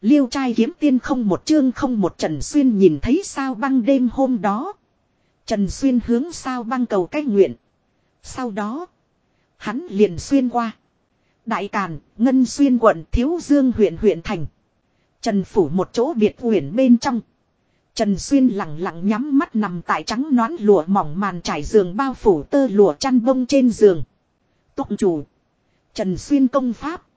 Liêu trai kiếm tiên không một chương không một Trần Xuyên nhìn thấy sao băng đêm hôm đó. Trần Xuyên hướng sao băng cầu cách nguyện. Sau đó, hắn liền xuyên qua. Đại Càn, Ngân Xuyên quận Thiếu Dương huyện huyện thành. Trần Phủ một chỗ biệt huyện bên trong. Trần Xuyên lặng lặng nhắm mắt nằm tại trắng nón lụa mỏng màn trải giường bao phủ tơ lụa chăn bông trên giường. Tụng chủ. Trần Xuyên công pháp.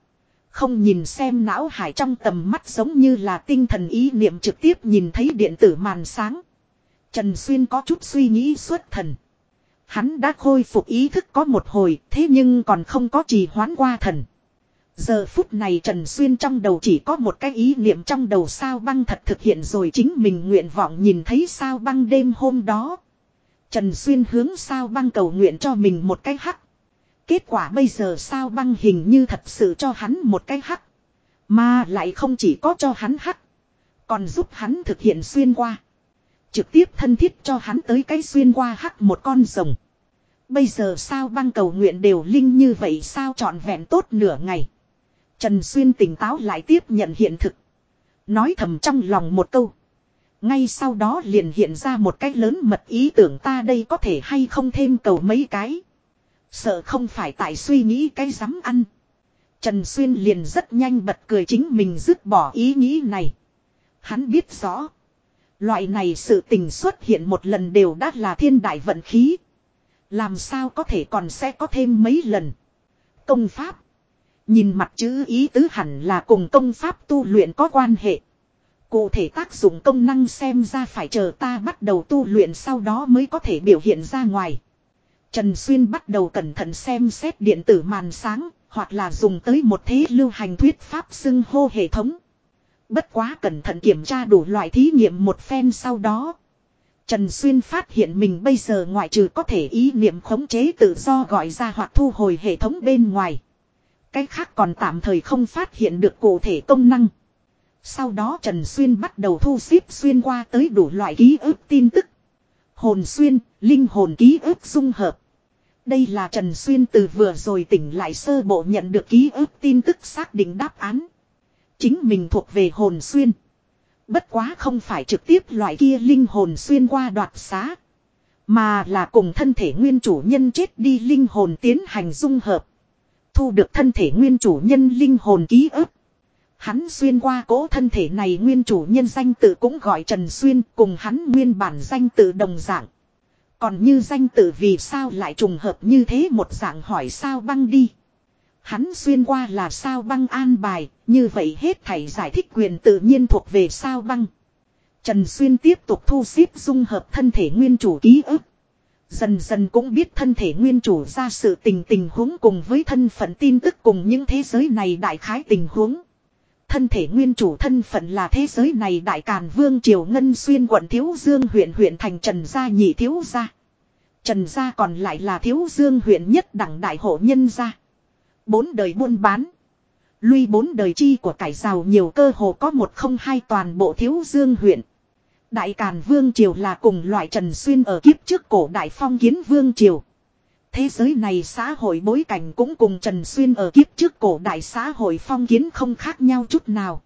Không nhìn xem não hải trong tầm mắt giống như là tinh thần ý niệm trực tiếp nhìn thấy điện tử màn sáng. Trần Xuyên có chút suy nghĩ xuất thần. Hắn đã khôi phục ý thức có một hồi, thế nhưng còn không có trì hoán qua thần. Giờ phút này Trần Xuyên trong đầu chỉ có một cái ý niệm trong đầu sao băng thật thực hiện rồi chính mình nguyện vọng nhìn thấy sao băng đêm hôm đó. Trần Xuyên hướng sao băng cầu nguyện cho mình một cái hắc. Kết quả bây giờ sao băng hình như thật sự cho hắn một cái hắc. Mà lại không chỉ có cho hắn hắc. Còn giúp hắn thực hiện xuyên qua. Trực tiếp thân thiết cho hắn tới cái xuyên qua hắc một con rồng. Bây giờ sao băng cầu nguyện đều linh như vậy sao trọn vẹn tốt nửa ngày. Trần Xuyên tỉnh táo lại tiếp nhận hiện thực. Nói thầm trong lòng một câu. Ngay sau đó liền hiện ra một cái lớn mật ý tưởng ta đây có thể hay không thêm cầu mấy cái. Sợ không phải tại suy nghĩ cái dám ăn. Trần Xuyên liền rất nhanh bật cười chính mình dứt bỏ ý nghĩ này. Hắn biết rõ. Loại này sự tình xuất hiện một lần đều đã là thiên đại vận khí. Làm sao có thể còn sẽ có thêm mấy lần. Công pháp. Nhìn mặt chữ ý tứ hẳn là cùng công pháp tu luyện có quan hệ. Cụ thể tác dụng công năng xem ra phải chờ ta bắt đầu tu luyện sau đó mới có thể biểu hiện ra ngoài. Trần Xuyên bắt đầu cẩn thận xem xét điện tử màn sáng, hoặc là dùng tới một thế lưu hành thuyết pháp xưng hô hệ thống. Bất quá cẩn thận kiểm tra đủ loại thí nghiệm một phen sau đó. Trần Xuyên phát hiện mình bây giờ ngoại trừ có thể ý niệm khống chế tự do gọi ra hoặc thu hồi hệ thống bên ngoài. Cái khác còn tạm thời không phát hiện được cụ thể công năng. Sau đó Trần Xuyên bắt đầu thu xếp xuyên qua tới đủ loại ký ức tin tức. Hồn xuyên, linh hồn ký ức dung hợp. Đây là Trần Xuyên từ vừa rồi tỉnh lại sơ bộ nhận được ký ức tin tức xác định đáp án. Chính mình thuộc về hồn xuyên. Bất quá không phải trực tiếp loại kia linh hồn xuyên qua đoạt xá. Mà là cùng thân thể nguyên chủ nhân chết đi linh hồn tiến hành dung hợp. Thu được thân thể nguyên chủ nhân linh hồn ký ức. Hắn xuyên qua cố thân thể này nguyên chủ nhân danh tự cũng gọi Trần Xuyên cùng hắn nguyên bản danh tự đồng dạng. Còn như danh tự vì sao lại trùng hợp như thế một dạng hỏi sao băng đi. Hắn xuyên qua là sao băng an bài, như vậy hết thảy giải thích quyền tự nhiên thuộc về sao băng. Trần Xuyên tiếp tục thu xếp dung hợp thân thể nguyên chủ ký ức. Dần dần cũng biết thân thể nguyên chủ ra sự tình tình huống cùng với thân phận tin tức cùng những thế giới này đại khái tình huống. Thân thể nguyên chủ thân phận là thế giới này đại càn vương triều ngân xuyên quận Thiếu Dương huyện huyện thành Trần Gia nhị Thiếu Gia. Trần Gia còn lại là Thiếu Dương huyện nhất đẳng đại hộ nhân gia. Bốn đời buôn bán. Lui bốn đời chi của cải giàu nhiều cơ hồ có một không hai toàn bộ Thiếu Dương huyện. Đại Càn Vương Triều là cùng loại Trần Xuyên ở kiếp trước cổ Đại Phong Kiến Vương Triều. Thế giới này xã hội bối cảnh cũng cùng Trần Xuyên ở kiếp trước cổ đại xã hội phong kiến không khác nhau chút nào.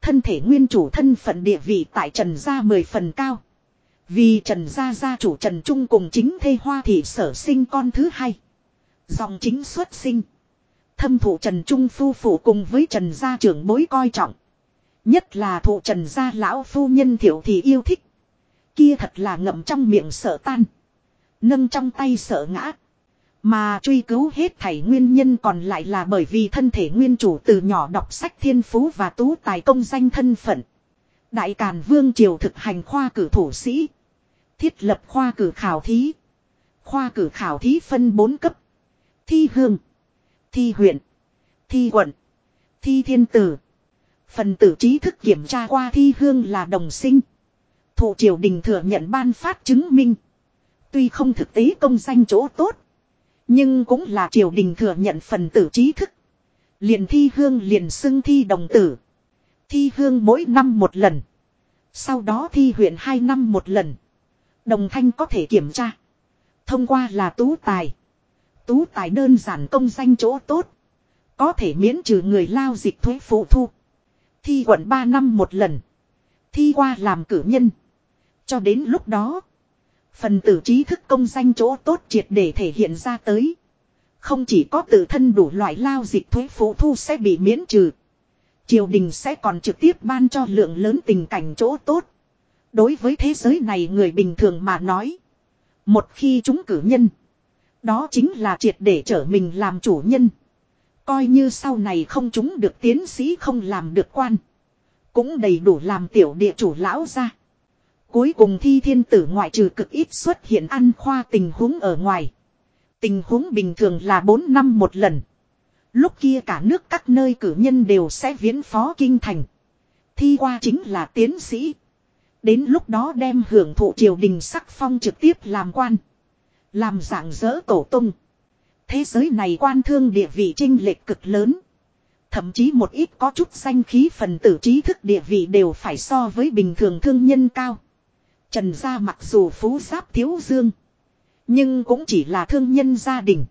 Thân thể nguyên chủ thân phận địa vị tại Trần Gia mười phần cao. Vì Trần Gia gia chủ Trần Trung cùng chính thê hoa thị sở sinh con thứ hai. Dòng chính xuất sinh. Thâm thủ Trần Trung phu phụ cùng với Trần Gia trưởng bối coi trọng. Nhất là thụ Trần Gia lão phu nhân thiểu thì yêu thích. Kia thật là ngậm trong miệng sợ tan. Nâng trong tay sợ ngã. Mà truy cứu hết thảy nguyên nhân còn lại là bởi vì thân thể nguyên chủ từ nhỏ đọc sách thiên phú và tú tài công danh thân phận. Đại Càn Vương Triều thực hành khoa cử thủ sĩ. Thiết lập khoa cử khảo thí. Khoa cử khảo thí phân 4 cấp. Thi hương. Thi huyện. Thi quận. Thi thiên tử. Phần tử trí thức kiểm tra qua thi hương là đồng sinh. Thủ triều đình thừa nhận ban phát chứng minh. Tuy không thực tế công danh chỗ tốt. Nhưng cũng là triều đình thừa nhận phần tử trí thức. Liền thi hương liền xưng thi đồng tử. Thi hương mỗi năm một lần. Sau đó thi huyện hai năm một lần. Đồng thanh có thể kiểm tra. Thông qua là tú tài. Tú tài đơn giản công danh chỗ tốt. Có thể miễn trừ người lao dịch thuế phụ thu. Thi quận 3 năm một lần. Thi qua làm cử nhân. Cho đến lúc đó. Phần tử trí thức công danh chỗ tốt triệt để thể hiện ra tới. Không chỉ có tự thân đủ loại lao dịch thuế phụ thu sẽ bị miễn trừ. Triều đình sẽ còn trực tiếp ban cho lượng lớn tình cảnh chỗ tốt. Đối với thế giới này người bình thường mà nói. Một khi chúng cử nhân. Đó chính là triệt để trở mình làm chủ nhân. Coi như sau này không chúng được tiến sĩ không làm được quan. Cũng đầy đủ làm tiểu địa chủ lão ra. Cuối cùng thi thiên tử ngoại trừ cực ít xuất hiện ăn khoa tình huống ở ngoài. Tình huống bình thường là 4 năm một lần. Lúc kia cả nước các nơi cử nhân đều sẽ viễn phó kinh thành. Thi qua chính là tiến sĩ. Đến lúc đó đem hưởng thụ triều đình sắc phong trực tiếp làm quan. Làm dạng dỡ tổ tung. Thế giới này quan thương địa vị trinh lệch cực lớn. Thậm chí một ít có chút danh khí phần tử trí thức địa vị đều phải so với bình thường thương nhân cao. Trần gia mặc dù phú giáp thiếu dương. Nhưng cũng chỉ là thương nhân gia đình.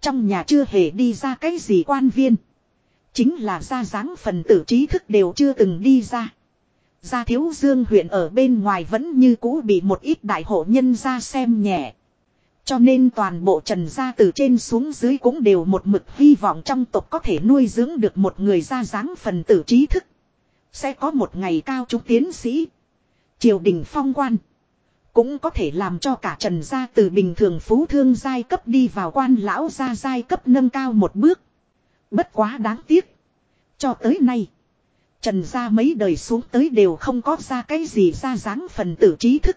Trong nhà chưa hề đi ra cái gì quan viên. Chính là gia dáng phần tử trí thức đều chưa từng đi ra. Gia thiếu dương huyện ở bên ngoài vẫn như cũ bị một ít đại hộ nhân gia xem nhẹ. Cho nên toàn bộ trần gia từ trên xuống dưới cũng đều một mực hy vọng trong tộc có thể nuôi dưỡng được một người gia dáng phần tử trí thức. Sẽ có một ngày cao trúc tiến sĩ. Triều đình phong quan. Cũng có thể làm cho cả trần gia từ bình thường phú thương giai cấp đi vào quan lão gia giai cấp nâng cao một bước. Bất quá đáng tiếc. Cho tới nay. Trần gia mấy đời xuống tới đều không có ra cái gì ra dáng phần tử trí thức.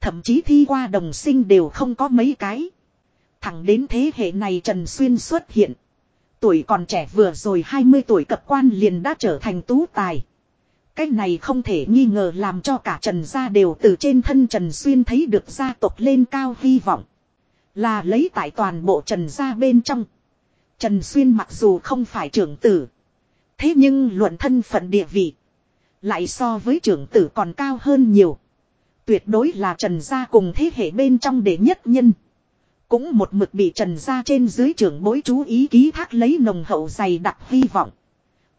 Thậm chí thi qua đồng sinh đều không có mấy cái. Thẳng đến thế hệ này Trần Xuyên xuất hiện. Tuổi còn trẻ vừa rồi 20 tuổi cập quan liền đã trở thành tú tài. Cái này không thể nghi ngờ làm cho cả Trần gia đều từ trên thân Trần Xuyên thấy được gia tộc lên cao hy vọng. Là lấy tại toàn bộ Trần gia bên trong. Trần Xuyên mặc dù không phải trưởng tử. Thế nhưng luận thân phận địa vị. Lại so với trưởng tử còn cao hơn nhiều. Tuyệt đối là Trần gia cùng thế hệ bên trong đệ nhất nhân. Cũng một mực bị Trần gia trên dưới trưởng bối chú ý ký thác lấy nồng hậu dày đặc hy vọng.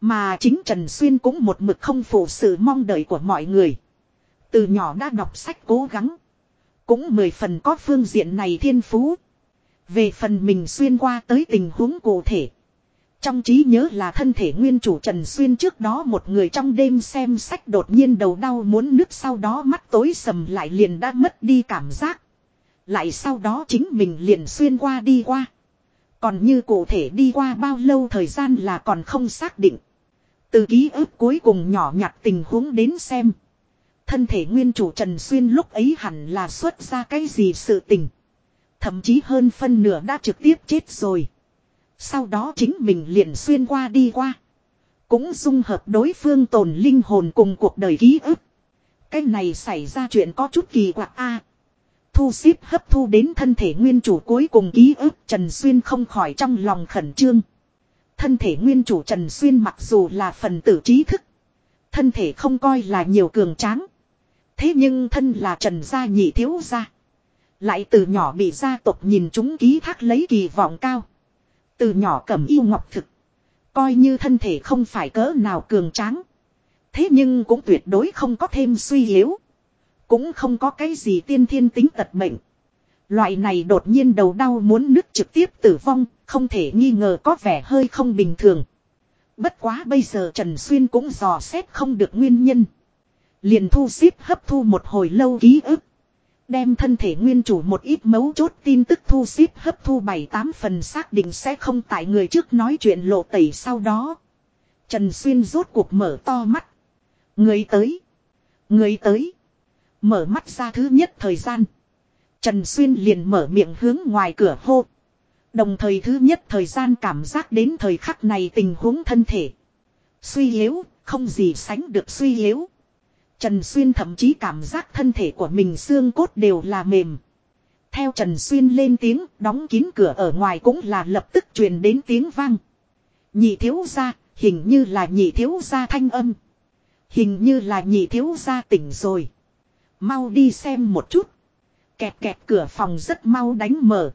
Mà chính Trần Xuyên cũng một mực không phụ sự mong đợi của mọi người. Từ nhỏ đã đọc sách cố gắng. Cũng mười phần có phương diện này thiên phú. Về phần mình xuyên qua tới tình huống cụ thể. Trong trí nhớ là thân thể nguyên chủ Trần Xuyên trước đó một người trong đêm xem sách đột nhiên đầu đau muốn nước sau đó mắt tối sầm lại liền đã mất đi cảm giác. Lại sau đó chính mình liền xuyên qua đi qua. Còn như cụ thể đi qua bao lâu thời gian là còn không xác định. Từ ký ức cuối cùng nhỏ nhặt tình huống đến xem. Thân thể nguyên chủ Trần Xuyên lúc ấy hẳn là xuất ra cái gì sự tình. Thậm chí hơn phân nửa đã trực tiếp chết rồi. Sau đó chính mình liền xuyên qua đi qua. Cũng dung hợp đối phương tồn linh hồn cùng cuộc đời ký ức. Cái này xảy ra chuyện có chút kỳ quặc a. thu xếp hấp thu đến thân thể nguyên chủ cuối cùng ký ức, Trần Xuyên không khỏi trong lòng khẩn trương. Thân thể nguyên chủ Trần Xuyên mặc dù là phần tử trí thức. Thân thể không coi là nhiều cường tráng. Thế nhưng thân là Trần gia nhị thiếu gia. Lại từ nhỏ bị gia tộc nhìn chúng ký thác lấy kỳ vọng cao. Từ nhỏ cầm yêu ngọc thực. Coi như thân thể không phải cỡ nào cường tráng. Thế nhưng cũng tuyệt đối không có thêm suy yếu. Cũng không có cái gì tiên thiên tính tật bệnh. Loại này đột nhiên đầu đau muốn nứt trực tiếp tử vong, không thể nghi ngờ có vẻ hơi không bình thường. Bất quá bây giờ Trần Xuyên cũng dò xét không được nguyên nhân. Liền thu xếp hấp thu một hồi lâu ký ức. Đem thân thể nguyên chủ một ít mấu chốt tin tức thu xếp hấp thu bảy tám phần xác định sẽ không tại người trước nói chuyện lộ tẩy sau đó. Trần Xuyên rốt cuộc mở to mắt. Người tới. Người tới. Mở mắt ra thứ nhất thời gian. Trần Xuyên liền mở miệng hướng ngoài cửa hô. Đồng thời thứ nhất thời gian cảm giác đến thời khắc này tình huống thân thể. Suy yếu, không gì sánh được suy yếu. Trần Xuyên thậm chí cảm giác thân thể của mình xương cốt đều là mềm. Theo Trần Xuyên lên tiếng, đóng kín cửa ở ngoài cũng là lập tức truyền đến tiếng vang. Nhị thiếu gia, hình như là nhị thiếu gia thanh âm. Hình như là nhị thiếu gia tỉnh rồi. Mau đi xem một chút. Kẹt kẹt cửa phòng rất mau đánh mở.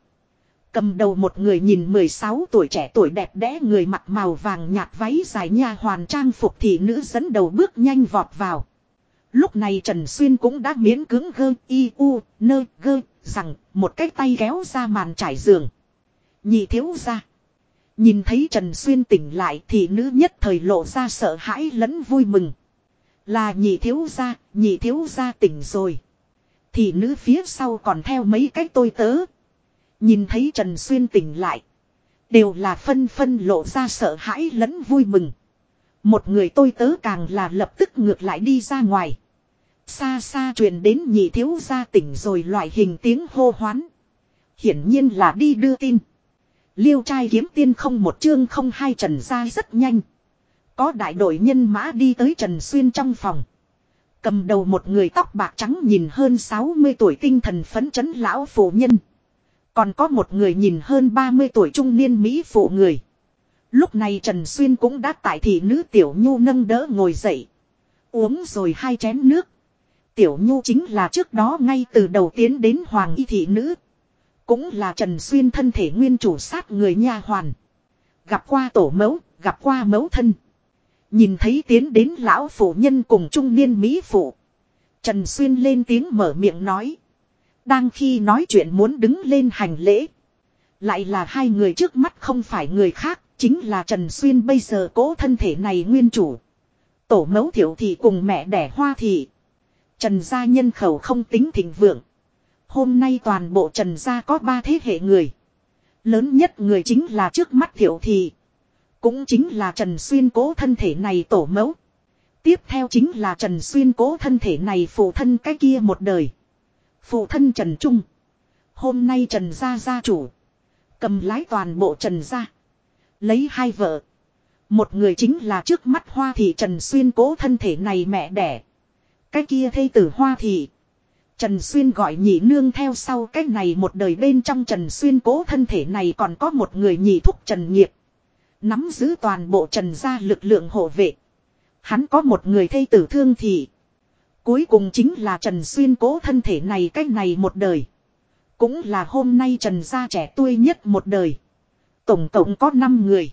Cầm đầu một người nhìn 16 tuổi trẻ tuổi đẹp đẽ người mặc màu vàng nhạt váy dài nha hoàn trang phục thì nữ dẫn đầu bước nhanh vọt vào. Lúc này Trần Xuyên cũng đã miễn cứng gơ y u nơ gơ rằng một cái tay kéo ra màn trải giường. Nhị thiếu ra. Nhìn thấy Trần Xuyên tỉnh lại thì nữ nhất thời lộ ra sợ hãi lẫn vui mừng. Là nhị thiếu ra, nhị thiếu ra tỉnh rồi. Thì nữ phía sau còn theo mấy cái tôi tớ. Nhìn thấy Trần Xuyên tỉnh lại. Đều là phân phân lộ ra sợ hãi lẫn vui mừng. Một người tôi tớ càng là lập tức ngược lại đi ra ngoài. Xa xa truyền đến nhị thiếu gia tỉnh rồi loại hình tiếng hô hoán. Hiển nhiên là đi đưa tin. Liêu trai kiếm tiên không một chương không hai trần ra rất nhanh. Có đại đội nhân mã đi tới Trần Xuyên trong phòng. Cầm đầu một người tóc bạc trắng nhìn hơn 60 tuổi tinh thần phấn chấn lão phụ nhân. Còn có một người nhìn hơn 30 tuổi trung niên Mỹ phụ người. Lúc này Trần Xuyên cũng đã tại thị nữ Tiểu Nhu nâng đỡ ngồi dậy. Uống rồi hai chén nước. Tiểu Nhu chính là trước đó ngay từ đầu tiến đến Hoàng Y Thị Nữ. Cũng là Trần Xuyên thân thể nguyên chủ sát người nha hoàn. Gặp qua tổ mẫu, gặp qua mẫu thân. Nhìn thấy tiến đến lão phụ nhân cùng trung niên Mỹ phụ. Trần Xuyên lên tiếng mở miệng nói. Đang khi nói chuyện muốn đứng lên hành lễ. Lại là hai người trước mắt không phải người khác, chính là Trần Xuyên bây giờ cố thân thể này nguyên chủ. Tổ mẫu thiểu thị cùng mẹ đẻ hoa thị. Trần gia nhân khẩu không tính thịnh vượng. Hôm nay toàn bộ Trần gia có ba thế hệ người. Lớn nhất người chính là trước mắt thiểu thị. Cũng chính là Trần Xuyên cố thân thể này tổ mẫu. Tiếp theo chính là Trần Xuyên cố thân thể này phụ thân cái kia một đời. Phụ thân Trần Trung. Hôm nay Trần gia gia chủ. Cầm lái toàn bộ Trần gia. Lấy hai vợ. Một người chính là trước mắt hoa thị Trần Xuyên cố thân thể này mẹ đẻ. Cái kia thây tử hoa thị. Trần Xuyên gọi nhị nương theo sau cái này một đời bên trong Trần Xuyên cố thân thể này còn có một người nhị thúc Trần Nghiệp. Nắm giữ toàn bộ Trần gia lực lượng hộ vệ. Hắn có một người thây tử thương thị. Cuối cùng chính là Trần Xuyên cố thân thể này cách này một đời. Cũng là hôm nay Trần gia trẻ tuổi nhất một đời. Tổng cộng có 5 người.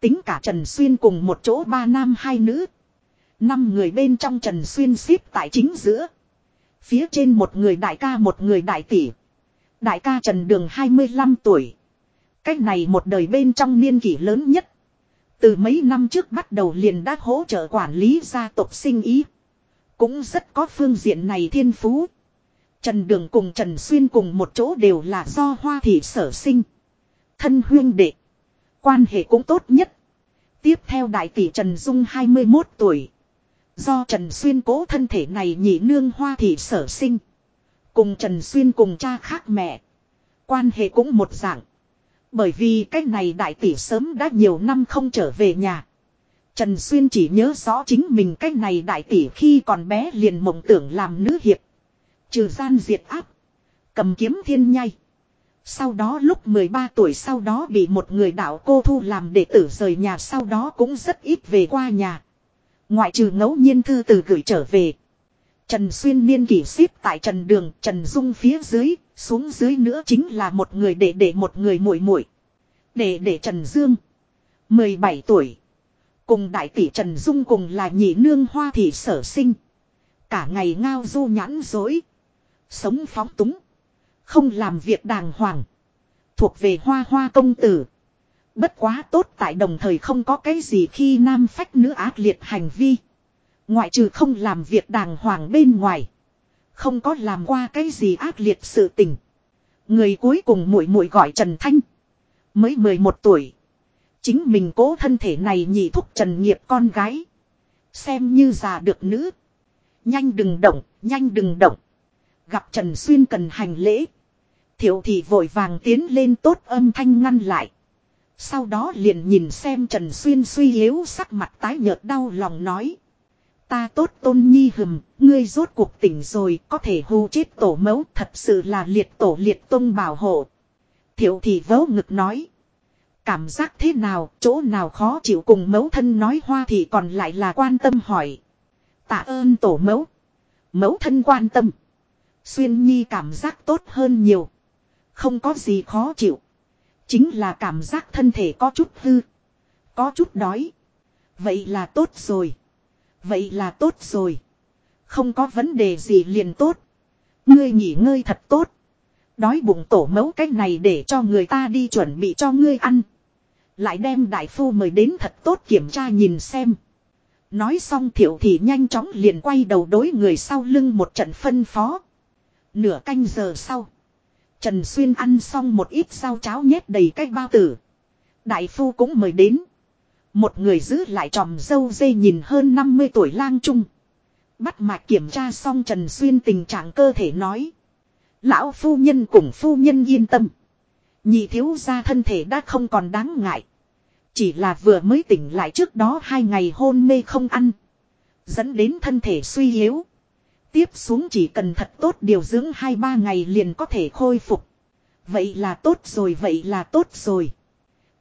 Tính cả Trần Xuyên cùng một chỗ ba nam hai nữ. Năm người bên trong Trần Xuyên xếp tại chính giữa. Phía trên một người đại ca một người đại tỷ. Đại ca Trần Đường 25 tuổi. Cách này một đời bên trong niên kỷ lớn nhất. Từ mấy năm trước bắt đầu liền đã hỗ trợ quản lý gia tộc sinh ý. Cũng rất có phương diện này thiên phú. Trần Đường cùng Trần Xuyên cùng một chỗ đều là do hoa thị sở sinh. Thân huyên đệ. Quan hệ cũng tốt nhất. Tiếp theo đại tỷ Trần Dung 21 tuổi. Do Trần Xuyên cố thân thể này nhị nương hoa thị sở sinh. Cùng Trần Xuyên cùng cha khác mẹ. Quan hệ cũng một dạng. Bởi vì cách này đại tỷ sớm đã nhiều năm không trở về nhà. Trần Xuyên chỉ nhớ rõ chính mình cách này đại tỷ khi còn bé liền mộng tưởng làm nữ hiệp. Trừ gian diệt áp. Cầm kiếm thiên nhai. Sau đó lúc 13 tuổi sau đó bị một người đạo cô thu làm đệ tử rời nhà sau đó cũng rất ít về qua nhà. Ngoại trừ ngẫu nhiên thư từ gửi trở về. Trần Xuyên niên kỷ xếp tại Trần Đường, Trần Dung phía dưới, xuống dưới nữa chính là một người để để một người muội muội. Để để Trần Dương, 17 tuổi. Cùng đại tỷ Trần Dung cùng là nhị nương hoa thị sở sinh. Cả ngày ngao du nhãn dối. Sống phóng túng. Không làm việc đàng hoàng. Thuộc về hoa hoa công tử. Bất quá tốt tại đồng thời không có cái gì khi nam phách nữ ác liệt hành vi. Ngoại trừ không làm việc đàng hoàng bên ngoài. Không có làm qua cái gì ác liệt sự tình. Người cuối cùng muội muội gọi Trần Thanh. Mới 11 tuổi. Chính mình cố thân thể này nhị thúc Trần Nghiệp con gái. Xem như già được nữ. Nhanh đừng động, nhanh đừng động. Gặp Trần Xuyên cần hành lễ. Thiệu thị vội vàng tiến lên tốt âm thanh ngăn lại. Sau đó liền nhìn xem Trần Xuyên suy yếu sắc mặt tái nhợt đau lòng nói. Ta tốt tôn nhi hừm, ngươi rốt cuộc tỉnh rồi, có thể hù chết tổ mẫu, thật sự là liệt tổ liệt tông bảo hộ. Thiệu thì vớ ngực nói. Cảm giác thế nào, chỗ nào khó chịu cùng mẫu thân nói hoa thì còn lại là quan tâm hỏi. Tạ ơn tổ mẫu. Mẫu thân quan tâm. Xuyên nhi cảm giác tốt hơn nhiều. Không có gì khó chịu. Chính là cảm giác thân thể có chút hư. Có chút đói. Vậy là tốt rồi. Vậy là tốt rồi. Không có vấn đề gì liền tốt. Ngươi nghỉ ngơi thật tốt. Đói bụng tổ mẫu cách này để cho người ta đi chuẩn bị cho ngươi ăn. Lại đem đại phu mời đến thật tốt kiểm tra nhìn xem. Nói xong thiệu thì nhanh chóng liền quay đầu đối người sau lưng một trận phân phó. Nửa canh giờ sau. Trần Xuyên ăn xong một ít rau cháo nhét đầy cái bao tử. Đại phu cũng mời đến. Một người giữ lại tròm dâu dê nhìn hơn 50 tuổi lang trung. Bắt mạch kiểm tra xong Trần Xuyên tình trạng cơ thể nói. Lão phu nhân cùng phu nhân yên tâm. Nhị thiếu gia thân thể đã không còn đáng ngại. Chỉ là vừa mới tỉnh lại trước đó hai ngày hôn mê không ăn. Dẫn đến thân thể suy yếu. Tiếp xuống chỉ cần thật tốt điều dưỡng hai ba ngày liền có thể khôi phục. Vậy là tốt rồi vậy là tốt rồi.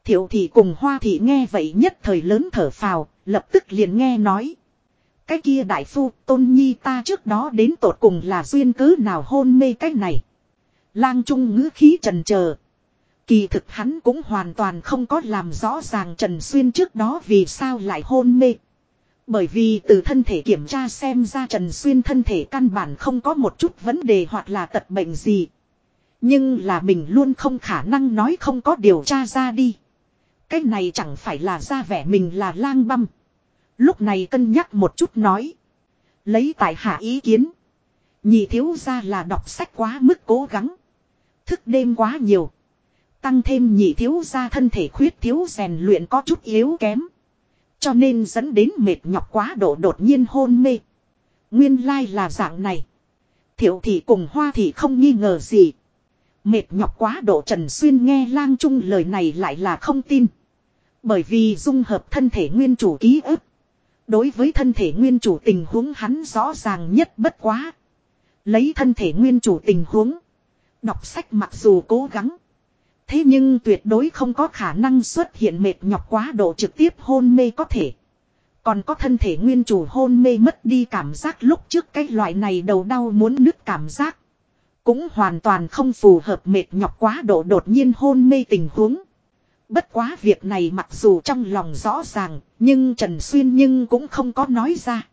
Thiệu thị cùng hoa thị nghe vậy nhất thời lớn thở phào, lập tức liền nghe nói. Cái kia đại phu, tôn nhi ta trước đó đến tột cùng là duyên cớ nào hôn mê cái này. Lang trung ngữ khí trần chờ Kỳ thực hắn cũng hoàn toàn không có làm rõ ràng Trần Xuyên trước đó vì sao lại hôn mê. Bởi vì từ thân thể kiểm tra xem ra Trần Xuyên thân thể căn bản không có một chút vấn đề hoặc là tật bệnh gì. Nhưng là mình luôn không khả năng nói không có điều tra ra đi. Cái này chẳng phải là ra vẻ mình là lang băm. Lúc này cân nhắc một chút nói. Lấy tại hạ ý kiến. Nhị thiếu ra là đọc sách quá mức cố gắng. Thức đêm quá nhiều. Tăng thêm nhị thiếu ra thân thể khuyết thiếu rèn luyện có chút yếu kém. Cho nên dẫn đến mệt nhọc quá độ đột nhiên hôn mê. Nguyên lai là dạng này. Thiệu thị cùng hoa thị không nghi ngờ gì. Mệt nhọc quá độ Trần Xuyên nghe lang trung lời này lại là không tin. Bởi vì dung hợp thân thể nguyên chủ ký ức. Đối với thân thể nguyên chủ tình huống hắn rõ ràng nhất bất quá. Lấy thân thể nguyên chủ tình huống. Đọc sách mặc dù cố gắng. Thế nhưng tuyệt đối không có khả năng xuất hiện mệt nhọc quá độ trực tiếp hôn mê có thể. Còn có thân thể nguyên chủ hôn mê mất đi cảm giác lúc trước cái loại này đầu đau muốn nứt cảm giác. Cũng hoàn toàn không phù hợp mệt nhọc quá độ đột nhiên hôn mê tình huống. Bất quá việc này mặc dù trong lòng rõ ràng, nhưng Trần Xuyên nhưng cũng không có nói ra.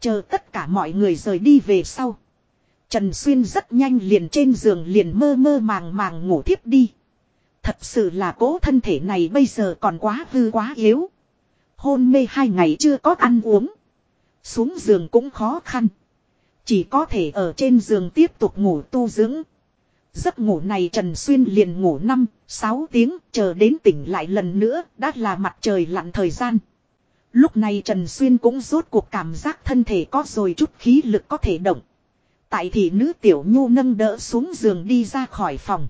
Chờ tất cả mọi người rời đi về sau. Trần Xuyên rất nhanh liền trên giường liền mơ mơ màng màng ngủ thiếp đi. Thật sự là cố thân thể này bây giờ còn quá hư quá yếu. Hôn mê hai ngày chưa có ăn uống. Xuống giường cũng khó khăn. Chỉ có thể ở trên giường tiếp tục ngủ tu dưỡng. Giấc ngủ này Trần Xuyên liền ngủ 5, 6 tiếng, chờ đến tỉnh lại lần nữa, đã là mặt trời lặn thời gian. Lúc này Trần Xuyên cũng rốt cuộc cảm giác thân thể có rồi chút khí lực có thể động. Tại thì nữ tiểu nhu nâng đỡ xuống giường đi ra khỏi phòng.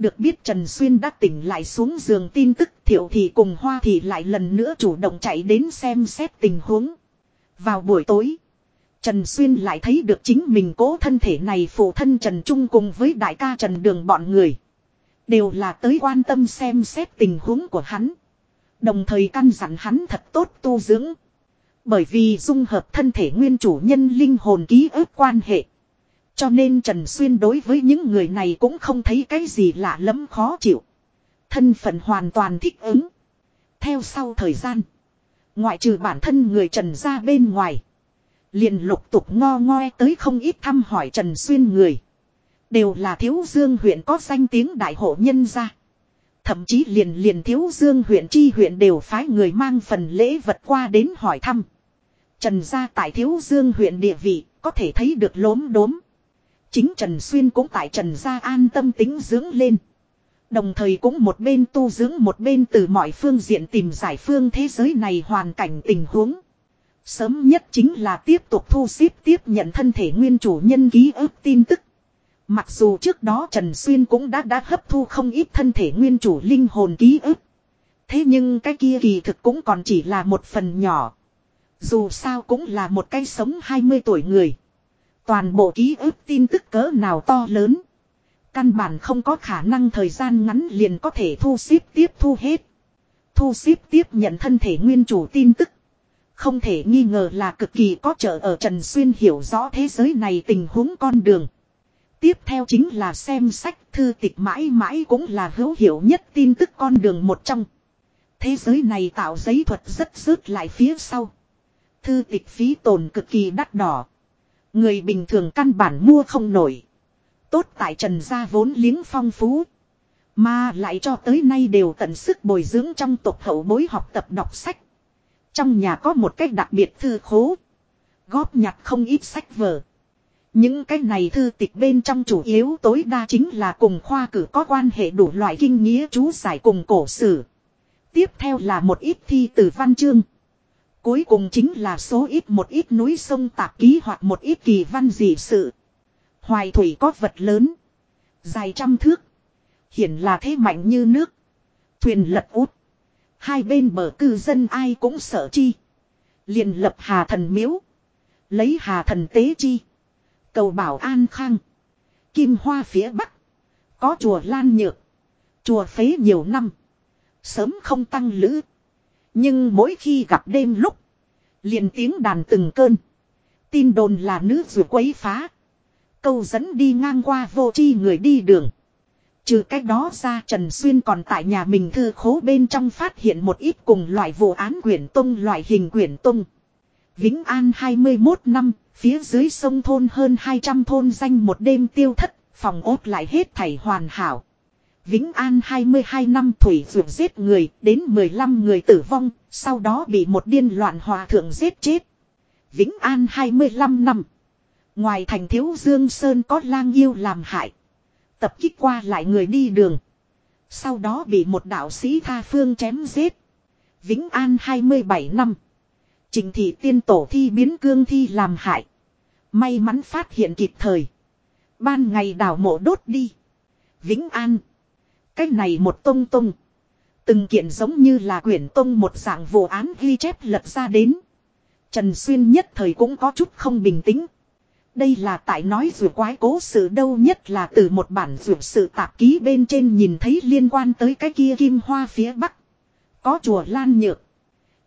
Được biết Trần Xuyên đã tỉnh lại xuống giường tin tức, thiệu thì cùng hoa thì lại lần nữa chủ động chạy đến xem xét tình huống. Vào buổi tối. Trần Xuyên lại thấy được chính mình cố thân thể này phụ thân Trần Trung cùng với đại ca Trần Đường bọn người. Đều là tới quan tâm xem xét tình huống của hắn. Đồng thời căn dặn hắn thật tốt tu dưỡng. Bởi vì dung hợp thân thể nguyên chủ nhân linh hồn ký ức quan hệ. Cho nên Trần Xuyên đối với những người này cũng không thấy cái gì lạ lắm khó chịu. Thân phận hoàn toàn thích ứng. Theo sau thời gian. Ngoại trừ bản thân người Trần ra bên ngoài. Liền lục tục ngo ngoe tới không ít thăm hỏi Trần Xuyên người. Đều là thiếu dương huyện có danh tiếng đại hộ nhân gia. Thậm chí liền liền thiếu dương huyện chi huyện đều phái người mang phần lễ vật qua đến hỏi thăm. Trần gia tại thiếu dương huyện địa vị có thể thấy được lốm đốm. Chính Trần Xuyên cũng tại Trần gia an tâm tính dưỡng lên. Đồng thời cũng một bên tu dưỡng một bên từ mọi phương diện tìm giải phương thế giới này hoàn cảnh tình huống. Sớm nhất chính là tiếp tục thu xếp tiếp nhận thân thể nguyên chủ nhân ký ức tin tức. Mặc dù trước đó Trần Xuyên cũng đã đã hấp thu không ít thân thể nguyên chủ linh hồn ký ức. Thế nhưng cái kia kỳ thực cũng còn chỉ là một phần nhỏ. Dù sao cũng là một cái sống 20 tuổi người. Toàn bộ ký ức tin tức cỡ nào to lớn. Căn bản không có khả năng thời gian ngắn liền có thể thu xếp tiếp thu hết. Thu xếp tiếp nhận thân thể nguyên chủ tin tức. Không thể nghi ngờ là cực kỳ có trợ ở Trần Xuyên hiểu rõ thế giới này tình huống con đường. Tiếp theo chính là xem sách thư tịch mãi mãi cũng là hữu hiệu nhất tin tức con đường một trong. Thế giới này tạo giấy thuật rất rớt lại phía sau. Thư tịch phí tồn cực kỳ đắt đỏ. Người bình thường căn bản mua không nổi. Tốt tại trần gia vốn liếng phong phú. Mà lại cho tới nay đều tận sức bồi dưỡng trong tộc hậu bối học tập đọc sách. Trong nhà có một cách đặc biệt thư khố. Góp nhặt không ít sách vở. Những cái này thư tịch bên trong chủ yếu tối đa chính là cùng khoa cử có quan hệ đủ loại kinh nghĩa chú giải cùng cổ sử. Tiếp theo là một ít thi từ văn chương. Cuối cùng chính là số ít một ít núi sông tạp ký hoặc một ít kỳ văn dị sự. Hoài thủy có vật lớn. Dài trăm thước. Hiển là thế mạnh như nước. Thuyền lật út. Hai bên bờ cư dân ai cũng sợ chi. liền lập hà thần miếu. Lấy hà thần tế chi. Cầu bảo an khang. Kim hoa phía bắc. Có chùa Lan Nhược. Chùa phế nhiều năm. Sớm không tăng lữ. Nhưng mỗi khi gặp đêm lúc. liền tiếng đàn từng cơn. Tin đồn là nữ dù quấy phá. Câu dẫn đi ngang qua vô chi người đi đường. Trừ cách đó ra Trần Xuyên còn tại nhà mình thư khố bên trong phát hiện một ít cùng loại vụ án quyển tung loại hình quyển tung. Vĩnh An 21 năm, phía dưới sông thôn hơn 200 thôn danh một đêm tiêu thất, phòng ốt lại hết thảy hoàn hảo. Vĩnh An 22 năm thủy dược giết người, đến 15 người tử vong, sau đó bị một điên loạn hòa thượng giết chết. Vĩnh An 25 năm. Ngoài thành thiếu Dương Sơn có lang yêu làm hại. Tập kích qua lại người đi đường. Sau đó bị một đạo sĩ tha phương chém giết. Vĩnh An 27 năm. Trình thị tiên tổ thi biến cương thi làm hại. May mắn phát hiện kịp thời. Ban ngày đảo mộ đốt đi. Vĩnh An. Cái này một tông tông. Từng kiện giống như là quyển tông một dạng vụ án ghi chép lật ra đến. Trần Xuyên nhất thời cũng có chút không bình tĩnh. Đây là tại nói dù quái cố sự đâu nhất là từ một bản dù sự tạp ký bên trên nhìn thấy liên quan tới cái kia kim hoa phía bắc. Có chùa Lan Nhược.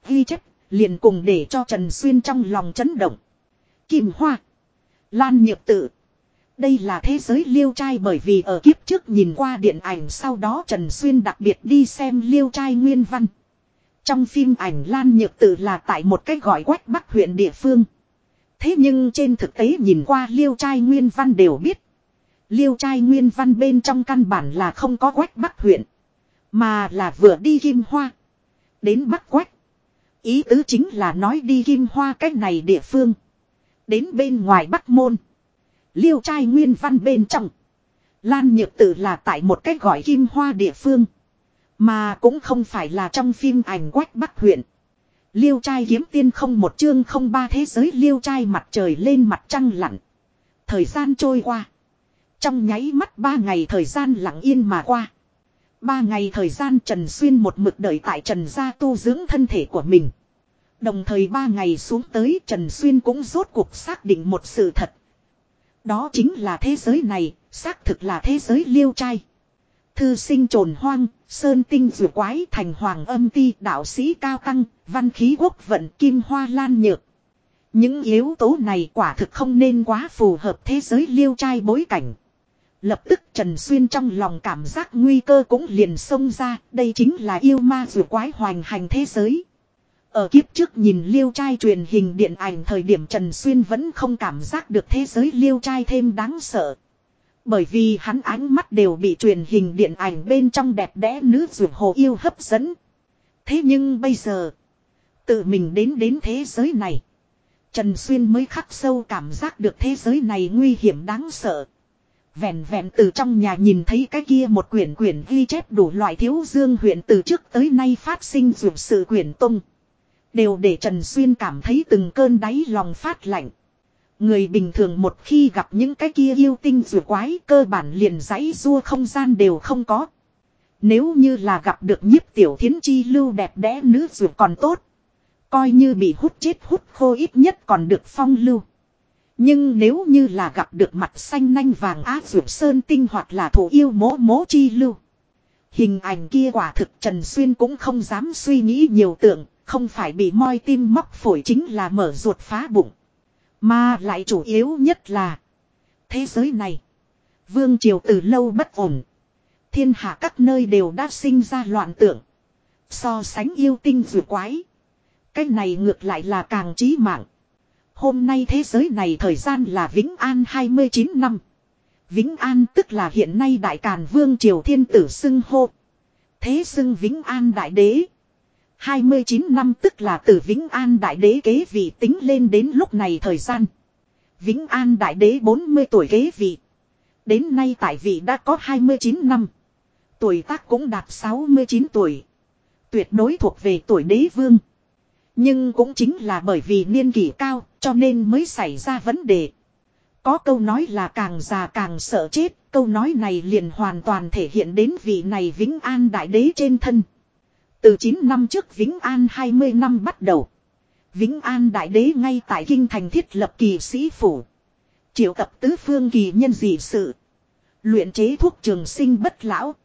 Ghi chép, liền cùng để cho Trần Xuyên trong lòng chấn động. Kim hoa. Lan Nhược tự. Đây là thế giới liêu trai bởi vì ở kiếp trước nhìn qua điện ảnh sau đó Trần Xuyên đặc biệt đi xem liêu trai nguyên văn. Trong phim ảnh Lan Nhược Tử là tại một cái gọi quách bắc huyện địa phương. Thế nhưng trên thực tế nhìn qua liêu trai nguyên văn đều biết. Liêu trai nguyên văn bên trong căn bản là không có quách bắc huyện. Mà là vừa đi kim hoa. Đến bắc quách. Ý tứ chính là nói đi kim hoa cách này địa phương. Đến bên ngoài bắc môn. Liêu trai nguyên văn bên trong. Lan nhược tử là tại một cách gọi kim hoa địa phương. Mà cũng không phải là trong phim ảnh quách bắc huyện. Liêu trai kiếm tiên không một chương không ba thế giới, liêu trai mặt trời lên mặt trăng lặn. Thời gian trôi qua. Trong nháy mắt ba ngày thời gian lặng yên mà qua. Ba ngày thời gian Trần Xuyên một mực đợi tại Trần gia tu dưỡng thân thể của mình. Đồng thời ba ngày xuống tới, Trần Xuyên cũng rốt cuộc xác định một sự thật. Đó chính là thế giới này, xác thực là thế giới liêu trai. Thư sinh trồn hoang, sơn tinh rùa quái thành hoàng âm ti đạo sĩ cao tăng, văn khí quốc vận kim hoa lan nhược. Những yếu tố này quả thực không nên quá phù hợp thế giới liêu trai bối cảnh. Lập tức Trần Xuyên trong lòng cảm giác nguy cơ cũng liền xông ra, đây chính là yêu ma rùa quái hoành hành thế giới. Ở kiếp trước nhìn liêu trai truyền hình điện ảnh thời điểm Trần Xuyên vẫn không cảm giác được thế giới liêu trai thêm đáng sợ. Bởi vì hắn ánh mắt đều bị truyền hình điện ảnh bên trong đẹp đẽ nữ dù hồ yêu hấp dẫn. Thế nhưng bây giờ, tự mình đến đến thế giới này. Trần Xuyên mới khắc sâu cảm giác được thế giới này nguy hiểm đáng sợ. Vẹn vẹn từ trong nhà nhìn thấy cái kia một quyển quyển ghi chép đủ loại thiếu dương huyện từ trước tới nay phát sinh dụ sự quyển tung. Đều để Trần Xuyên cảm thấy từng cơn đáy lòng phát lạnh. Người bình thường một khi gặp những cái kia yêu tinh rùa quái cơ bản liền giấy rua không gian đều không có. Nếu như là gặp được nhiếp tiểu thiến chi lưu đẹp đẽ nữ rùa còn tốt. Coi như bị hút chết hút khô ít nhất còn được phong lưu. Nhưng nếu như là gặp được mặt xanh nanh vàng á rượu sơn tinh hoặc là thủ yêu mố mố chi lưu. Hình ảnh kia quả thực Trần Xuyên cũng không dám suy nghĩ nhiều tượng, không phải bị moi tim móc phổi chính là mở ruột phá bụng. Mà lại chủ yếu nhất là, Thế giới này, Vương triều từ lâu bất ổn. Thiên hạ các nơi đều đã sinh ra loạn tượng. So sánh yêu tinh vừa quái. Cái này ngược lại là càng trí mạng. Hôm nay thế giới này thời gian là Vĩnh An 29 năm. Vĩnh An tức là hiện nay Đại Càn Vương Triều Thiên Tử xưng hô. Thế xưng Vĩnh An Đại Đế. 29 năm tức là từ Vĩnh An Đại Đế kế vị tính lên đến lúc này thời gian. Vĩnh An Đại Đế 40 tuổi kế vị. Đến nay tại vị đã có 29 năm. Tuổi tác cũng đạt 69 tuổi. Tuyệt đối thuộc về tuổi đế vương. Nhưng cũng chính là bởi vì niên kỷ cao cho nên mới xảy ra vấn đề. Có câu nói là càng già càng sợ chết, câu nói này liền hoàn toàn thể hiện đến vị này Vĩnh An Đại Đế trên thân. Từ 9 năm trước Vĩnh An 20 năm bắt đầu. Vĩnh An Đại Đế ngay tại Kinh Thành thiết lập kỳ sĩ phủ. Triệu tập tứ phương kỳ nhân dị sự. Luyện chế thuốc trường sinh bất lão.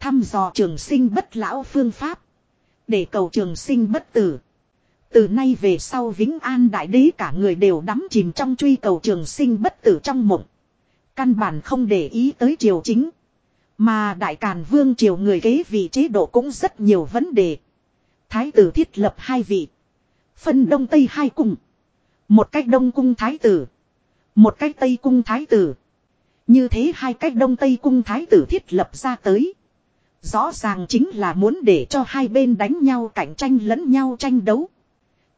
Thăm dò trường sinh bất lão phương pháp. Để cầu trường sinh bất tử. Từ nay về sau Vĩnh An Đại Đế cả người đều đắm chìm trong truy cầu trường sinh bất tử trong mộng. Căn bản không để ý tới triều chính. Mà Đại Càn Vương triều người kế vị chế độ cũng rất nhiều vấn đề. Thái tử thiết lập hai vị. Phân đông tây hai cung. Một cách đông cung thái tử. Một cách tây cung thái tử. Như thế hai cách đông tây cung thái tử thiết lập ra tới. Rõ ràng chính là muốn để cho hai bên đánh nhau, cạnh tranh lẫn nhau, tranh đấu.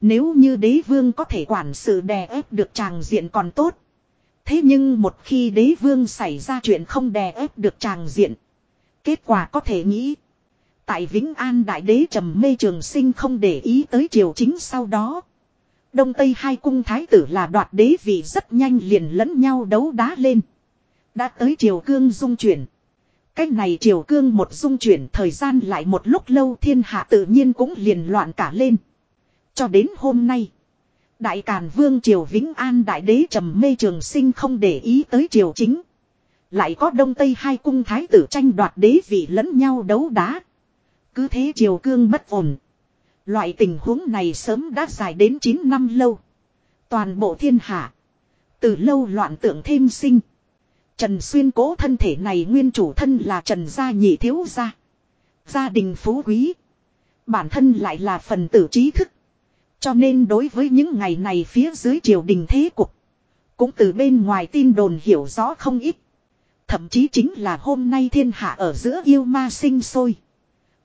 Nếu như đế vương có thể quản sự đè ép được tràng diện còn tốt. Thế nhưng một khi đế vương xảy ra chuyện không đè ép được tràng diện. Kết quả có thể nghĩ. Tại Vĩnh An Đại Đế trầm mê trường sinh không để ý tới triều chính sau đó. Đông Tây hai cung thái tử là đoạt đế vì rất nhanh liền lẫn nhau đấu đá lên. Đã tới triều cương dung chuyển. Cách này triều cương một dung chuyển thời gian lại một lúc lâu thiên hạ tự nhiên cũng liền loạn cả lên. Cho đến hôm nay. Đại Càn Vương Triều Vĩnh An Đại Đế trầm mê trường sinh không để ý tới triều chính. Lại có Đông Tây hai cung thái tử tranh đoạt đế vị lẫn nhau đấu đá. Cứ thế triều cương bất ổn. Loại tình huống này sớm đã dài đến 9 năm lâu. Toàn bộ thiên hạ. Từ lâu loạn tượng thêm sinh. Trần Xuyên cố thân thể này nguyên chủ thân là Trần Gia Nhị Thiếu Gia. Gia đình phú quý. Bản thân lại là phần tử trí thức. Cho nên đối với những ngày này phía dưới triều đình thế cục. Cũng từ bên ngoài tin đồn hiểu rõ không ít. Thậm chí chính là hôm nay thiên hạ ở giữa yêu ma sinh sôi.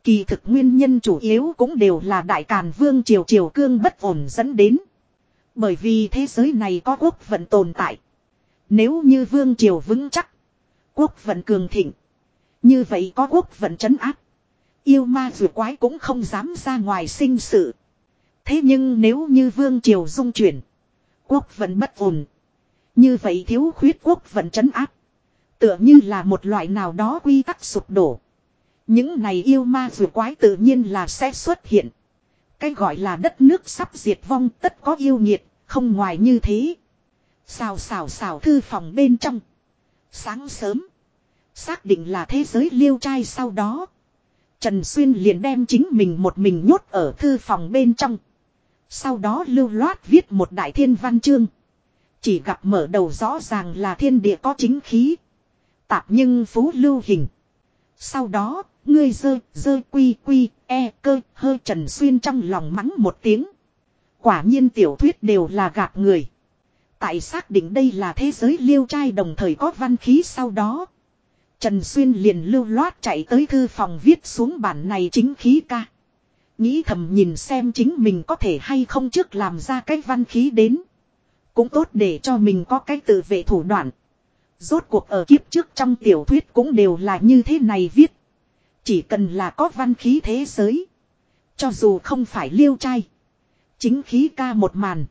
Kỳ thực nguyên nhân chủ yếu cũng đều là đại càn vương triều triều cương bất ổn dẫn đến. Bởi vì thế giới này có quốc vận tồn tại. Nếu như vương triều vững chắc. Quốc vận cường thịnh. Như vậy có quốc vận trấn áp. Yêu ma vừa quái cũng không dám ra ngoài sinh sự. Thế nhưng nếu như vương triều dung chuyển. Quốc vận bất ổn. Như vậy thiếu khuyết quốc vận trấn áp. Tựa như là một loại nào đó quy tắc sụp đổ. Những này yêu ma vừa quái tự nhiên là sẽ xuất hiện. Cái gọi là đất nước sắp diệt vong tất có yêu nghiệt, không ngoài như thế. Xào xào xào thư phòng bên trong. Sáng sớm. Xác định là thế giới liêu trai sau đó. Trần Xuyên liền đem chính mình một mình nhốt ở thư phòng bên trong. Sau đó lưu loát viết một đại thiên văn chương. Chỉ gặp mở đầu rõ ràng là thiên địa có chính khí. Tạp nhưng phú lưu hình. Sau đó, ngươi dơ, dơ quy quy, e cơ, hơi trần xuyên trong lòng mắng một tiếng. Quả nhiên tiểu thuyết đều là gạt người. Tại xác định đây là thế giới liêu trai đồng thời có văn khí sau đó. Trần Xuyên liền lưu loát chạy tới thư phòng viết xuống bản này chính khí ca. Nghĩ thầm nhìn xem chính mình có thể hay không trước làm ra cái văn khí đến. Cũng tốt để cho mình có cái tự vệ thủ đoạn. Rốt cuộc ở kiếp trước trong tiểu thuyết cũng đều là như thế này viết. Chỉ cần là có văn khí thế giới. Cho dù không phải liêu trai. Chính khí ca một màn.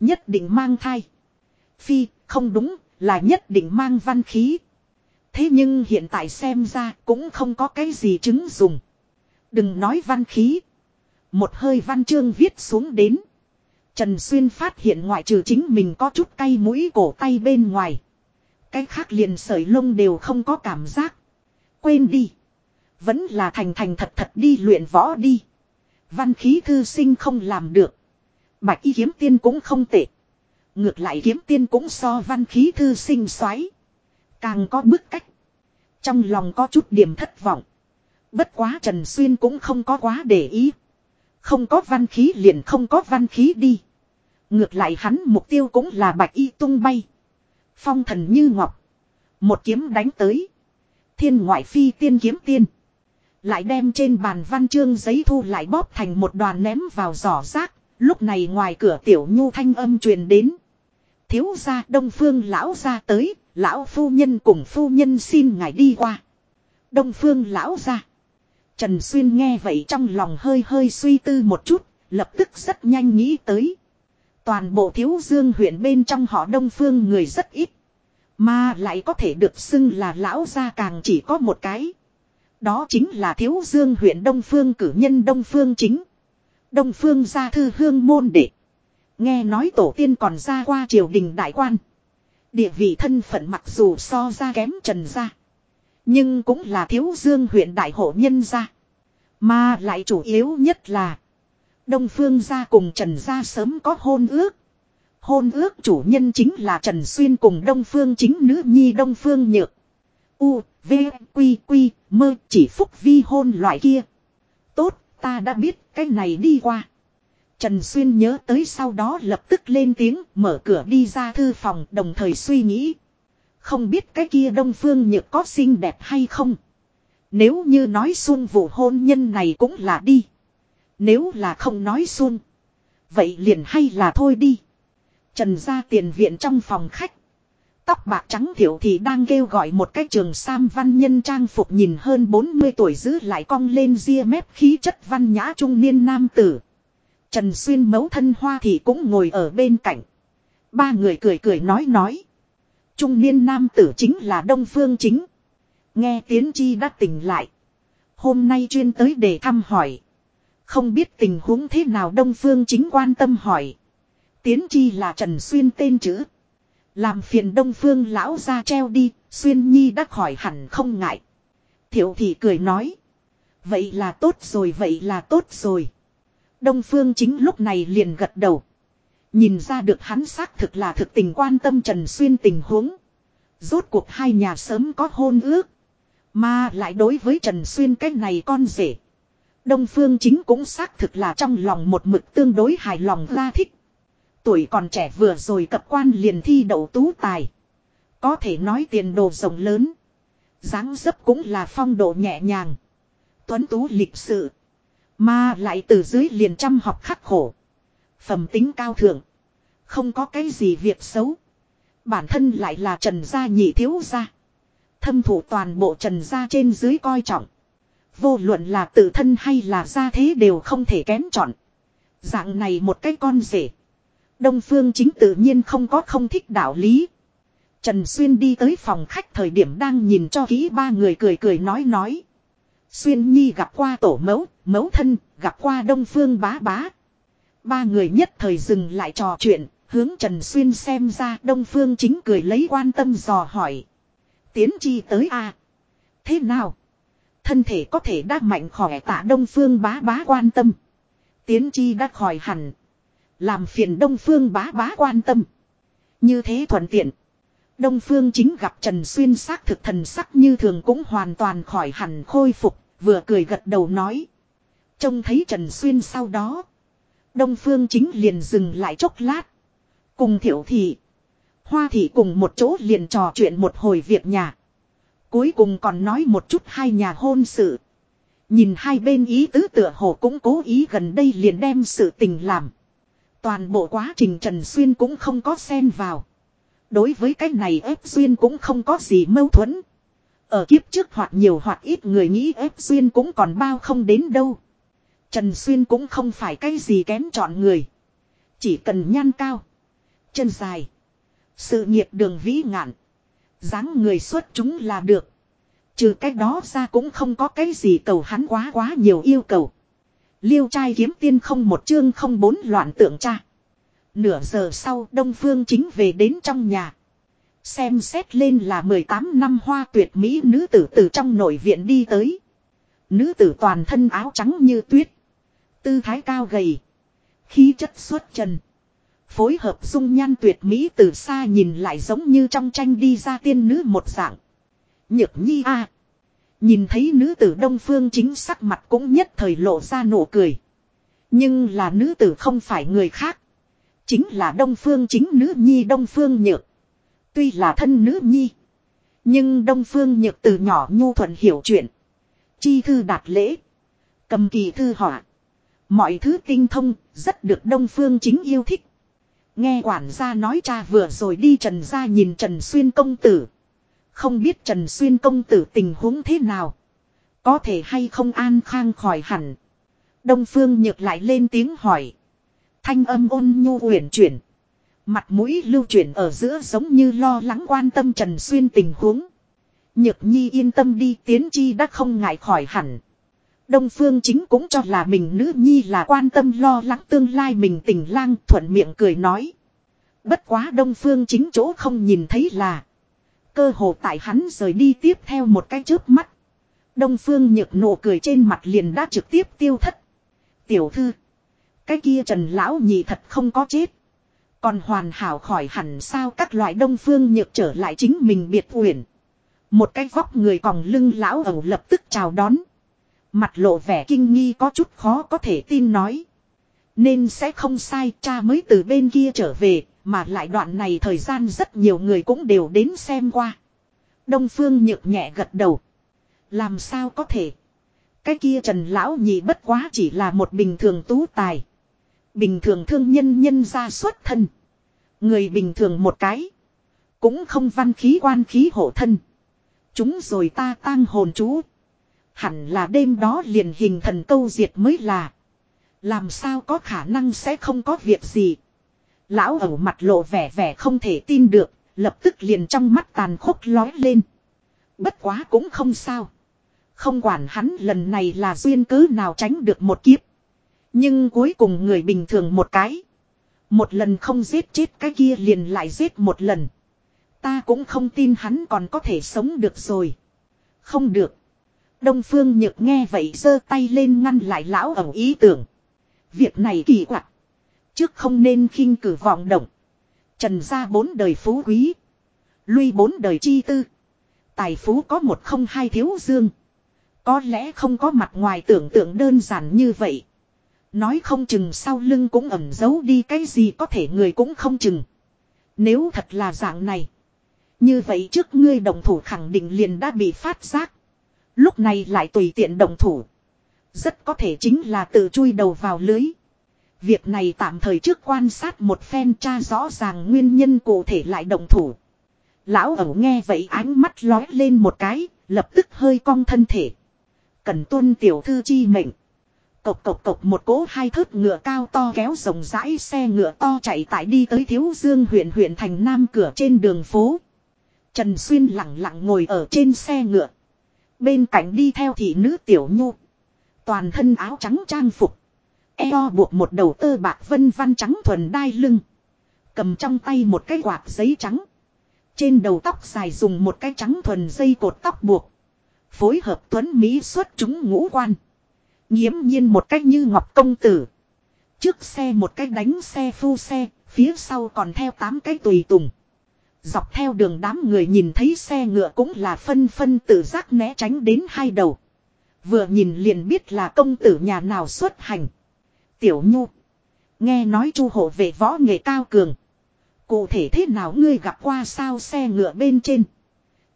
Nhất định mang thai. Phi, không đúng, là nhất định mang văn khí. Thế nhưng hiện tại xem ra cũng không có cái gì chứng dùng. Đừng nói văn khí. Một hơi văn chương viết xuống đến. Trần Xuyên phát hiện ngoại trừ chính mình có chút cay mũi cổ tay bên ngoài. Cái khác liền sợi lông đều không có cảm giác. Quên đi. Vẫn là thành thành thật thật đi luyện võ đi. Văn khí thư sinh không làm được. Bạch y kiếm tiên cũng không tệ. Ngược lại kiếm tiên cũng so văn khí thư sinh xoáy. Càng có bức cách. Trong lòng có chút điểm thất vọng. Bất quá Trần Xuyên cũng không có quá để ý. Không có văn khí liền không có văn khí đi. Ngược lại hắn mục tiêu cũng là bạch y tung bay. Phong thần như ngọc. Một kiếm đánh tới. Thiên ngoại phi tiên kiếm tiên. Lại đem trên bàn văn chương giấy thu lại bóp thành một đoàn ném vào giỏ rác. Lúc này ngoài cửa tiểu nhu thanh âm truyền đến. Thiếu gia, đông phương lão gia tới. Lão phu nhân cùng phu nhân xin ngài đi qua. Đông phương lão gia. Trần Xuyên nghe vậy trong lòng hơi hơi suy tư một chút. Lập tức rất nhanh nghĩ tới. Toàn bộ thiếu dương huyện bên trong họ đông phương người rất ít. Mà lại có thể được xưng là lão gia càng chỉ có một cái. Đó chính là thiếu dương huyện đông phương cử nhân đông phương chính. Đông phương gia thư hương môn đệ. Nghe nói tổ tiên còn ra qua triều đình đại quan. Địa vị thân phận mặc dù so ra kém trần gia. Nhưng cũng là thiếu dương huyện đại hộ nhân gia. Mà lại chủ yếu nhất là. Đông phương gia cùng trần gia sớm có hôn ước. Hôn ước chủ nhân chính là Trần Xuyên cùng Đông Phương chính nữ nhi Đông Phương Nhược. U, V, Quy, Quy, mơ chỉ phúc vi hôn loại kia. Tốt, ta đã biết cái này đi qua. Trần Xuyên nhớ tới sau đó lập tức lên tiếng mở cửa đi ra thư phòng đồng thời suy nghĩ. Không biết cái kia Đông Phương Nhược có xinh đẹp hay không. Nếu như nói xuân vụ hôn nhân này cũng là đi. Nếu là không nói xuân. Vậy liền hay là thôi đi. Trần ra tiền viện trong phòng khách. Tóc bạc trắng thiểu thì đang kêu gọi một cái trường sam văn nhân trang phục nhìn hơn 40 tuổi giữ lại cong lên ria mép khí chất văn nhã trung niên nam tử. Trần Xuyên mấu thân hoa thì cũng ngồi ở bên cạnh. Ba người cười cười nói nói. Trung niên nam tử chính là Đông Phương Chính. Nghe Tiến Chi đã tỉnh lại. Hôm nay chuyên tới để thăm hỏi. Không biết tình huống thế nào Đông Phương Chính quan tâm hỏi. Tiến Chi là Trần Xuyên tên chữ. Làm phiền Đông Phương lão ra treo đi, Xuyên Nhi đã khỏi hẳn không ngại. Thiệu thị cười nói. Vậy là tốt rồi, vậy là tốt rồi. Đông Phương chính lúc này liền gật đầu. Nhìn ra được hắn xác thực là thực tình quan tâm Trần Xuyên tình huống. Rốt cuộc hai nhà sớm có hôn ước. Mà lại đối với Trần Xuyên cái này con rể. Đông Phương chính cũng xác thực là trong lòng một mực tương đối hài lòng ra thích. Tuổi còn trẻ vừa rồi cập quan liền thi đậu tú tài. Có thể nói tiền đồ rộng lớn. dáng dấp cũng là phong độ nhẹ nhàng. Tuấn tú lịch sự. Mà lại từ dưới liền chăm học khắc khổ. Phẩm tính cao thượng. Không có cái gì việc xấu. Bản thân lại là trần gia nhị thiếu gia. Thâm thủ toàn bộ trần gia trên dưới coi trọng. Vô luận là tự thân hay là gia thế đều không thể kém chọn. Dạng này một cái con rể. Đông Phương chính tự nhiên không có không thích đạo lý. Trần Xuyên đi tới phòng khách thời điểm đang nhìn cho kỹ ba người cười cười nói nói. Xuyên Nhi gặp qua tổ mẫu, mẫu thân, gặp qua Đông Phương bá bá. Ba người nhất thời dừng lại trò chuyện, hướng Trần Xuyên xem ra Đông Phương chính cười lấy quan tâm dò hỏi. Tiến chi tới a Thế nào? Thân thể có thể đã mạnh khỏe tạ Đông Phương bá bá quan tâm. Tiến chi đã khỏi hẳn. Làm phiền Đông Phương bá bá quan tâm. Như thế thuận tiện. Đông Phương chính gặp Trần Xuyên xác thực thần sắc như thường cũng hoàn toàn khỏi hẳn khôi phục, vừa cười gật đầu nói. Trông thấy Trần Xuyên sau đó. Đông Phương chính liền dừng lại chốc lát. Cùng thiểu thị. Hoa thị cùng một chỗ liền trò chuyện một hồi việc nhà. Cuối cùng còn nói một chút hai nhà hôn sự. Nhìn hai bên ý tứ tựa hồ cũng cố ý gần đây liền đem sự tình làm. Toàn bộ quá trình Trần Xuyên cũng không có xen vào. Đối với cái này ép Xuyên cũng không có gì mâu thuẫn. Ở kiếp trước hoặc nhiều hoặc ít người nghĩ ép Xuyên cũng còn bao không đến đâu. Trần Xuyên cũng không phải cái gì kém chọn người. Chỉ cần nhan cao. Chân dài. Sự nghiệp đường vĩ ngạn. dáng người xuất chúng là được. Trừ cái đó ra cũng không có cái gì cầu hắn quá quá nhiều yêu cầu. Liêu trai kiếm tiên không một chương không bốn loạn tượng cha. Nửa giờ sau Đông Phương chính về đến trong nhà. Xem xét lên là 18 năm hoa tuyệt mỹ nữ tử từ trong nội viện đi tới. Nữ tử toàn thân áo trắng như tuyết. Tư thái cao gầy. Khí chất xuất trần. Phối hợp dung nhan tuyệt mỹ từ xa nhìn lại giống như trong tranh đi ra tiên nữ một dạng. Nhược nhi a, Nhìn thấy nữ tử đông phương chính sắc mặt cũng nhất thời lộ ra nụ cười. Nhưng là nữ tử không phải người khác. Chính là đông phương chính nữ nhi đông phương nhược. Tuy là thân nữ nhi. Nhưng đông phương nhược từ nhỏ nhu thuận hiểu chuyện. Chi thư đạt lễ. Cầm kỳ thư họa. Mọi thứ tinh thông, rất được đông phương chính yêu thích. Nghe quản gia nói cha vừa rồi đi trần ra nhìn Trần Xuyên công tử. Không biết Trần Xuyên công tử tình huống thế nào. Có thể hay không an khang khỏi hẳn. Đông Phương nhược lại lên tiếng hỏi. Thanh âm ôn nhu uyển chuyển. Mặt mũi lưu chuyển ở giữa giống như lo lắng quan tâm Trần Xuyên tình huống. Nhược nhi yên tâm đi tiến chi đã không ngại khỏi hẳn. Đông Phương chính cũng cho là mình nữ nhi là quan tâm lo lắng tương lai mình tình lang thuận miệng cười nói. Bất quá Đông Phương chính chỗ không nhìn thấy là. Cơ hồ tại hắn rời đi tiếp theo một cái chớp mắt. Đông Phương nhược nụ cười trên mặt liền đã trực tiếp tiêu thất. Tiểu thư. Cái kia trần lão nhị thật không có chết. Còn hoàn hảo khỏi hẳn sao các loại đông phương nhược trở lại chính mình biệt uyển. Một cái vóc người còng lưng lão ẩu lập tức chào đón. Mặt lộ vẻ kinh nghi có chút khó có thể tin nói. Nên sẽ không sai cha mới từ bên kia trở về, mà lại đoạn này thời gian rất nhiều người cũng đều đến xem qua. Đông Phương nhược nhẹ gật đầu. Làm sao có thể? Cái kia Trần Lão nhị bất quá chỉ là một bình thường tú tài. Bình thường thương nhân nhân ra xuất thân. Người bình thường một cái. Cũng không văn khí quan khí hộ thân. Chúng rồi ta tang hồn chú. Hẳn là đêm đó liền hình thần câu diệt mới là. Làm sao có khả năng sẽ không có việc gì. Lão ẩu mặt lộ vẻ vẻ không thể tin được. Lập tức liền trong mắt tàn khốc lói lên. Bất quá cũng không sao. Không quản hắn lần này là duyên cớ nào tránh được một kiếp. Nhưng cuối cùng người bình thường một cái. Một lần không giết chết cái kia liền lại giết một lần. Ta cũng không tin hắn còn có thể sống được rồi. Không được. Đông Phương Nhược nghe vậy giơ tay lên ngăn lại lão ẩu ý tưởng. Việc này kỳ quặc. Trước không nên khinh cử vọng động. Trần gia bốn đời phú quý. Lui bốn đời chi tư. Tài phú có một không hai thiếu dương. Có lẽ không có mặt ngoài tưởng tượng đơn giản như vậy. Nói không chừng sau lưng cũng ẩn giấu đi cái gì có thể người cũng không chừng. Nếu thật là dạng này. Như vậy trước ngươi đồng thủ khẳng định liền đã bị phát giác. Lúc này lại tùy tiện động thủ. Rất có thể chính là tự chui đầu vào lưới. Việc này tạm thời trước quan sát một phen tra rõ ràng nguyên nhân cụ thể lại động thủ. Lão ẩu nghe vậy ánh mắt lói lên một cái, lập tức hơi cong thân thể. Cần tuân tiểu thư chi mệnh. Cộc cộc cộc một cỗ hai thớt ngựa cao to kéo rồng rãi xe ngựa to chạy tại đi tới Thiếu Dương huyện huyện thành Nam cửa trên đường phố. Trần Xuyên lặng lặng ngồi ở trên xe ngựa. Bên cạnh đi theo thị nữ tiểu nhu. Toàn thân áo trắng trang phục. Eo buộc một đầu tơ bạc vân văn trắng thuần đai lưng. Cầm trong tay một cái quạt giấy trắng. Trên đầu tóc dài dùng một cái trắng thuần dây cột tóc buộc. Phối hợp tuấn Mỹ xuất chúng ngũ quan. Nghiễm nhiên một cách như ngọc công tử. Trước xe một cách đánh xe phu xe, phía sau còn theo tám cái tùy tùng. Dọc theo đường đám người nhìn thấy xe ngựa cũng là phân phân tự giác né tránh đến hai đầu. Vừa nhìn liền biết là công tử nhà nào xuất hành. Tiểu Nhu. Nghe nói chu hộ về võ nghệ cao cường. Cụ thể thế nào ngươi gặp qua sao xe ngựa bên trên.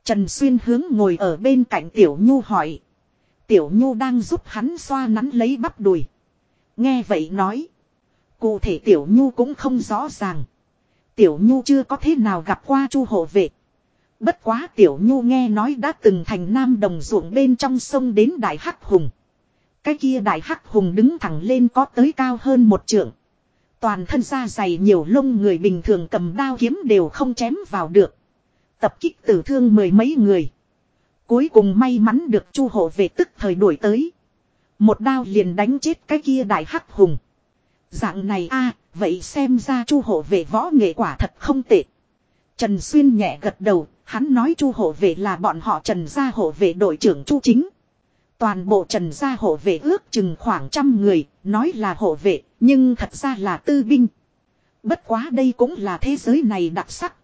Trần Xuyên hướng ngồi ở bên cạnh Tiểu Nhu hỏi. Tiểu Nhu đang giúp hắn xoa nắn lấy bắp đùi. Nghe vậy nói. Cụ thể Tiểu Nhu cũng không rõ ràng. Tiểu Nhu chưa có thế nào gặp qua chu hộ vệ. Bất quá Tiểu Nhu nghe nói đã từng thành nam đồng ruộng bên trong sông đến Đại Hắc Hùng. Cái kia Đại Hắc Hùng đứng thẳng lên có tới cao hơn một trượng. Toàn thân da dày nhiều lông người bình thường cầm đao kiếm đều không chém vào được. Tập kích tử thương mười mấy người. Cuối cùng may mắn được chu hộ về tức thời đuổi tới. Một đao liền đánh chết cái kia đại hắc hùng. Dạng này a vậy xem ra chu hộ về võ nghệ quả thật không tệ. Trần Xuyên nhẹ gật đầu, hắn nói chu hộ vệ là bọn họ Trần gia hộ vệ đội trưởng chu chính. Toàn bộ Trần gia hộ vệ ước chừng khoảng trăm người, nói là hộ vệ, nhưng thật ra là tư binh. Bất quá đây cũng là thế giới này đặc sắc.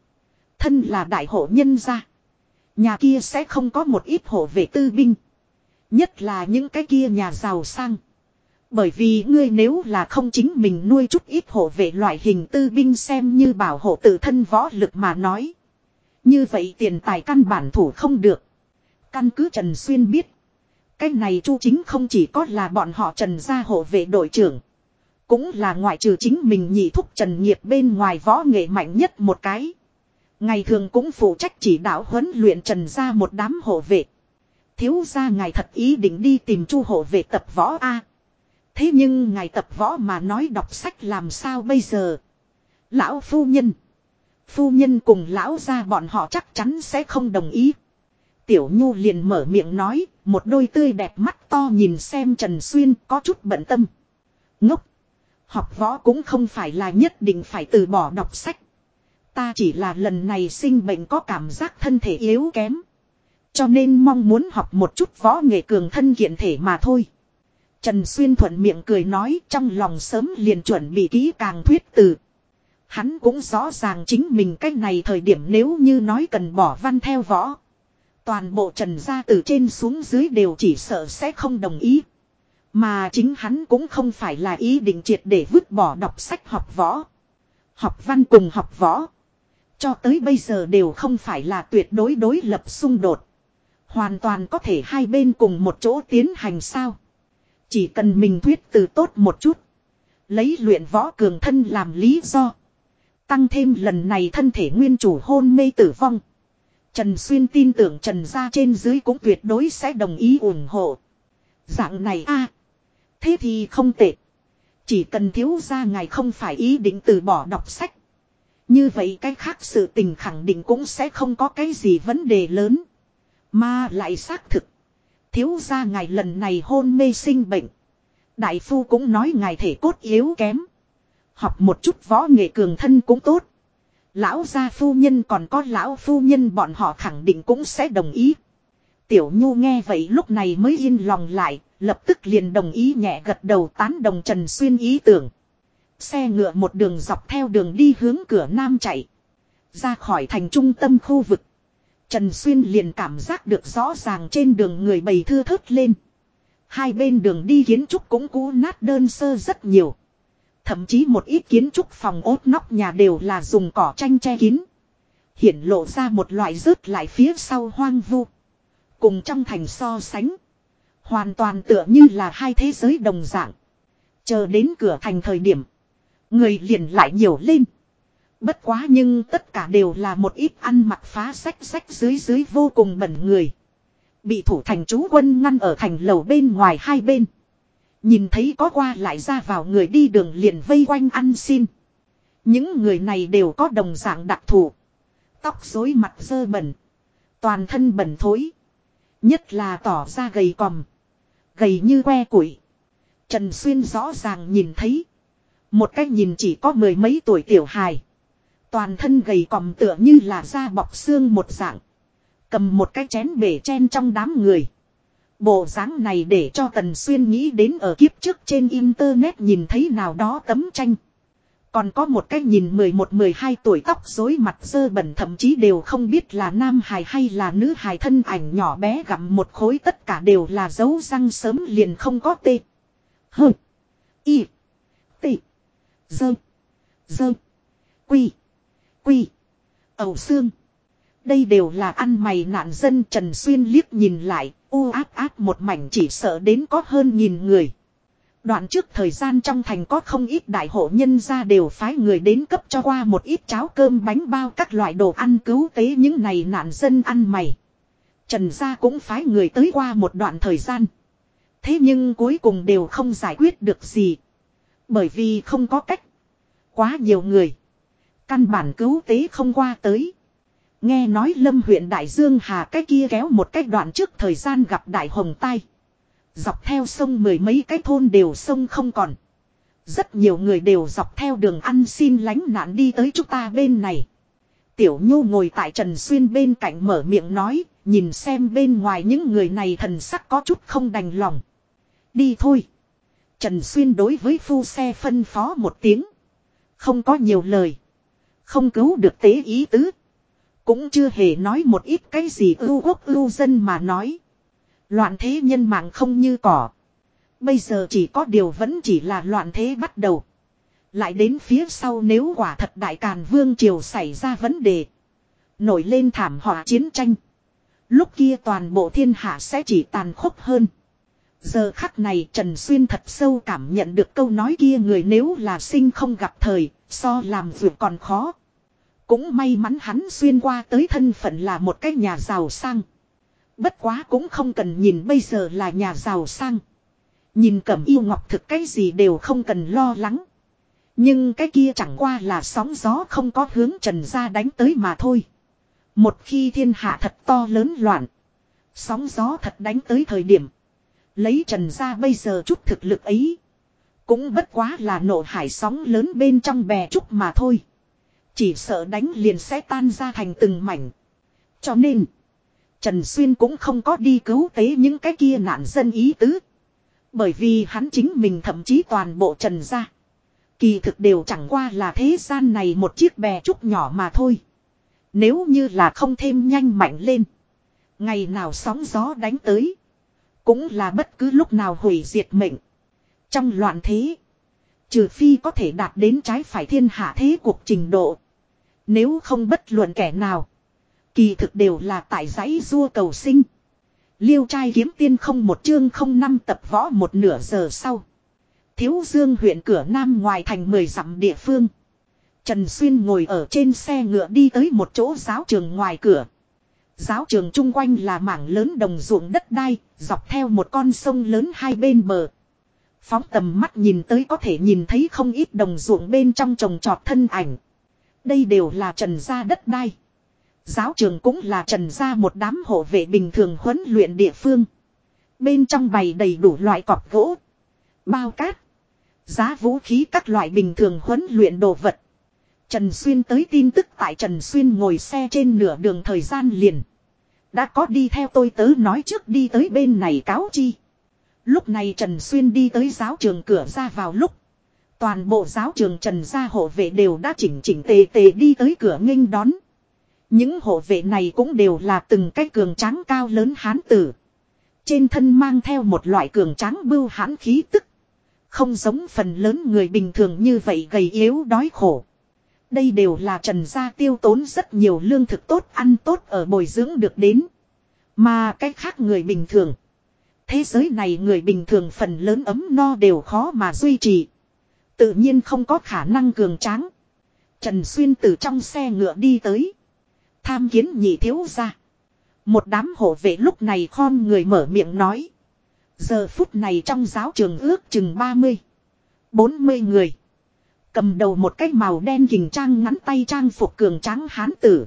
Thân là đại hộ nhân gia. Nhà kia sẽ không có một ít hộ vệ tư binh. Nhất là những cái kia nhà giàu sang. Bởi vì ngươi nếu là không chính mình nuôi chút ít hộ vệ loại hình tư binh xem như bảo hộ tự thân võ lực mà nói. Như vậy tiền tài căn bản thủ không được. Căn cứ Trần Xuyên biết. Cái này chu chính không chỉ có là bọn họ Trần gia hộ vệ đội trưởng. Cũng là ngoại trừ chính mình nhị thúc Trần Nghiệp bên ngoài võ nghệ mạnh nhất một cái. Ngày thường cũng phụ trách chỉ đạo huấn luyện Trần gia một đám hộ vệ. Thiếu gia ngài thật ý định đi tìm chu hộ vệ tập võ A. Thế nhưng ngài tập võ mà nói đọc sách làm sao bây giờ? Lão phu nhân. Phu nhân cùng lão gia bọn họ chắc chắn sẽ không đồng ý. Tiểu Nhu liền mở miệng nói, một đôi tươi đẹp mắt to nhìn xem Trần Xuyên có chút bận tâm. Ngốc! Học võ cũng không phải là nhất định phải từ bỏ đọc sách. Ta chỉ là lần này sinh bệnh có cảm giác thân thể yếu kém. Cho nên mong muốn học một chút võ nghệ cường thân kiện thể mà thôi. Trần Xuyên thuận miệng cười nói trong lòng sớm liền chuẩn bị kỹ càng thuyết từ. Hắn cũng rõ ràng chính mình cách này thời điểm nếu như nói cần bỏ văn theo võ. Toàn bộ trần gia từ trên xuống dưới đều chỉ sợ sẽ không đồng ý. Mà chính hắn cũng không phải là ý định triệt để vứt bỏ đọc sách học võ. Học văn cùng học võ. Cho tới bây giờ đều không phải là tuyệt đối đối lập xung đột. Hoàn toàn có thể hai bên cùng một chỗ tiến hành sao. Chỉ cần mình thuyết từ tốt một chút. Lấy luyện võ cường thân làm lý do. Tăng thêm lần này thân thể nguyên chủ hôn mê tử vong. Trần Xuyên tin tưởng Trần gia trên dưới cũng tuyệt đối sẽ đồng ý ủng hộ. Dạng này a Thế thì không tệ. Chỉ cần thiếu gia ngài không phải ý định từ bỏ đọc sách. Như vậy cái khác sự tình khẳng định cũng sẽ không có cái gì vấn đề lớn. Mà lại xác thực. Thiếu gia ngài lần này hôn mê sinh bệnh. Đại phu cũng nói ngài thể cốt yếu kém. Học một chút võ nghệ cường thân cũng tốt. Lão gia phu nhân còn có lão phu nhân bọn họ khẳng định cũng sẽ đồng ý. Tiểu Nhu nghe vậy lúc này mới yên lòng lại, lập tức liền đồng ý nhẹ gật đầu tán đồng Trần Xuyên ý tưởng. Xe ngựa một đường dọc theo đường đi hướng cửa nam chạy. Ra khỏi thành trung tâm khu vực. Trần Xuyên liền cảm giác được rõ ràng trên đường người bầy thư thớt lên. Hai bên đường đi kiến trúc cũng cũ nát đơn sơ rất nhiều. Thậm chí một ít kiến trúc phòng ốt nóc nhà đều là dùng cỏ tranh che kín. Hiển lộ ra một loại rớt lại phía sau hoang vu. Cùng trong thành so sánh. Hoàn toàn tựa như là hai thế giới đồng dạng. Chờ đến cửa thành thời điểm. Người liền lại nhiều lên. Bất quá nhưng tất cả đều là một ít ăn mặc phá sách sách dưới dưới vô cùng bẩn người. Bị thủ thành chú quân ngăn ở thành lầu bên ngoài hai bên. Nhìn thấy có qua lại ra vào người đi đường liền vây quanh ăn xin. Những người này đều có đồng dạng đặc thù. Tóc rối mặt dơ bẩn. Toàn thân bẩn thối. Nhất là tỏ ra gầy còm. Gầy như que củi. Trần Xuyên rõ ràng nhìn thấy. Một cách nhìn chỉ có mười mấy tuổi tiểu hài. Toàn thân gầy còm tựa như là da bọc xương một dạng. Cầm một cái chén bể chen trong đám người. Bộ dáng này để cho Tần Xuyên nghĩ đến ở kiếp trước trên internet nhìn thấy nào đó tấm tranh. Còn có một cái nhìn 11-12 tuổi tóc rối mặt dơ bẩn thậm chí đều không biết là nam hài hay là nữ hài thân ảnh nhỏ bé gặm một khối tất cả đều là dấu răng sớm liền không có tê. Hơ. Y. tị, Dơ. Dơ. Quy. Quy. Ẩu xương. Đây đều là ăn mày nạn dân Trần Xuyên liếc nhìn lại, u áp áp một mảnh chỉ sợ đến có hơn nghìn người. Đoạn trước thời gian trong thành có không ít đại hộ nhân gia đều phái người đến cấp cho qua một ít cháo cơm bánh bao các loại đồ ăn cứu tế những này nạn dân ăn mày. Trần gia cũng phái người tới qua một đoạn thời gian. Thế nhưng cuối cùng đều không giải quyết được gì. Bởi vì không có cách. Quá nhiều người. Căn bản cứu tế không qua tới. Nghe nói lâm huyện Đại Dương Hà cái kia kéo một cách đoạn trước thời gian gặp Đại Hồng Tai. Dọc theo sông mười mấy cái thôn đều sông không còn. Rất nhiều người đều dọc theo đường ăn xin lánh nạn đi tới chúng ta bên này. Tiểu Nhu ngồi tại Trần Xuyên bên cạnh mở miệng nói, nhìn xem bên ngoài những người này thần sắc có chút không đành lòng. Đi thôi. Trần Xuyên đối với phu xe phân phó một tiếng. Không có nhiều lời. Không cứu được tế ý tứ. Cũng chưa hề nói một ít cái gì ưu quốc ưu dân mà nói. Loạn thế nhân mạng không như cỏ. Bây giờ chỉ có điều vẫn chỉ là loạn thế bắt đầu. Lại đến phía sau nếu quả thật đại càn vương triều xảy ra vấn đề. Nổi lên thảm họa chiến tranh. Lúc kia toàn bộ thiên hạ sẽ chỉ tàn khốc hơn. Giờ khắc này Trần Xuyên thật sâu cảm nhận được câu nói kia người nếu là sinh không gặp thời, so làm việc còn khó. Cũng may mắn hắn xuyên qua tới thân phận là một cái nhà giàu sang. Bất quá cũng không cần nhìn bây giờ là nhà giàu sang. Nhìn cẩm yêu ngọc thực cái gì đều không cần lo lắng. Nhưng cái kia chẳng qua là sóng gió không có hướng trần ra đánh tới mà thôi. Một khi thiên hạ thật to lớn loạn. Sóng gió thật đánh tới thời điểm. Lấy trần ra bây giờ chút thực lực ấy. Cũng bất quá là nổ hải sóng lớn bên trong bè trúc mà thôi. Chỉ sợ đánh liền sẽ tan ra thành từng mảnh. Cho nên. Trần Xuyên cũng không có đi cứu tế những cái kia nạn dân ý tứ. Bởi vì hắn chính mình thậm chí toàn bộ trần ra. Kỳ thực đều chẳng qua là thế gian này một chiếc bè trúc nhỏ mà thôi. Nếu như là không thêm nhanh mạnh lên. Ngày nào sóng gió đánh tới. Cũng là bất cứ lúc nào hủy diệt mệnh. Trong loạn thế. Trừ phi có thể đạt đến trái phải thiên hạ thế cuộc trình độ. Nếu không bất luận kẻ nào. Kỳ thực đều là tại giấy rua cầu sinh. Liêu trai kiếm tiên không một chương không năm tập võ một nửa giờ sau. Thiếu dương huyện cửa nam ngoài thành mười dặm địa phương. Trần Xuyên ngồi ở trên xe ngựa đi tới một chỗ giáo trường ngoài cửa. Giáo trường chung quanh là mảng lớn đồng ruộng đất đai, dọc theo một con sông lớn hai bên bờ. Phóng tầm mắt nhìn tới có thể nhìn thấy không ít đồng ruộng bên trong trồng trọt thân ảnh. Đây đều là trần gia đất đai. Giáo trường cũng là trần gia một đám hộ vệ bình thường huấn luyện địa phương. Bên trong bày đầy đủ loại cọp gỗ, bao cát, giá vũ khí các loại bình thường huấn luyện đồ vật. Trần Xuyên tới tin tức tại Trần Xuyên ngồi xe trên nửa đường thời gian liền. Đã có đi theo tôi tớ nói trước đi tới bên này cáo chi. Lúc này Trần Xuyên đi tới giáo trường cửa ra vào lúc. Toàn bộ giáo trường Trần gia hộ vệ đều đã chỉnh chỉnh tề tề đi tới cửa nghênh đón. Những hộ vệ này cũng đều là từng cái cường tráng cao lớn hán tử. Trên thân mang theo một loại cường tráng bưu hãn khí tức. Không giống phần lớn người bình thường như vậy gầy yếu đói khổ. Đây đều là trần gia tiêu tốn rất nhiều lương thực tốt, ăn tốt ở bồi dưỡng được đến. Mà cách khác người bình thường. Thế giới này người bình thường phần lớn ấm no đều khó mà duy trì. Tự nhiên không có khả năng cường tráng. Trần Xuyên từ trong xe ngựa đi tới. Tham kiến nhị thiếu ra. Một đám hộ vệ lúc này khom người mở miệng nói. Giờ phút này trong giáo trường ước chừng 30. 40 người. Cầm đầu một cái màu đen hình trang ngắn tay trang phục cường tráng hán tử.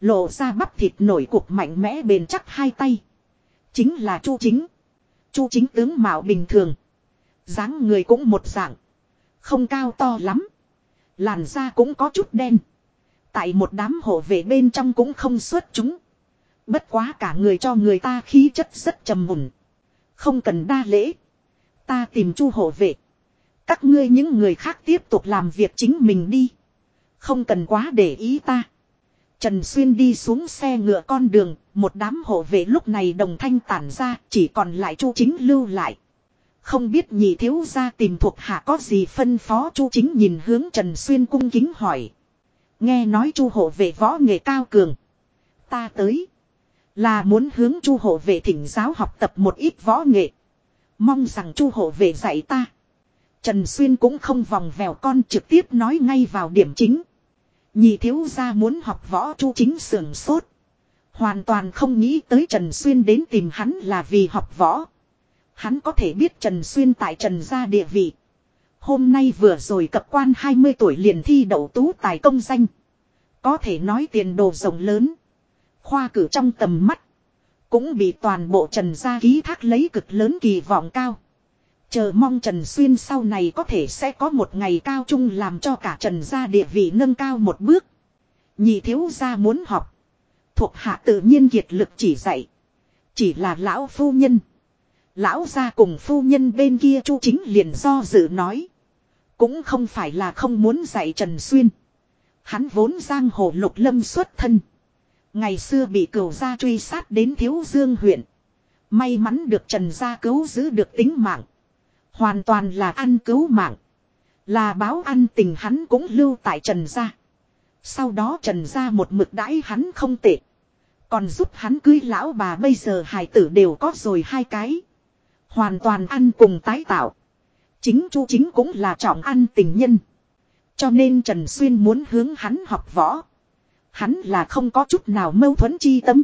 Lộ ra bắp thịt nổi cục mạnh mẽ bền chắc hai tay. Chính là Chu Chính. Chu Chính tướng mạo bình thường. dáng người cũng một dạng. Không cao to lắm. Làn da cũng có chút đen. Tại một đám hộ vệ bên trong cũng không xuất chúng. Bất quá cả người cho người ta khí chất rất trầm mùn. Không cần đa lễ. Ta tìm chu hộ vệ. Các ngươi những người khác tiếp tục làm việc chính mình đi. Không cần quá để ý ta. Trần Xuyên đi xuống xe ngựa con đường, một đám hộ vệ lúc này đồng thanh tản ra, chỉ còn lại Chu Chính lưu lại. Không biết nhị thiếu gia tìm thuộc hạ có gì phân phó Chu Chính nhìn hướng Trần Xuyên cung kính hỏi. Nghe nói Chu hộ về võ nghệ cao cường. Ta tới. Là muốn hướng Chu hộ về thỉnh giáo học tập một ít võ nghệ. Mong rằng Chu hộ về dạy ta. Trần Xuyên cũng không vòng vèo con trực tiếp nói ngay vào điểm chính. Nhị thiếu gia muốn học võ chu chính sườn sốt. Hoàn toàn không nghĩ tới Trần Xuyên đến tìm hắn là vì học võ. Hắn có thể biết Trần Xuyên tại Trần gia địa vị. Hôm nay vừa rồi cập quan 20 tuổi liền thi đậu tú tài công danh. Có thể nói tiền đồ rộng lớn. Khoa cử trong tầm mắt. Cũng bị toàn bộ Trần gia ký thác lấy cực lớn kỳ vọng cao. Chờ mong Trần Xuyên sau này có thể sẽ có một ngày cao trung làm cho cả Trần gia địa vị nâng cao một bước. Nhị thiếu gia muốn học. Thuộc hạ tự nhiên kiệt lực chỉ dạy. Chỉ là lão phu nhân. Lão gia cùng phu nhân bên kia chu chính liền do dự nói. Cũng không phải là không muốn dạy Trần Xuyên. Hắn vốn giang hồ lục lâm xuất thân. Ngày xưa bị cửu gia truy sát đến Thiếu Dương huyện. May mắn được Trần gia cứu giữ được tính mạng. Hoàn toàn là ăn cứu mạng. Là báo ăn tình hắn cũng lưu tại Trần gia. Sau đó Trần gia một mực đãi hắn không tệ. Còn giúp hắn cưới lão bà bây giờ hài tử đều có rồi hai cái. Hoàn toàn ăn cùng tái tạo. Chính chu chính cũng là trọng ăn tình nhân. Cho nên Trần Xuyên muốn hướng hắn học võ. Hắn là không có chút nào mâu thuẫn chi tâm.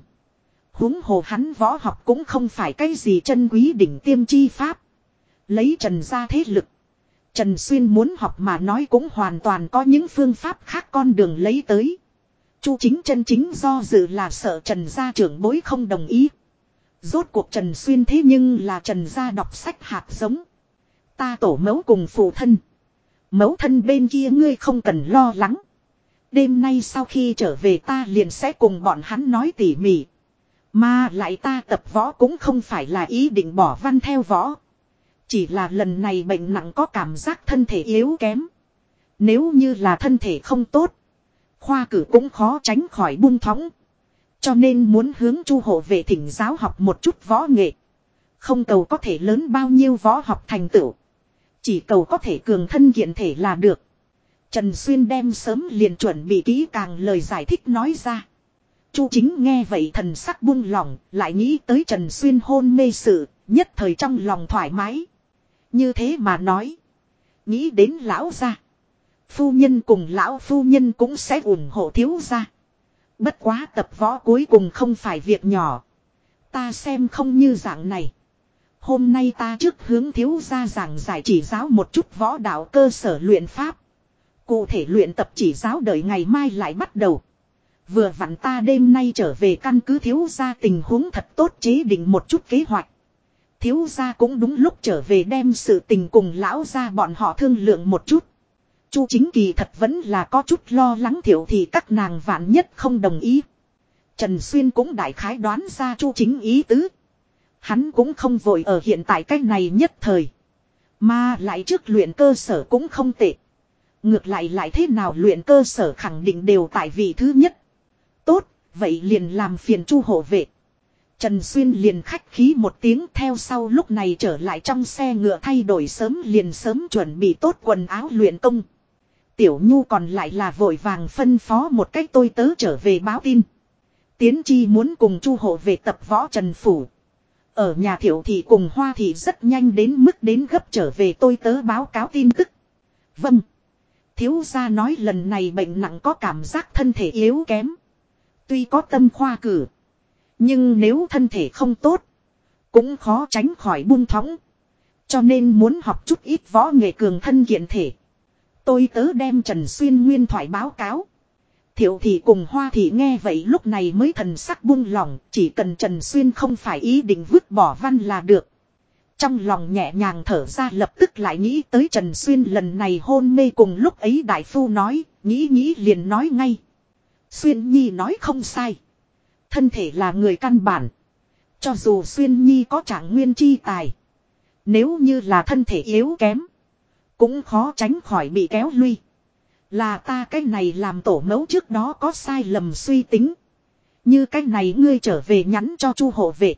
huống hồ hắn võ học cũng không phải cái gì chân quý đỉnh tiêm chi pháp. Lấy Trần ra thế lực. Trần Xuyên muốn học mà nói cũng hoàn toàn có những phương pháp khác con đường lấy tới. Chu chính chân chính do dự là sợ Trần gia trưởng bối không đồng ý. Rốt cuộc Trần Xuyên thế nhưng là Trần gia đọc sách hạt giống. Ta tổ mẫu cùng phụ thân. Mẫu thân bên kia ngươi không cần lo lắng. Đêm nay sau khi trở về ta liền sẽ cùng bọn hắn nói tỉ mỉ. Mà lại ta tập võ cũng không phải là ý định bỏ văn theo võ. Chỉ là lần này bệnh nặng có cảm giác thân thể yếu kém. Nếu như là thân thể không tốt. Khoa cử cũng khó tránh khỏi buông thõng. Cho nên muốn hướng chu hộ về thỉnh giáo học một chút võ nghệ. Không cầu có thể lớn bao nhiêu võ học thành tựu. Chỉ cầu có thể cường thân kiện thể là được. Trần Xuyên đem sớm liền chuẩn bị kỹ càng lời giải thích nói ra. Chu chính nghe vậy thần sắc buông lòng, lại nghĩ tới Trần Xuyên hôn mê sự, nhất thời trong lòng thoải mái. Như thế mà nói. Nghĩ đến lão gia. Phu nhân cùng lão phu nhân cũng sẽ ủng hộ thiếu gia. Bất quá tập võ cuối cùng không phải việc nhỏ. Ta xem không như dạng này. Hôm nay ta trước hướng thiếu gia giảng giải chỉ giáo một chút võ đạo cơ sở luyện pháp. Cụ thể luyện tập chỉ giáo đợi ngày mai lại bắt đầu. Vừa vặn ta đêm nay trở về căn cứ thiếu gia tình huống thật tốt chế định một chút kế hoạch. Thiếu gia cũng đúng lúc trở về đem sự tình cùng lão gia bọn họ thương lượng một chút. Chu chính kỳ thật vẫn là có chút lo lắng thiểu thì các nàng vạn nhất không đồng ý. Trần Xuyên cũng đại khái đoán ra chu chính ý tứ. Hắn cũng không vội ở hiện tại cách này nhất thời. Mà lại trước luyện cơ sở cũng không tệ. Ngược lại lại thế nào luyện cơ sở khẳng định đều tại vị thứ nhất. Tốt, vậy liền làm phiền chu hộ vệ. Trần Xuyên liền khách khí một tiếng theo sau lúc này trở lại trong xe ngựa thay đổi sớm liền sớm chuẩn bị tốt quần áo luyện công. Tiểu Nhu còn lại là vội vàng phân phó một cách tôi tớ trở về báo tin. Tiến chi muốn cùng chu hộ về tập võ Trần Phủ. Ở nhà thiểu thị cùng hoa thị rất nhanh đến mức đến gấp trở về tôi tớ báo cáo tin tức. Vâng. Thiếu gia nói lần này bệnh nặng có cảm giác thân thể yếu kém. Tuy có tâm khoa cử. Nhưng nếu thân thể không tốt. Cũng khó tránh khỏi buông thõng. Cho nên muốn học chút ít võ nghệ cường thân kiện thể. Tôi tớ đem Trần Xuyên nguyên thoại báo cáo. Thiệu thị cùng Hoa thị nghe vậy lúc này mới thần sắc buông lòng, chỉ cần Trần Xuyên không phải ý định vứt bỏ văn là được. Trong lòng nhẹ nhàng thở ra lập tức lại nghĩ tới Trần Xuyên lần này hôn mê cùng lúc ấy đại phu nói, nghĩ nghĩ liền nói ngay. Xuyên Nhi nói không sai. Thân thể là người căn bản. Cho dù Xuyên Nhi có trạng nguyên chi tài. Nếu như là thân thể yếu kém. Cũng khó tránh khỏi bị kéo lui. Là ta cái này làm tổ mẫu trước đó có sai lầm suy tính. Như cái này ngươi trở về nhắn cho chu hộ vệ.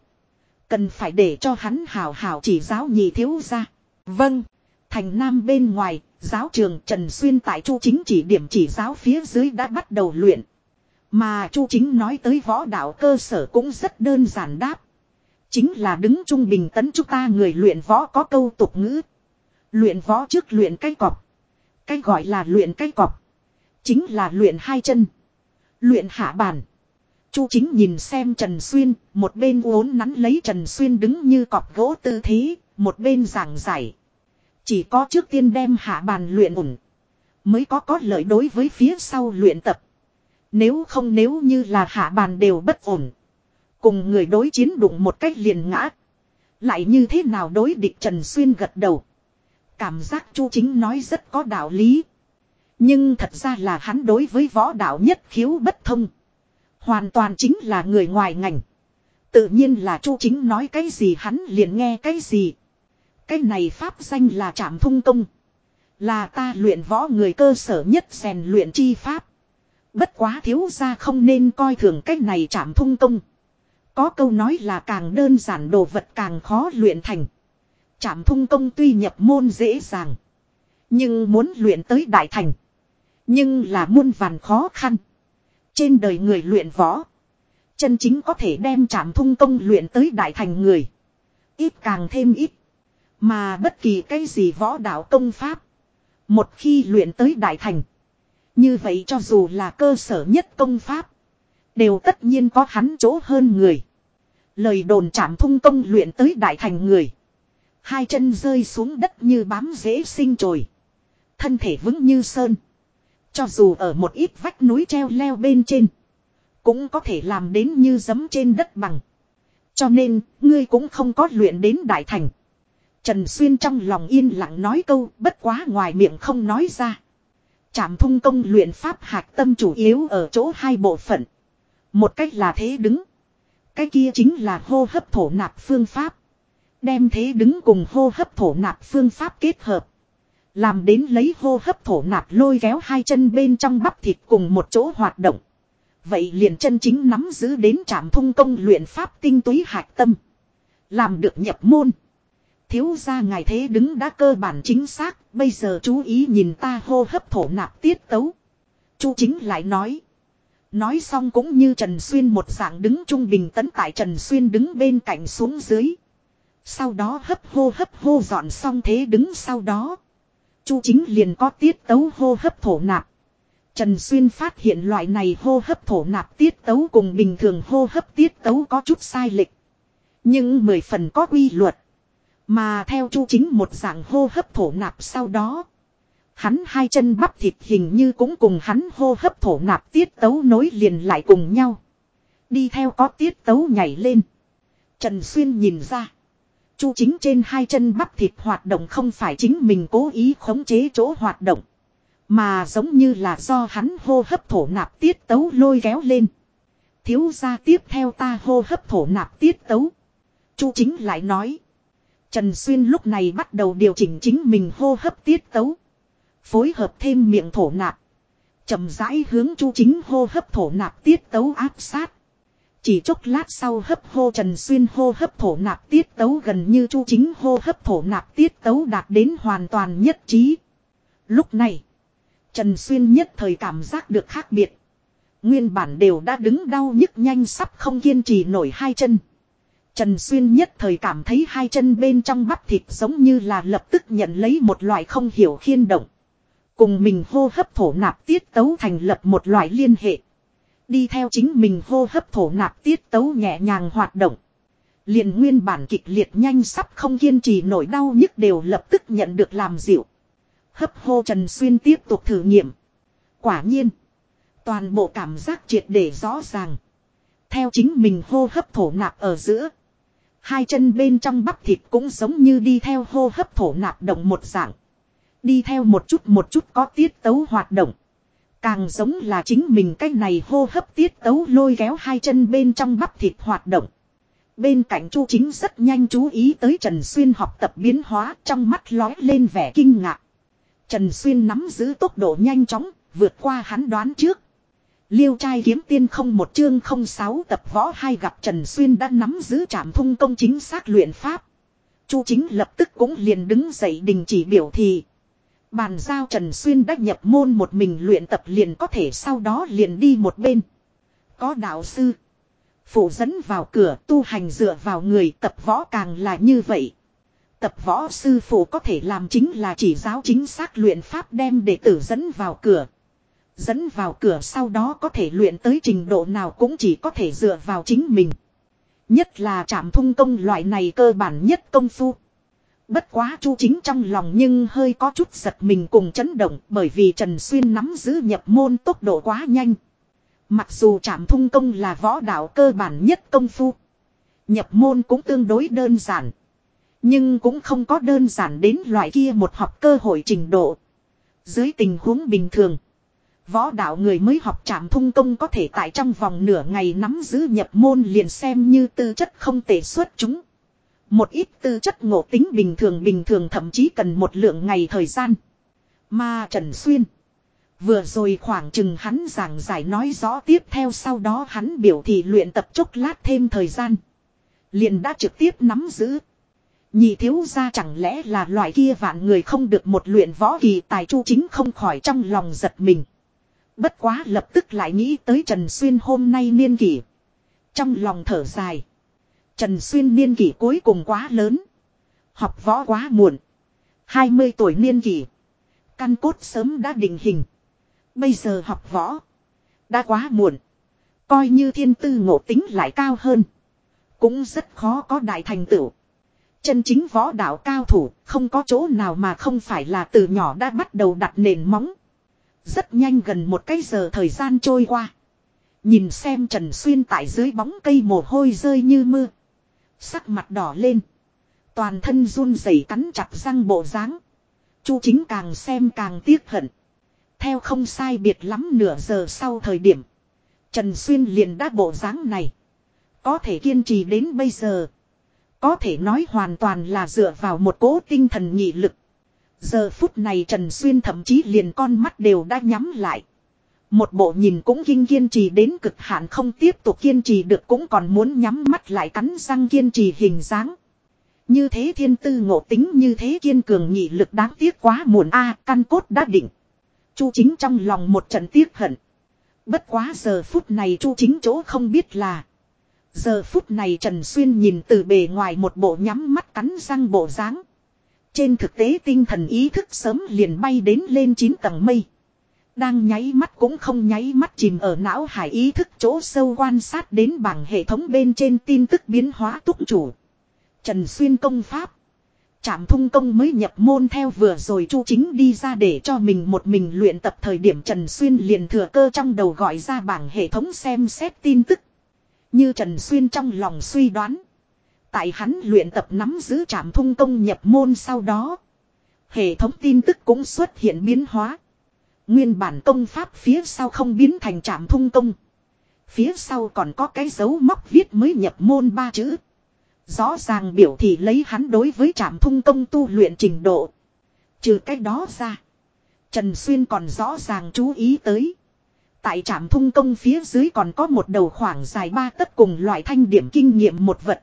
Cần phải để cho hắn hào hào chỉ giáo nhị thiếu ra. Vâng. Thành Nam bên ngoài, giáo trường Trần Xuyên tại chu chính chỉ điểm chỉ giáo phía dưới đã bắt đầu luyện. Mà chu chính nói tới võ đạo cơ sở cũng rất đơn giản đáp. Chính là đứng trung bình tấn chúng ta người luyện võ có câu tục ngữ. Luyện võ trước luyện cái cọp. Cái gọi là luyện cái cọp. Chính là luyện hai chân. Luyện hạ bàn. Chu chính nhìn xem Trần Xuyên, một bên uốn nắn lấy Trần Xuyên đứng như cọp gỗ tư thế, một bên giảng giải. Chỉ có trước tiên đem hạ bàn luyện ổn. Mới có có lợi đối với phía sau luyện tập. Nếu không nếu như là hạ bàn đều bất ổn. Cùng người đối chiến đụng một cách liền ngã. Lại như thế nào đối địch Trần Xuyên gật đầu. Cảm giác Chu Chính nói rất có đạo lý. Nhưng thật ra là hắn đối với võ đạo nhất khiếu bất thông. Hoàn toàn chính là người ngoài ngành. Tự nhiên là Chu Chính nói cái gì hắn liền nghe cái gì. Cái này pháp danh là trạm thung công. Là ta luyện võ người cơ sở nhất rèn luyện chi pháp. Bất quá thiếu ra không nên coi thường cách này chạm thung công. Có câu nói là càng đơn giản đồ vật càng khó luyện thành. Chạm thung công tuy nhập môn dễ dàng. Nhưng muốn luyện tới đại thành. Nhưng là muôn vàn khó khăn. Trên đời người luyện võ. Chân chính có thể đem chạm thung công luyện tới đại thành người. Ít càng thêm ít. Mà bất kỳ cái gì võ đạo công pháp. Một khi luyện tới đại thành. Như vậy cho dù là cơ sở nhất công pháp. Đều tất nhiên có hắn chỗ hơn người. Lời đồn chạm thung công luyện tới đại thành người. Hai chân rơi xuống đất như bám dễ sinh trồi. Thân thể vững như sơn. Cho dù ở một ít vách núi treo leo bên trên. Cũng có thể làm đến như giấm trên đất bằng. Cho nên, ngươi cũng không có luyện đến đại thành. Trần Xuyên trong lòng yên lặng nói câu bất quá ngoài miệng không nói ra. Trảm thung công luyện pháp hạc tâm chủ yếu ở chỗ hai bộ phận. Một cách là thế đứng. Cái kia chính là hô hấp thổ nạp phương pháp. Đem thế đứng cùng hô hấp thổ nạp phương pháp kết hợp. Làm đến lấy hô hấp thổ nạp lôi kéo hai chân bên trong bắp thịt cùng một chỗ hoạt động. Vậy liền chân chính nắm giữ đến trạm thung công luyện pháp tinh túy hạch tâm. Làm được nhập môn. Thiếu ra ngài thế đứng đã cơ bản chính xác, bây giờ chú ý nhìn ta hô hấp thổ nạp tiết tấu. Chu chính lại nói. Nói xong cũng như Trần Xuyên một dạng đứng trung bình tấn tại Trần Xuyên đứng bên cạnh xuống dưới. Sau đó hấp hô hấp hô dọn xong thế đứng sau đó. Chu chính liền có tiết tấu hô hấp thổ nạp. Trần Xuyên phát hiện loại này hô hấp thổ nạp tiết tấu cùng bình thường hô hấp tiết tấu có chút sai lệch. Nhưng mười phần có quy luật. Mà theo chu chính một dạng hô hấp thổ nạp sau đó. Hắn hai chân bắp thịt hình như cũng cùng hắn hô hấp thổ nạp tiết tấu nối liền lại cùng nhau. Đi theo có tiết tấu nhảy lên. Trần Xuyên nhìn ra. Chu chính trên hai chân bắp thịt hoạt động không phải chính mình cố ý khống chế chỗ hoạt động. Mà giống như là do hắn hô hấp thổ nạp tiết tấu lôi kéo lên. Thiếu ra tiếp theo ta hô hấp thổ nạp tiết tấu. Chu chính lại nói. Trần Xuyên lúc này bắt đầu điều chỉnh chính mình hô hấp tiết tấu. Phối hợp thêm miệng thổ nạp. chậm rãi hướng chu chính hô hấp thổ nạp tiết tấu áp sát. Chỉ chốc lát sau hấp hô Trần Xuyên hô hấp thổ nạp tiết tấu gần như chu chính hô hấp thổ nạp tiết tấu đạt đến hoàn toàn nhất trí. Lúc này, Trần Xuyên nhất thời cảm giác được khác biệt. Nguyên bản đều đã đứng đau nhức nhanh sắp không kiên trì nổi hai chân. Trần Xuyên nhất thời cảm thấy hai chân bên trong bắp thịt giống như là lập tức nhận lấy một loại không hiểu khiên động. Cùng mình hô hấp thổ nạp tiết tấu thành lập một loại liên hệ. Đi theo chính mình hô hấp thổ nạp tiết tấu nhẹ nhàng hoạt động. liền nguyên bản kịch liệt nhanh sắp không kiên trì nổi đau nhức đều lập tức nhận được làm dịu. Hấp hô Trần Xuyên tiếp tục thử nghiệm. Quả nhiên. Toàn bộ cảm giác triệt để rõ ràng. Theo chính mình hô hấp thổ nạp ở giữa. Hai chân bên trong bắp thịt cũng giống như đi theo hô hấp thổ nạp động một dạng. Đi theo một chút một chút có tiết tấu hoạt động. Càng giống là chính mình cái này hô hấp tiết tấu lôi kéo hai chân bên trong bắp thịt hoạt động. Bên cạnh Chu Chính rất nhanh chú ý tới Trần Xuyên học tập biến hóa trong mắt lói lên vẻ kinh ngạc. Trần Xuyên nắm giữ tốc độ nhanh chóng, vượt qua hắn đoán trước. Liêu trai kiếm tiên không một chương không sáu tập võ hai gặp Trần Xuyên đã nắm giữ trảm thung công chính xác luyện pháp. Chu chính lập tức cũng liền đứng dậy đình chỉ biểu thị. Bàn giao Trần Xuyên đã nhập môn một mình luyện tập liền có thể sau đó liền đi một bên. Có đạo sư. Phụ dẫn vào cửa, tu hành dựa vào người, tập võ càng là như vậy. Tập võ sư phụ có thể làm chính là chỉ giáo chính xác luyện pháp đem đệ tử dẫn vào cửa. Dẫn vào cửa sau đó có thể luyện tới trình độ nào cũng chỉ có thể dựa vào chính mình. Nhất là chạm thung công loại này cơ bản nhất công phu. Bất quá chu chính trong lòng nhưng hơi có chút giật mình cùng chấn động bởi vì Trần Xuyên nắm giữ nhập môn tốc độ quá nhanh. Mặc dù chạm thung công là võ đạo cơ bản nhất công phu. Nhập môn cũng tương đối đơn giản. Nhưng cũng không có đơn giản đến loại kia một học cơ hội trình độ. Dưới tình huống bình thường. Võ đạo người mới học trảm thung công có thể tại trong vòng nửa ngày nắm giữ nhập môn liền xem như tư chất không tệ xuất chúng. Một ít tư chất ngộ tính bình thường bình thường thậm chí cần một lượng ngày thời gian. Mà Trần Xuyên. Vừa rồi khoảng chừng hắn giảng giải nói rõ tiếp theo sau đó hắn biểu thị luyện tập chốc lát thêm thời gian. Liền đã trực tiếp nắm giữ. Nhị thiếu ra chẳng lẽ là loại kia vạn người không được một luyện võ kỳ tài chu chính không khỏi trong lòng giật mình. Bất quá lập tức lại nghĩ tới Trần Xuyên hôm nay niên kỷ. Trong lòng thở dài. Trần Xuyên niên kỷ cuối cùng quá lớn. Học võ quá muộn. 20 tuổi niên kỷ. Căn cốt sớm đã định hình. Bây giờ học võ. Đã quá muộn. Coi như thiên tư ngộ tính lại cao hơn. Cũng rất khó có đại thành tựu. Chân chính võ đạo cao thủ không có chỗ nào mà không phải là từ nhỏ đã bắt đầu đặt nền móng. Rất nhanh gần một cái giờ thời gian trôi qua. Nhìn xem Trần Xuyên tại dưới bóng cây mồ hôi rơi như mưa. Sắc mặt đỏ lên. Toàn thân run rẩy cắn chặt răng bộ dáng. Chu chính càng xem càng tiếc hận. Theo không sai biệt lắm nửa giờ sau thời điểm. Trần Xuyên liền đã bộ dáng này. Có thể kiên trì đến bây giờ. Có thể nói hoàn toàn là dựa vào một cố tinh thần nhị lực. Giờ phút này Trần Xuyên thậm chí liền con mắt đều đã nhắm lại. Một bộ nhìn cũng kinh kiên trì đến cực hạn không tiếp tục kiên trì được cũng còn muốn nhắm mắt lại cắn răng kiên trì hình dáng. Như thế thiên tư ngộ tính như thế kiên cường nhị lực đáng tiếc quá muộn a, căn cốt đã định. Chu chính trong lòng một trận tiếc hận. Bất quá giờ phút này chu chính chỗ không biết là. Giờ phút này Trần Xuyên nhìn từ bề ngoài một bộ nhắm mắt cắn răng bộ dáng. Trên thực tế tinh thần ý thức sớm liền bay đến lên 9 tầng mây. Đang nháy mắt cũng không nháy mắt chìm ở não hải ý thức chỗ sâu quan sát đến bảng hệ thống bên trên tin tức biến hóa túc chủ. Trần Xuyên công pháp. Trạm thung công mới nhập môn theo vừa rồi chu chính đi ra để cho mình một mình luyện tập thời điểm Trần Xuyên liền thừa cơ trong đầu gọi ra bảng hệ thống xem xét tin tức. Như Trần Xuyên trong lòng suy đoán. Tại hắn luyện tập nắm giữ trạm thung công nhập môn sau đó. Hệ thống tin tức cũng xuất hiện biến hóa. Nguyên bản công pháp phía sau không biến thành trạm thung công. Phía sau còn có cái dấu móc viết mới nhập môn ba chữ. Rõ ràng biểu thị lấy hắn đối với trạm thung công tu luyện trình độ. Trừ cái đó ra. Trần Xuyên còn rõ ràng chú ý tới. Tại trạm thung công phía dưới còn có một đầu khoảng dài ba tấc cùng loại thanh điểm kinh nghiệm một vật.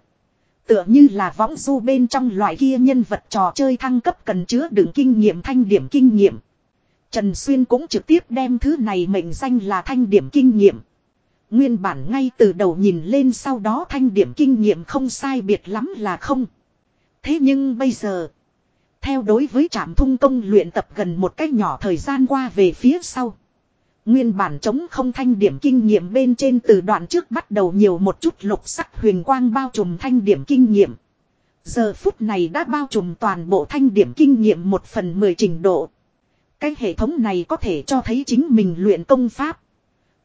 Tựa như là võng du bên trong loại kia nhân vật trò chơi thăng cấp cần chứa đựng kinh nghiệm thanh điểm kinh nghiệm. Trần Xuyên cũng trực tiếp đem thứ này mệnh danh là thanh điểm kinh nghiệm. Nguyên bản ngay từ đầu nhìn lên sau đó thanh điểm kinh nghiệm không sai biệt lắm là không. Thế nhưng bây giờ, theo đối với trạm thung công luyện tập gần một cách nhỏ thời gian qua về phía sau. Nguyên bản chống không thanh điểm kinh nghiệm bên trên từ đoạn trước bắt đầu nhiều một chút lục sắc huyền quang bao trùm thanh điểm kinh nghiệm. Giờ phút này đã bao trùm toàn bộ thanh điểm kinh nghiệm một phần mười trình độ. Cái hệ thống này có thể cho thấy chính mình luyện công pháp.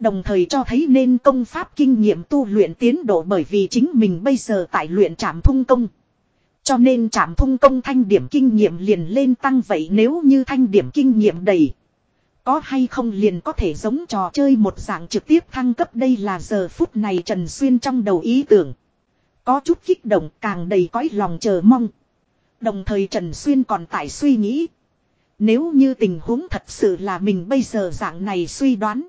Đồng thời cho thấy nên công pháp kinh nghiệm tu luyện tiến độ bởi vì chính mình bây giờ tại luyện trảm thung công. Cho nên trảm thung công thanh điểm kinh nghiệm liền lên tăng vậy nếu như thanh điểm kinh nghiệm đầy. Có hay không liền có thể giống trò chơi một dạng trực tiếp thăng cấp đây là giờ phút này Trần Xuyên trong đầu ý tưởng. Có chút kích động càng đầy cõi lòng chờ mong. Đồng thời Trần Xuyên còn tại suy nghĩ. Nếu như tình huống thật sự là mình bây giờ dạng này suy đoán.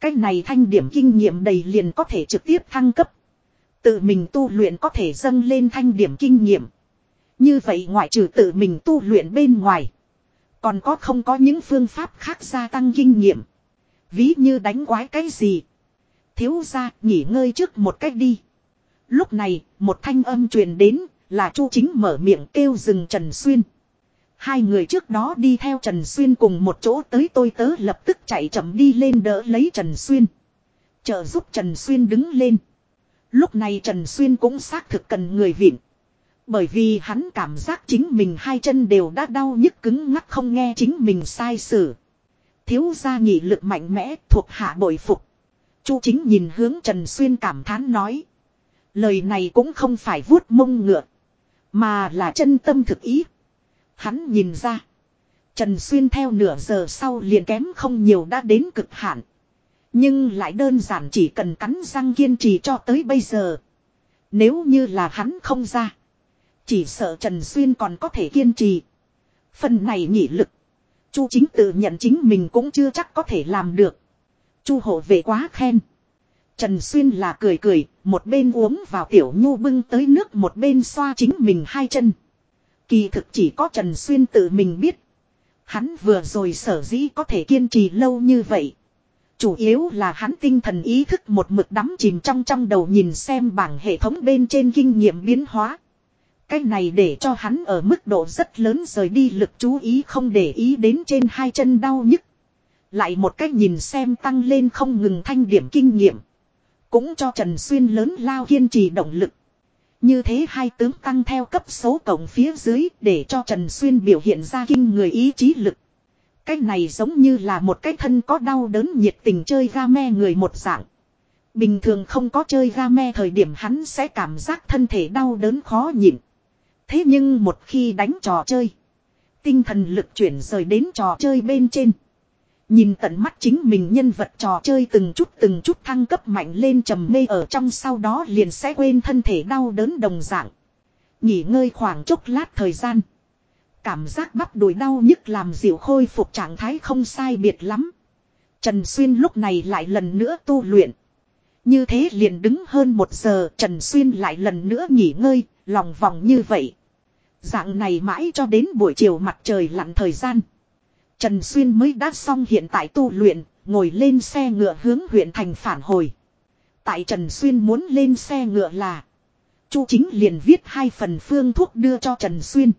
Cái này thanh điểm kinh nghiệm đầy liền có thể trực tiếp thăng cấp. Tự mình tu luyện có thể dâng lên thanh điểm kinh nghiệm. Như vậy ngoại trừ tự mình tu luyện bên ngoài. Còn có không có những phương pháp khác gia tăng kinh nghiệm. Ví như đánh quái cái gì. Thiếu ra nghỉ ngơi trước một cách đi. Lúc này, một thanh âm truyền đến là chu chính mở miệng kêu dừng Trần Xuyên. Hai người trước đó đi theo Trần Xuyên cùng một chỗ tới tôi tớ lập tức chạy chậm đi lên đỡ lấy Trần Xuyên. Trợ giúp Trần Xuyên đứng lên. Lúc này Trần Xuyên cũng xác thực cần người viện. Bởi vì hắn cảm giác chính mình hai chân đều đã đau nhức cứng ngắc không nghe chính mình sai sử. Thiếu gia nghị lực mạnh mẽ thuộc hạ bội phục. Chu chính nhìn hướng Trần Xuyên cảm thán nói. Lời này cũng không phải vuốt mông ngựa. Mà là chân tâm thực ý. Hắn nhìn ra. Trần Xuyên theo nửa giờ sau liền kém không nhiều đã đến cực hạn. Nhưng lại đơn giản chỉ cần cắn răng kiên trì cho tới bây giờ. Nếu như là hắn không ra. Chỉ sợ Trần Xuyên còn có thể kiên trì. Phần này nhị lực. Chu chính tự nhận chính mình cũng chưa chắc có thể làm được. Chu hộ vệ quá khen. Trần Xuyên là cười cười, một bên uống vào tiểu nhu bưng tới nước một bên xoa chính mình hai chân. Kỳ thực chỉ có Trần Xuyên tự mình biết. Hắn vừa rồi sở dĩ có thể kiên trì lâu như vậy. Chủ yếu là hắn tinh thần ý thức một mực đắm chìm trong trong đầu nhìn xem bảng hệ thống bên trên kinh nghiệm biến hóa. Cái này để cho hắn ở mức độ rất lớn rời đi lực chú ý không để ý đến trên hai chân đau nhức. Lại một cách nhìn xem tăng lên không ngừng thanh điểm kinh nghiệm. Cũng cho Trần Xuyên lớn lao kiên trì động lực. Như thế hai tướng tăng theo cấp số cộng phía dưới để cho Trần Xuyên biểu hiện ra kinh người ý chí lực. Cái này giống như là một cái thân có đau đớn nhiệt tình chơi game người một dạng. Bình thường không có chơi game thời điểm hắn sẽ cảm giác thân thể đau đớn khó nhịn. Thế nhưng một khi đánh trò chơi. Tinh thần lực chuyển rời đến trò chơi bên trên. Nhìn tận mắt chính mình nhân vật trò chơi từng chút từng chút thăng cấp mạnh lên trầm mê ở trong sau đó liền sẽ quên thân thể đau đớn đồng dạng. Nghỉ ngơi khoảng chốc lát thời gian. Cảm giác bắp đùi đau nhức làm dịu khôi phục trạng thái không sai biệt lắm. Trần Xuyên lúc này lại lần nữa tu luyện. Như thế liền đứng hơn một giờ Trần Xuyên lại lần nữa nghỉ ngơi, lòng vòng như vậy. Dạng này mãi cho đến buổi chiều mặt trời lặn thời gian. Trần Xuyên mới đã xong hiện tại tu luyện, ngồi lên xe ngựa hướng huyện thành phản hồi. Tại Trần Xuyên muốn lên xe ngựa là. Chu chính liền viết hai phần phương thuốc đưa cho Trần Xuyên.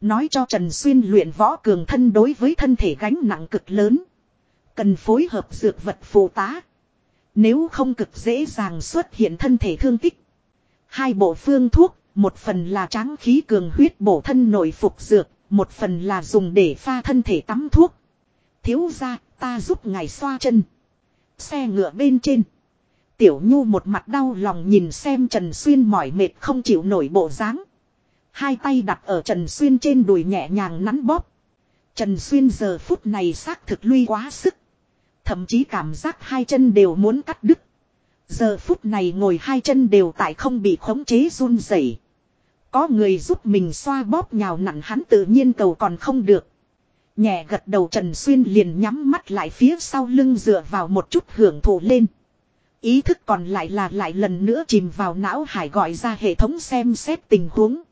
Nói cho Trần Xuyên luyện võ cường thân đối với thân thể gánh nặng cực lớn. Cần phối hợp dược vật phụ tá. Nếu không cực dễ dàng xuất hiện thân thể thương tích. Hai bộ phương thuốc, một phần là tráng khí cường huyết bổ thân nội phục dược, một phần là dùng để pha thân thể tắm thuốc. Thiếu ra, ta giúp ngài xoa chân. Xe ngựa bên trên. Tiểu Nhu một mặt đau lòng nhìn xem Trần Xuyên mỏi mệt không chịu nổi bộ dáng. Hai tay đặt ở Trần Xuyên trên đùi nhẹ nhàng nắn bóp. Trần Xuyên giờ phút này xác thực lui quá sức. Thậm chí cảm giác hai chân đều muốn cắt đứt. Giờ phút này ngồi hai chân đều tại không bị khống chế run rẩy. Có người giúp mình xoa bóp nhào nặn hắn tự nhiên cầu còn không được. Nhẹ gật đầu Trần Xuyên liền nhắm mắt lại phía sau lưng dựa vào một chút hưởng thụ lên. Ý thức còn lại là lại lần nữa chìm vào não hải gọi ra hệ thống xem xét tình huống.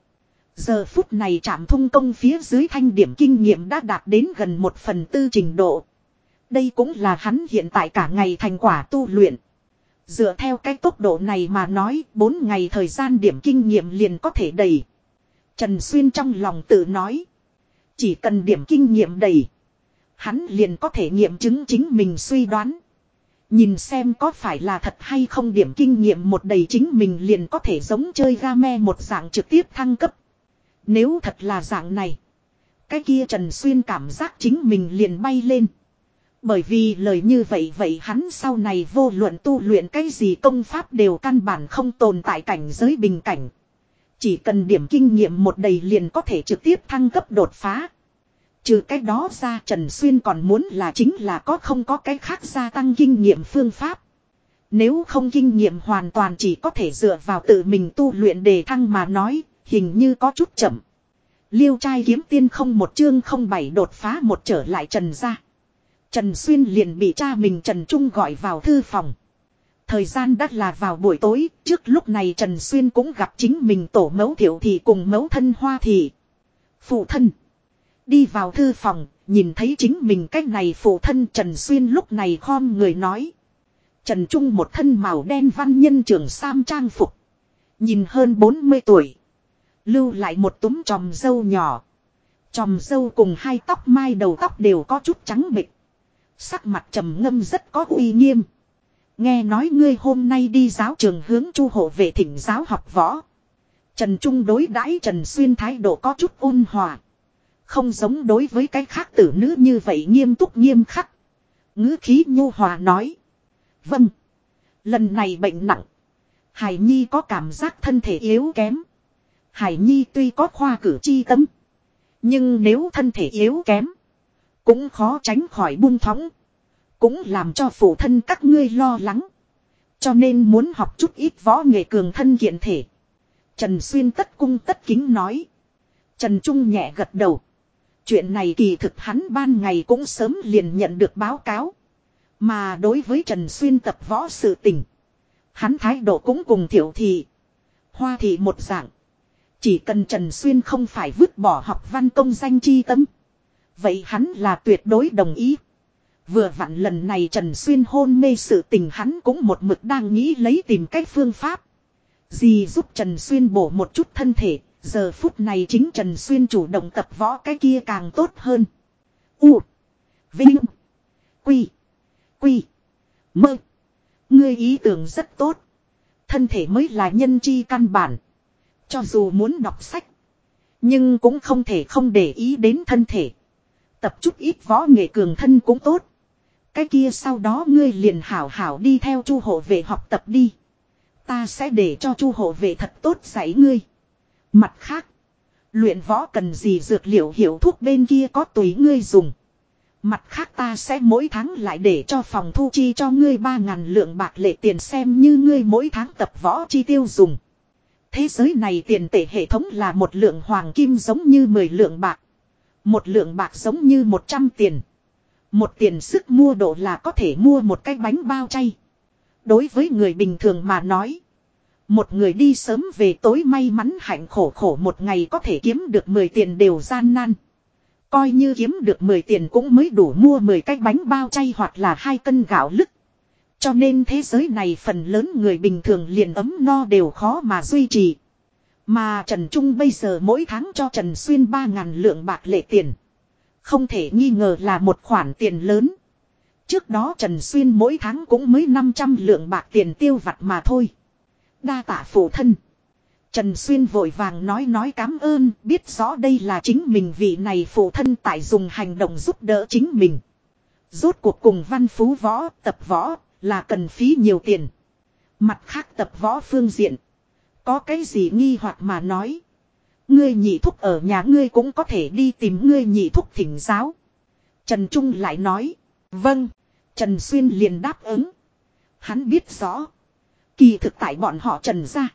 Giờ phút này trạm thung công phía dưới thanh điểm kinh nghiệm đã đạt đến gần một phần tư trình độ. Đây cũng là hắn hiện tại cả ngày thành quả tu luyện. Dựa theo cái tốc độ này mà nói 4 ngày thời gian điểm kinh nghiệm liền có thể đầy. Trần Xuyên trong lòng tự nói. Chỉ cần điểm kinh nghiệm đầy. Hắn liền có thể nghiệm chứng chính mình suy đoán. Nhìn xem có phải là thật hay không điểm kinh nghiệm một đầy chính mình liền có thể giống chơi game một dạng trực tiếp thăng cấp. Nếu thật là dạng này. Cái kia Trần Xuyên cảm giác chính mình liền bay lên. Bởi vì lời như vậy vậy hắn sau này vô luận tu luyện cái gì công pháp đều căn bản không tồn tại cảnh giới bình cảnh. Chỉ cần điểm kinh nghiệm một đầy liền có thể trực tiếp thăng cấp đột phá. Trừ cái đó ra Trần Xuyên còn muốn là chính là có không có cái khác gia tăng kinh nghiệm phương pháp. Nếu không kinh nghiệm hoàn toàn chỉ có thể dựa vào tự mình tu luyện để thăng mà nói, hình như có chút chậm. Liêu trai kiếm tiên không một chương không bảy đột phá một trở lại Trần ra. Trần Xuyên liền bị cha mình Trần Trung gọi vào thư phòng. Thời gian đã là vào buổi tối, trước lúc này Trần Xuyên cũng gặp chính mình tổ mẫu thiểu thị cùng mẫu thân hoa thị. Phụ thân. Đi vào thư phòng, nhìn thấy chính mình cách này phụ thân Trần Xuyên lúc này khom người nói. Trần Trung một thân màu đen văn nhân trường sam trang phục. Nhìn hơn 40 tuổi. Lưu lại một túm tròm dâu nhỏ. Tròm dâu cùng hai tóc mai đầu tóc đều có chút trắng bịch. Sắc mặt trầm ngâm rất có uy nghiêm. Nghe nói ngươi hôm nay đi giáo trường hướng chu hộ về thỉnh giáo học võ. Trần Trung đối đãi Trần Xuyên thái độ có chút ôn hòa. Không giống đối với cái khác tử nữ như vậy nghiêm túc nghiêm khắc. ngữ khí nhu hòa nói. Vâng. Lần này bệnh nặng. Hải Nhi có cảm giác thân thể yếu kém. Hải Nhi tuy có khoa cử chi tâm. Nhưng nếu thân thể yếu kém. Cũng khó tránh khỏi buông thõng. Cũng làm cho phụ thân các ngươi lo lắng. Cho nên muốn học chút ít võ nghệ cường thân kiện thể. Trần Xuyên tất cung tất kính nói. Trần Trung nhẹ gật đầu. Chuyện này kỳ thực hắn ban ngày cũng sớm liền nhận được báo cáo. Mà đối với Trần Xuyên tập võ sự tình. Hắn thái độ cũng cùng thiểu thị. Hoa thị một dạng. Chỉ cần Trần Xuyên không phải vứt bỏ học văn công danh chi tâm. Vậy hắn là tuyệt đối đồng ý. Vừa vặn lần này Trần Xuyên hôn mê sự tình hắn cũng một mực đang nghĩ lấy tìm cách phương pháp. Gì giúp Trần Xuyên bổ một chút thân thể, giờ phút này chính Trần Xuyên chủ động tập võ cái kia càng tốt hơn. U. Vinh. Quy. Quy. Mơ. Ngươi ý tưởng rất tốt. Thân thể mới là nhân chi căn bản. Cho dù muốn đọc sách. Nhưng cũng không thể không để ý đến thân thể. Tập chút ít võ nghệ cường thân cũng tốt. Cái kia sau đó ngươi liền hảo hảo đi theo chu hộ về học tập đi. Ta sẽ để cho chu hộ về thật tốt dạy ngươi. Mặt khác. Luyện võ cần gì dược liệu hiểu thuốc bên kia có tùy ngươi dùng. Mặt khác ta sẽ mỗi tháng lại để cho phòng thu chi cho ngươi ba ngàn lượng bạc lệ tiền xem như ngươi mỗi tháng tập võ chi tiêu dùng. Thế giới này tiền tệ hệ thống là một lượng hoàng kim giống như 10 lượng bạc. Một lượng bạc giống như 100 tiền. Một tiền sức mua độ là có thể mua một cái bánh bao chay. Đối với người bình thường mà nói. Một người đi sớm về tối may mắn hạnh khổ khổ một ngày có thể kiếm được 10 tiền đều gian nan. Coi như kiếm được 10 tiền cũng mới đủ mua 10 cái bánh bao chay hoặc là hai cân gạo lứt. Cho nên thế giới này phần lớn người bình thường liền ấm no đều khó mà duy trì. Mà Trần Trung bây giờ mỗi tháng cho Trần Xuyên 3.000 lượng bạc lệ tiền. Không thể nghi ngờ là một khoản tiền lớn. Trước đó Trần Xuyên mỗi tháng cũng mới 500 lượng bạc tiền tiêu vặt mà thôi. Đa tạ phụ thân. Trần Xuyên vội vàng nói nói cảm ơn, biết rõ đây là chính mình vị này phụ thân tại dùng hành động giúp đỡ chính mình. Rốt cuộc cùng văn phú võ, tập võ, là cần phí nhiều tiền. Mặt khác tập võ phương diện. Có cái gì nghi hoặc mà nói. Ngươi nhị thúc ở nhà ngươi cũng có thể đi tìm ngươi nhị thúc thỉnh giáo. Trần Trung lại nói. Vâng. Trần Xuyên liền đáp ứng. Hắn biết rõ. Kỳ thực tại bọn họ Trần ra.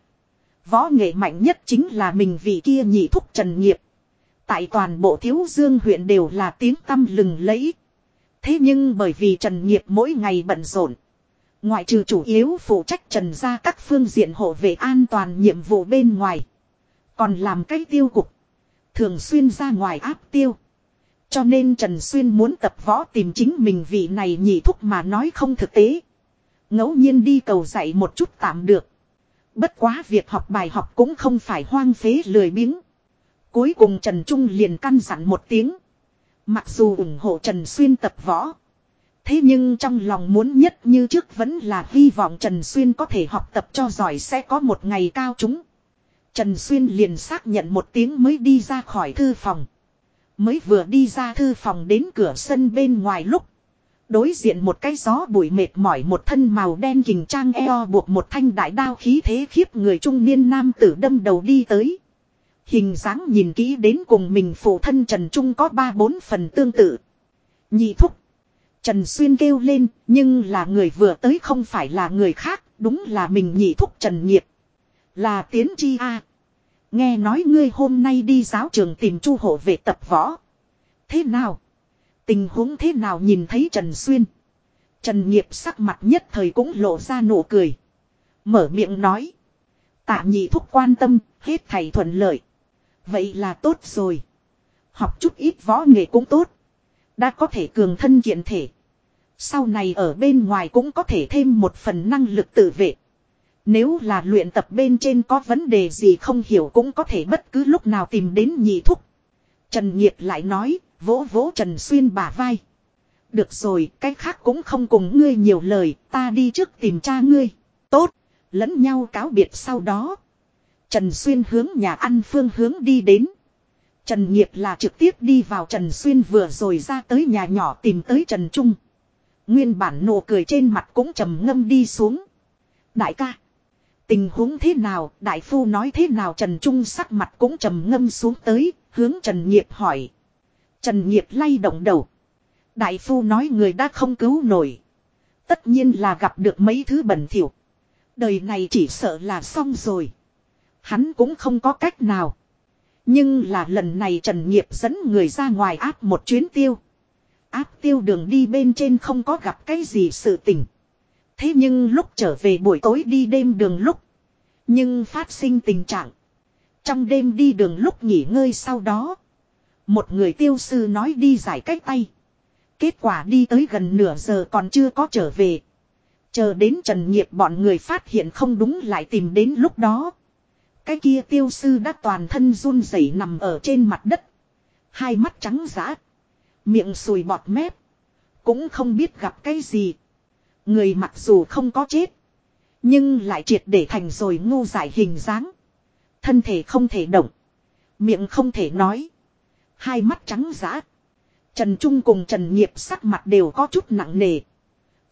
Võ nghệ mạnh nhất chính là mình vì kia nhị thúc Trần Nghiệp. Tại toàn bộ thiếu dương huyện đều là tiếng tâm lừng lẫy. Thế nhưng bởi vì Trần Nghiệp mỗi ngày bận rộn. Ngoại trừ chủ yếu phụ trách trần ra các phương diện hộ vệ an toàn nhiệm vụ bên ngoài. Còn làm cái tiêu cục. Thường xuyên ra ngoài áp tiêu. Cho nên Trần Xuyên muốn tập võ tìm chính mình vị này nhị thúc mà nói không thực tế. ngẫu nhiên đi cầu dạy một chút tạm được. Bất quá việc học bài học cũng không phải hoang phế lười biếng. Cuối cùng Trần Trung liền căn dặn một tiếng. Mặc dù ủng hộ Trần Xuyên tập võ. Thế nhưng trong lòng muốn nhất như trước vẫn là hy vọng Trần Xuyên có thể học tập cho giỏi sẽ có một ngày cao chúng. Trần Xuyên liền xác nhận một tiếng mới đi ra khỏi thư phòng. Mới vừa đi ra thư phòng đến cửa sân bên ngoài lúc. Đối diện một cái gió bụi mệt mỏi một thân màu đen kình trang eo buộc một thanh đại đao khí thế khiếp người trung niên nam tử đâm đầu đi tới. Hình dáng nhìn kỹ đến cùng mình phụ thân Trần Trung có ba bốn phần tương tự. Nhị thúc. Trần Xuyên kêu lên, nhưng là người vừa tới không phải là người khác, đúng là mình nhị thúc Trần Nghiệp. Là tiến chi a Nghe nói ngươi hôm nay đi giáo trường tìm chu hộ về tập võ. Thế nào? Tình huống thế nào nhìn thấy Trần Xuyên? Trần Nghiệp sắc mặt nhất thời cũng lộ ra nụ cười. Mở miệng nói. Tạ nhị thúc quan tâm, hết thầy thuận lợi. Vậy là tốt rồi. Học chút ít võ nghệ cũng tốt. Đã có thể cường thân kiện thể. Sau này ở bên ngoài cũng có thể thêm một phần năng lực tự vệ. Nếu là luyện tập bên trên có vấn đề gì không hiểu cũng có thể bất cứ lúc nào tìm đến nhị thúc. Trần Nhiệt lại nói, vỗ vỗ Trần Xuyên bả vai. Được rồi, cái khác cũng không cùng ngươi nhiều lời, ta đi trước tìm cha ngươi. Tốt, lẫn nhau cáo biệt sau đó. Trần Xuyên hướng nhà ăn phương hướng đi đến. Trần Nhiệt là trực tiếp đi vào Trần Xuyên vừa rồi ra tới nhà nhỏ tìm tới Trần Trung. Nguyên bản nụ cười trên mặt cũng trầm ngâm đi xuống. Đại ca. Tình huống thế nào, đại phu nói thế nào Trần Trung sắc mặt cũng trầm ngâm xuống tới, hướng Trần Nghiệp hỏi. Trần Nghiệp lay động đầu. Đại phu nói người đã không cứu nổi. Tất nhiên là gặp được mấy thứ bẩn thỉu. Đời này chỉ sợ là xong rồi. Hắn cũng không có cách nào. Nhưng là lần này Trần Nghiệp dẫn người ra ngoài áp một chuyến tiêu. Áp tiêu đường đi bên trên không có gặp cái gì sự tình. Thế nhưng lúc trở về buổi tối đi đêm đường lúc. Nhưng phát sinh tình trạng. Trong đêm đi đường lúc nghỉ ngơi sau đó. Một người tiêu sư nói đi giải cách tay. Kết quả đi tới gần nửa giờ còn chưa có trở về. Chờ đến Trần Nghiệp bọn người phát hiện không đúng lại tìm đến lúc đó. Cái kia tiêu sư đã toàn thân run rẩy nằm ở trên mặt đất. Hai mắt trắng giã. Miệng sùi bọt mép. Cũng không biết gặp cái gì. Người mặc dù không có chết. Nhưng lại triệt để thành rồi ngu giải hình dáng. Thân thể không thể động. Miệng không thể nói. Hai mắt trắng giã. Trần Trung cùng Trần Nghiệp sắc mặt đều có chút nặng nề.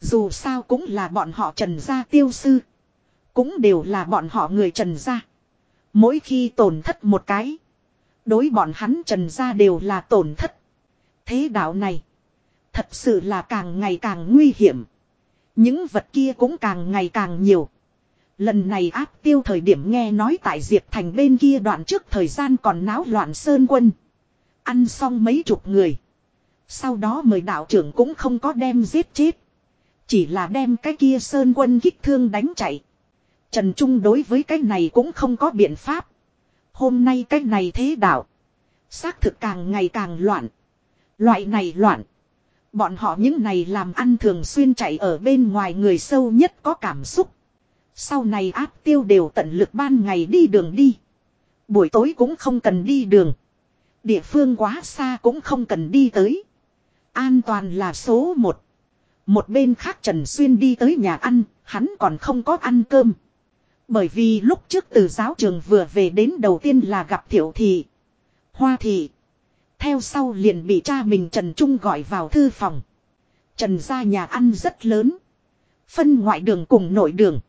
Dù sao cũng là bọn họ Trần gia tiêu sư. Cũng đều là bọn họ người Trần gia. Mỗi khi tổn thất một cái. Đối bọn hắn Trần gia đều là tổn thất. Thế đạo này. Thật sự là càng ngày càng nguy hiểm. Những vật kia cũng càng ngày càng nhiều. Lần này áp tiêu thời điểm nghe nói tại Diệp Thành bên kia đoạn trước thời gian còn náo loạn sơn quân. Ăn xong mấy chục người. Sau đó mời đạo trưởng cũng không có đem giết chết. Chỉ là đem cái kia sơn quân kích thương đánh chạy. Trần Trung đối với cái này cũng không có biện pháp. Hôm nay cái này thế đạo. Xác thực càng ngày càng loạn. Loại này loạn. Bọn họ những này làm ăn thường xuyên chạy ở bên ngoài người sâu nhất có cảm xúc. Sau này áp tiêu đều tận lực ban ngày đi đường đi. Buổi tối cũng không cần đi đường. Địa phương quá xa cũng không cần đi tới. An toàn là số một. Một bên khác Trần Xuyên đi tới nhà ăn, hắn còn không có ăn cơm. Bởi vì lúc trước từ giáo trường vừa về đến đầu tiên là gặp Thiệu Thị, Hoa Thị. Theo sau liền bị cha mình Trần Trung gọi vào thư phòng. Trần ra nhà ăn rất lớn. Phân ngoại đường cùng nội đường.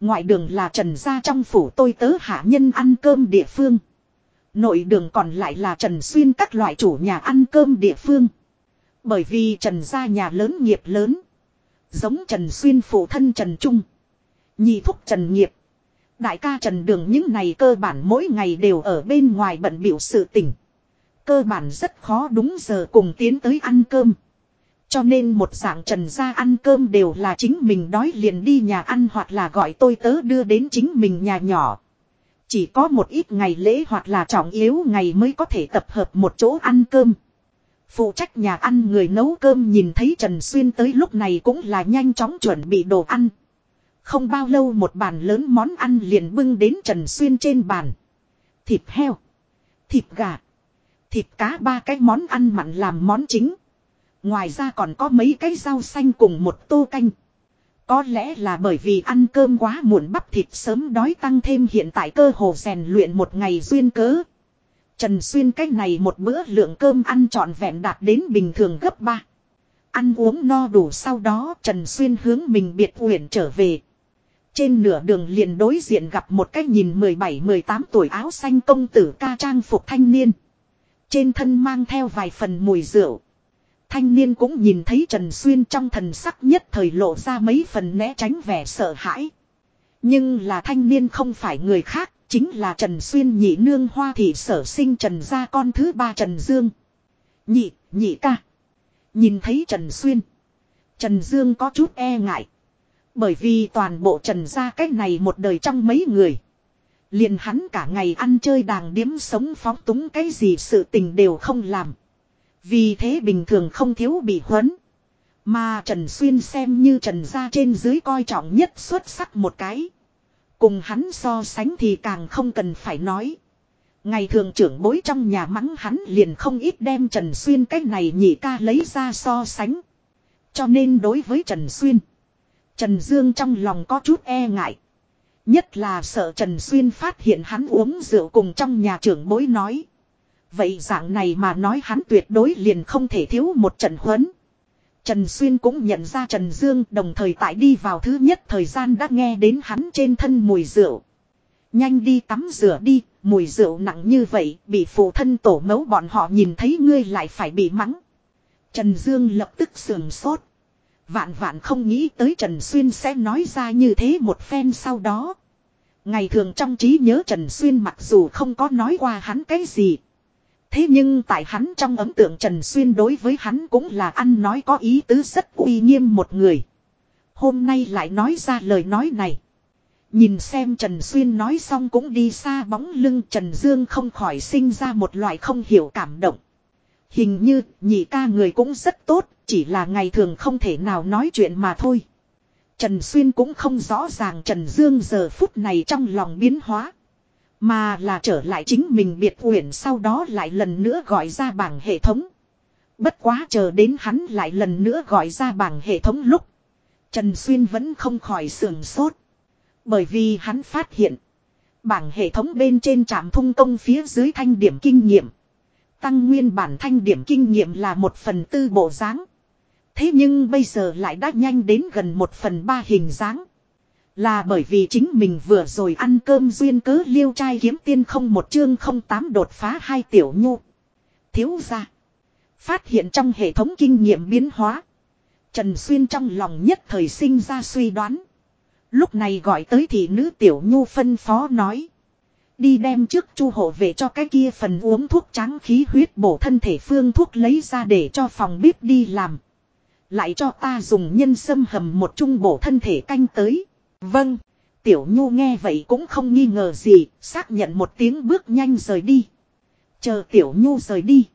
Ngoại đường là Trần ra trong phủ tôi tớ hạ nhân ăn cơm địa phương. Nội đường còn lại là Trần Xuyên các loại chủ nhà ăn cơm địa phương. Bởi vì Trần gia nhà lớn nghiệp lớn. Giống Trần Xuyên phụ thân Trần Trung. Nhị thúc Trần Nghiệp. Đại ca Trần Đường những này cơ bản mỗi ngày đều ở bên ngoài bận biểu sự tỉnh. Cơ bản rất khó đúng giờ cùng tiến tới ăn cơm. Cho nên một dạng trần gia ăn cơm đều là chính mình đói liền đi nhà ăn hoặc là gọi tôi tớ đưa đến chính mình nhà nhỏ. Chỉ có một ít ngày lễ hoặc là trọng yếu ngày mới có thể tập hợp một chỗ ăn cơm. Phụ trách nhà ăn người nấu cơm nhìn thấy Trần Xuyên tới lúc này cũng là nhanh chóng chuẩn bị đồ ăn. Không bao lâu một bàn lớn món ăn liền bưng đến Trần Xuyên trên bàn. Thịt heo, thịt gà, thịt cá ba cái món ăn mặn làm món chính. Ngoài ra còn có mấy cái rau xanh cùng một tô canh. Có lẽ là bởi vì ăn cơm quá muộn bắp thịt sớm đói tăng thêm hiện tại cơ hồ rèn luyện một ngày duyên cớ. Trần Xuyên cách này một bữa lượng cơm ăn trọn vẹn đạt đến bình thường gấp ba. Ăn uống no đủ sau đó Trần Xuyên hướng mình biệt huyển trở về. Trên nửa đường liền đối diện gặp một cách nhìn 17-18 tuổi áo xanh công tử ca trang phục thanh niên. Trên thân mang theo vài phần mùi rượu. Thanh niên cũng nhìn thấy Trần Xuyên trong thần sắc nhất thời lộ ra mấy phần né tránh vẻ sợ hãi. Nhưng là thanh niên không phải người khác, chính là Trần Xuyên nhị nương hoa thị sở sinh Trần gia con thứ ba Trần Dương. Nhị, nhị ca. Nhìn thấy Trần Xuyên. Trần Dương có chút e ngại. Bởi vì toàn bộ Trần gia cách này một đời trong mấy người. Liền hắn cả ngày ăn chơi đàng điếm sống phóng túng cái gì sự tình đều không làm. Vì thế bình thường không thiếu bị huấn. Mà Trần Xuyên xem như Trần gia trên dưới coi trọng nhất xuất sắc một cái. Cùng hắn so sánh thì càng không cần phải nói. Ngày thường trưởng bối trong nhà mắng hắn liền không ít đem Trần Xuyên cái này nhị ca lấy ra so sánh. Cho nên đối với Trần Xuyên. Trần Dương trong lòng có chút e ngại. Nhất là sợ Trần Xuyên phát hiện hắn uống rượu cùng trong nhà trưởng bối nói. Vậy dạng này mà nói hắn tuyệt đối liền không thể thiếu một trận huấn. Trần Xuyên cũng nhận ra Trần Dương đồng thời tại đi vào thứ nhất thời gian đã nghe đến hắn trên thân mùi rượu. Nhanh đi tắm rửa đi, mùi rượu nặng như vậy, bị phụ thân tổ mẫu bọn họ nhìn thấy ngươi lại phải bị mắng. Trần Dương lập tức sườn sốt. Vạn vạn không nghĩ tới Trần Xuyên sẽ nói ra như thế một phen sau đó. Ngày thường trong trí nhớ Trần Xuyên mặc dù không có nói qua hắn cái gì. Thế nhưng tại hắn trong ấn tượng Trần Xuyên đối với hắn cũng là ăn nói có ý tứ rất uy nghiêm một người. Hôm nay lại nói ra lời nói này. Nhìn xem Trần Xuyên nói xong cũng đi xa bóng lưng Trần Dương không khỏi sinh ra một loại không hiểu cảm động. Hình như nhị ca người cũng rất tốt, chỉ là ngày thường không thể nào nói chuyện mà thôi. Trần Xuyên cũng không rõ ràng Trần Dương giờ phút này trong lòng biến hóa. Mà là trở lại chính mình biệt uyển sau đó lại lần nữa gọi ra bảng hệ thống. Bất quá chờ đến hắn lại lần nữa gọi ra bảng hệ thống lúc. Trần Xuyên vẫn không khỏi sườn sốt. Bởi vì hắn phát hiện. Bảng hệ thống bên trên trạm thung công phía dưới thanh điểm kinh nghiệm. Tăng nguyên bản thanh điểm kinh nghiệm là một phần tư bộ dáng Thế nhưng bây giờ lại đã nhanh đến gần một phần ba hình dáng. Là bởi vì chính mình vừa rồi ăn cơm duyên cớ liêu trai kiếm tiên không một chương không tám đột phá hai tiểu nhu. Thiếu ra. Phát hiện trong hệ thống kinh nghiệm biến hóa. Trần Xuyên trong lòng nhất thời sinh ra suy đoán. Lúc này gọi tới thị nữ tiểu nhu phân phó nói. Đi đem trước chu hộ về cho cái kia phần uống thuốc trắng khí huyết bổ thân thể phương thuốc lấy ra để cho phòng bếp đi làm. Lại cho ta dùng nhân sâm hầm một chung bổ thân thể canh tới. Vâng. Tiểu Nhu nghe vậy cũng không nghi ngờ gì, xác nhận một tiếng bước nhanh rời đi. Chờ Tiểu Nhu rời đi.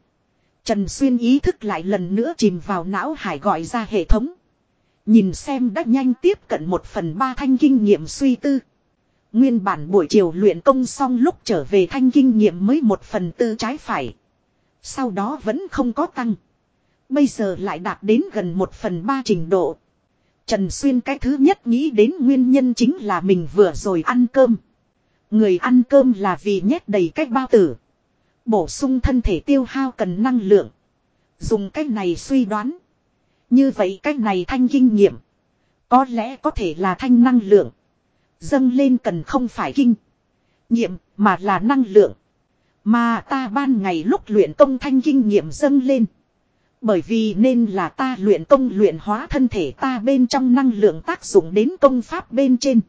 Trần Xuyên ý thức lại lần nữa chìm vào não hải gọi ra hệ thống. Nhìn xem đã nhanh tiếp cận một phần ba thanh kinh nghiệm suy tư. Nguyên bản buổi chiều luyện công xong lúc trở về thanh kinh nghiệm mới một phần tư trái phải. Sau đó vẫn không có tăng. Bây giờ lại đạt đến gần một phần ba trình độ. Trần Xuyên cái thứ nhất nghĩ đến nguyên nhân chính là mình vừa rồi ăn cơm. Người ăn cơm là vì nhét đầy cách bao tử. Bổ sung thân thể tiêu hao cần năng lượng. Dùng cách này suy đoán. Như vậy cách này thanh kinh nghiệm. Có lẽ có thể là thanh năng lượng. Dâng lên cần không phải kinh. Nghiệm mà là năng lượng. Mà ta ban ngày lúc luyện công thanh kinh nghiệm dâng lên. Bởi vì nên là ta luyện công luyện hóa thân thể ta bên trong năng lượng tác dụng đến công pháp bên trên.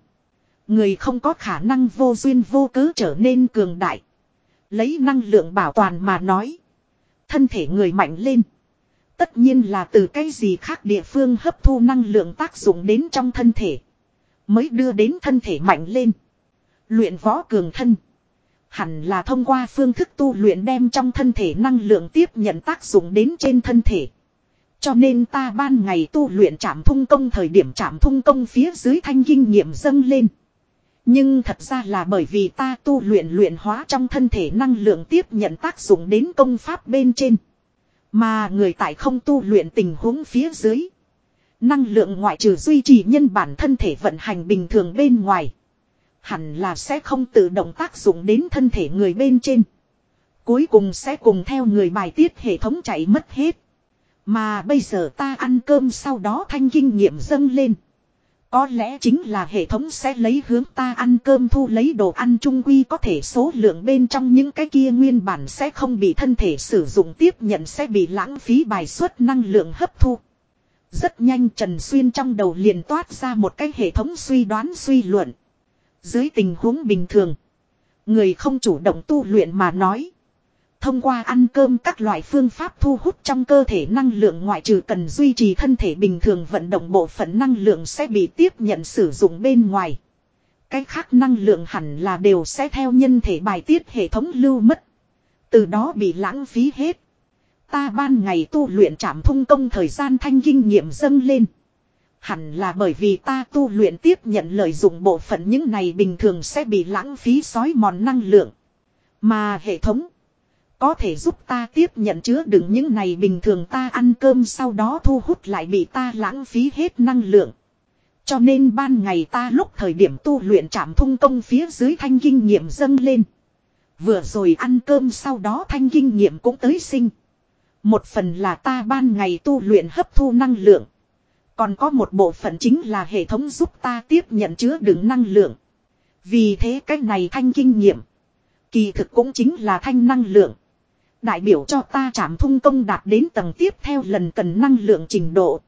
Người không có khả năng vô duyên vô cớ trở nên cường đại. Lấy năng lượng bảo toàn mà nói. Thân thể người mạnh lên. Tất nhiên là từ cái gì khác địa phương hấp thu năng lượng tác dụng đến trong thân thể. Mới đưa đến thân thể mạnh lên. Luyện võ cường thân. Hẳn là thông qua phương thức tu luyện đem trong thân thể năng lượng tiếp nhận tác dụng đến trên thân thể. Cho nên ta ban ngày tu luyện chạm thung công, thời điểm chạm thung công phía dưới thanh kinh nghiệm dâng lên. Nhưng thật ra là bởi vì ta tu luyện luyện hóa trong thân thể năng lượng tiếp nhận tác dụng đến công pháp bên trên. Mà người tại không tu luyện tình huống phía dưới. Năng lượng ngoại trừ duy trì nhân bản thân thể vận hành bình thường bên ngoài. Hẳn là sẽ không tự động tác dụng đến thân thể người bên trên. Cuối cùng sẽ cùng theo người bài tiết hệ thống chạy mất hết. Mà bây giờ ta ăn cơm sau đó thanh kinh nghiệm dâng lên. Có lẽ chính là hệ thống sẽ lấy hướng ta ăn cơm thu lấy đồ ăn trung quy có thể số lượng bên trong những cái kia nguyên bản sẽ không bị thân thể sử dụng tiếp nhận sẽ bị lãng phí bài xuất năng lượng hấp thu. Rất nhanh Trần Xuyên trong đầu liền toát ra một cái hệ thống suy đoán suy luận. Dưới tình huống bình thường, người không chủ động tu luyện mà nói. Thông qua ăn cơm các loại phương pháp thu hút trong cơ thể năng lượng ngoại trừ cần duy trì thân thể bình thường vận động bộ phận năng lượng sẽ bị tiếp nhận sử dụng bên ngoài. Cái khác năng lượng hẳn là đều sẽ theo nhân thể bài tiết hệ thống lưu mất. Từ đó bị lãng phí hết. Ta ban ngày tu luyện trảm thung công thời gian thanh kinh nghiệm dâng lên. Hẳn là bởi vì ta tu luyện tiếp nhận lợi dụng bộ phận những này bình thường sẽ bị lãng phí sói mòn năng lượng. Mà hệ thống có thể giúp ta tiếp nhận chứa đựng những này bình thường ta ăn cơm sau đó thu hút lại bị ta lãng phí hết năng lượng. Cho nên ban ngày ta lúc thời điểm tu luyện chạm thung công phía dưới thanh kinh nghiệm dâng lên. Vừa rồi ăn cơm sau đó thanh kinh nghiệm cũng tới sinh. Một phần là ta ban ngày tu luyện hấp thu năng lượng. Còn có một bộ phận chính là hệ thống giúp ta tiếp nhận chứa đựng năng lượng. Vì thế cái này thanh kinh nghiệm. Kỳ thực cũng chính là thanh năng lượng. Đại biểu cho ta chạm thung công đạt đến tầng tiếp theo lần cần năng lượng trình độ.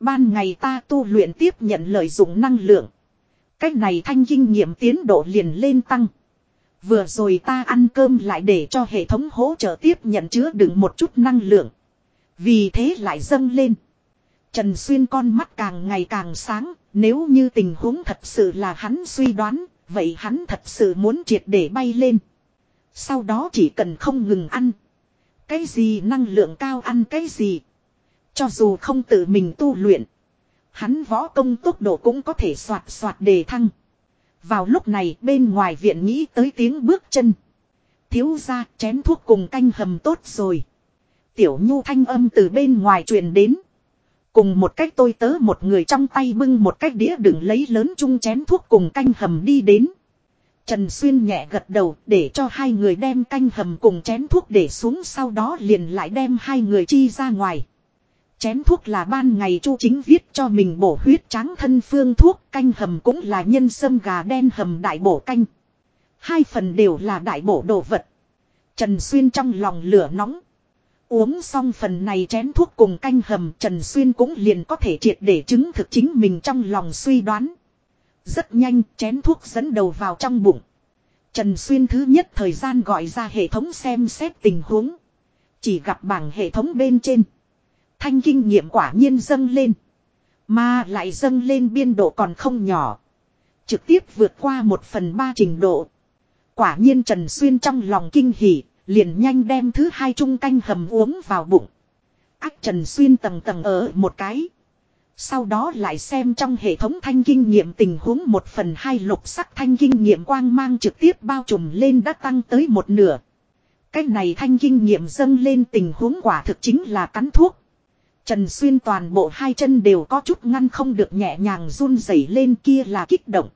Ban ngày ta tu luyện tiếp nhận lợi dụng năng lượng. Cách này thanh kinh nghiệm tiến độ liền lên tăng. Vừa rồi ta ăn cơm lại để cho hệ thống hỗ trợ tiếp nhận chứa đựng một chút năng lượng. Vì thế lại dâng lên. Trần Xuyên con mắt càng ngày càng sáng, nếu như tình huống thật sự là hắn suy đoán, vậy hắn thật sự muốn triệt để bay lên. Sau đó chỉ cần không ngừng ăn. Cái gì năng lượng cao ăn cái gì. Cho dù không tự mình tu luyện. Hắn võ công tốc độ cũng có thể soạt soạt đề thăng. Vào lúc này bên ngoài viện nghĩ tới tiếng bước chân. Thiếu ra chén thuốc cùng canh hầm tốt rồi. Tiểu nhu thanh âm từ bên ngoài truyền đến. Cùng một cách tôi tớ một người trong tay bưng một cách đĩa đựng lấy lớn chung chén thuốc cùng canh hầm đi đến. Trần Xuyên nhẹ gật đầu để cho hai người đem canh hầm cùng chén thuốc để xuống sau đó liền lại đem hai người chi ra ngoài. Chén thuốc là ban ngày chu chính viết cho mình bổ huyết tráng thân phương thuốc, canh hầm cũng là nhân sâm gà đen hầm đại bổ canh. Hai phần đều là đại bổ đồ vật. Trần Xuyên trong lòng lửa nóng. Uống xong phần này chén thuốc cùng canh hầm, Trần Xuyên cũng liền có thể triệt để chứng thực chính mình trong lòng suy đoán. Rất nhanh, chén thuốc dẫn đầu vào trong bụng. Trần Xuyên thứ nhất thời gian gọi ra hệ thống xem xét tình huống. Chỉ gặp bảng hệ thống bên trên. Thanh kinh nghiệm quả nhiên dâng lên. Mà lại dâng lên biên độ còn không nhỏ. Trực tiếp vượt qua một phần ba trình độ. Quả nhiên Trần Xuyên trong lòng kinh hỉ, liền nhanh đem thứ hai chung canh hầm uống vào bụng. Ác Trần Xuyên tầng tầng ở một cái. Sau đó lại xem trong hệ thống thanh kinh nghiệm tình huống một phần hai lục sắc thanh kinh nghiệm quang mang trực tiếp bao trùm lên đã tăng tới một nửa. Cái này thanh kinh nghiệm dâng lên tình huống quả thực chính là cắn thuốc. Trần Xuyên toàn bộ hai chân đều có chút ngăn không được nhẹ nhàng run rẩy lên kia là kích động.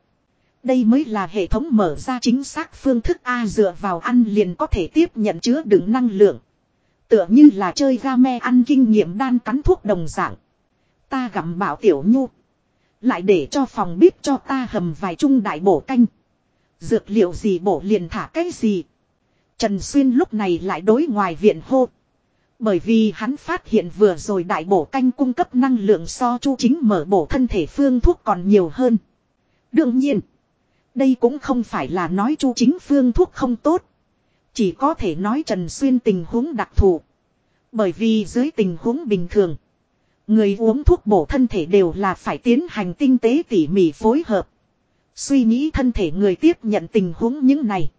Đây mới là hệ thống mở ra chính xác phương thức A dựa vào ăn liền có thể tiếp nhận chứa đựng năng lượng. Tựa như là chơi game ăn kinh nghiệm đan cắn thuốc đồng dạng. Ta gặm bảo tiểu nhu. Lại để cho phòng bếp cho ta hầm vài chung đại bổ canh. Dược liệu gì bổ liền thả cái gì. Trần Xuyên lúc này lại đối ngoài viện hô. Bởi vì hắn phát hiện vừa rồi đại bổ canh cung cấp năng lượng so chu chính mở bổ thân thể phương thuốc còn nhiều hơn. Đương nhiên. Đây cũng không phải là nói chu chính phương thuốc không tốt. Chỉ có thể nói Trần Xuyên tình huống đặc thù. Bởi vì dưới tình huống bình thường. Người uống thuốc bổ thân thể đều là phải tiến hành tinh tế tỉ mỉ phối hợp. Suy nghĩ thân thể người tiếp nhận tình huống những này.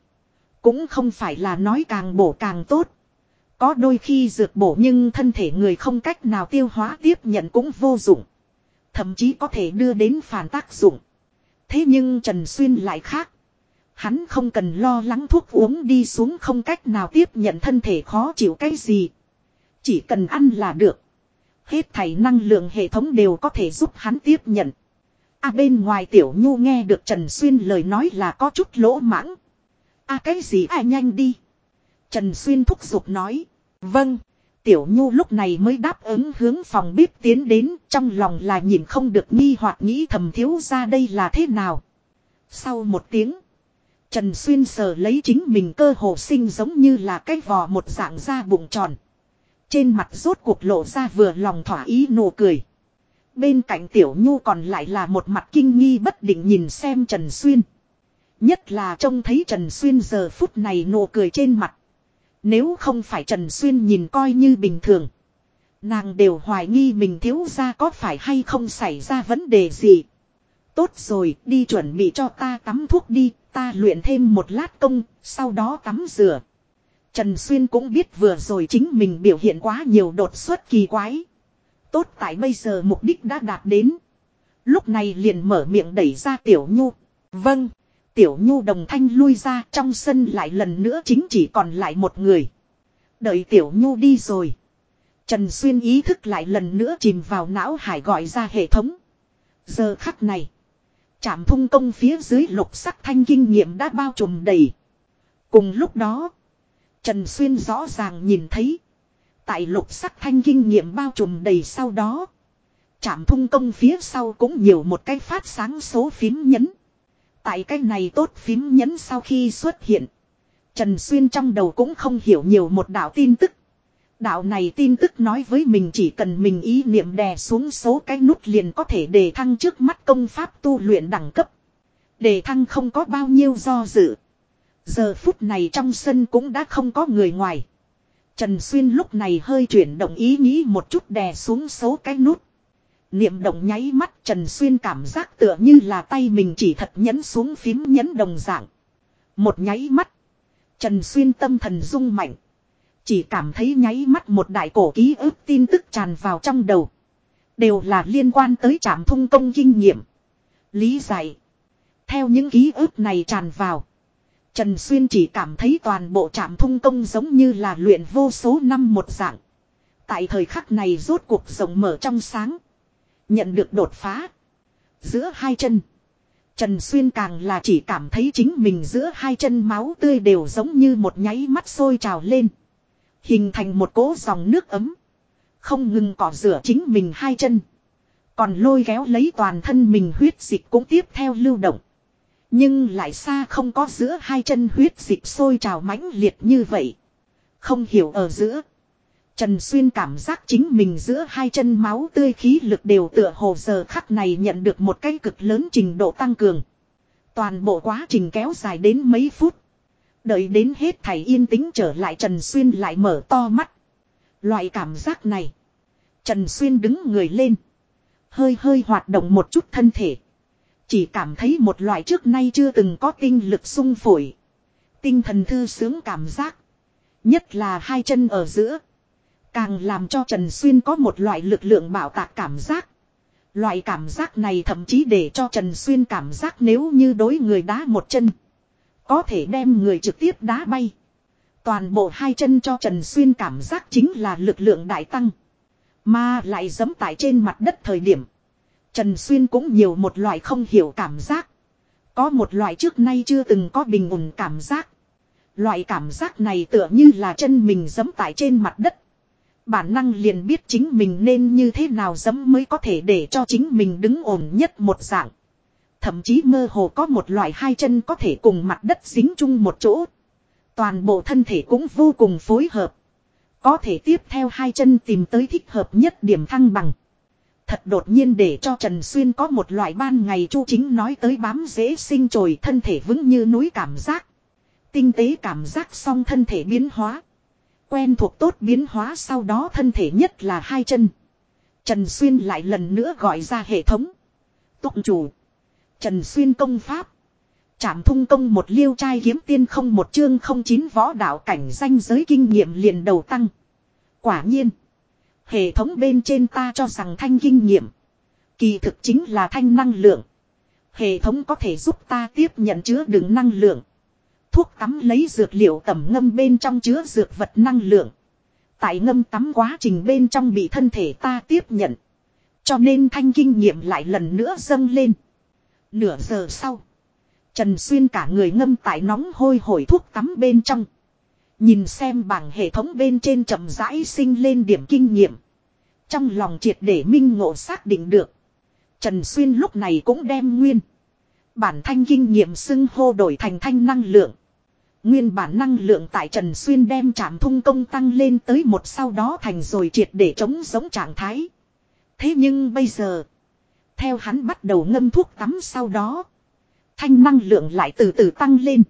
Cũng không phải là nói càng bổ càng tốt. Có đôi khi dược bổ nhưng thân thể người không cách nào tiêu hóa tiếp nhận cũng vô dụng. Thậm chí có thể đưa đến phản tác dụng. Thế nhưng Trần Xuyên lại khác. Hắn không cần lo lắng thuốc uống đi xuống không cách nào tiếp nhận thân thể khó chịu cái gì. Chỉ cần ăn là được. Hết thảy năng lượng hệ thống đều có thể giúp hắn tiếp nhận. À bên ngoài tiểu nhu nghe được Trần Xuyên lời nói là có chút lỗ mãng. À cái gì ai nhanh đi. Trần Xuyên thúc giục nói. Vâng. Tiểu Nhu lúc này mới đáp ứng hướng phòng bếp tiến đến, trong lòng là nhìn không được nghi hoặc nghĩ thầm thiếu ra đây là thế nào. Sau một tiếng. Trần Xuyên sờ lấy chính mình cơ hồ sinh giống như là cái vò một dạng da bụng tròn. Trên mặt rốt cuộc lộ ra vừa lòng thỏa ý nụ cười. Bên cạnh Tiểu Nhu còn lại là một mặt kinh nghi bất định nhìn xem Trần Xuyên. Nhất là trông thấy Trần Xuyên giờ phút này nụ cười trên mặt. Nếu không phải Trần Xuyên nhìn coi như bình thường. Nàng đều hoài nghi mình thiếu ra có phải hay không xảy ra vấn đề gì. Tốt rồi, đi chuẩn bị cho ta tắm thuốc đi, ta luyện thêm một lát công, sau đó tắm rửa. Trần Xuyên cũng biết vừa rồi chính mình biểu hiện quá nhiều đột xuất kỳ quái. Tốt tại bây giờ mục đích đã đạt đến. Lúc này liền mở miệng đẩy ra Tiểu Nhu. Vâng. Tiểu Nhu đồng thanh lui ra, trong sân lại lần nữa chính chỉ còn lại một người. Đợi Tiểu Nhu đi rồi. Trần Xuyên ý thức lại lần nữa chìm vào não hải gọi ra hệ thống. Giờ khắc này. chạm thung công phía dưới lục sắc thanh kinh nghiệm đã bao trùm đầy. Cùng lúc đó. Trần Xuyên rõ ràng nhìn thấy. Tại lục sắc thanh kinh nghiệm bao trùm đầy sau đó. chạm thung công phía sau cũng nhiều một cái phát sáng số phím nhấn. Tại cái này tốt phím nhấn sau khi xuất hiện. Trần Xuyên trong đầu cũng không hiểu nhiều một đạo tin tức. Đạo này tin tức nói với mình chỉ cần mình ý niệm đè xuống số cái nút liền có thể đề thăng trước mắt công pháp tu luyện đẳng cấp. Đề thăng không có bao nhiêu do dự. Giờ phút này trong sân cũng đã không có người ngoài. Trần Xuyên lúc này hơi chuyển động ý nghĩ một chút đè xuống số cái nút. Niệm động nháy mắt Trần Xuyên cảm giác tựa như là tay mình chỉ thật nhấn xuống phím nhấn đồng dạng. Một nháy mắt. Trần Xuyên tâm thần rung mạnh. Chỉ cảm thấy nháy mắt một đại cổ ký ức tin tức tràn vào trong đầu. Đều là liên quan tới trạm thung công kinh nghiệm. Lý giải. Theo những ký ức này tràn vào. Trần Xuyên chỉ cảm thấy toàn bộ trạm thung công giống như là luyện vô số năm một dạng. Tại thời khắc này rốt cuộc rộng mở trong sáng. Nhận được đột phá. Giữa hai chân. Trần Xuyên càng là chỉ cảm thấy chính mình giữa hai chân máu tươi đều giống như một nháy mắt sôi trào lên. Hình thành một cỗ dòng nước ấm. Không ngừng cỏ rửa chính mình hai chân. Còn lôi kéo lấy toàn thân mình huyết dịch cũng tiếp theo lưu động. Nhưng lại xa không có giữa hai chân huyết dịch sôi trào mãnh liệt như vậy. Không hiểu ở giữa. Trần Xuyên cảm giác chính mình giữa hai chân máu tươi khí lực đều tựa hồ giờ khắc này nhận được một cái cực lớn trình độ tăng cường. Toàn bộ quá trình kéo dài đến mấy phút. Đợi đến hết thảy yên tĩnh trở lại Trần Xuyên lại mở to mắt. Loại cảm giác này. Trần Xuyên đứng người lên. Hơi hơi hoạt động một chút thân thể. Chỉ cảm thấy một loại trước nay chưa từng có tinh lực sung phổi. Tinh thần thư sướng cảm giác. Nhất là hai chân ở giữa. Càng làm cho Trần Xuyên có một loại lực lượng bảo tạc cảm giác. Loại cảm giác này thậm chí để cho Trần Xuyên cảm giác nếu như đối người đá một chân. Có thể đem người trực tiếp đá bay. Toàn bộ hai chân cho Trần Xuyên cảm giác chính là lực lượng đại tăng. Mà lại giấm tại trên mặt đất thời điểm. Trần Xuyên cũng nhiều một loại không hiểu cảm giác. Có một loại trước nay chưa từng có bình ổn cảm giác. Loại cảm giác này tựa như là chân mình giấm tại trên mặt đất. Bản năng liền biết chính mình nên như thế nào dẫm mới có thể để cho chính mình đứng ổn nhất một dạng. Thậm chí mơ hồ có một loại hai chân có thể cùng mặt đất dính chung một chỗ. Toàn bộ thân thể cũng vô cùng phối hợp. Có thể tiếp theo hai chân tìm tới thích hợp nhất điểm thăng bằng. Thật đột nhiên để cho Trần Xuyên có một loại ban ngày chu chính nói tới bám dễ sinh trồi thân thể vững như núi cảm giác. Tinh tế cảm giác xong thân thể biến hóa. Quen thuộc tốt biến hóa sau đó thân thể nhất là hai chân. Trần Xuyên lại lần nữa gọi ra hệ thống. Tụng chủ. Trần Xuyên công pháp. Trảm thung công một liêu trai kiếm tiên không một chương không chín võ đạo cảnh danh giới kinh nghiệm liền đầu tăng. Quả nhiên. Hệ thống bên trên ta cho rằng thanh kinh nghiệm. Kỳ thực chính là thanh năng lượng. Hệ thống có thể giúp ta tiếp nhận chứa đựng năng lượng. Thuốc tắm lấy dược liệu tẩm ngâm bên trong chứa dược vật năng lượng. Tại ngâm tắm quá trình bên trong bị thân thể ta tiếp nhận. Cho nên thanh kinh nghiệm lại lần nữa dâng lên. Nửa giờ sau. Trần Xuyên cả người ngâm tại nóng hôi hổi thuốc tắm bên trong. Nhìn xem bảng hệ thống bên trên chậm rãi sinh lên điểm kinh nghiệm. Trong lòng triệt để minh ngộ xác định được. Trần Xuyên lúc này cũng đem nguyên. Bản thanh kinh nghiệm xưng hô đổi thành thanh năng lượng. Nguyên bản năng lượng tại Trần Xuyên đem trạm thung công tăng lên tới một sau đó thành rồi triệt để chống giống trạng thái. Thế nhưng bây giờ. Theo hắn bắt đầu ngâm thuốc tắm sau đó. Thanh năng lượng lại từ từ tăng lên.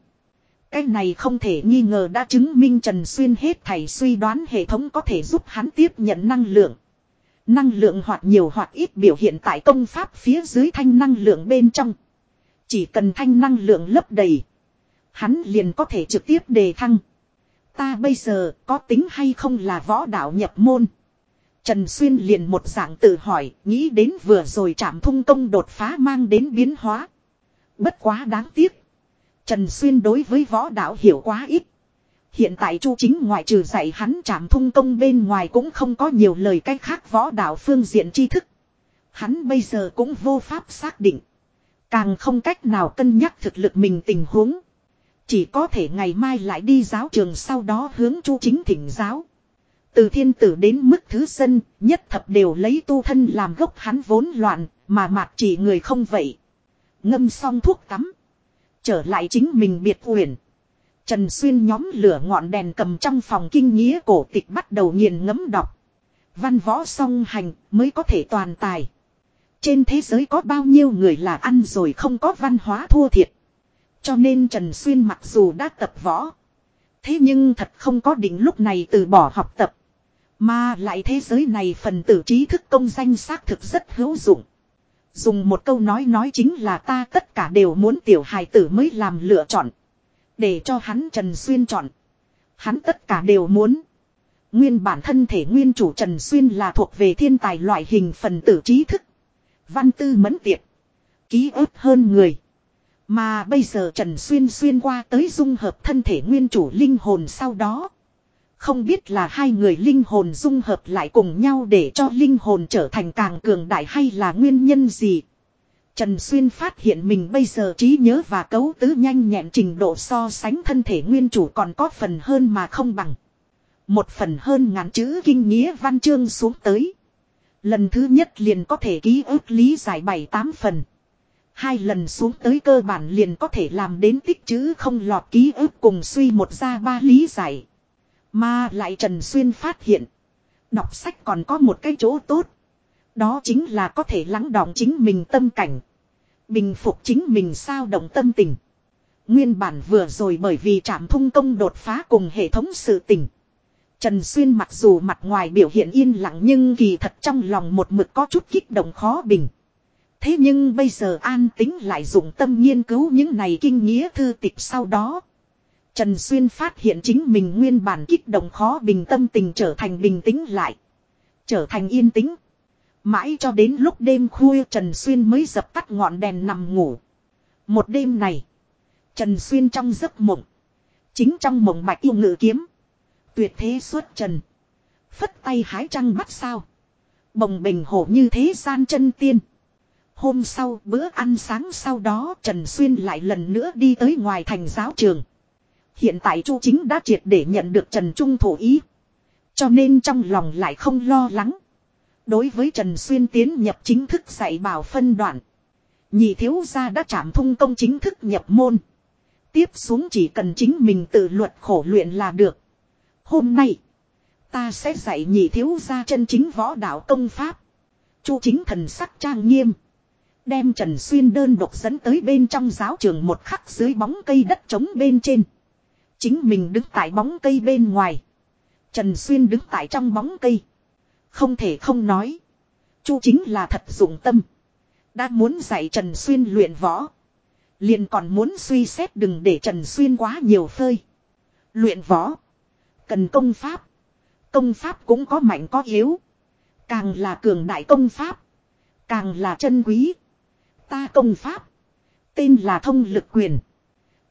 Cái này không thể nghi ngờ đã chứng minh Trần Xuyên hết thầy suy đoán hệ thống có thể giúp hắn tiếp nhận năng lượng. Năng lượng hoặc nhiều hoặc ít biểu hiện tại công pháp phía dưới thanh năng lượng bên trong. Chỉ cần thanh năng lượng lấp đầy. Hắn liền có thể trực tiếp đề thăng. Ta bây giờ có tính hay không là võ đạo nhập môn. Trần Xuyên liền một dạng tự hỏi, nghĩ đến vừa rồi chạm thung công đột phá mang đến biến hóa. Bất quá đáng tiếc. Trần Xuyên đối với võ đạo hiểu quá ít. Hiện tại Chu Chính ngoại trừ dạy hắn chạm thung công bên ngoài cũng không có nhiều lời cách khác võ đạo phương diện tri thức. Hắn bây giờ cũng vô pháp xác định. Càng không cách nào cân nhắc thực lực mình tình huống. Chỉ có thể ngày mai lại đi giáo trường sau đó hướng Chu Chính thỉnh giáo. Từ thiên tử đến mức thứ dân, nhất thập đều lấy tu thân làm gốc hắn vốn loạn, mà mạc chỉ người không vậy. Ngâm xong thuốc tắm. Trở lại chính mình biệt uyển. Trần Xuyên nhóm lửa ngọn đèn cầm trong phòng kinh nghĩa cổ tịch bắt đầu nghiền ngấm đọc. Văn võ song hành mới có thể toàn tài. trên thế giới có bao nhiêu người là ăn rồi không có văn hóa thua thiệt. Cho nên Trần Xuyên mặc dù đã tập võ. Thế nhưng thật không có định lúc này từ bỏ học tập. Mà lại thế giới này phần tử trí thức công danh xác thực rất hữu dụng. Dùng một câu nói nói chính là ta tất cả đều muốn tiểu hài tử mới làm lựa chọn. Để cho hắn Trần Xuyên chọn. Hắn tất cả đều muốn. Nguyên bản thân thể nguyên chủ Trần Xuyên là thuộc về thiên tài loại hình phần tử trí thức. Văn tư mẫn tiệp. Ký ức hơn người. Mà bây giờ Trần Xuyên xuyên qua tới dung hợp thân thể nguyên chủ linh hồn sau đó. Không biết là hai người linh hồn dung hợp lại cùng nhau để cho linh hồn trở thành càng cường đại hay là nguyên nhân gì. Trần Xuyên phát hiện mình bây giờ trí nhớ và cấu tứ nhanh nhẹn trình độ so sánh thân thể nguyên chủ còn có phần hơn mà không bằng. Một phần hơn ngàn chữ kinh nghĩa văn chương xuống tới. Lần thứ nhất liền có thể ký ức lý giải bảy tám phần. Hai lần xuống tới cơ bản liền có thể làm đến tích chữ không lọt ký ức cùng suy một ra ba lý giải. Mà lại Trần Xuyên phát hiện. Đọc sách còn có một cái chỗ tốt. Đó chính là có thể lắng đọng chính mình tâm cảnh. Bình phục chính mình sao động tâm tình. Nguyên bản vừa rồi bởi vì trạm thung công đột phá cùng hệ thống sự tình. Trần Xuyên mặc dù mặt ngoài biểu hiện yên lặng nhưng kỳ thật trong lòng một mực có chút kích động khó bình. Thế nhưng bây giờ an tính lại dụng tâm nghiên cứu những này kinh nghĩa thư tịch sau đó. Trần Xuyên phát hiện chính mình nguyên bản kích động khó bình tâm tình trở thành bình tĩnh lại. Trở thành yên tĩnh. Mãi cho đến lúc đêm khuya Trần Xuyên mới dập tắt ngọn đèn nằm ngủ. Một đêm này. Trần Xuyên trong giấc mộng. Chính trong mộng bạch yêu ngự kiếm. Tuyệt thế xuất trần. Phất tay hái trăng bắt sao. Bồng bình hổ như thế gian chân tiên. Hôm sau bữa ăn sáng sau đó Trần Xuyên lại lần nữa đi tới ngoài thành giáo trường. Hiện tại Chu Chính đã triệt để nhận được Trần Trung thủ ý. Cho nên trong lòng lại không lo lắng. Đối với Trần Xuyên tiến nhập chính thức dạy bảo phân đoạn. Nhị thiếu gia đã chạm thung công chính thức nhập môn. Tiếp xuống chỉ cần chính mình tự luật khổ luyện là được. Hôm nay, ta sẽ dạy nhị thiếu gia chân chính võ đạo công pháp. Chu chính thần sắc trang nghiêm. Đem Trần Xuyên đơn độc dẫn tới bên trong giáo trường một khắc dưới bóng cây đất trống bên trên. Chính mình đứng tại bóng cây bên ngoài. Trần Xuyên đứng tại trong bóng cây. Không thể không nói. Chu chính là thật dụng tâm. Đã muốn dạy Trần Xuyên luyện võ. Liền còn muốn suy xét đừng để Trần Xuyên quá nhiều phơi. Luyện võ. Cần công pháp. Công pháp cũng có mạnh có yếu. Càng là cường đại công pháp. Càng là chân quý. Ta công pháp. Tên là thông lực quyền.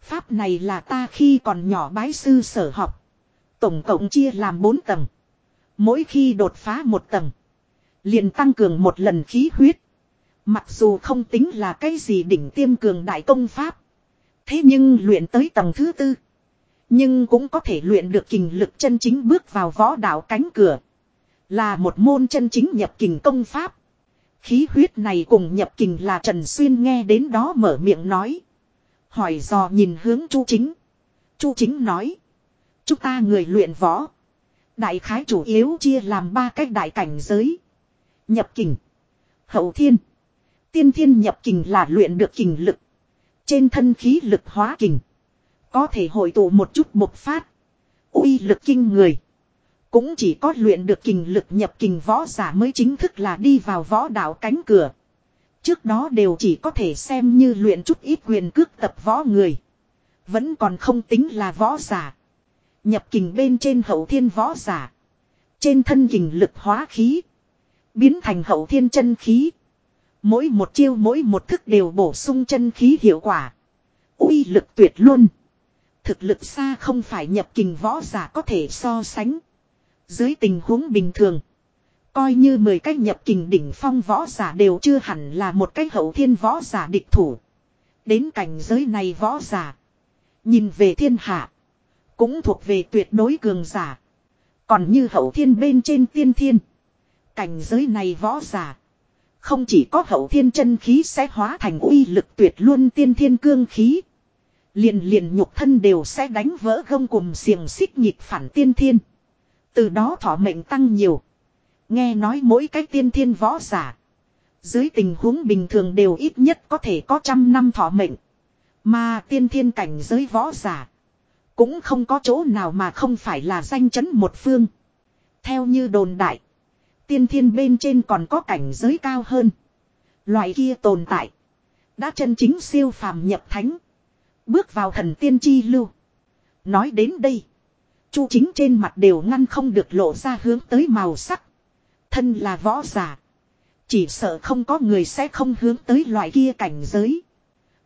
Pháp này là ta khi còn nhỏ bái sư sở học. Tổng cộng chia làm 4 tầng. Mỗi khi đột phá một tầng. Liền tăng cường một lần khí huyết. Mặc dù không tính là cái gì đỉnh tiêm cường đại công pháp. Thế nhưng luyện tới tầng thứ tư. Nhưng cũng có thể luyện được kình lực chân chính bước vào võ đạo cánh cửa. Là một môn chân chính nhập kình công pháp. Khí huyết này cùng nhập kình là Trần Xuyên nghe đến đó mở miệng nói. Hỏi dò nhìn hướng Chu Chính. Chu Chính nói. Chúng ta người luyện võ. Đại khái chủ yếu chia làm ba cách đại cảnh giới. Nhập kình. Hậu thiên. Tiên thiên nhập kình là luyện được kình lực. Trên thân khí lực hóa kình. Có thể hội tụ một chút bộc phát. uy lực kinh người. Cũng chỉ có luyện được kình lực nhập kình võ giả mới chính thức là đi vào võ đạo cánh cửa. Trước đó đều chỉ có thể xem như luyện chút ít quyền cước tập võ người. Vẫn còn không tính là võ giả. Nhập kình bên trên hậu thiên võ giả. Trên thân kình lực hóa khí. Biến thành hậu thiên chân khí. Mỗi một chiêu mỗi một thức đều bổ sung chân khí hiệu quả. uy lực tuyệt luôn. Thực lực xa không phải nhập kình võ giả có thể so sánh. Dưới tình huống bình thường. Coi như 10 cách nhập kình đỉnh phong võ giả đều chưa hẳn là một cách hậu thiên võ giả địch thủ. Đến cảnh giới này võ giả. Nhìn về thiên hạ. Cũng thuộc về tuyệt đối cường giả. Còn như hậu thiên bên trên tiên thiên. Cảnh giới này võ giả. Không chỉ có hậu thiên chân khí sẽ hóa thành uy lực tuyệt luôn tiên thiên cương khí. Liền liền nhục thân đều sẽ đánh vỡ gông cùng xiềng xích nhịp phản tiên thiên. Từ đó thọ mệnh tăng nhiều. Nghe nói mỗi cái tiên thiên võ giả. Dưới tình huống bình thường đều ít nhất có thể có trăm năm thọ mệnh. Mà tiên thiên cảnh giới võ giả. Cũng không có chỗ nào mà không phải là danh chấn một phương. Theo như đồn đại. Tiên thiên bên trên còn có cảnh giới cao hơn. Loại kia tồn tại. Đã chân chính siêu phàm nhập thánh. Bước vào thần tiên chi lưu. Nói đến đây. Chu chính trên mặt đều ngăn không được lộ ra hướng tới màu sắc. Thân là võ giả. Chỉ sợ không có người sẽ không hướng tới loại kia cảnh giới.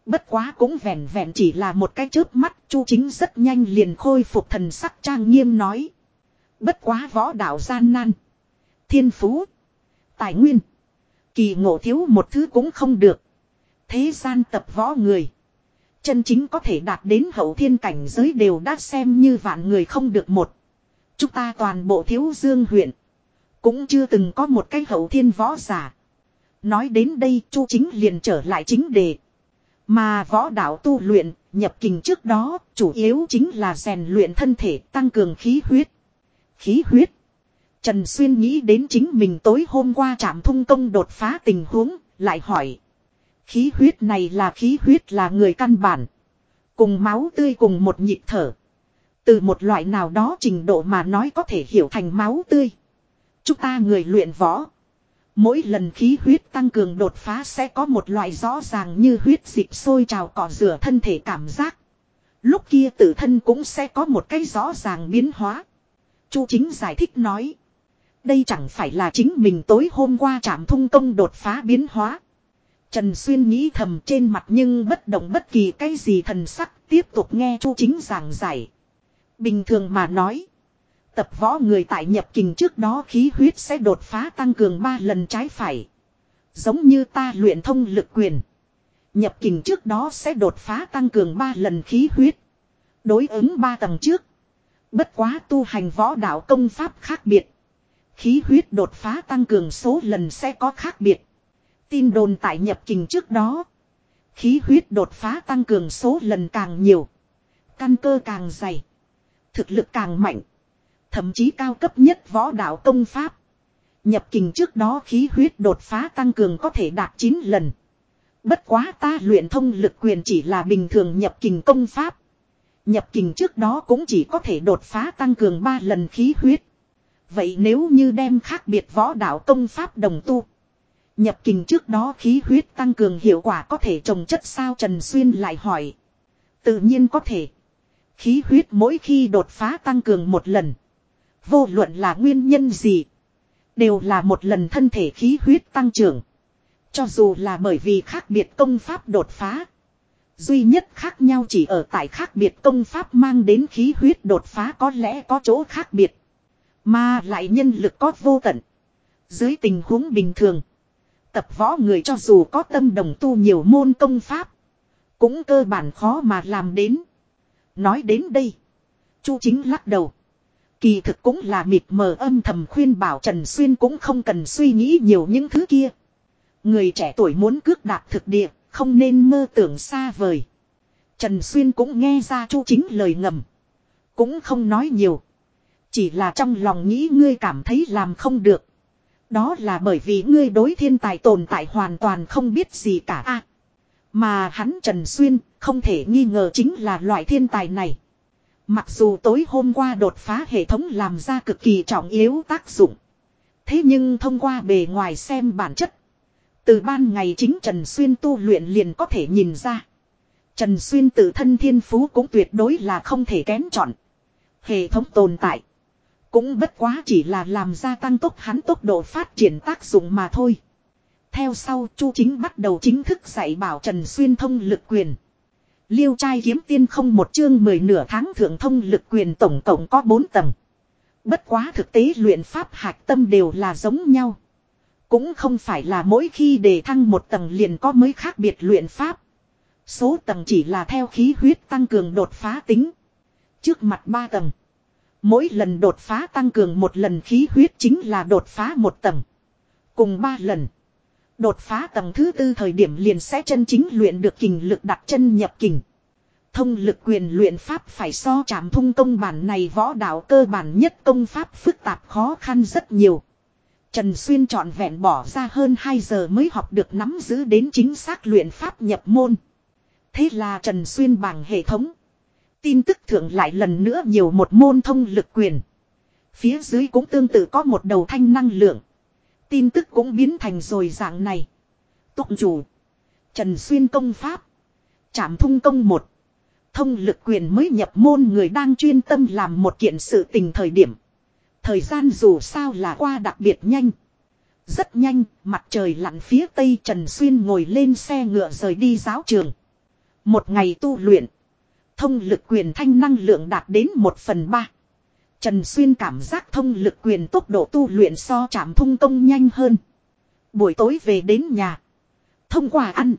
Bất quá cũng vẹn vẹn chỉ là một cái chớp mắt, Chu Chính rất nhanh liền khôi phục thần sắc trang nghiêm nói. Bất quá võ đạo gian nan. Thiên phú. Tài nguyên. Kỳ ngộ thiếu một thứ cũng không được. Thế gian tập võ người. Chân chính có thể đạt đến hậu thiên cảnh giới đều đã xem như vạn người không được một. Chúng ta toàn bộ thiếu dương huyện. Cũng chưa từng có một cái hậu thiên võ giả. Nói đến đây chu chính liền trở lại chính đề. Mà võ đạo tu luyện, nhập kình trước đó, chủ yếu chính là rèn luyện thân thể, tăng cường khí huyết. Khí huyết. Trần Xuyên nghĩ đến chính mình tối hôm qua chạm thung công đột phá tình huống, lại hỏi. Khí huyết này là khí huyết là người căn bản. Cùng máu tươi cùng một nhịp thở. Từ một loại nào đó trình độ mà nói có thể hiểu thành máu tươi. Chúng ta người luyện võ. Mỗi lần khí huyết tăng cường đột phá sẽ có một loại rõ ràng như huyết dịch sôi trào cỏ rửa thân thể cảm giác. Lúc kia tự thân cũng sẽ có một cái rõ ràng biến hóa. Chu chính giải thích nói. Đây chẳng phải là chính mình tối hôm qua chạm thung công đột phá biến hóa. Trần Xuyên nghĩ thầm trên mặt nhưng bất động bất kỳ cái gì thần sắc tiếp tục nghe Chu chính giảng giải. Bình thường mà nói. Tập võ người tại nhập kình trước đó khí huyết sẽ đột phá tăng cường 3 lần trái phải. Giống như ta luyện thông lực quyền. Nhập kình trước đó sẽ đột phá tăng cường 3 lần khí huyết. Đối ứng 3 tầng trước. Bất quá tu hành võ đạo công pháp khác biệt. Khí huyết đột phá tăng cường số lần sẽ có khác biệt. Tin đồn tại nhập kình trước đó. Khí huyết đột phá tăng cường số lần càng nhiều. Căn cơ càng dày. Thực lực càng mạnh. Thậm chí cao cấp nhất võ đạo công pháp. Nhập kình trước đó khí huyết đột phá tăng cường có thể đạt 9 lần. Bất quá ta luyện thông lực quyền chỉ là bình thường nhập kình công pháp. Nhập kình trước đó cũng chỉ có thể đột phá tăng cường 3 lần khí huyết. Vậy nếu như đem khác biệt võ đạo công pháp đồng tu. Nhập kình trước đó khí huyết tăng cường hiệu quả có thể trồng chất sao Trần Xuyên lại hỏi. Tự nhiên có thể. Khí huyết mỗi khi đột phá tăng cường một lần. Vô luận là nguyên nhân gì. Đều là một lần thân thể khí huyết tăng trưởng. Cho dù là bởi vì khác biệt công pháp đột phá. Duy nhất khác nhau chỉ ở tại khác biệt công pháp mang đến khí huyết đột phá có lẽ có chỗ khác biệt. Mà lại nhân lực có vô tận. Dưới tình huống bình thường. Tập võ người cho dù có tâm đồng tu nhiều môn công pháp. Cũng cơ bản khó mà làm đến. Nói đến đây. Chu chính lắc đầu. Kỳ thực cũng là mịt mờ âm thầm khuyên bảo Trần Xuyên cũng không cần suy nghĩ nhiều những thứ kia. Người trẻ tuổi muốn cước đạp thực địa, không nên mơ tưởng xa vời. Trần Xuyên cũng nghe ra chu chính lời ngầm. Cũng không nói nhiều. Chỉ là trong lòng nghĩ ngươi cảm thấy làm không được. Đó là bởi vì ngươi đối thiên tài tồn tại hoàn toàn không biết gì cả a Mà hắn Trần Xuyên không thể nghi ngờ chính là loại thiên tài này. Mặc dù tối hôm qua đột phá hệ thống làm ra cực kỳ trọng yếu tác dụng. Thế nhưng thông qua bề ngoài xem bản chất. Từ ban ngày chính Trần Xuyên tu luyện liền có thể nhìn ra. Trần Xuyên tự thân thiên phú cũng tuyệt đối là không thể kén chọn. Hệ thống tồn tại. Cũng bất quá chỉ là làm gia tăng tốc hắn tốc độ phát triển tác dụng mà thôi. Theo sau, Chu Chính bắt đầu chính thức dạy bảo Trần Xuyên thông lực quyền. Liêu trai kiếm tiên không một chương mười nửa tháng thượng thông lực quyền tổng cộng có bốn tầng. Bất quá thực tế luyện pháp hạch tâm đều là giống nhau. Cũng không phải là mỗi khi đề thăng một tầng liền có mới khác biệt luyện pháp. Số tầng chỉ là theo khí huyết tăng cường đột phá tính. Trước mặt ba tầng. Mỗi lần đột phá tăng cường một lần khí huyết chính là đột phá một tầng. Cùng ba lần. Đột phá tầng thứ tư thời điểm liền sẽ chân chính luyện được kình lực đặt chân nhập kình. Thông lực quyền luyện pháp phải so chạm thung công bản này võ đạo cơ bản nhất công pháp phức tạp khó khăn rất nhiều. Trần Xuyên trọn vẹn bỏ ra hơn 2 giờ mới học được nắm giữ đến chính xác luyện pháp nhập môn. Thế là Trần Xuyên bằng hệ thống. Tin tức thượng lại lần nữa nhiều một môn thông lực quyền. Phía dưới cũng tương tự có một đầu thanh năng lượng. Tin tức cũng biến thành rồi dạng này. Tụng chủ. Trần Xuyên công pháp. Trảm thung công một. Thông lực quyền mới nhập môn người đang chuyên tâm làm một kiện sự tình thời điểm. Thời gian dù sao là qua đặc biệt nhanh. Rất nhanh, mặt trời lặn phía tây Trần Xuyên ngồi lên xe ngựa rời đi giáo trường. Một ngày tu luyện. Thông lực quyền thanh năng lượng đạt đến một phần ba. Trần Xuyên cảm giác thông lực quyền tốc độ tu luyện so chạm thung công nhanh hơn. Buổi tối về đến nhà. Thông qua ăn.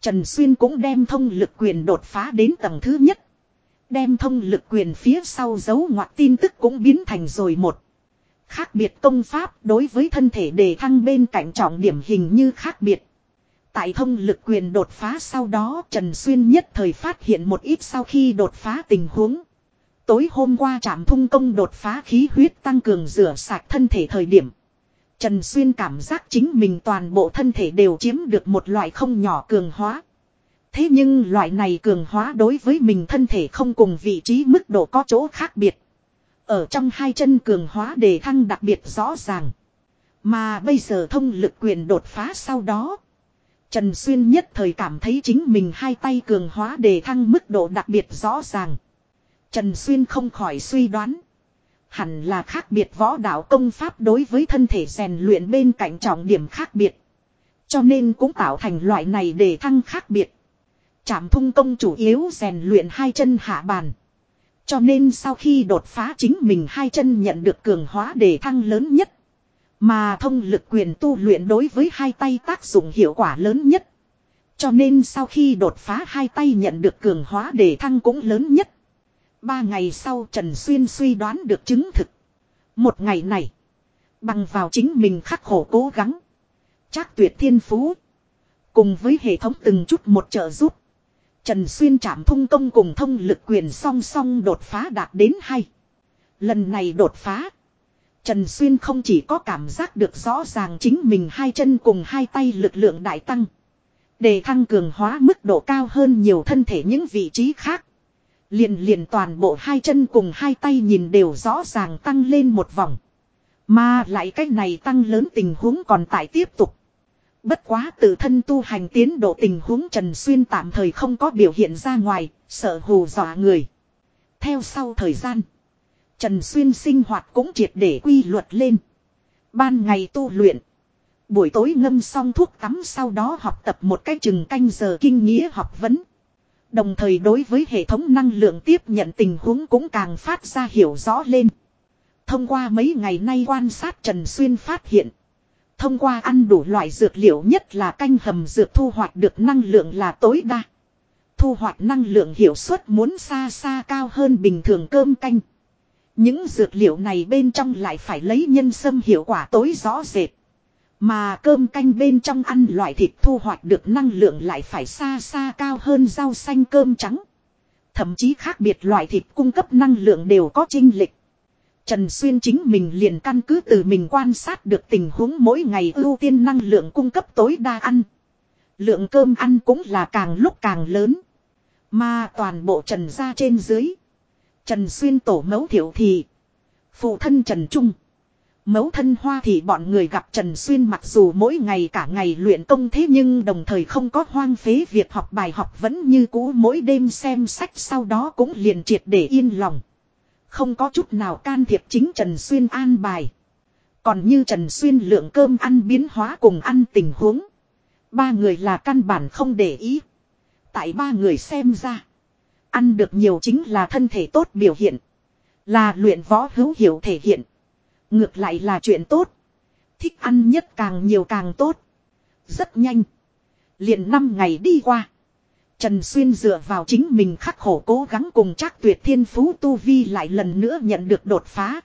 Trần Xuyên cũng đem thông lực quyền đột phá đến tầng thứ nhất. Đem thông lực quyền phía sau dấu ngoặt tin tức cũng biến thành rồi một. Khác biệt công pháp đối với thân thể đề thăng bên cạnh trọng điểm hình như khác biệt. Tại thông lực quyền đột phá sau đó, Trần Xuyên nhất thời phát hiện một ít sau khi đột phá tình huống. Tối hôm qua trạm thung công đột phá khí huyết tăng cường rửa sạch thân thể thời điểm. Trần Xuyên cảm giác chính mình toàn bộ thân thể đều chiếm được một loại không nhỏ cường hóa. Thế nhưng loại này cường hóa đối với mình thân thể không cùng vị trí mức độ có chỗ khác biệt. Ở trong hai chân cường hóa đề thăng đặc biệt rõ ràng. Mà bây giờ thông lực quyền đột phá sau đó. Trần Xuyên nhất thời cảm thấy chính mình hai tay cường hóa đề thăng mức độ đặc biệt rõ ràng. Trần Xuyên không khỏi suy đoán. Hẳn là khác biệt võ đạo công pháp đối với thân thể rèn luyện bên cạnh trọng điểm khác biệt. Cho nên cũng tạo thành loại này để thăng khác biệt. Trảm thung công chủ yếu rèn luyện hai chân hạ bàn. Cho nên sau khi đột phá chính mình hai chân nhận được cường hóa để thăng lớn nhất. Mà thông lực quyền tu luyện đối với hai tay tác dụng hiệu quả lớn nhất. Cho nên sau khi đột phá hai tay nhận được cường hóa để thăng cũng lớn nhất. Ba ngày sau Trần Xuyên suy đoán được chứng thực. Một ngày này. Bằng vào chính mình khắc khổ cố gắng. Chắc tuyệt thiên phú. Cùng với hệ thống từng chút một trợ giúp. Trần Xuyên chạm thông công cùng thông lực quyền song song đột phá đạt đến hay. Lần này đột phá. Trần Xuyên không chỉ có cảm giác được rõ ràng chính mình hai chân cùng hai tay lực lượng đại tăng. Để thăng cường hóa mức độ cao hơn nhiều thân thể những vị trí khác. Liền liền toàn bộ hai chân cùng hai tay nhìn đều rõ ràng tăng lên một vòng. Mà lại cái này tăng lớn tình huống còn tại tiếp tục. Bất quá tự thân tu hành tiến độ tình huống Trần Xuyên tạm thời không có biểu hiện ra ngoài, sợ hù dọa người. Theo sau thời gian, Trần Xuyên sinh hoạt cũng triệt để quy luật lên. Ban ngày tu luyện, buổi tối ngâm xong thuốc tắm sau đó học tập một cái chừng canh giờ kinh nghĩa học vấn. Đồng thời đối với hệ thống năng lượng tiếp nhận tình huống cũng càng phát ra hiểu rõ lên. Thông qua mấy ngày nay quan sát Trần Xuyên phát hiện. Thông qua ăn đủ loại dược liệu nhất là canh hầm dược thu hoạch được năng lượng là tối đa. Thu hoạch năng lượng hiệu suất muốn xa xa cao hơn bình thường cơm canh. Những dược liệu này bên trong lại phải lấy nhân sâm hiệu quả tối rõ rệt. Mà cơm canh bên trong ăn loại thịt thu hoạch được năng lượng lại phải xa xa cao hơn rau xanh cơm trắng. Thậm chí khác biệt loại thịt cung cấp năng lượng đều có trinh lịch. Trần Xuyên chính mình liền căn cứ từ mình quan sát được tình huống mỗi ngày ưu tiên năng lượng cung cấp tối đa ăn. Lượng cơm ăn cũng là càng lúc càng lớn. Mà toàn bộ Trần ra trên dưới. Trần Xuyên tổ mẫu thiểu thì. Phụ thân Trần Trung. Mẫu thân hoa thì bọn người gặp Trần Xuyên mặc dù mỗi ngày cả ngày luyện công thế nhưng đồng thời không có hoang phế, việc học bài học vẫn như cũ, mỗi đêm xem sách sau đó cũng liền triệt để yên lòng. Không có chút nào can thiệp chính Trần Xuyên an bài. Còn như Trần Xuyên lượng cơm ăn biến hóa cùng ăn tình huống. Ba người là căn bản không để ý. Tại ba người xem ra. Ăn được nhiều chính là thân thể tốt biểu hiện. Là luyện võ hữu hiệu thể hiện. Ngược lại là chuyện tốt. Thích ăn nhất càng nhiều càng tốt. Rất nhanh. Liền năm ngày đi qua. Trần Xuyên dựa vào chính mình khắc khổ cố gắng cùng chắc tuyệt thiên phú Tu Vi lại lần nữa nhận được đột phá.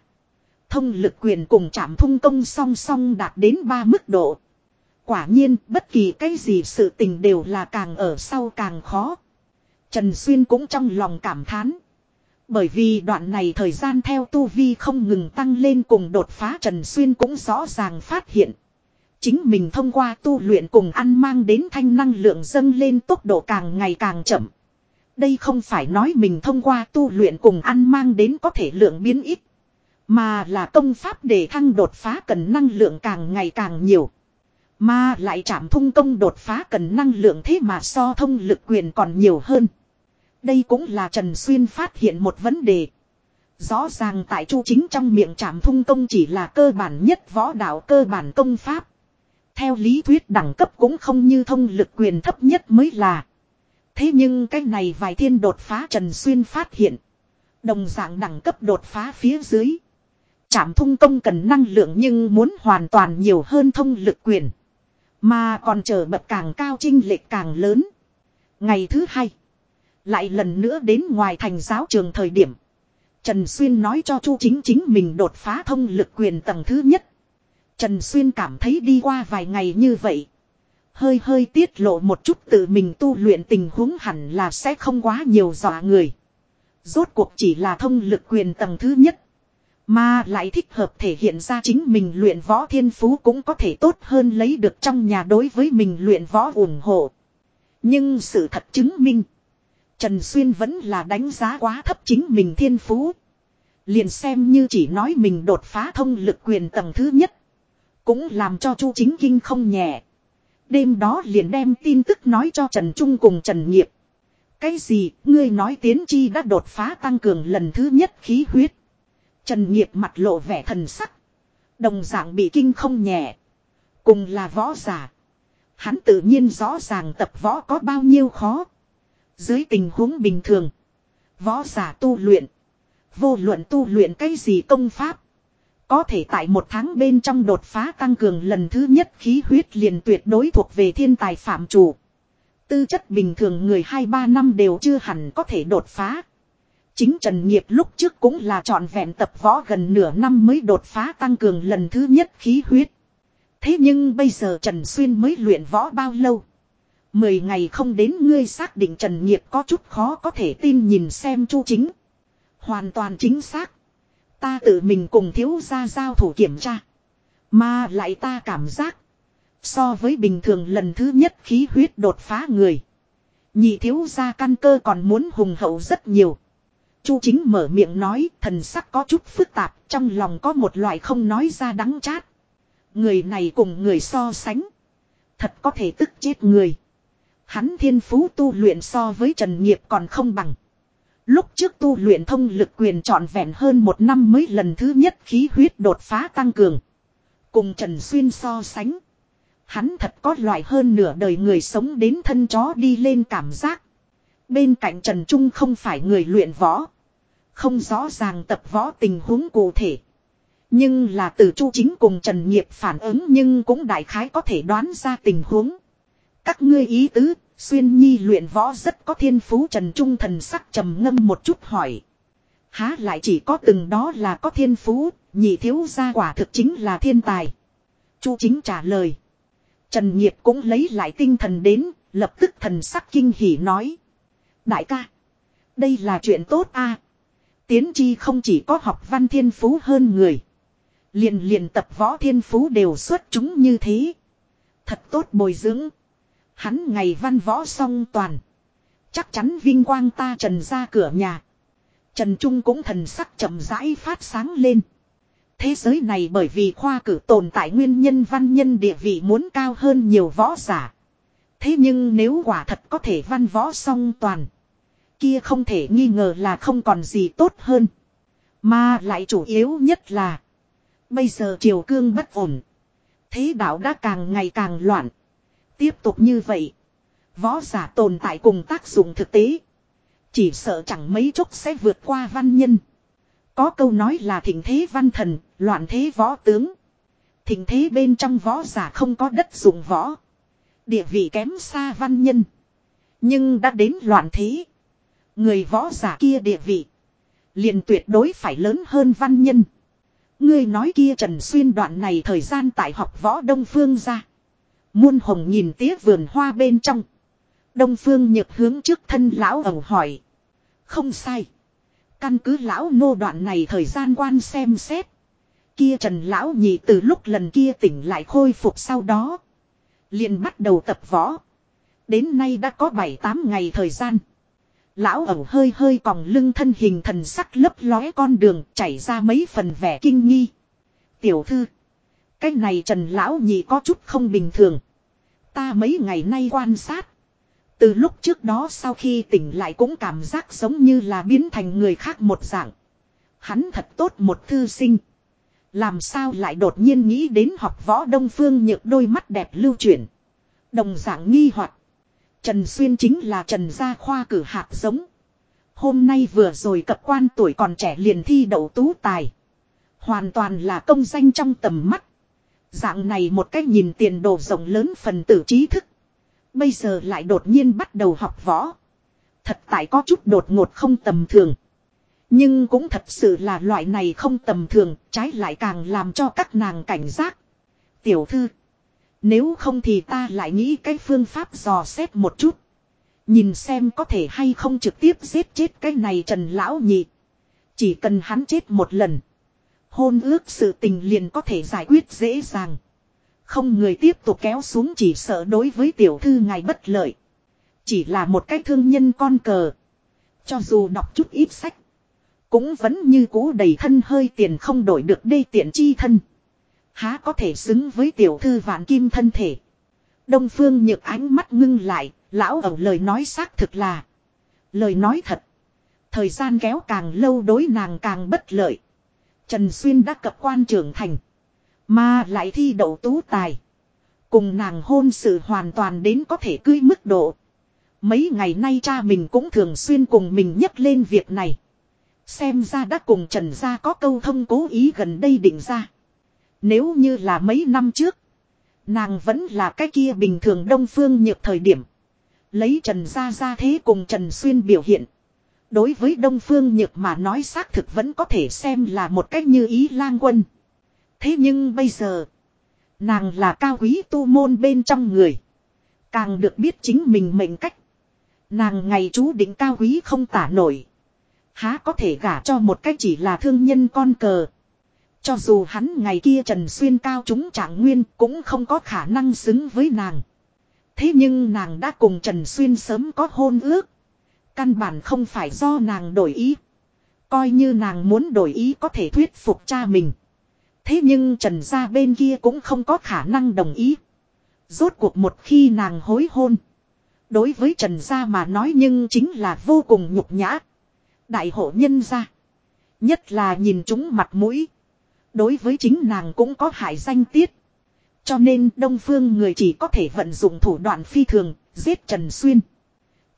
Thông lực quyền cùng chạm thung công song song đạt đến ba mức độ. Quả nhiên, bất kỳ cái gì sự tình đều là càng ở sau càng khó. Trần Xuyên cũng trong lòng cảm thán. Bởi vì đoạn này thời gian theo tu vi không ngừng tăng lên cùng đột phá Trần Xuyên cũng rõ ràng phát hiện. Chính mình thông qua tu luyện cùng ăn mang đến thanh năng lượng dâng lên tốc độ càng ngày càng chậm. Đây không phải nói mình thông qua tu luyện cùng ăn mang đến có thể lượng biến ít. Mà là công pháp để thăng đột phá cần năng lượng càng ngày càng nhiều. Mà lại chạm thung công đột phá cần năng lượng thế mà so thông lực quyền còn nhiều hơn. Đây cũng là Trần Xuyên phát hiện một vấn đề. Rõ ràng tại chu chính trong miệng chạm thung công chỉ là cơ bản nhất võ đạo cơ bản công pháp. Theo lý thuyết đẳng cấp cũng không như thông lực quyền thấp nhất mới là. Thế nhưng cái này vài thiên đột phá Trần Xuyên phát hiện. Đồng dạng đẳng cấp đột phá phía dưới. Chạm thung công cần năng lượng nhưng muốn hoàn toàn nhiều hơn thông lực quyền. Mà còn chờ bậc càng cao trinh lệch càng lớn. Ngày thứ hai. Lại lần nữa đến ngoài thành giáo trường thời điểm. Trần Xuyên nói cho Chu Chính chính mình đột phá thông lực quyền tầng thứ nhất. Trần Xuyên cảm thấy đi qua vài ngày như vậy. Hơi hơi tiết lộ một chút tự mình tu luyện tình huống hẳn là sẽ không quá nhiều dọa người. Rốt cuộc chỉ là thông lực quyền tầng thứ nhất. Mà lại thích hợp thể hiện ra chính mình luyện võ thiên phú cũng có thể tốt hơn lấy được trong nhà đối với mình luyện võ ủng hộ. Nhưng sự thật chứng minh. Trần Xuyên vẫn là đánh giá quá thấp chính mình thiên phú. Liền xem như chỉ nói mình đột phá thông lực quyền tầng thứ nhất. Cũng làm cho Chu Chính Kinh không nhẹ. Đêm đó liền đem tin tức nói cho Trần Trung cùng Trần Nghiệp. Cái gì, ngươi nói tiến chi đã đột phá tăng cường lần thứ nhất khí huyết. Trần Nghiệp mặt lộ vẻ thần sắc. Đồng dạng bị kinh không nhẹ. Cùng là võ giả. Hắn tự nhiên rõ ràng tập võ có bao nhiêu khó. Dưới tình huống bình thường. Võ giả tu luyện. Vô luận tu luyện cái gì công pháp. Có thể tại một tháng bên trong đột phá tăng cường lần thứ nhất khí huyết liền tuyệt đối thuộc về thiên tài phạm chủ. Tư chất bình thường người 2-3 năm đều chưa hẳn có thể đột phá. Chính Trần Nghiệp lúc trước cũng là trọn vẹn tập võ gần nửa năm mới đột phá tăng cường lần thứ nhất khí huyết. Thế nhưng bây giờ Trần Xuyên mới luyện võ bao lâu? Mười ngày không đến ngươi xác định Trần Nghiệp có chút khó có thể tin nhìn xem chu chính. Hoàn toàn chính xác. Ta tự mình cùng thiếu gia giao thủ kiểm tra. Mà lại ta cảm giác. So với bình thường lần thứ nhất khí huyết đột phá người. Nhị thiếu gia căn cơ còn muốn hùng hậu rất nhiều. Chu chính mở miệng nói, thần sắc có chút phức tạp, trong lòng có một loại không nói ra đắng chát. Người này cùng người so sánh. Thật có thể tức chết người. Hắn thiên phú tu luyện so với Trần Nghiệp còn không bằng. Lúc trước tu luyện thông lực quyền trọn vẹn hơn một năm mới lần thứ nhất khí huyết đột phá tăng cường. Cùng Trần Xuyên so sánh. Hắn thật có loại hơn nửa đời người sống đến thân chó đi lên cảm giác. Bên cạnh Trần Trung không phải người luyện võ. Không rõ ràng tập võ tình huống cụ thể. Nhưng là từ chu chính cùng Trần Nghiệp phản ứng nhưng cũng đại khái có thể đoán ra tình huống. Các ngươi ý tứ, Xuyên Nhi luyện võ rất có thiên phú Trần Trung thần sắc trầm ngâm một chút hỏi. Há lại chỉ có từng đó là có thiên phú, nhị thiếu gia quả thực chính là thiên tài. Chu chính trả lời. Trần Nghiệp cũng lấy lại tinh thần đến, lập tức thần sắc kinh hỉ nói. Đại ca, đây là chuyện tốt a. Tiến chi không chỉ có học văn thiên phú hơn người. Liền liền tập võ thiên phú đều xuất chúng như thế. Thật tốt bồi dưỡng. Hắn ngày văn võ song toàn. Chắc chắn vinh quang ta trần ra cửa nhà. Trần Trung cũng thần sắc chậm rãi phát sáng lên. Thế giới này bởi vì khoa cử tồn tại nguyên nhân văn nhân địa vị muốn cao hơn nhiều võ giả. Thế nhưng nếu quả thật có thể văn võ song toàn. Kia không thể nghi ngờ là không còn gì tốt hơn. Mà lại chủ yếu nhất là. Bây giờ triều cương bất ổn. Thế đạo đã càng ngày càng loạn. Tiếp tục như vậy. Võ giả tồn tại cùng tác dụng thực tế. Chỉ sợ chẳng mấy chốc sẽ vượt qua văn nhân. Có câu nói là thịnh thế văn thần, loạn thế võ tướng. Thịnh thế bên trong võ giả không có đất dụng võ. Địa vị kém xa văn nhân. Nhưng đã đến loạn thế. Người võ giả kia địa vị. liền tuyệt đối phải lớn hơn văn nhân. Ngươi nói kia Trần Xuyên đoạn này thời gian tại học võ Đông Phương ra. Muôn hồng nhìn tía vườn hoa bên trong. Đông Phương nhược hướng trước thân lão ẩu hỏi. Không sai. Căn cứ lão nô đoạn này thời gian quan xem xét. Kia Trần Lão Nhị từ lúc lần kia tỉnh lại khôi phục sau đó. liền bắt đầu tập võ. Đến nay đã có 7-8 ngày thời gian. Lão ẩu hơi hơi còng lưng thân hình thần sắc lấp lóe con đường chảy ra mấy phần vẻ kinh nghi. Tiểu thư. Cái này Trần Lão Nhị có chút không bình thường. Ta mấy ngày nay quan sát. Từ lúc trước đó sau khi tỉnh lại cũng cảm giác giống như là biến thành người khác một dạng. Hắn thật tốt một thư sinh. Làm sao lại đột nhiên nghĩ đến học võ đông phương nhược đôi mắt đẹp lưu chuyển. Đồng dạng nghi hoặc Trần Xuyên chính là Trần Gia Khoa cử hạt giống. Hôm nay vừa rồi cập quan tuổi còn trẻ liền thi đậu tú tài. Hoàn toàn là công danh trong tầm mắt. Dạng này một cách nhìn tiền đồ rộng lớn phần tử trí thức. Bây giờ lại đột nhiên bắt đầu học võ. Thật tại có chút đột ngột không tầm thường. Nhưng cũng thật sự là loại này không tầm thường, trái lại càng làm cho các nàng cảnh giác. Tiểu thư. Nếu không thì ta lại nghĩ cái phương pháp dò xét một chút. Nhìn xem có thể hay không trực tiếp giết chết cái này Trần Lão Nhị. Chỉ cần hắn chết một lần. Hôn ước sự tình liền có thể giải quyết dễ dàng. Không người tiếp tục kéo xuống chỉ sợ đối với tiểu thư ngài bất lợi. Chỉ là một cái thương nhân con cờ. Cho dù đọc chút ít sách. Cũng vẫn như cũ đầy thân hơi tiền không đổi được đê tiện chi thân. Há có thể xứng với tiểu thư vạn kim thân thể. Đông phương nhược ánh mắt ngưng lại, lão ẩu lời nói xác thực là. Lời nói thật. Thời gian kéo càng lâu đối nàng càng bất lợi. Trần Xuyên đã cập quan trưởng thành. Mà lại thi đậu tú tài. Cùng nàng hôn sự hoàn toàn đến có thể cưới mức độ. Mấy ngày nay cha mình cũng thường xuyên cùng mình nhắc lên việc này. Xem ra đã cùng Trần Gia có câu thông cố ý gần đây định ra. Nếu như là mấy năm trước. Nàng vẫn là cái kia bình thường đông phương nhược thời điểm. Lấy Trần Gia ra thế cùng Trần Xuyên biểu hiện. Đối với đông phương nhược mà nói xác thực vẫn có thể xem là một cách như ý lang quân. Thế nhưng bây giờ. Nàng là cao quý tu môn bên trong người. Càng được biết chính mình mệnh cách. Nàng ngày chú định cao quý không tả nổi. Há có thể gả cho một cách chỉ là thương nhân con cờ. Cho dù hắn ngày kia Trần Xuyên cao chúng trạng nguyên cũng không có khả năng xứng với nàng. Thế nhưng nàng đã cùng Trần Xuyên sớm có hôn ước. Căn bản không phải do nàng đổi ý. Coi như nàng muốn đổi ý có thể thuyết phục cha mình. Thế nhưng Trần gia bên kia cũng không có khả năng đồng ý. Rốt cuộc một khi nàng hối hôn. Đối với Trần gia mà nói nhưng chính là vô cùng nhục nhã. Đại hộ nhân gia. Nhất là nhìn chúng mặt mũi. Đối với chính nàng cũng có hại danh tiết. Cho nên Đông Phương người chỉ có thể vận dụng thủ đoạn phi thường, giết Trần Xuyên.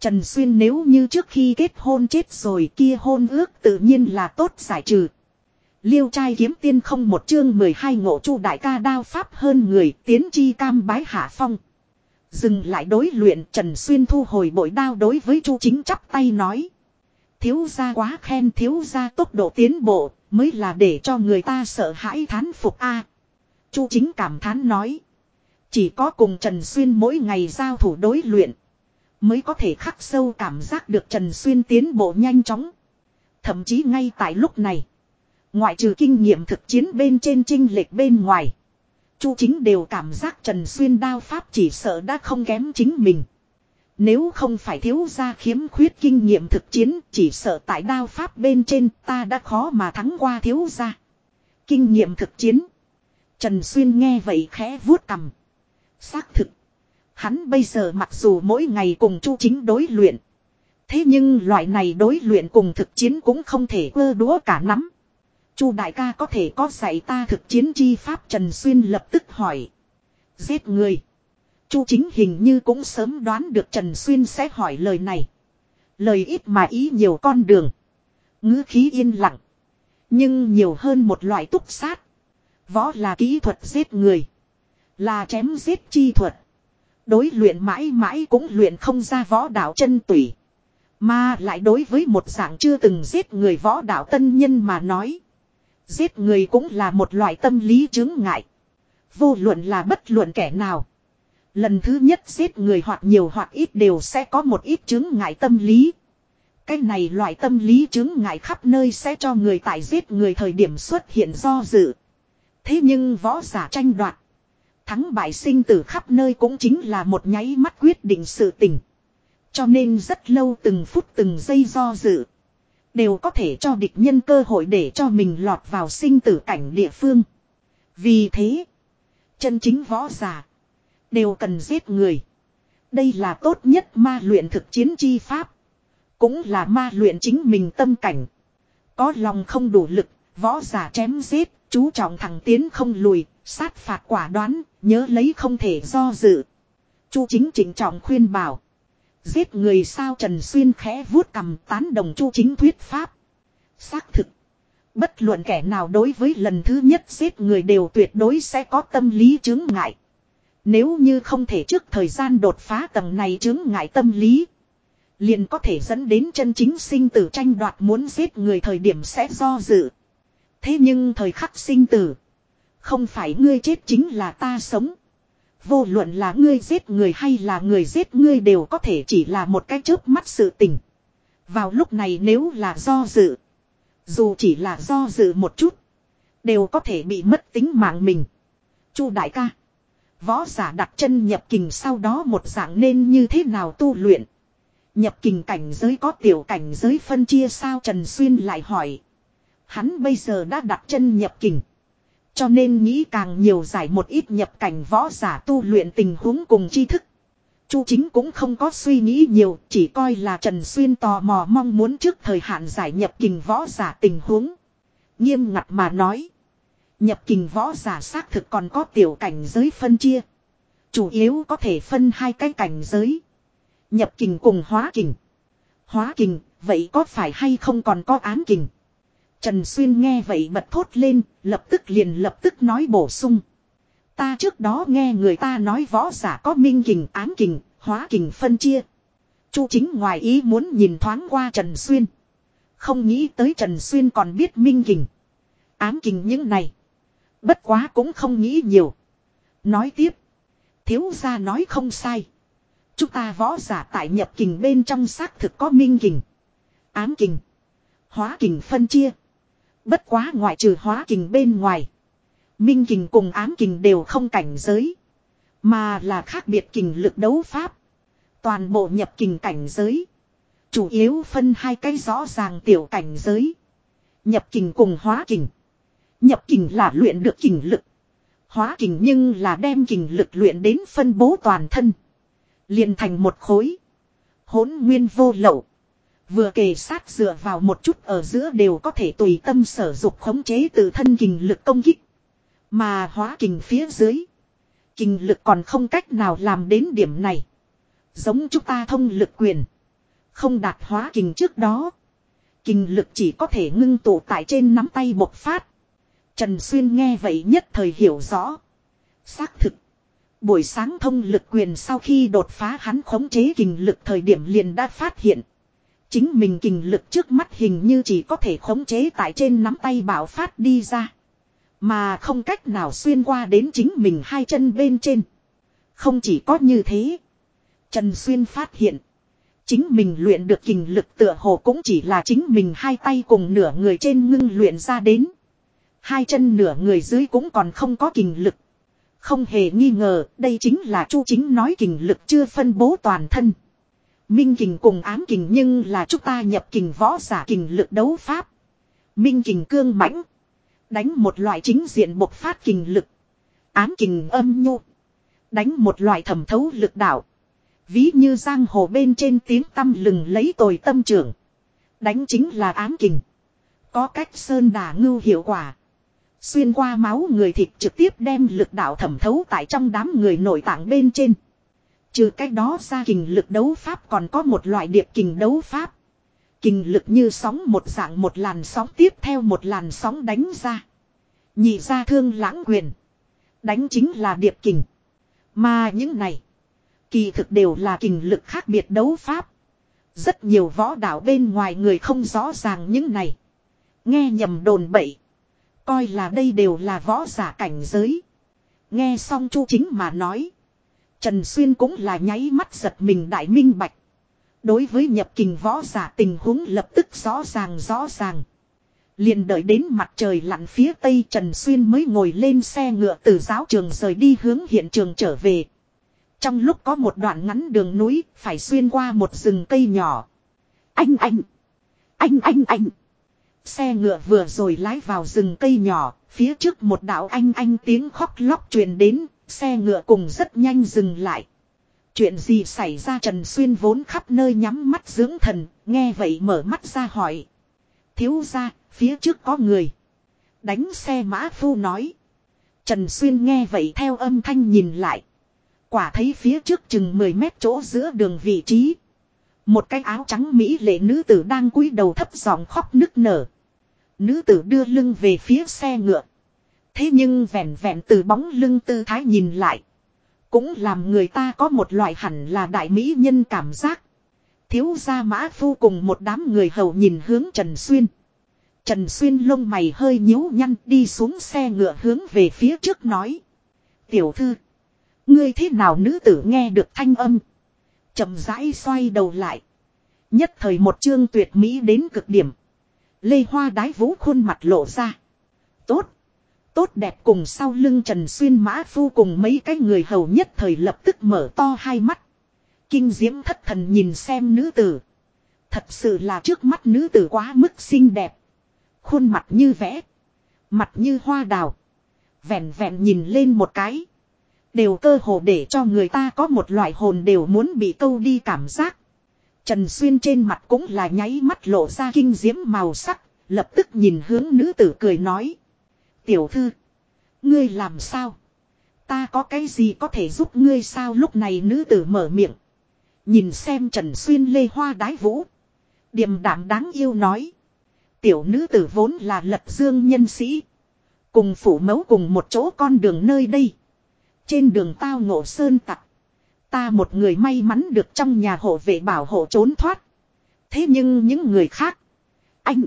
Trần Xuyên nếu như trước khi kết hôn chết rồi kia hôn ước tự nhiên là tốt giải trừ. Liêu trai kiếm tiên không một chương 12 ngộ chu đại ca đao pháp hơn người, tiến chi cam bái hạ phong. Dừng lại đối luyện, Trần Xuyên thu hồi bội đao đối với chu chính chắp tay nói. Thiếu gia quá khen, thiếu gia tốc độ tiến bộ, mới là để cho người ta sợ hãi thán phục a. chu chính cảm thán nói. Chỉ có cùng Trần Xuyên mỗi ngày giao thủ đối luyện. Mới có thể khắc sâu cảm giác được Trần Xuyên tiến bộ nhanh chóng. Thậm chí ngay tại lúc này. Ngoại trừ kinh nghiệm thực chiến bên trên trinh lệch bên ngoài. Chu chính đều cảm giác Trần Xuyên đao pháp chỉ sợ đã không kém chính mình. Nếu không phải thiếu gia khiếm khuyết kinh nghiệm thực chiến, chỉ sợ tại đao pháp bên trên ta đã khó mà thắng qua thiếu gia. Kinh nghiệm thực chiến. Trần Xuyên nghe vậy khẽ vuốt cầm. Xác thực. Hắn bây giờ mặc dù mỗi ngày cùng Chu chính đối luyện. Thế nhưng loại này đối luyện cùng thực chiến cũng không thể ơ đúa cả nắm. Chu đại ca có thể có dạy ta thực chiến chi pháp Trần Xuyên lập tức hỏi. Giết người. Chu chính hình như cũng sớm đoán được Trần Xuyên sẽ hỏi lời này. Lời ít mà ý nhiều con đường. ngữ khí yên lặng. Nhưng nhiều hơn một loại túc sát. Võ là kỹ thuật giết người. Là chém giết chi thuật. Đối luyện mãi mãi cũng luyện không ra võ đạo chân tủy. Mà lại đối với một dạng chưa từng giết người võ đạo tân nhân mà nói. Giết người cũng là một loại tâm lý chứng ngại. Vô luận là bất luận kẻ nào. Lần thứ nhất giết người hoặc nhiều hoặc ít đều sẽ có một ít chứng ngại tâm lý. Cái này loại tâm lý chứng ngại khắp nơi sẽ cho người tại giết người thời điểm xuất hiện do dự. Thế nhưng võ giả tranh đoạt. Thắng bại sinh tử khắp nơi cũng chính là một nháy mắt quyết định sự tình. Cho nên rất lâu từng phút từng giây do dự. Đều có thể cho địch nhân cơ hội để cho mình lọt vào sinh tử cảnh địa phương. Vì thế. Chân chính võ giả. Đều cần giết người. Đây là tốt nhất ma luyện thực chiến chi pháp. Cũng là ma luyện chính mình tâm cảnh. Có lòng không đủ lực, võ giả chém giết, chú trọng thẳng tiến không lùi, sát phạt quả đoán, nhớ lấy không thể do dự. Chu chính chỉnh trọng khuyên bảo. Giết người sao Trần Xuyên khẽ vuốt cầm tán đồng chu chính thuyết pháp. Xác thực. Bất luận kẻ nào đối với lần thứ nhất giết người đều tuyệt đối sẽ có tâm lý chứng ngại. Nếu như không thể trước thời gian đột phá tầng này chứng ngại tâm lý. Liền có thể dẫn đến chân chính sinh tử tranh đoạt muốn giết người thời điểm sẽ do dự. Thế nhưng thời khắc sinh tử. Không phải ngươi chết chính là ta sống. Vô luận là ngươi giết người hay là người giết ngươi đều có thể chỉ là một cái chớp mắt sự tình. Vào lúc này nếu là do dự. Dù chỉ là do dự một chút. Đều có thể bị mất tính mạng mình. Chu đại ca. Võ giả đặt chân nhập kình sau đó một dạng nên như thế nào tu luyện. Nhập kình cảnh giới có tiểu cảnh giới phân chia sao Trần Xuyên lại hỏi. Hắn bây giờ đã đặt chân nhập kình. Cho nên nghĩ càng nhiều giải một ít nhập cảnh võ giả tu luyện tình huống cùng tri thức. Chu chính cũng không có suy nghĩ nhiều, chỉ coi là Trần Xuyên tò mò mong muốn trước thời hạn giải nhập kình võ giả tình huống. Nghiêm ngặt mà nói. Nhập kình võ giả xác thực còn có tiểu cảnh giới phân chia. Chủ yếu có thể phân hai cái cảnh giới. Nhập kình cùng hóa kình. Hóa kình, vậy có phải hay không còn có án kình? Trần Xuyên nghe vậy bật thốt lên, lập tức liền lập tức nói bổ sung. Ta trước đó nghe người ta nói võ giả có minh kình ám kình, hóa kình phân chia. Chu chính ngoài ý muốn nhìn thoáng qua Trần Xuyên. Không nghĩ tới Trần Xuyên còn biết minh kình. Ám kình những này. Bất quá cũng không nghĩ nhiều. Nói tiếp. Thiếu gia nói không sai. Chúng ta võ giả tại nhập kình bên trong xác thực có minh kình. Ám kình. Hóa kình phân chia. Bất quá ngoại trừ hóa kình bên ngoài. Minh kình cùng ám kình đều không cảnh giới. Mà là khác biệt kình lực đấu pháp. Toàn bộ nhập kình cảnh giới. Chủ yếu phân hai cái rõ ràng tiểu cảnh giới. Nhập kình cùng hóa kình. Nhập kình là luyện được kình lực. Hóa kình nhưng là đem kình lực luyện đến phân bố toàn thân. liền thành một khối. hỗn nguyên vô lậu. Vừa kề sát dựa vào một chút ở giữa đều có thể tùy tâm sở dục khống chế từ thân kình lực công kích. Mà hóa kình phía dưới. Kình lực còn không cách nào làm đến điểm này. Giống chúng ta thông lực quyền. Không đạt hóa kình trước đó. Kình lực chỉ có thể ngưng tụ tại trên nắm tay bộc phát. Trần Xuyên nghe vậy nhất thời hiểu rõ. Xác thực. Buổi sáng thông lực quyền sau khi đột phá hắn khống chế kình lực thời điểm liền đã phát hiện. Chính mình kình lực trước mắt hình như chỉ có thể khống chế tại trên nắm tay bảo phát đi ra. Mà không cách nào xuyên qua đến chính mình hai chân bên trên. Không chỉ có như thế. Trần Xuyên phát hiện. Chính mình luyện được kình lực tựa hồ cũng chỉ là chính mình hai tay cùng nửa người trên ngưng luyện ra đến. Hai chân nửa người dưới cũng còn không có kình lực. Không hề nghi ngờ, đây chính là Chu Chính nói kình lực chưa phân bố toàn thân. Minh kình cùng ám kình nhưng là chúng ta nhập kình võ giả kình lực đấu pháp. Minh kình cương mãnh. Đánh một loại chính diện bộc phát kình lực. Ám kình âm nhu. Đánh một loại thẩm thấu lực đạo. Ví như giang hồ bên trên tiếng tâm lừng lấy tồi tâm trưởng. Đánh chính là ám kình. Có cách sơn đà ngưu hiệu quả. Xuyên qua máu người thịt trực tiếp đem lực đạo thẩm thấu tại trong đám người nội tạng bên trên. Trừ cách đó ra kình lực đấu pháp còn có một loại điệp kình đấu pháp. Kình lực như sóng một dạng một làn sóng tiếp theo một làn sóng đánh ra. Nhị ra thương lãng quyền. Đánh chính là điệp kình. Mà những này. Kỳ thực đều là kình lực khác biệt đấu pháp. Rất nhiều võ đạo bên ngoài người không rõ ràng những này. Nghe nhầm đồn bậy. Coi là đây đều là võ giả cảnh giới. Nghe xong chu chính mà nói. Trần Xuyên cũng là nháy mắt giật mình đại minh bạch. Đối với nhập kình võ giả tình huống lập tức rõ ràng rõ ràng. Liền đợi đến mặt trời lặn phía tây Trần Xuyên mới ngồi lên xe ngựa từ giáo trường rời đi hướng hiện trường trở về. Trong lúc có một đoạn ngắn đường núi, phải xuyên qua một rừng cây nhỏ. Anh anh! Anh anh anh! Xe ngựa vừa rồi lái vào rừng cây nhỏ, phía trước một đạo anh anh tiếng khóc lóc truyền đến, xe ngựa cùng rất nhanh dừng lại. Chuyện gì xảy ra Trần Xuyên vốn khắp nơi nhắm mắt dưỡng thần, nghe vậy mở mắt ra hỏi. Thiếu ra, phía trước có người. Đánh xe mã phu nói. Trần Xuyên nghe vậy theo âm thanh nhìn lại. Quả thấy phía trước chừng 10 mét chỗ giữa đường vị trí. Một cái áo trắng mỹ lệ nữ tử đang cúi đầu thấp giọng khóc nức nở. Nữ tử đưa lưng về phía xe ngựa. Thế nhưng vẹn vẹn từ bóng lưng tư thái nhìn lại. Cũng làm người ta có một loại hẳn là đại mỹ nhân cảm giác. Thiếu gia mã phu cùng một đám người hầu nhìn hướng Trần Xuyên. Trần Xuyên lông mày hơi nhíu nhăn đi xuống xe ngựa hướng về phía trước nói. Tiểu thư. Ngươi thế nào nữ tử nghe được thanh âm. chậm rãi xoay đầu lại. Nhất thời một chương tuyệt mỹ đến cực điểm. Lê Hoa đái vũ khuôn mặt lộ ra. Tốt. Tốt đẹp cùng sau lưng Trần Xuyên Mã Phu cùng mấy cái người hầu nhất thời lập tức mở to hai mắt. Kinh diễm thất thần nhìn xem nữ tử. Thật sự là trước mắt nữ tử quá mức xinh đẹp. Khuôn mặt như vẽ. Mặt như hoa đào. Vẹn vẹn nhìn lên một cái. Đều cơ hồ để cho người ta có một loại hồn đều muốn bị câu đi cảm giác. Trần Xuyên trên mặt cũng là nháy mắt lộ ra kinh diễm màu sắc, lập tức nhìn hướng nữ tử cười nói. Tiểu thư, ngươi làm sao? Ta có cái gì có thể giúp ngươi sao lúc này nữ tử mở miệng. Nhìn xem Trần Xuyên lê hoa đái vũ. Điềm đảm đáng yêu nói. Tiểu nữ tử vốn là lật dương nhân sĩ. Cùng phủ mẫu cùng một chỗ con đường nơi đây. Trên đường tao ngộ sơn tặc. Ta một người may mắn được trong nhà hộ vệ bảo hộ trốn thoát. Thế nhưng những người khác. Anh.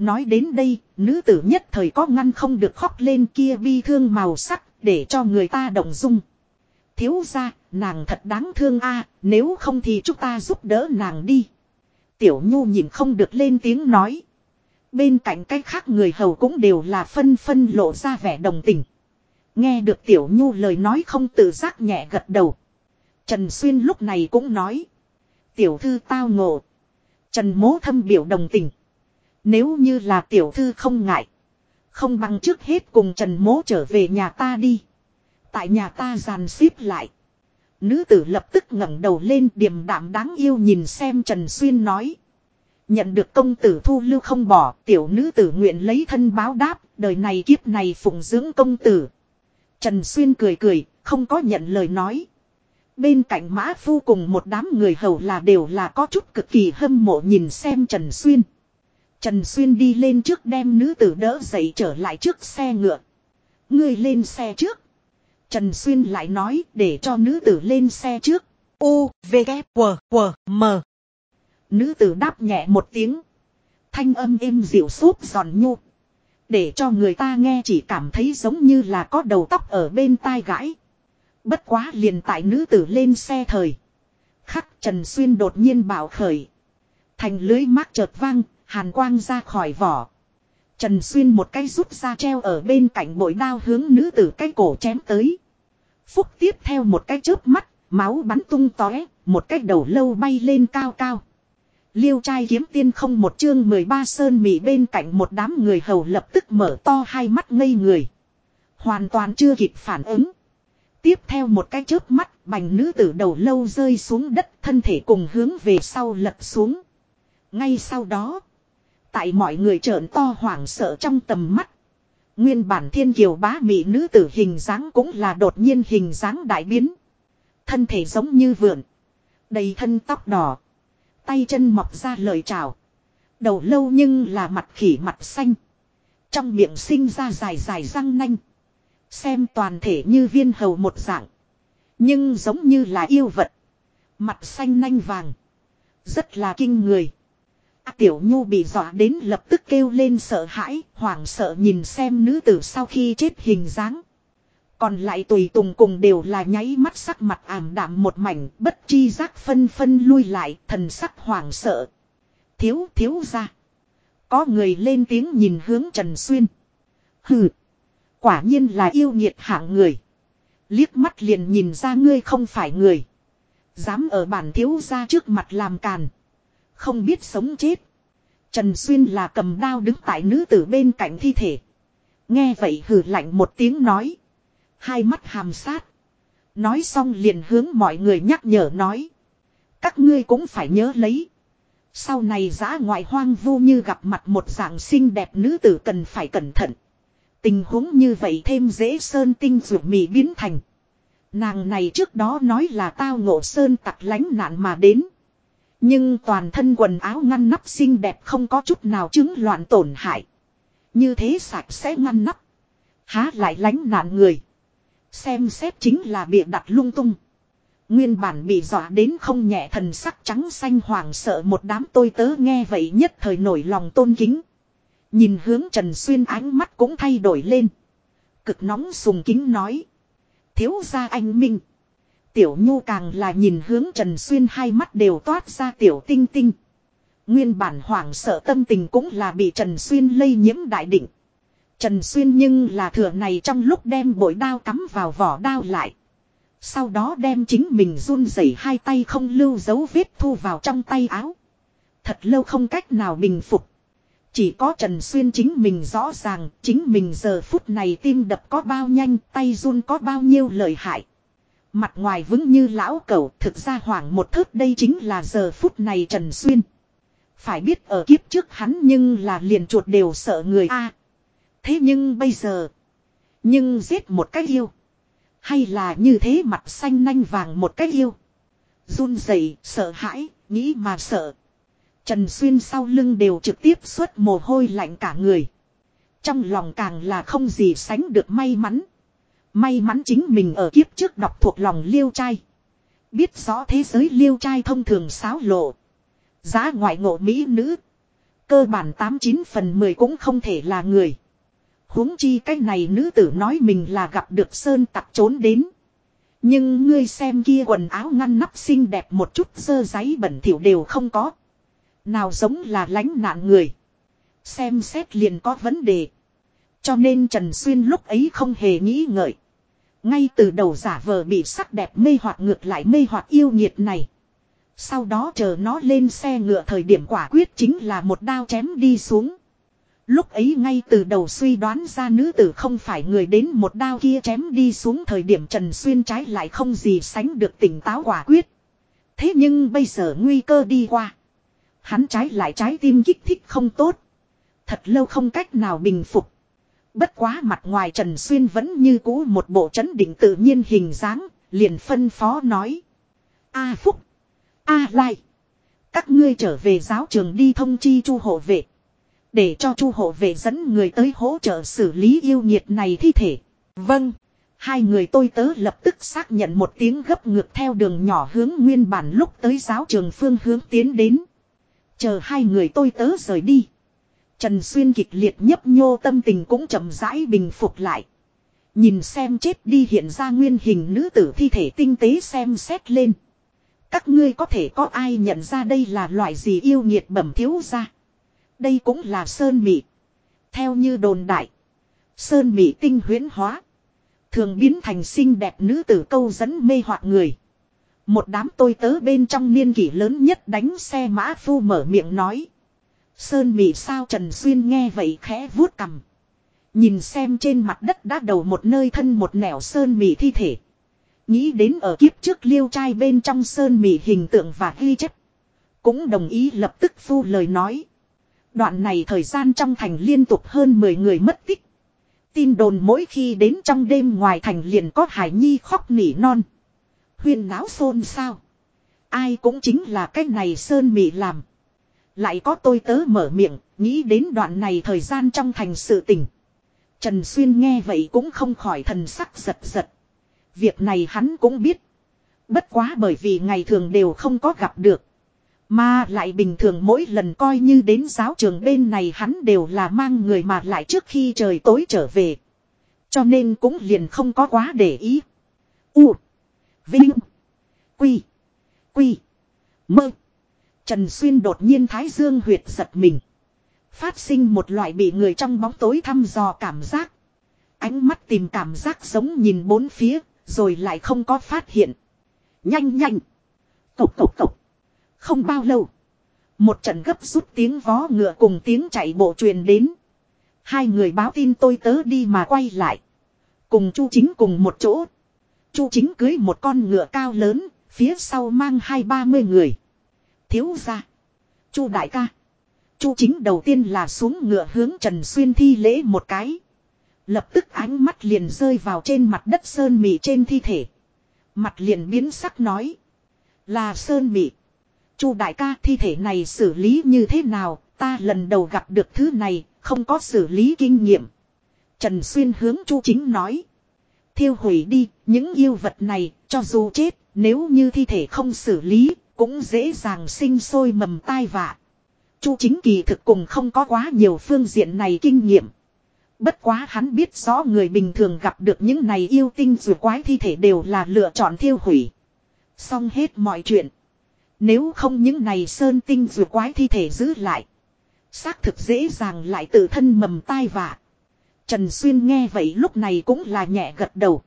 Nói đến đây, nữ tử nhất thời có ngăn không được khóc lên kia bi thương màu sắc, để cho người ta động dung. Thiếu ra, nàng thật đáng thương a nếu không thì chúng ta giúp đỡ nàng đi. Tiểu Nhu nhìn không được lên tiếng nói. Bên cạnh cách khác người hầu cũng đều là phân phân lộ ra vẻ đồng tình. Nghe được Tiểu Nhu lời nói không tự giác nhẹ gật đầu. Trần Xuyên lúc này cũng nói. Tiểu thư tao ngộ. Trần mố thâm biểu đồng tình. Nếu như là tiểu thư không ngại. Không bằng trước hết cùng Trần mố trở về nhà ta đi. Tại nhà ta giàn xếp lại. Nữ tử lập tức ngẩng đầu lên điềm đạm đáng yêu nhìn xem Trần Xuyên nói. Nhận được công tử thu lưu không bỏ, tiểu nữ tử nguyện lấy thân báo đáp, đời này kiếp này phụng dưỡng công tử. Trần Xuyên cười cười, không có nhận lời nói. Bên cạnh mã phu cùng một đám người hầu là đều là có chút cực kỳ hâm mộ nhìn xem Trần Xuyên. Trần Xuyên đi lên trước đem nữ tử đỡ dậy trở lại trước xe ngựa. Người lên xe trước. Trần Xuyên lại nói để cho nữ tử lên xe trước. U, V, K, W, W, M. Nữ tử đáp nhẹ một tiếng. Thanh âm êm dịu xốp giòn nhu. Để cho người ta nghe chỉ cảm thấy giống như là có đầu tóc ở bên tai gãi. Bất quá liền tại nữ tử lên xe thời. Khắc Trần Xuyên đột nhiên bảo khởi. Thành lưới mát chợt vang, hàn quang ra khỏi vỏ. Trần Xuyên một cái rút ra treo ở bên cạnh bội đao hướng nữ tử cái cổ chém tới. Phúc tiếp theo một cái chớp mắt, máu bắn tung tóe, một cái đầu lâu bay lên cao cao. Liêu trai kiếm tiên không một chương 13 sơn mị bên cạnh một đám người hầu lập tức mở to hai mắt ngây người. Hoàn toàn chưa kịp phản ứng. Tiếp theo một cái chớp mắt bành nữ tử đầu lâu rơi xuống đất thân thể cùng hướng về sau lật xuống. Ngay sau đó. Tại mọi người trợn to hoảng sợ trong tầm mắt. Nguyên bản thiên kiều bá mị nữ tử hình dáng cũng là đột nhiên hình dáng đại biến. Thân thể giống như vượn. Đầy thân tóc đỏ. Tay chân mọc ra lời chào. Đầu lâu nhưng là mặt khỉ mặt xanh. Trong miệng sinh ra dài dài răng nanh. Xem toàn thể như viên hầu một dạng. Nhưng giống như là yêu vật. Mặt xanh nanh vàng. Rất là kinh người. À, tiểu Nhu bị dọa đến lập tức kêu lên sợ hãi, hoảng sợ nhìn xem nữ tử sau khi chết hình dáng. Còn lại tùy tùng cùng đều là nháy mắt sắc mặt ảm đạm một mảnh, bất chi giác phân phân lui lại, thần sắc hoảng sợ. Thiếu thiếu ra. Có người lên tiếng nhìn hướng Trần Xuyên. Hừ. Quả nhiên là yêu nghiệt hạng người. Liếc mắt liền nhìn ra ngươi không phải người. Dám ở bản thiếu ra trước mặt làm càn. Không biết sống chết. Trần Xuyên là cầm đao đứng tại nữ tử bên cạnh thi thể. Nghe vậy hử lạnh một tiếng nói. Hai mắt hàm sát. Nói xong liền hướng mọi người nhắc nhở nói. Các ngươi cũng phải nhớ lấy. Sau này giã ngoại hoang vu như gặp mặt một dạng xinh đẹp nữ tử cần phải cẩn thận. Tình huống như vậy thêm dễ sơn tinh ruột mì biến thành. Nàng này trước đó nói là tao ngộ sơn tặc lánh nạn mà đến. Nhưng toàn thân quần áo ngăn nắp xinh đẹp không có chút nào chứng loạn tổn hại. Như thế sạch sẽ ngăn nắp. Há lại lánh nạn người. Xem xét chính là bịa đặt lung tung. Nguyên bản bị dọa đến không nhẹ thần sắc trắng xanh hoàng sợ một đám tôi tớ nghe vậy nhất thời nổi lòng tôn kính. Nhìn hướng Trần Xuyên ánh mắt cũng thay đổi lên. Cực nóng sùng kính nói. Thiếu ra anh Minh. Tiểu Nhu càng là nhìn hướng Trần Xuyên hai mắt đều toát ra tiểu tinh tinh. Nguyên bản hoảng sợ tâm tình cũng là bị Trần Xuyên lây nhiễm đại định. Trần Xuyên nhưng là thừa này trong lúc đem bội đao cắm vào vỏ đao lại. Sau đó đem chính mình run rẩy hai tay không lưu dấu vết thu vào trong tay áo. Thật lâu không cách nào bình phục. Chỉ có Trần Xuyên chính mình rõ ràng, chính mình giờ phút này tim đập có bao nhanh, tay run có bao nhiêu lời hại. Mặt ngoài vững như lão cẩu, thực ra hoảng một thớt đây chính là giờ phút này Trần Xuyên. Phải biết ở kiếp trước hắn nhưng là liền chuột đều sợ người a. thế nhưng bây giờ, nhưng giết một cái yêu. Hay là như thế mặt xanh nanh vàng một cái yêu. Run rẩy, sợ hãi, nghĩ mà sợ. Trần Xuyên sau lưng đều trực tiếp xuất mồ hôi lạnh cả người. Trong lòng càng là không gì sánh được may mắn. May mắn chính mình ở kiếp trước đọc thuộc lòng liêu trai. Biết rõ thế giới liêu trai thông thường xáo lộ. Giá ngoại ngộ mỹ nữ. Cơ bản 89 phần 10 cũng không thể là người huống chi cái này nữ tử nói mình là gặp được sơn tặc trốn đến. Nhưng ngươi xem kia quần áo ngăn nắp xinh đẹp một chút dơ giấy bẩn thỉu đều không có. Nào giống là lánh nạn người. Xem xét liền có vấn đề. Cho nên Trần Xuyên lúc ấy không hề nghĩ ngợi. Ngay từ đầu giả vờ bị sắc đẹp mê hoặc ngược lại mê hoặc yêu nhiệt này. Sau đó chờ nó lên xe ngựa thời điểm quả quyết chính là một đao chém đi xuống. Lúc ấy ngay từ đầu suy đoán ra nữ tử không phải người đến một đao kia chém đi xuống thời điểm Trần Xuyên trái lại không gì sánh được tỉnh táo quả quyết. Thế nhưng bây giờ nguy cơ đi qua. Hắn trái lại trái tim kích thích không tốt. Thật lâu không cách nào bình phục. Bất quá mặt ngoài Trần Xuyên vẫn như cũ một bộ chấn định tự nhiên hình dáng, liền phân phó nói. A Phúc, A Lai, các ngươi trở về giáo trường đi thông chi chu hộ vệ. Để cho chu hộ vệ dẫn người tới hỗ trợ xử lý yêu nhiệt này thi thể. Vâng. Hai người tôi tớ lập tức xác nhận một tiếng gấp ngược theo đường nhỏ hướng nguyên bản lúc tới giáo trường phương hướng tiến đến. Chờ hai người tôi tớ rời đi. Trần Xuyên kịch liệt nhấp nhô, tâm tình cũng chậm rãi bình phục lại. Nhìn xem chết đi hiện ra nguyên hình nữ tử thi thể tinh tế xem xét lên. Các ngươi có thể có ai nhận ra đây là loại gì yêu nghiệt bẩm thiếu ra. Đây cũng là sơn mị. Theo như đồn đại. Sơn mị tinh huyến hóa. Thường biến thành xinh đẹp nữ tử câu dẫn mê hoặc người. Một đám tôi tớ bên trong niên kỷ lớn nhất đánh xe mã phu mở miệng nói. Sơn mị sao Trần Xuyên nghe vậy khẽ vuốt cầm. Nhìn xem trên mặt đất đã đầu một nơi thân một nẻo sơn mị thi thể. Nghĩ đến ở kiếp trước liêu trai bên trong sơn mị hình tượng và ghi chép. Cũng đồng ý lập tức phu lời nói. Đoạn này thời gian trong thành liên tục hơn 10 người mất tích. Tin đồn mỗi khi đến trong đêm ngoài thành liền có hải nhi khóc nỉ non. Huyên náo xôn sao. Ai cũng chính là cách này sơn mị làm. Lại có tôi tớ mở miệng, nghĩ đến đoạn này thời gian trong thành sự tình. Trần Xuyên nghe vậy cũng không khỏi thần sắc giật giật. Việc này hắn cũng biết. Bất quá bởi vì ngày thường đều không có gặp được. Mà lại bình thường mỗi lần coi như đến giáo trường bên này hắn đều là mang người mà lại trước khi trời tối trở về. Cho nên cũng liền không có quá để ý. U. Vinh. Quy. Quy. Mơ. Trần Xuyên đột nhiên thái dương huyệt giật mình. Phát sinh một loại bị người trong bóng tối thăm dò cảm giác. Ánh mắt tìm cảm giác giống nhìn bốn phía, rồi lại không có phát hiện. Nhanh nhanh. Cộc cộc cộc. Không bao lâu. Một trận gấp rút tiếng vó ngựa cùng tiếng chạy bộ truyền đến. Hai người báo tin tôi tớ đi mà quay lại. Cùng Chu Chính cùng một chỗ. Chu Chính cưới một con ngựa cao lớn, phía sau mang hai ba mươi người. Thiếu ra. Chu đại ca. Chu Chính đầu tiên là xuống ngựa hướng Trần Xuyên thi lễ một cái. Lập tức ánh mắt liền rơi vào trên mặt đất sơn mị trên thi thể. Mặt liền biến sắc nói. Là sơn mị. Chu đại ca thi thể này xử lý như thế nào, ta lần đầu gặp được thứ này, không có xử lý kinh nghiệm. Trần Xuyên hướng Chu Chính nói. Thiêu hủy đi, những yêu vật này, cho dù chết, nếu như thi thể không xử lý, cũng dễ dàng sinh sôi mầm tai vạ. Chu Chính kỳ thực cùng không có quá nhiều phương diện này kinh nghiệm. Bất quá hắn biết rõ người bình thường gặp được những này yêu tinh dù quái thi thể đều là lựa chọn thiêu hủy. Xong hết mọi chuyện. Nếu không những này sơn tinh dù quái thi thể giữ lại. Xác thực dễ dàng lại tự thân mầm tai vạ. Trần Xuyên nghe vậy lúc này cũng là nhẹ gật đầu.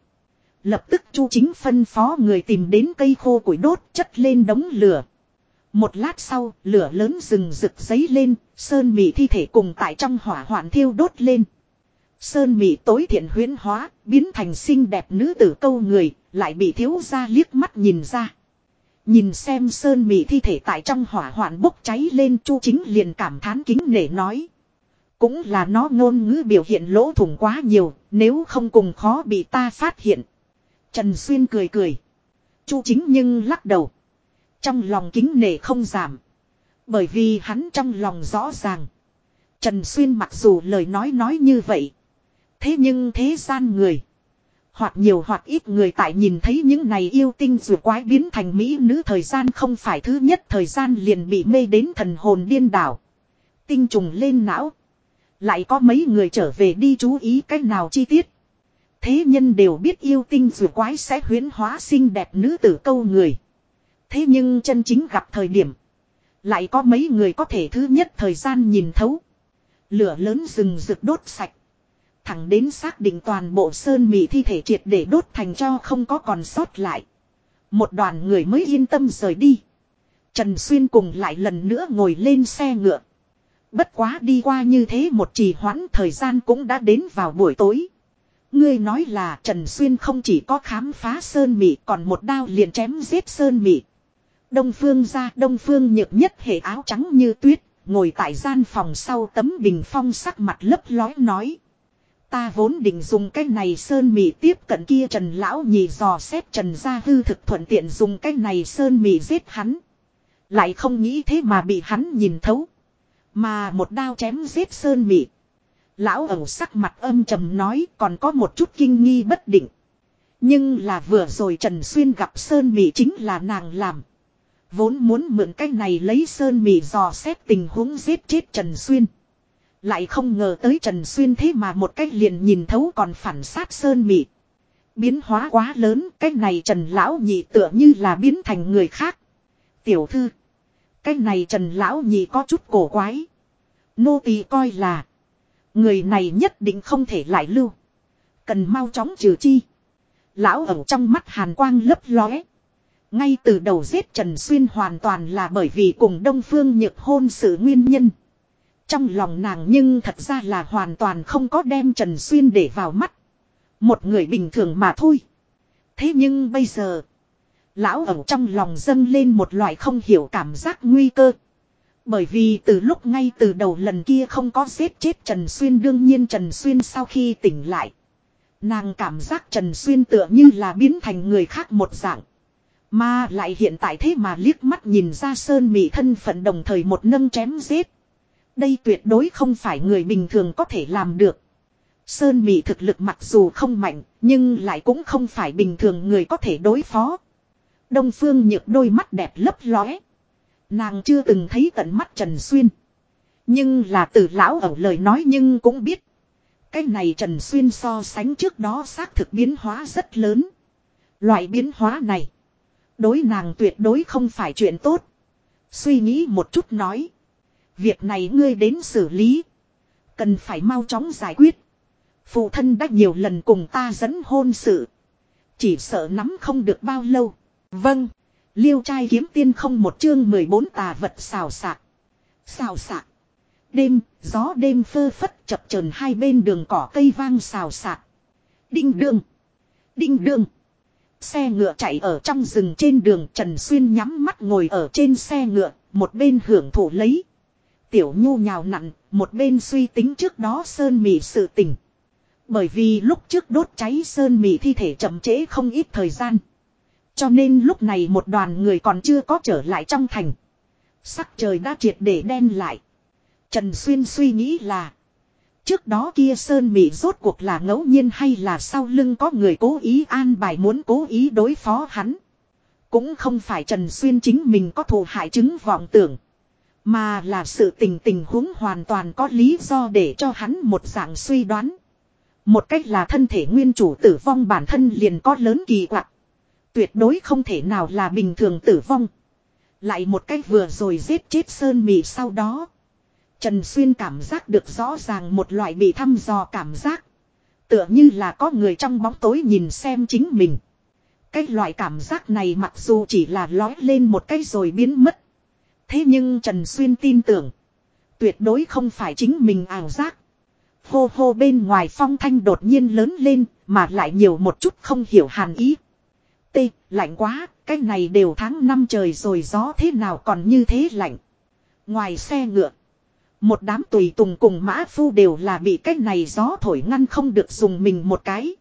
Lập tức Chu Chính phân phó người tìm đến cây khô củi đốt chất lên đống lửa. Một lát sau, lửa lớn rừng rực giấy lên, sơn mị thi thể cùng tại trong hỏa hoạn thiêu đốt lên. Sơn mị tối thiện huyến hóa, biến thành xinh đẹp nữ tử câu người, lại bị thiếu gia liếc mắt nhìn ra. Nhìn xem sơn mị thi thể tại trong hỏa hoạn bốc cháy lên chu chính liền cảm thán kính nể nói. Cũng là nó ngôn ngữ biểu hiện lỗ thủng quá nhiều, nếu không cùng khó bị ta phát hiện. Trần Xuyên cười cười. Chu chính nhưng lắc đầu. Trong lòng kính nể không giảm. Bởi vì hắn trong lòng rõ ràng. Trần Xuyên mặc dù lời nói nói như vậy. Thế nhưng thế gian người. Hoặc nhiều hoặc ít người tại nhìn thấy những này yêu tinh dù quái biến thành mỹ nữ thời gian không phải thứ nhất thời gian liền bị mê đến thần hồn điên đảo. Tinh trùng lên não. Lại có mấy người trở về đi chú ý cách nào chi tiết. Thế nhân đều biết yêu tinh dù quái sẽ huyến hóa xinh đẹp nữ tử câu người. Thế nhưng chân chính gặp thời điểm. Lại có mấy người có thể thứ nhất thời gian nhìn thấu. Lửa lớn rừng rực đốt sạch. Thẳng đến xác định toàn bộ sơn mị thi thể triệt để đốt thành cho không có còn sót lại. Một đoàn người mới yên tâm rời đi. Trần Xuyên cùng lại lần nữa ngồi lên xe ngựa. Bất quá đi qua như thế một trì hoãn thời gian cũng đã đến vào buổi tối. Ngươi nói là Trần Xuyên không chỉ có khám phá Sơn Mị còn một đao liền chém giết Sơn Mị. Đông Phương ra Đông Phương nhược nhất hệ áo trắng như tuyết, ngồi tại gian phòng sau tấm bình phong sắc mặt lấp lói nói. Ta vốn định dùng cái này sơn mị tiếp cận kia Trần Lão nhì dò xét Trần gia hư thực thuận tiện dùng cái này sơn mị giết hắn. Lại không nghĩ thế mà bị hắn nhìn thấu. Mà một đao chém giết sơn mị Lão ẩu sắc mặt âm trầm nói còn có một chút kinh nghi bất định. Nhưng là vừa rồi Trần Xuyên gặp sơn Mỹ chính là nàng làm. Vốn muốn mượn cái này lấy sơn Mỹ dò xét tình huống giết chết Trần Xuyên. Lại không ngờ tới Trần Xuyên thế mà một cách liền nhìn thấu còn phản sát sơn mị. Biến hóa quá lớn, cái này Trần Lão Nhị tựa như là biến thành người khác. Tiểu thư. Cái này Trần Lão Nhị có chút cổ quái. Nô tỳ coi là. Người này nhất định không thể lại lưu. Cần mau chóng trừ chi. Lão ẩu trong mắt hàn quang lấp lóe. Ngay từ đầu giết Trần Xuyên hoàn toàn là bởi vì cùng Đông Phương nhược hôn sự nguyên nhân. Trong lòng nàng nhưng thật ra là hoàn toàn không có đem Trần Xuyên để vào mắt. Một người bình thường mà thôi. Thế nhưng bây giờ. Lão ẩu trong lòng dâng lên một loại không hiểu cảm giác nguy cơ. Bởi vì từ lúc ngay từ đầu lần kia không có giết chết Trần Xuyên đương nhiên Trần Xuyên sau khi tỉnh lại. Nàng cảm giác Trần Xuyên tựa như là biến thành người khác một dạng. Mà lại hiện tại thế mà liếc mắt nhìn ra Sơn Mỹ thân phận đồng thời một nâng chém giết. Đây tuyệt đối không phải người bình thường có thể làm được. Sơn Mị thực lực mặc dù không mạnh, nhưng lại cũng không phải bình thường người có thể đối phó. Đông Phương nhược đôi mắt đẹp lấp lóe. Nàng chưa từng thấy tận mắt Trần Xuyên. Nhưng là từ lão ở lời nói nhưng cũng biết. Cái này Trần Xuyên so sánh trước đó xác thực biến hóa rất lớn. Loại biến hóa này. Đối nàng tuyệt đối không phải chuyện tốt. Suy nghĩ một chút nói. Việc này ngươi đến xử lý. Cần phải mau chóng giải quyết. Phụ thân đã nhiều lần cùng ta dẫn hôn sự. Chỉ sợ nắm không được bao lâu. Vâng. Liêu trai kiếm tiên không một chương 14 tà vật xào xạc. Xào xạc. Đêm, gió đêm phơ phất chập chờn hai bên đường cỏ cây vang xào xạc. Đinh đường. Đinh đường. Xe ngựa chạy ở trong rừng trên đường Trần Xuyên nhắm mắt ngồi ở trên xe ngựa, một bên hưởng thụ lấy. Tiểu nhu nhào nặn, một bên suy tính trước đó sơn mì sự tình. Bởi vì lúc trước đốt cháy sơn mì thi thể chậm trễ không ít thời gian. Cho nên lúc này một đoàn người còn chưa có trở lại trong thành. Sắc trời đã triệt để đen lại. Trần Xuyên suy nghĩ là. Trước đó kia Sơn Mỹ rốt cuộc là ngẫu nhiên hay là sau lưng có người cố ý an bài muốn cố ý đối phó hắn. Cũng không phải Trần Xuyên chính mình có thù hại chứng vọng tưởng. Mà là sự tình tình huống hoàn toàn có lý do để cho hắn một dạng suy đoán. Một cách là thân thể nguyên chủ tử vong bản thân liền có lớn kỳ quặc. Tuyệt đối không thể nào là bình thường tử vong. Lại một cách vừa rồi giết chết Sơn Mì sau đó. Trần Xuyên cảm giác được rõ ràng một loại bị thăm dò cảm giác. Tựa như là có người trong bóng tối nhìn xem chính mình. Cái loại cảm giác này mặc dù chỉ là lói lên một cái rồi biến mất. Thế nhưng Trần Xuyên tin tưởng. Tuyệt đối không phải chính mình ảo giác. Hô hô bên ngoài phong thanh đột nhiên lớn lên, mà lại nhiều một chút không hiểu hàn ý. T, lạnh quá, cái này đều tháng năm trời rồi gió thế nào còn như thế lạnh. Ngoài xe ngựa. Một đám tùy tùng cùng mã phu đều là bị cái này gió thổi ngăn không được dùng mình một cái.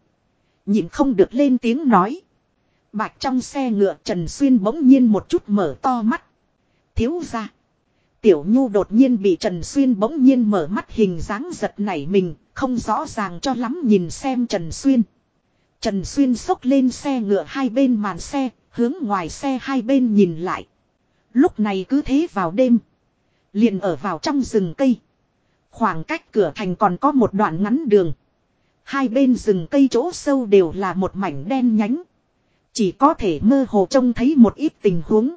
Nhìn không được lên tiếng nói. Bạch trong xe ngựa Trần Xuyên bỗng nhiên một chút mở to mắt. Thiếu ra. Tiểu Nhu đột nhiên bị Trần Xuyên bỗng nhiên mở mắt hình dáng giật nảy mình, không rõ ràng cho lắm nhìn xem Trần Xuyên. Trần Xuyên xốc lên xe ngựa hai bên màn xe, hướng ngoài xe hai bên nhìn lại. Lúc này cứ thế vào đêm. Liền ở vào trong rừng cây. Khoảng cách cửa thành còn có một đoạn ngắn đường. Hai bên rừng cây chỗ sâu đều là một mảnh đen nhánh. Chỉ có thể mơ hồ trông thấy một ít tình huống.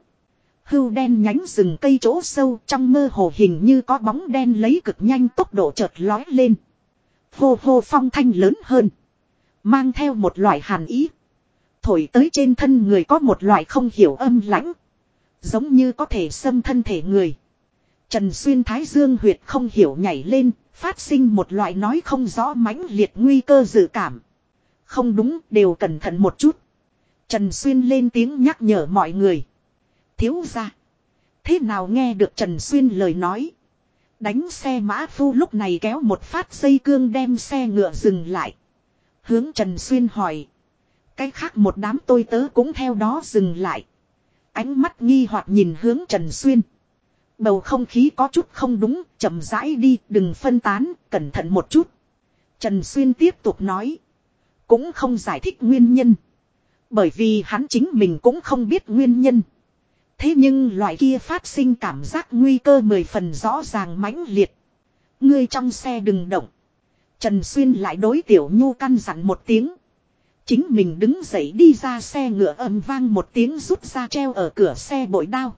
Hưu đen nhánh rừng cây chỗ sâu trong mơ hồ hình như có bóng đen lấy cực nhanh tốc độ chợt lói lên. Hô hô phong thanh lớn hơn. Mang theo một loại hàn ý. Thổi tới trên thân người có một loại không hiểu âm lãnh. Giống như có thể xâm thân thể người. Trần Xuyên Thái Dương huyệt không hiểu nhảy lên, phát sinh một loại nói không rõ mãnh liệt nguy cơ dự cảm. Không đúng, đều cẩn thận một chút. Trần Xuyên lên tiếng nhắc nhở mọi người. Thiếu ra. Thế nào nghe được Trần Xuyên lời nói. Đánh xe mã phu lúc này kéo một phát dây cương đem xe ngựa dừng lại. Hướng Trần Xuyên hỏi. Cái khác một đám tôi tớ cũng theo đó dừng lại. Ánh mắt nghi hoặc nhìn hướng Trần Xuyên. Bầu không khí có chút không đúng, chậm rãi đi, đừng phân tán, cẩn thận một chút. Trần Xuyên tiếp tục nói. Cũng không giải thích nguyên nhân. Bởi vì hắn chính mình cũng không biết nguyên nhân. Thế nhưng loại kia phát sinh cảm giác nguy cơ mười phần rõ ràng mãnh liệt. Ngươi trong xe đừng động. Trần Xuyên lại đối tiểu nhu căn dặn một tiếng. Chính mình đứng dậy đi ra xe ngựa âm vang một tiếng rút ra treo ở cửa xe bội đao.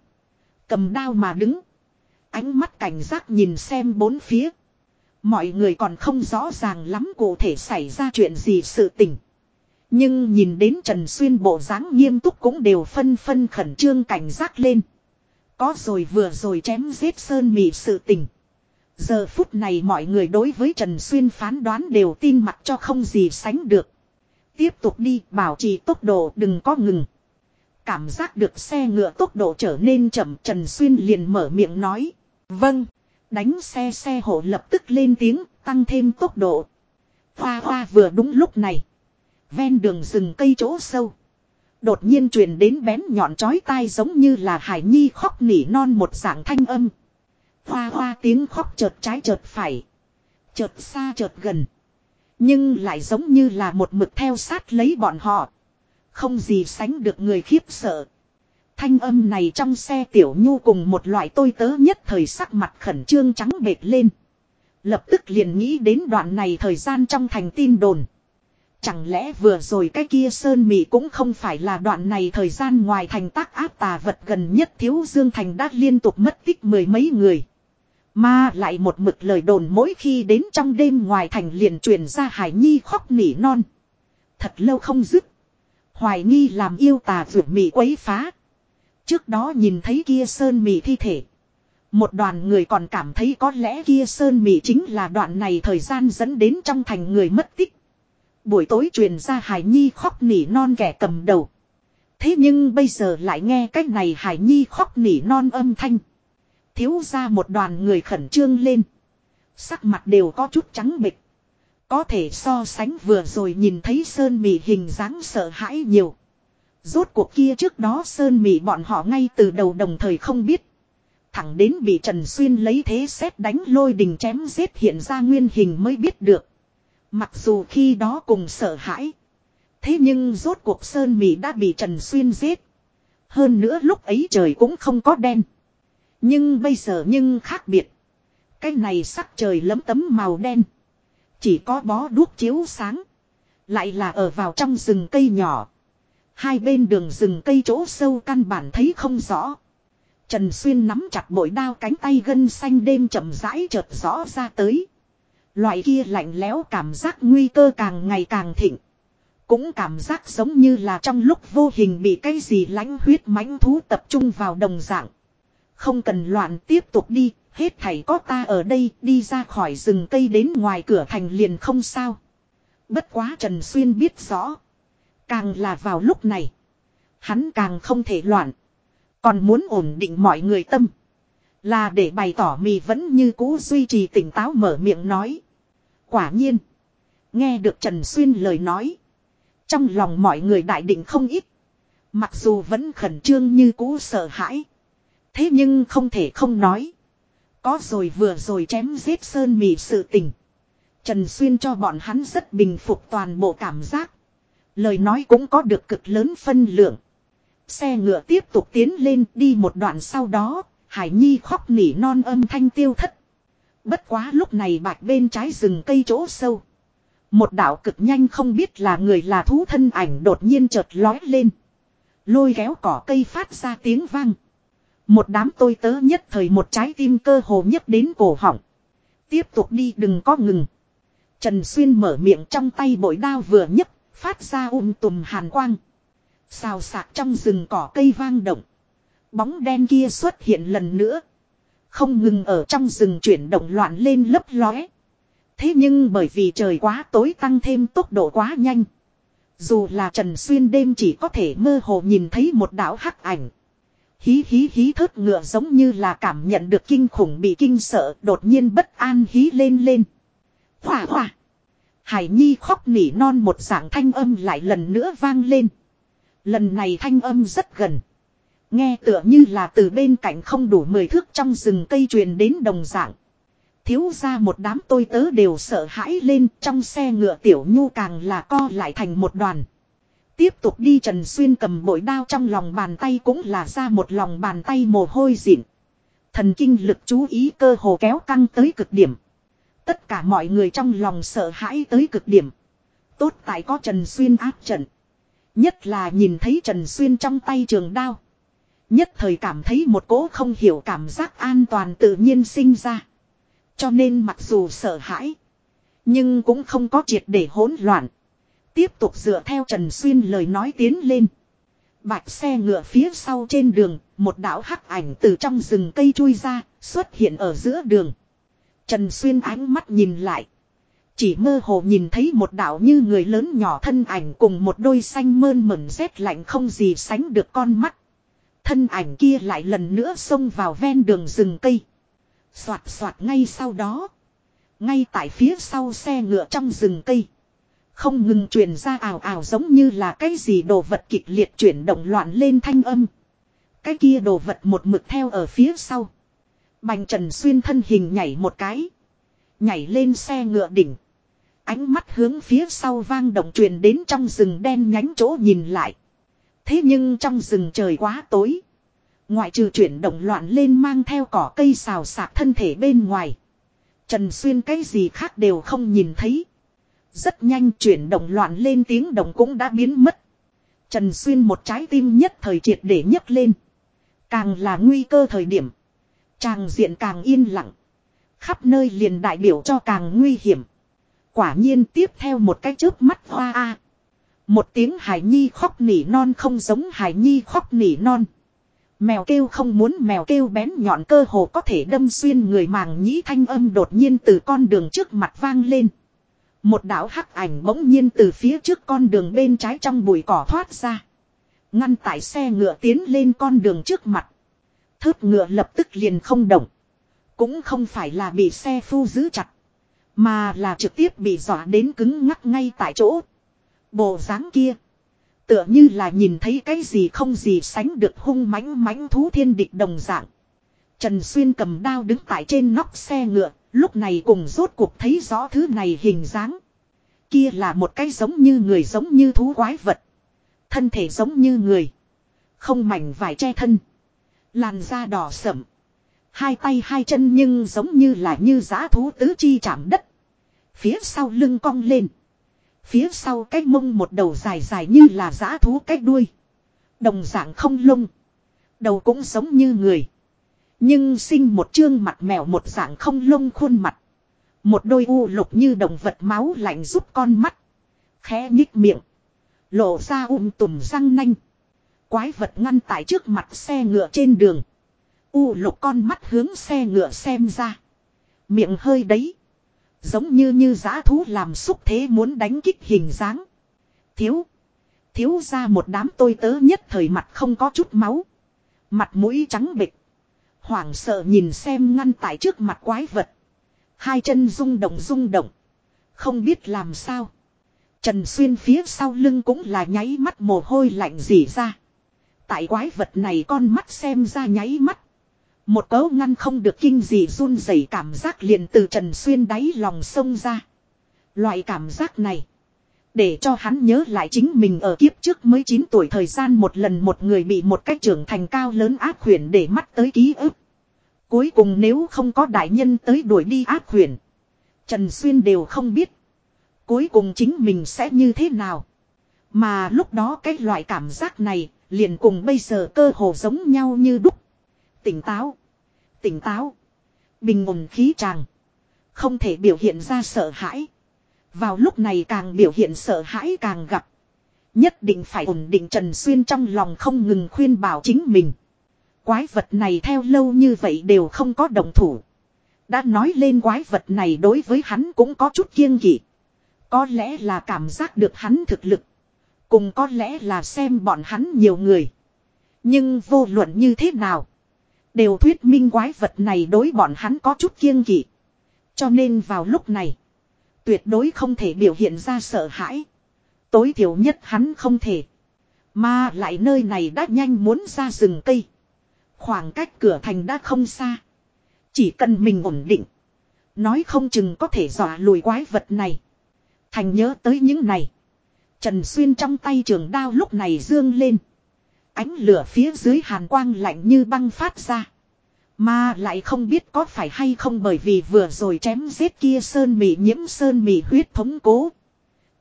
Cầm đao mà đứng. Ánh mắt cảnh giác nhìn xem bốn phía. Mọi người còn không rõ ràng lắm cụ thể xảy ra chuyện gì sự tình. Nhưng nhìn đến Trần Xuyên bộ dáng nghiêm túc cũng đều phân phân khẩn trương cảnh giác lên. Có rồi vừa rồi chém giết Sơn Mị sự tình. Giờ phút này mọi người đối với Trần Xuyên phán đoán đều tin mặt cho không gì sánh được. Tiếp tục đi, bảo trì tốc độ đừng có ngừng. Cảm giác được xe ngựa tốc độ trở nên chậm, Trần Xuyên liền mở miệng nói. Vâng. Đánh xe xe hộ lập tức lên tiếng, tăng thêm tốc độ. Hoa hoa vừa đúng lúc này. Ven đường rừng cây chỗ sâu. Đột nhiên truyền đến bén nhọn chói tai giống như là hải nhi khóc nỉ non một dạng thanh âm. Hoa hoa tiếng khóc chợt trái chợt phải. Chợt xa chợt gần. Nhưng lại giống như là một mực theo sát lấy bọn họ. Không gì sánh được người khiếp sợ. Thanh âm này trong xe tiểu nhu cùng một loại tôi tớ nhất thời sắc mặt khẩn trương trắng bệt lên. Lập tức liền nghĩ đến đoạn này thời gian trong thành tin đồn. Chẳng lẽ vừa rồi cái kia Sơn Mị cũng không phải là đoạn này thời gian ngoài thành tác áp tà vật gần nhất Thiếu Dương Thành đã liên tục mất tích mười mấy người. Mà lại một mực lời đồn mỗi khi đến trong đêm ngoài thành liền truyền ra Hải Nhi khóc nỉ non. Thật lâu không dứt. Hoài nghi làm yêu tà vượt mị quấy phá. Trước đó nhìn thấy kia Sơn Mị thi thể. Một đoàn người còn cảm thấy có lẽ kia Sơn Mị chính là đoạn này thời gian dẫn đến trong thành người mất tích. Buổi tối truyền ra Hải Nhi khóc nỉ non kẻ cầm đầu. Thế nhưng bây giờ lại nghe cách này Hải Nhi khóc nỉ non âm thanh. Thiếu ra một đoàn người khẩn trương lên. Sắc mặt đều có chút trắng bịch. Có thể so sánh vừa rồi nhìn thấy Sơn Mị hình dáng sợ hãi nhiều. Rốt cuộc kia trước đó Sơn Mị bọn họ ngay từ đầu đồng thời không biết. Thẳng đến bị Trần Xuyên lấy thế xét đánh lôi đình chém giết hiện ra nguyên hình mới biết được. Mặc dù khi đó cùng sợ hãi. Thế nhưng rốt cuộc Sơn Mỹ đã bị Trần Xuyên giết. Hơn nữa lúc ấy trời cũng không có đen. Nhưng bây giờ nhưng khác biệt. Cái này sắc trời lấm tấm màu đen. Chỉ có bó đuốc chiếu sáng. Lại là ở vào trong rừng cây nhỏ. Hai bên đường rừng cây chỗ sâu căn bản thấy không rõ. Trần Xuyên nắm chặt bội đao cánh tay gân xanh đêm chậm rãi chợt rõ ra tới. Loại kia lạnh lẽo cảm giác nguy cơ càng ngày càng thịnh. Cũng cảm giác giống như là trong lúc vô hình bị cái gì lánh huyết mãnh thú tập trung vào đồng dạng. Không cần loạn tiếp tục đi, hết thảy có ta ở đây đi ra khỏi rừng cây đến ngoài cửa thành liền không sao. Bất quá Trần Xuyên biết rõ. Càng là vào lúc này. Hắn càng không thể loạn. Còn muốn ổn định mọi người tâm. Là để bày tỏ mì vẫn như cũ duy trì tỉnh táo mở miệng nói. Quả nhiên. Nghe được Trần Xuyên lời nói. Trong lòng mọi người đại định không ít. Mặc dù vẫn khẩn trương như cũ sợ hãi. Thế nhưng không thể không nói. Có rồi vừa rồi chém giết sơn mì sự tình. Trần Xuyên cho bọn hắn rất bình phục toàn bộ cảm giác. Lời nói cũng có được cực lớn phân lượng. Xe ngựa tiếp tục tiến lên đi một đoạn sau đó, Hải Nhi khóc nỉ non âm thanh tiêu thất. Bất quá lúc này bạch bên trái rừng cây chỗ sâu. Một đạo cực nhanh không biết là người là thú thân ảnh đột nhiên chợt lói lên. Lôi kéo cỏ cây phát ra tiếng vang. Một đám tôi tớ nhất thời một trái tim cơ hồ nhất đến cổ họng. Tiếp tục đi đừng có ngừng. Trần Xuyên mở miệng trong tay bội đao vừa nhấc, phát ra um tùm hàn quang. Xào sạc trong rừng cỏ cây vang động. Bóng đen kia xuất hiện lần nữa. Không ngừng ở trong rừng chuyển động loạn lên lấp lóe. Thế nhưng bởi vì trời quá tối tăng thêm tốc độ quá nhanh. Dù là Trần Xuyên đêm chỉ có thể mơ hồ nhìn thấy một đảo hắc ảnh. Hí hí hí thớt ngựa giống như là cảm nhận được kinh khủng bị kinh sợ, đột nhiên bất an hí lên lên. hòa hòa Hải Nhi khóc nỉ non một dạng thanh âm lại lần nữa vang lên. Lần này thanh âm rất gần. Nghe tựa như là từ bên cạnh không đủ mười thước trong rừng cây truyền đến đồng dạng. Thiếu ra một đám tôi tớ đều sợ hãi lên, trong xe ngựa tiểu nhu càng là co lại thành một đoàn. Tiếp tục đi Trần Xuyên cầm bội đao trong lòng bàn tay cũng là ra một lòng bàn tay mồ hôi dịn. Thần kinh lực chú ý cơ hồ kéo căng tới cực điểm. Tất cả mọi người trong lòng sợ hãi tới cực điểm. Tốt tại có Trần Xuyên áp trận. Nhất là nhìn thấy Trần Xuyên trong tay trường đao. Nhất thời cảm thấy một cố không hiểu cảm giác an toàn tự nhiên sinh ra. Cho nên mặc dù sợ hãi. Nhưng cũng không có triệt để hỗn loạn. Tiếp tục dựa theo Trần Xuyên lời nói tiến lên. Bạch xe ngựa phía sau trên đường, một đạo hắc ảnh từ trong rừng cây chui ra, xuất hiện ở giữa đường. Trần Xuyên ánh mắt nhìn lại. Chỉ mơ hồ nhìn thấy một đạo như người lớn nhỏ thân ảnh cùng một đôi xanh mơn mẩn rét lạnh không gì sánh được con mắt. Thân ảnh kia lại lần nữa xông vào ven đường rừng cây. Xoạt xoạt ngay sau đó. Ngay tại phía sau xe ngựa trong rừng cây. Không ngừng truyền ra ảo ảo giống như là cái gì đồ vật kịch liệt chuyển động loạn lên thanh âm. Cái kia đồ vật một mực theo ở phía sau. Bành Trần Xuyên thân hình nhảy một cái. Nhảy lên xe ngựa đỉnh. Ánh mắt hướng phía sau vang động truyền đến trong rừng đen nhánh chỗ nhìn lại. Thế nhưng trong rừng trời quá tối. Ngoại trừ chuyển động loạn lên mang theo cỏ cây xào sạc thân thể bên ngoài. Trần Xuyên cái gì khác đều không nhìn thấy. Rất nhanh chuyển động loạn lên tiếng động cũng đã biến mất. Trần Xuyên một trái tim nhất thời triệt để nhấc lên. Càng là nguy cơ thời điểm. Tràng diện càng yên lặng. Khắp nơi liền đại biểu cho càng nguy hiểm. Quả nhiên tiếp theo một cái chớp mắt hoa a. Một tiếng hải nhi khóc nỉ non không giống hải nhi khóc nỉ non. Mèo kêu không muốn mèo kêu bén nhọn cơ hồ có thể đâm xuyên người màng nhĩ thanh âm đột nhiên từ con đường trước mặt vang lên. Một đạo hắc ảnh bỗng nhiên từ phía trước con đường bên trái trong bụi cỏ thoát ra. Ngăn tại xe ngựa tiến lên con đường trước mặt. Thớt ngựa lập tức liền không động. Cũng không phải là bị xe phu giữ chặt. Mà là trực tiếp bị dọa đến cứng ngắc ngay tại chỗ. Bộ dáng kia. Tựa như là nhìn thấy cái gì không gì sánh được hung mãnh mãnh thú thiên địch đồng dạng. Trần Xuyên cầm đao đứng tại trên nóc xe ngựa, lúc này cùng rốt cuộc thấy rõ thứ này hình dáng. Kia là một cái giống như người giống như thú quái vật. Thân thể giống như người. Không mảnh vải che thân. Làn da đỏ sậm. Hai tay hai chân nhưng giống như là như giá thú tứ chi chạm đất. Phía sau lưng cong lên. Phía sau cái mông một đầu dài dài như là giã thú cái đuôi. Đồng dạng không lông. Đầu cũng giống như người. Nhưng sinh một chương mặt mèo một dạng không lông khuôn mặt. Một đôi u lục như động vật máu lạnh giúp con mắt. Khẽ nhích miệng. Lộ ra um tùm răng nanh. Quái vật ngăn tại trước mặt xe ngựa trên đường. U lục con mắt hướng xe ngựa xem ra. Miệng hơi đấy. Giống như như giã thú làm xúc thế muốn đánh kích hình dáng. Thiếu. Thiếu ra một đám tôi tớ nhất thời mặt không có chút máu. Mặt mũi trắng bịch. Hoảng sợ nhìn xem ngăn tại trước mặt quái vật. Hai chân rung động rung động. Không biết làm sao. Trần Xuyên phía sau lưng cũng là nháy mắt mồ hôi lạnh dỉ ra. Tại quái vật này con mắt xem ra nháy mắt. Một cấu ngăn không được kinh gì run rẩy cảm giác liền từ Trần Xuyên đáy lòng sông ra. Loại cảm giác này. Để cho hắn nhớ lại chính mình ở kiếp trước mới 9 tuổi thời gian một lần một người bị một cách trưởng thành cao lớn ác khuyển để mắt tới ký ức. Cuối cùng nếu không có đại nhân tới đuổi đi ác khuyển. Trần Xuyên đều không biết. Cuối cùng chính mình sẽ như thế nào. Mà lúc đó cái loại cảm giác này liền cùng bây giờ cơ hồ giống nhau như đúc. Tỉnh táo. Tỉnh táo. Bình ổn khí tràng. Không thể biểu hiện ra sợ hãi. Vào lúc này càng biểu hiện sợ hãi càng gặp. Nhất định phải ổn định Trần Xuyên trong lòng không ngừng khuyên bảo chính mình. Quái vật này theo lâu như vậy đều không có đồng thủ. Đã nói lên quái vật này đối với hắn cũng có chút kiêng kỵ. Có lẽ là cảm giác được hắn thực lực. Cùng có lẽ là xem bọn hắn nhiều người. Nhưng vô luận như thế nào. Đều thuyết minh quái vật này đối bọn hắn có chút kiêng kỵ. Cho nên vào lúc này. Tuyệt đối không thể biểu hiện ra sợ hãi. Tối thiểu nhất hắn không thể. Mà lại nơi này đã nhanh muốn ra rừng cây. Khoảng cách cửa thành đã không xa. Chỉ cần mình ổn định. Nói không chừng có thể dọa lùi quái vật này. Thành nhớ tới những này. Trần Xuyên trong tay trường đao lúc này dương lên. Ánh lửa phía dưới hàn quang lạnh như băng phát ra. Mà lại không biết có phải hay không bởi vì vừa rồi chém giết kia sơn mị nhiễm sơn mị huyết thống cố.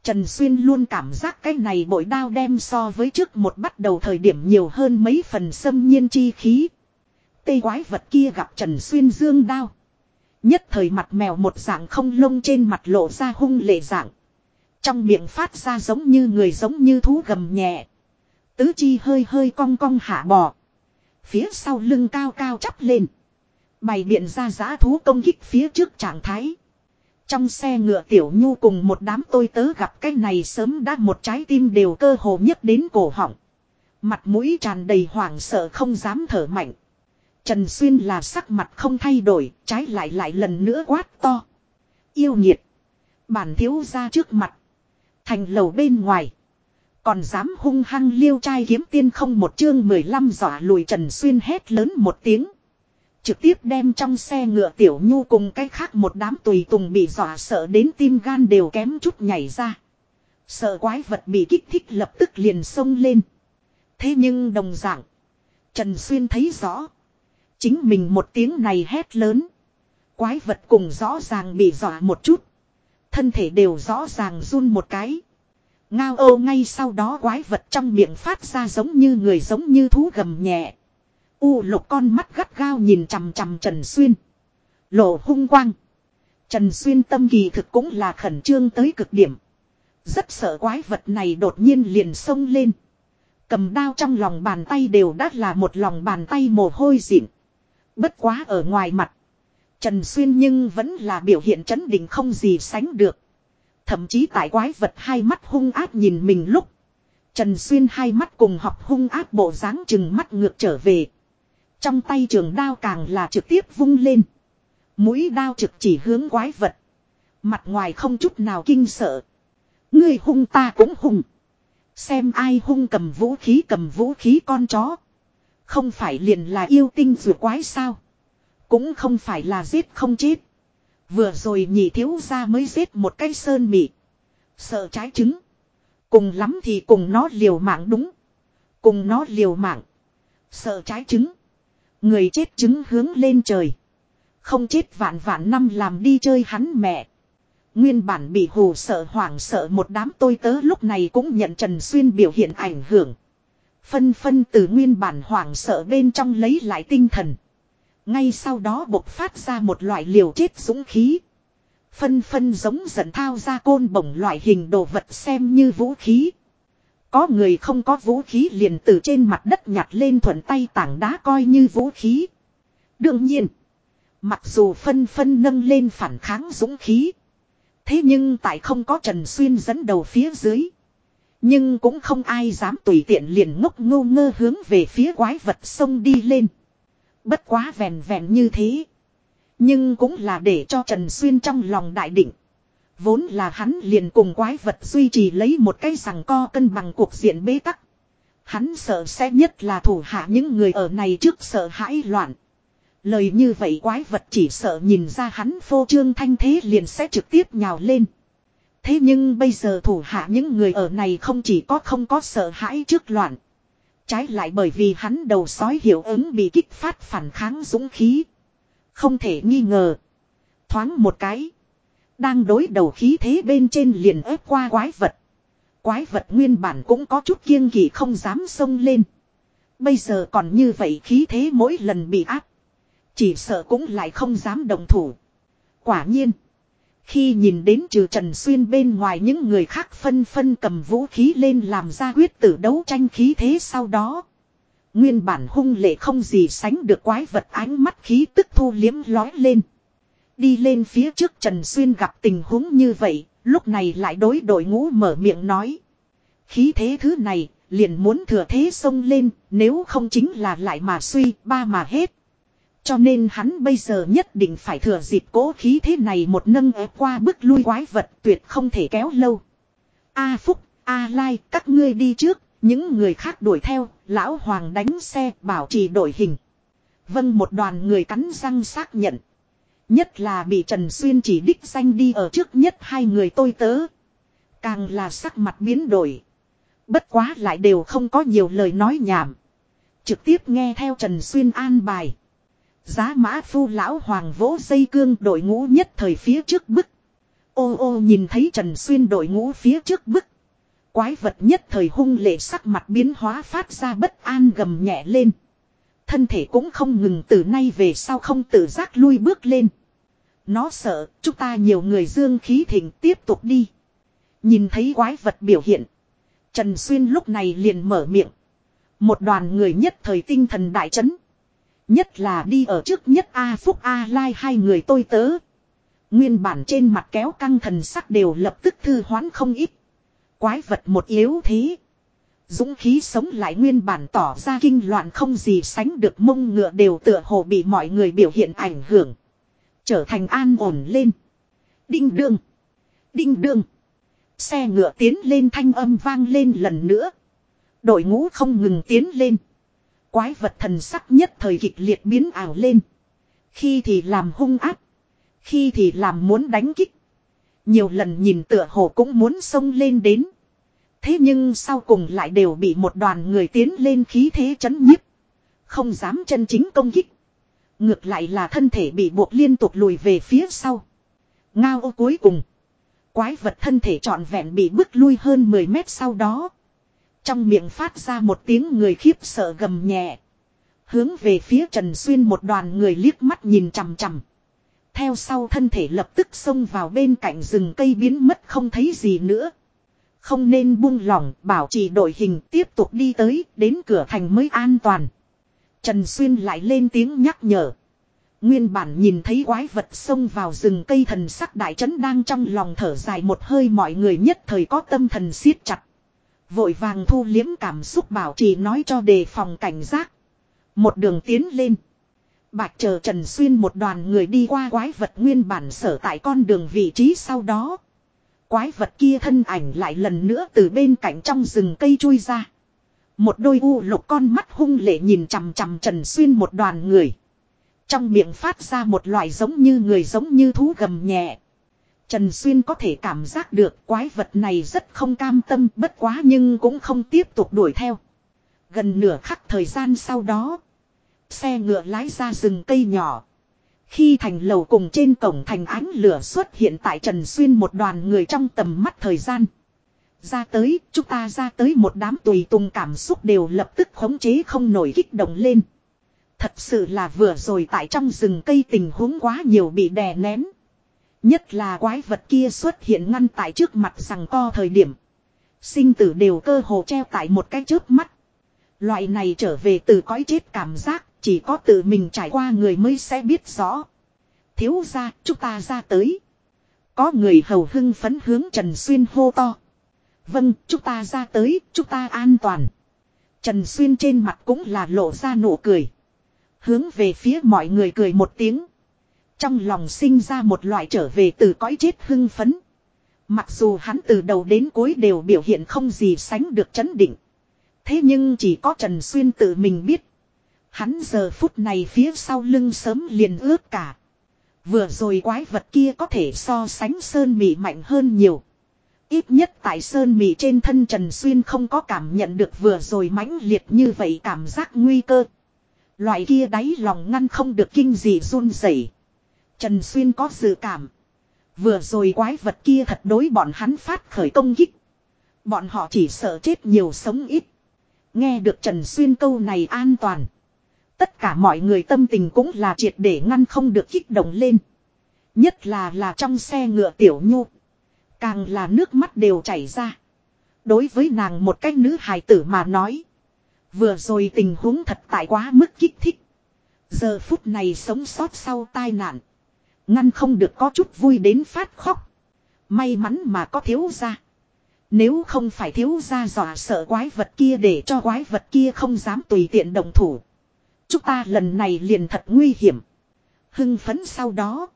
Trần Xuyên luôn cảm giác cái này bội đao đem so với trước một bắt đầu thời điểm nhiều hơn mấy phần xâm nhiên chi khí. Tê quái vật kia gặp Trần Xuyên dương đao. Nhất thời mặt mèo một dạng không lông trên mặt lộ ra hung lệ dạng. Trong miệng phát ra giống như người giống như thú gầm nhẹ. Tứ chi hơi hơi cong cong hạ bò. Phía sau lưng cao cao chắp lên. Bày biện ra giã thú công kích phía trước trạng thái. Trong xe ngựa tiểu nhu cùng một đám tôi tớ gặp cái này sớm đã một trái tim đều cơ hồ nhất đến cổ họng. Mặt mũi tràn đầy hoảng sợ không dám thở mạnh. Trần Xuyên là sắc mặt không thay đổi, trái lại lại lần nữa quát to. Yêu nhiệt. Bản thiếu ra trước mặt. Thành lầu bên ngoài. Còn dám hung hăng liêu trai kiếm tiên không một chương 15 dọa lùi Trần Xuyên hét lớn một tiếng. Trực tiếp đem trong xe ngựa tiểu nhu cùng cái khác một đám tùy tùng bị dọa sợ đến tim gan đều kém chút nhảy ra. Sợ quái vật bị kích thích lập tức liền xông lên. Thế nhưng đồng dạng. Trần Xuyên thấy rõ. Chính mình một tiếng này hét lớn. Quái vật cùng rõ ràng bị dọa một chút. Thân thể đều rõ ràng run một cái. Ngao ô ngay sau đó quái vật trong miệng phát ra giống như người giống như thú gầm nhẹ. U lục con mắt gắt gao nhìn chằm chằm Trần Xuyên. Lộ hung quang. Trần Xuyên tâm kỳ thực cũng là khẩn trương tới cực điểm. Rất sợ quái vật này đột nhiên liền xông lên. Cầm đao trong lòng bàn tay đều đắt là một lòng bàn tay mồ hôi dịn. Bất quá ở ngoài mặt. Trần Xuyên nhưng vẫn là biểu hiện chấn định không gì sánh được. Thậm chí tại quái vật hai mắt hung ác nhìn mình lúc. Trần Xuyên hai mắt cùng học hung ác bộ dáng chừng mắt ngược trở về. Trong tay trường đao càng là trực tiếp vung lên. Mũi đao trực chỉ hướng quái vật. Mặt ngoài không chút nào kinh sợ. người hung ta cũng hung. Xem ai hung cầm vũ khí cầm vũ khí con chó. Không phải liền là yêu tinh rùa quái sao. Cũng không phải là giết không chết. Vừa rồi nhị thiếu ra mới giết một cái sơn mị. Sợ trái trứng. Cùng lắm thì cùng nó liều mạng đúng. Cùng nó liều mạng. Sợ trái trứng. Người chết trứng hướng lên trời. Không chết vạn vạn năm làm đi chơi hắn mẹ. Nguyên bản bị hù sợ hoảng sợ một đám tôi tớ lúc này cũng nhận Trần Xuyên biểu hiện ảnh hưởng. Phân phân từ nguyên bản hoảng sợ bên trong lấy lại tinh thần. Ngay sau đó bộc phát ra một loại liều chết dũng khí. Phân phân giống dần thao ra côn bổng loại hình đồ vật xem như vũ khí. Có người không có vũ khí liền từ trên mặt đất nhặt lên thuận tay tảng đá coi như vũ khí. Đương nhiên. Mặc dù phân phân nâng lên phản kháng dũng khí. Thế nhưng tại không có Trần Xuyên dẫn đầu phía dưới. Nhưng cũng không ai dám tùy tiện liền ngốc ngô ngơ hướng về phía quái vật sông đi lên. Bất quá vẹn vẹn như thế. Nhưng cũng là để cho Trần Xuyên trong lòng đại định. Vốn là hắn liền cùng quái vật duy trì lấy một cái rằng co cân bằng cuộc diện bế tắc. Hắn sợ sẽ nhất là thủ hạ những người ở này trước sợ hãi loạn. Lời như vậy quái vật chỉ sợ nhìn ra hắn phô trương thanh thế liền sẽ trực tiếp nhào lên. Thế nhưng bây giờ thủ hạ những người ở này không chỉ có không có sợ hãi trước loạn. Trái lại bởi vì hắn đầu sói hiệu ứng bị kích phát phản kháng dũng khí. Không thể nghi ngờ. Thoáng một cái. Đang đối đầu khí thế bên trên liền ép qua quái vật. Quái vật nguyên bản cũng có chút kiêng kỵ không dám xông lên. Bây giờ còn như vậy khí thế mỗi lần bị áp. Chỉ sợ cũng lại không dám đồng thủ. Quả nhiên. Khi nhìn đến trừ Trần Xuyên bên ngoài những người khác phân phân cầm vũ khí lên làm ra quyết tử đấu tranh khí thế sau đó. Nguyên bản hung lệ không gì sánh được quái vật ánh mắt khí tức thu liếm lói lên. Đi lên phía trước Trần Xuyên gặp tình huống như vậy, lúc này lại đối đội ngũ mở miệng nói. Khí thế thứ này, liền muốn thừa thế xông lên, nếu không chính là lại mà suy, ba mà hết. Cho nên hắn bây giờ nhất định phải thừa dịp cố khí thế này một nâng ép qua bước lui quái vật tuyệt không thể kéo lâu. A Phúc, A Lai, các ngươi đi trước, những người khác đuổi theo, lão hoàng đánh xe bảo trì đổi hình. Vâng một đoàn người cắn răng xác nhận. Nhất là bị Trần Xuyên chỉ đích danh đi ở trước nhất hai người tôi tớ. Càng là sắc mặt biến đổi. Bất quá lại đều không có nhiều lời nói nhảm. Trực tiếp nghe theo Trần Xuyên an bài. Giá mã phu lão hoàng vỗ dây cương đội ngũ nhất thời phía trước bức. Ô ô nhìn thấy Trần Xuyên đội ngũ phía trước bức. Quái vật nhất thời hung lệ sắc mặt biến hóa phát ra bất an gầm nhẹ lên. Thân thể cũng không ngừng từ nay về sau không tự giác lui bước lên. Nó sợ, chúng ta nhiều người dương khí thịnh tiếp tục đi. Nhìn thấy quái vật biểu hiện. Trần Xuyên lúc này liền mở miệng. Một đoàn người nhất thời tinh thần đại chấn. Nhất là đi ở trước nhất A Phúc A Lai hai người tôi tớ. Nguyên bản trên mặt kéo căng thần sắc đều lập tức thư hoán không ít. Quái vật một yếu thế. Dũng khí sống lại nguyên bản tỏ ra kinh loạn không gì sánh được mông ngựa đều tựa hồ bị mọi người biểu hiện ảnh hưởng. Trở thành an ổn lên. Đinh đương. Đinh đương. Xe ngựa tiến lên thanh âm vang lên lần nữa. Đội ngũ không ngừng tiến lên. Quái vật thần sắc nhất thời kịch liệt biến ảo lên. Khi thì làm hung áp. Khi thì làm muốn đánh kích. Nhiều lần nhìn tựa hồ cũng muốn xông lên đến. Thế nhưng sau cùng lại đều bị một đoàn người tiến lên khí thế chấn nhiếp. Không dám chân chính công kích. Ngược lại là thân thể bị buộc liên tục lùi về phía sau. Ngao ô cuối cùng. Quái vật thân thể trọn vẹn bị bước lui hơn 10 mét sau đó. Trong miệng phát ra một tiếng người khiếp sợ gầm nhẹ. Hướng về phía Trần Xuyên một đoàn người liếc mắt nhìn chằm chằm. Theo sau thân thể lập tức xông vào bên cạnh rừng cây biến mất không thấy gì nữa. Không nên buông lỏng, bảo trì đội hình tiếp tục đi tới, đến cửa thành mới an toàn. Trần Xuyên lại lên tiếng nhắc nhở. Nguyên bản nhìn thấy quái vật xông vào rừng cây thần sắc đại trấn đang trong lòng thở dài một hơi, mọi người nhất thời có tâm thần siết chặt. Vội vàng thu liếm cảm xúc bảo trì nói cho đề phòng cảnh giác. Một đường tiến lên. Bạch chờ Trần Xuyên một đoàn người đi qua quái vật nguyên bản sở tại con đường vị trí sau đó. Quái vật kia thân ảnh lại lần nữa từ bên cạnh trong rừng cây chui ra. Một đôi u lục con mắt hung lệ nhìn chằm chằm Trần Xuyên một đoàn người. Trong miệng phát ra một loại giống như người giống như thú gầm nhẹ. Trần Xuyên có thể cảm giác được quái vật này rất không cam tâm bất quá nhưng cũng không tiếp tục đuổi theo. Gần nửa khắc thời gian sau đó. Xe ngựa lái ra rừng cây nhỏ. Khi thành lầu cùng trên cổng thành ánh lửa xuất hiện tại Trần Xuyên một đoàn người trong tầm mắt thời gian. Ra tới, chúng ta ra tới một đám tùy tùng cảm xúc đều lập tức khống chế không nổi kích động lên. Thật sự là vừa rồi tại trong rừng cây tình huống quá nhiều bị đè nén. Nhất là quái vật kia xuất hiện ngăn tại trước mặt rằng co thời điểm. Sinh tử đều cơ hồ treo tại một cái chớp mắt. Loại này trở về từ cõi chết cảm giác, chỉ có tự mình trải qua người mới sẽ biết rõ. Thiếu ra, chúng ta ra tới. Có người hầu hưng phấn hướng Trần Xuyên hô to. Vâng, chúng ta ra tới, chúng ta an toàn. Trần Xuyên trên mặt cũng là lộ ra nụ cười. Hướng về phía mọi người cười một tiếng. Trong lòng sinh ra một loại trở về từ cõi chết hưng phấn. Mặc dù hắn từ đầu đến cuối đều biểu hiện không gì sánh được chấn định. Thế nhưng chỉ có Trần Xuyên tự mình biết. Hắn giờ phút này phía sau lưng sớm liền ướt cả. Vừa rồi quái vật kia có thể so sánh Sơn Mị mạnh hơn nhiều. Ít nhất tại Sơn Mị trên thân Trần Xuyên không có cảm nhận được vừa rồi mãnh liệt như vậy cảm giác nguy cơ. Loại kia đáy lòng ngăn không được kinh gì run rẩy. Trần Xuyên có dự cảm. Vừa rồi quái vật kia thật đối bọn hắn phát khởi công kích. Bọn họ chỉ sợ chết nhiều sống ít. Nghe được Trần Xuyên câu này an toàn. Tất cả mọi người tâm tình cũng là triệt để ngăn không được kích động lên. Nhất là là trong xe ngựa tiểu nhu. Càng là nước mắt đều chảy ra. Đối với nàng một cách nữ hài tử mà nói. Vừa rồi tình huống thật tại quá mức kích thích. Giờ phút này sống sót sau tai nạn. Ngăn không được có chút vui đến phát khóc. May mắn mà có thiếu ra. Nếu không phải thiếu ra dọa sợ quái vật kia để cho quái vật kia không dám tùy tiện đồng thủ. Chúng ta lần này liền thật nguy hiểm. Hưng phấn sau đó.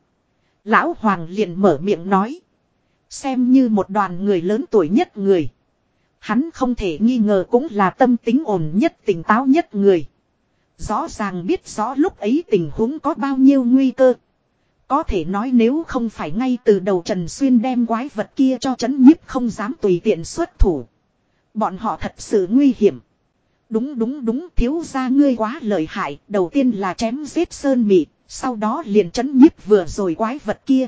Lão Hoàng liền mở miệng nói. Xem như một đoàn người lớn tuổi nhất người. Hắn không thể nghi ngờ cũng là tâm tính ổn nhất, tỉnh táo nhất người. Rõ ràng biết rõ lúc ấy tình huống có bao nhiêu nguy cơ. Có thể nói nếu không phải ngay từ đầu Trần Xuyên đem quái vật kia cho chấn nhiếp không dám tùy tiện xuất thủ. Bọn họ thật sự nguy hiểm. Đúng đúng đúng thiếu ra ngươi quá lợi hại. Đầu tiên là chém giết sơn mị. Sau đó liền chấn nhiếp vừa rồi quái vật kia.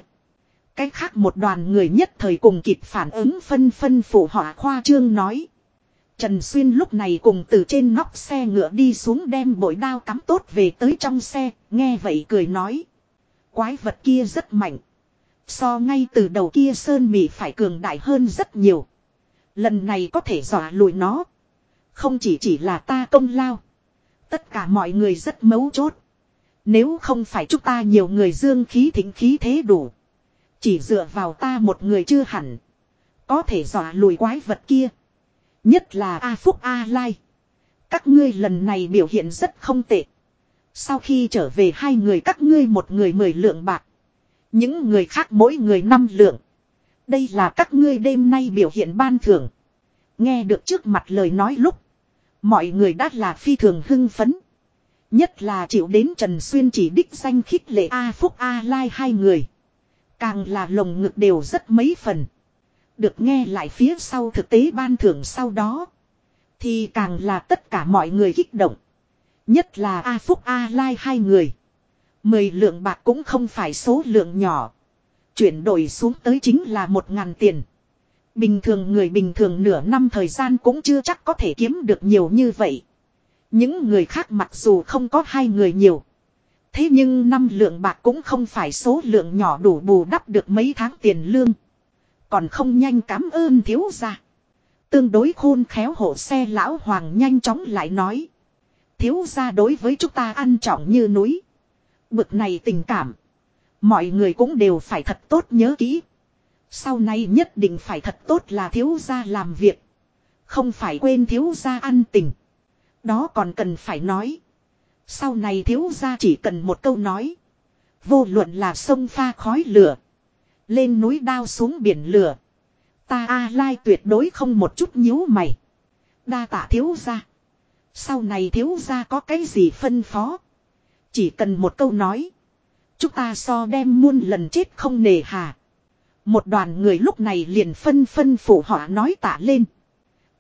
Cách khác một đoàn người nhất thời cùng kịp phản ứng phân phân phụ họa khoa trương nói. Trần Xuyên lúc này cùng từ trên nóc xe ngựa đi xuống đem bội đao cắm tốt về tới trong xe, nghe vậy cười nói. Quái vật kia rất mạnh. So ngay từ đầu kia Sơn Mị phải cường đại hơn rất nhiều. Lần này có thể dọa lùi nó. Không chỉ chỉ là ta công lao. Tất cả mọi người rất mấu chốt. Nếu không phải chúng ta nhiều người dương khí thính khí thế đủ. Chỉ dựa vào ta một người chưa hẳn. Có thể dọa lùi quái vật kia. Nhất là A Phúc A Lai. Các ngươi lần này biểu hiện rất không tệ. Sau khi trở về hai người các ngươi một người mười lượng bạc. Những người khác mỗi người năm lượng. Đây là các ngươi đêm nay biểu hiện ban thưởng. Nghe được trước mặt lời nói lúc. Mọi người đã là phi thường hưng phấn. Nhất là chịu đến Trần Xuyên chỉ đích danh khích lệ A Phúc A Lai hai người. Càng là lồng ngực đều rất mấy phần. Được nghe lại phía sau thực tế ban thưởng sau đó. Thì càng là tất cả mọi người kích động. Nhất là A Phúc A Lai hai người. Mười lượng bạc cũng không phải số lượng nhỏ. Chuyển đổi xuống tới chính là một ngàn tiền. Bình thường người bình thường nửa năm thời gian cũng chưa chắc có thể kiếm được nhiều như vậy. Những người khác mặc dù không có hai người nhiều. Thế nhưng năm lượng bạc cũng không phải số lượng nhỏ đủ bù đắp được mấy tháng tiền lương. Còn không nhanh cảm ơn thiếu gia. Tương đối khôn khéo hộ xe lão hoàng nhanh chóng lại nói. Thiếu gia đối với chúng ta ăn trọng như núi. Bực này tình cảm. Mọi người cũng đều phải thật tốt nhớ kỹ. Sau này nhất định phải thật tốt là thiếu gia làm việc. Không phải quên thiếu gia ăn tình. Đó còn cần phải nói. Sau này thiếu gia chỉ cần một câu nói. Vô luận là sông pha khói lửa. Lên núi đao xuống biển lửa. Ta A Lai tuyệt đối không một chút nhíu mày. Đa tạ thiếu gia. Sau này thiếu gia có cái gì phân phó. Chỉ cần một câu nói. Chúng ta so đem muôn lần chết không nề hà. Một đoàn người lúc này liền phân phân phụ họ nói tạ lên.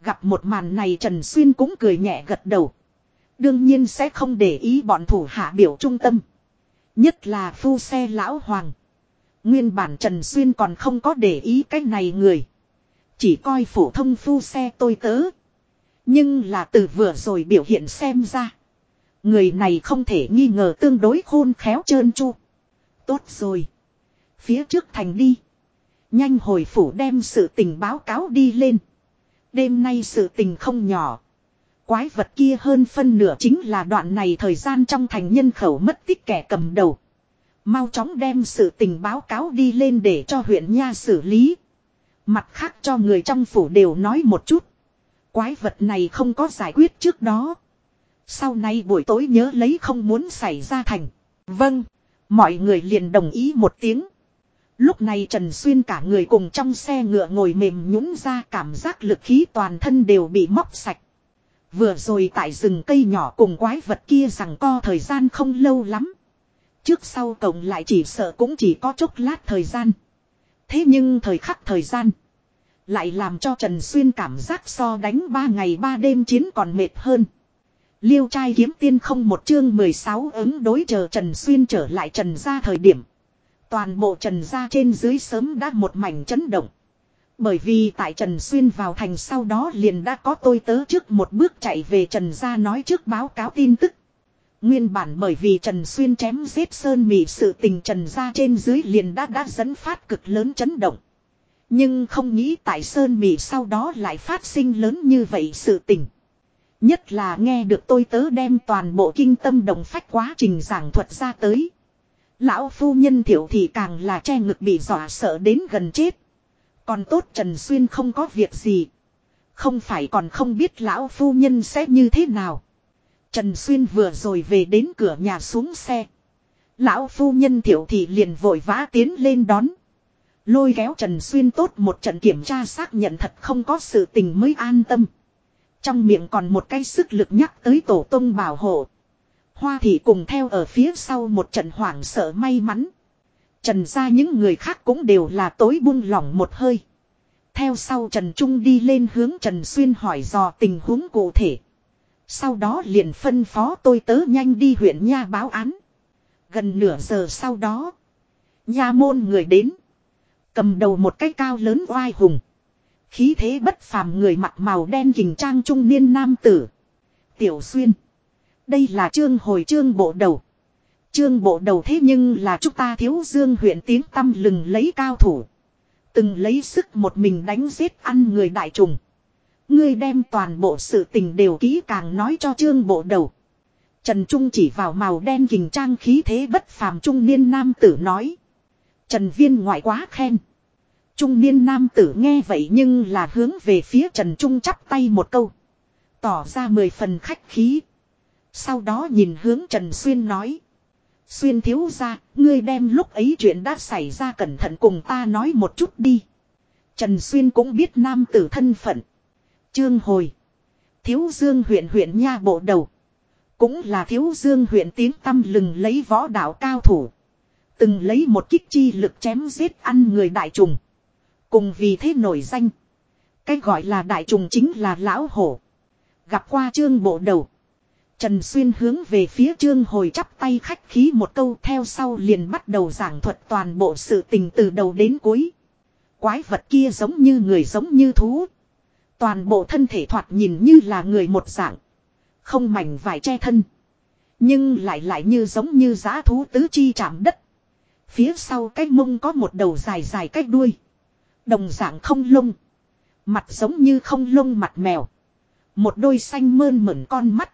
Gặp một màn này Trần Xuyên cũng cười nhẹ gật đầu. Đương nhiên sẽ không để ý bọn thủ hạ biểu trung tâm. Nhất là phu xe lão hoàng. Nguyên bản Trần Xuyên còn không có để ý cái này người. Chỉ coi phổ thông phu xe tôi tớ. Nhưng là từ vừa rồi biểu hiện xem ra. Người này không thể nghi ngờ tương đối khôn khéo trơn chu. Tốt rồi. Phía trước thành đi. Nhanh hồi phủ đem sự tình báo cáo đi lên. Đêm nay sự tình không nhỏ. Quái vật kia hơn phân nửa chính là đoạn này thời gian trong thành nhân khẩu mất tích kẻ cầm đầu. Mau chóng đem sự tình báo cáo đi lên để cho huyện nha xử lý. Mặt khác cho người trong phủ đều nói một chút. Quái vật này không có giải quyết trước đó. Sau này buổi tối nhớ lấy không muốn xảy ra thành. Vâng. Mọi người liền đồng ý một tiếng. Lúc này Trần Xuyên cả người cùng trong xe ngựa ngồi mềm nhũng ra, cảm giác lực khí toàn thân đều bị móc sạch. Vừa rồi tại rừng cây nhỏ cùng quái vật kia rằng co thời gian không lâu lắm. Trước sau cộng lại chỉ sợ cũng chỉ có chốc lát thời gian. Thế nhưng thời khắc thời gian. Lại làm cho Trần Xuyên cảm giác so đánh ba ngày ba đêm chiến còn mệt hơn. Liêu trai kiếm tiên không một chương 16 ứng đối chờ Trần Xuyên trở lại Trần ra thời điểm. Toàn bộ Trần ra trên dưới sớm đã một mảnh chấn động. Bởi vì tại Trần Xuyên vào thành sau đó liền đã có tôi tớ trước một bước chạy về Trần ra nói trước báo cáo tin tức. Nguyên bản bởi vì Trần Xuyên chém giết Sơn Mị sự tình Trần ra trên dưới liền đã đã dẫn phát cực lớn chấn động. Nhưng không nghĩ tại Sơn Mị sau đó lại phát sinh lớn như vậy sự tình. Nhất là nghe được tôi tớ đem toàn bộ kinh tâm đồng phách quá trình giảng thuật ra tới. Lão phu nhân thiểu thì càng là che ngực bị dọa sợ đến gần chết. Còn tốt Trần Xuyên không có việc gì. Không phải còn không biết lão phu nhân sẽ như thế nào. Trần Xuyên vừa rồi về đến cửa nhà xuống xe. Lão phu nhân thiểu thị liền vội vã tiến lên đón. Lôi kéo Trần Xuyên tốt một trận kiểm tra xác nhận thật không có sự tình mới an tâm. Trong miệng còn một cái sức lực nhắc tới tổ tông bảo hộ. Hoa thị cùng theo ở phía sau một trận hoảng sợ may mắn. Trần ra những người khác cũng đều là tối buông lỏng một hơi. Theo sau Trần Trung đi lên hướng Trần Xuyên hỏi dò tình huống cụ thể. Sau đó liền phân phó tôi tớ nhanh đi huyện Nha báo án. Gần nửa giờ sau đó. Nha môn người đến. Cầm đầu một cái cao lớn oai hùng. Khí thế bất phàm người mặc màu đen kình trang trung niên nam tử. Tiểu Xuyên. Đây là trương hồi trương bộ đầu. Trương bộ đầu thế nhưng là chúng ta thiếu dương huyện tiếng tâm lừng lấy cao thủ. Từng lấy sức một mình đánh giết ăn người đại trùng. Ngươi đem toàn bộ sự tình đều kỹ càng nói cho trương bộ đầu. Trần Trung chỉ vào màu đen kình trang khí thế bất phàm trung niên nam tử nói. Trần Viên ngoại quá khen. Trung niên nam tử nghe vậy nhưng là hướng về phía Trần Trung chắp tay một câu. Tỏ ra mười phần khách khí. Sau đó nhìn hướng Trần Xuyên nói. Xuyên thiếu ra, ngươi đem lúc ấy chuyện đã xảy ra cẩn thận cùng ta nói một chút đi. Trần Xuyên cũng biết nam tử thân phận. Trương Hồi. Thiếu Dương huyện huyện nha bộ đầu. Cũng là thiếu Dương huyện tiếng tâm lừng lấy võ đạo cao thủ. Từng lấy một kích chi lực chém giết ăn người đại trùng. Cùng vì thế nổi danh. Cái gọi là đại trùng chính là lão hổ. Gặp qua trương bộ đầu. Trần Xuyên hướng về phía trương hồi chắp tay khách khí một câu theo sau liền bắt đầu giảng thuật toàn bộ sự tình từ đầu đến cuối. Quái vật kia giống như người giống như thú. Toàn bộ thân thể thoạt nhìn như là người một dạng. Không mảnh vải che thân. Nhưng lại lại như giống như giá thú tứ chi chạm đất. Phía sau cái mông có một đầu dài dài cách đuôi. Đồng dạng không lông. Mặt giống như không lông mặt mèo. Một đôi xanh mơn mởn con mắt.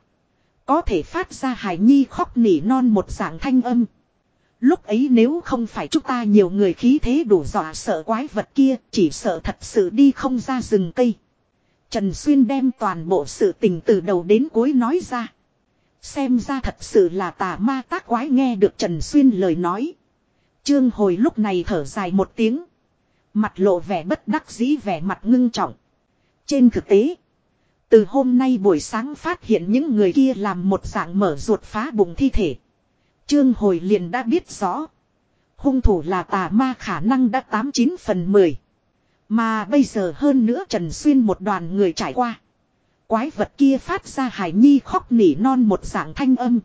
Có thể phát ra hài nhi khóc nỉ non một dạng thanh âm. Lúc ấy nếu không phải chúng ta nhiều người khí thế đủ dọa sợ quái vật kia, chỉ sợ thật sự đi không ra rừng cây. Trần Xuyên đem toàn bộ sự tình từ đầu đến cuối nói ra. Xem ra thật sự là tà ma tác quái nghe được Trần Xuyên lời nói. Trương hồi lúc này thở dài một tiếng. Mặt lộ vẻ bất đắc dĩ vẻ mặt ngưng trọng. Trên thực tế, từ hôm nay buổi sáng phát hiện những người kia làm một dạng mở ruột phá bụng thi thể. Trương hồi liền đã biết rõ. Hung thủ là tà ma khả năng đã 89 phần 10. Mà bây giờ hơn nữa Trần Xuyên một đoàn người trải qua. Quái vật kia phát ra hải nhi khóc nỉ non một dạng thanh âm.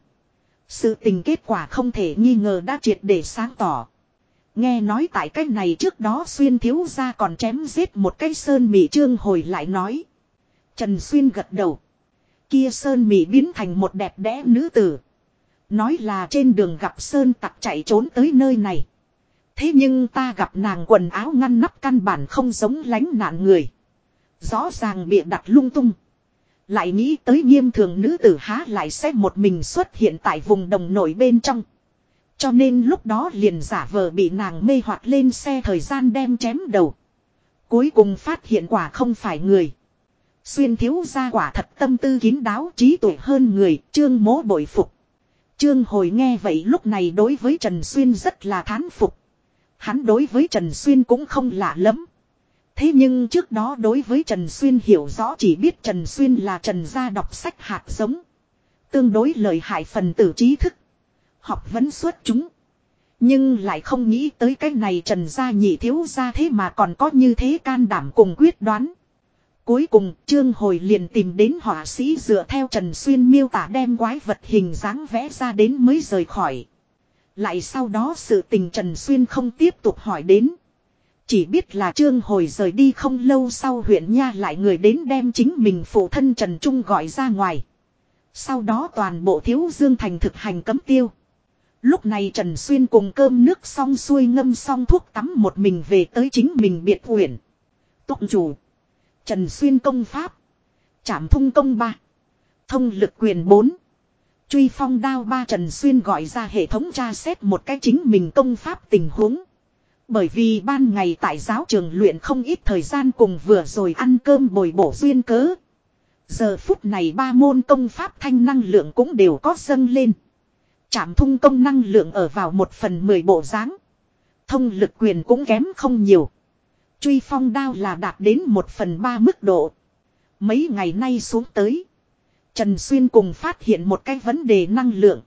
Sự tình kết quả không thể nghi ngờ đã triệt để sáng tỏ. Nghe nói tại cách này trước đó Xuyên thiếu ra còn chém giết một cái sơn mị trương hồi lại nói. Trần Xuyên gật đầu. Kia sơn mị biến thành một đẹp đẽ nữ tử. Nói là trên đường gặp sơn tặc chạy trốn tới nơi này. Thế nhưng ta gặp nàng quần áo ngăn nắp căn bản không giống lánh nạn người. Rõ ràng bịa đặt lung tung. Lại nghĩ tới nghiêm thường nữ tử há lại sẽ một mình xuất hiện tại vùng đồng nổi bên trong. Cho nên lúc đó liền giả vờ bị nàng mê hoặc lên xe thời gian đem chém đầu. Cuối cùng phát hiện quả không phải người. Xuyên thiếu ra quả thật tâm tư kín đáo trí tuệ hơn người, trương mố bội phục. Trương hồi nghe vậy lúc này đối với Trần Xuyên rất là thán phục. Hắn đối với Trần Xuyên cũng không lạ lắm. Thế nhưng trước đó đối với Trần Xuyên hiểu rõ chỉ biết Trần Xuyên là Trần gia đọc sách hạt giống. Tương đối lợi hại phần tử trí thức. Học vấn xuất chúng. Nhưng lại không nghĩ tới cái này Trần gia nhị thiếu gia thế mà còn có như thế can đảm cùng quyết đoán. Cuối cùng, Trương Hồi liền tìm đến họa sĩ dựa theo Trần Xuyên miêu tả đem quái vật hình dáng vẽ ra đến mới rời khỏi. Lại sau đó sự tình Trần Xuyên không tiếp tục hỏi đến. Chỉ biết là Trương Hồi rời đi không lâu sau huyện Nha lại người đến đem chính mình phụ thân Trần Trung gọi ra ngoài. Sau đó toàn bộ thiếu dương thành thực hành cấm tiêu. Lúc này Trần Xuyên cùng cơm nước xong xuôi ngâm xong thuốc tắm một mình về tới chính mình biệt huyện. Tụng chủ. Trần Xuyên công pháp. Trảm thung công ba. Thông lực quyền 4. Truy phong đao ba Trần Xuyên gọi ra hệ thống tra xét một cái chính mình công pháp tình huống. Bởi vì ban ngày tại giáo trường luyện không ít thời gian cùng vừa rồi ăn cơm bồi bổ duyên cớ. Giờ phút này ba môn công pháp thanh năng lượng cũng đều có dâng lên. chạm thung công năng lượng ở vào một phần mười bộ dáng Thông lực quyền cũng kém không nhiều. Truy phong đao là đạt đến một phần ba mức độ. Mấy ngày nay xuống tới. Trần Xuyên cùng phát hiện một cái vấn đề năng lượng.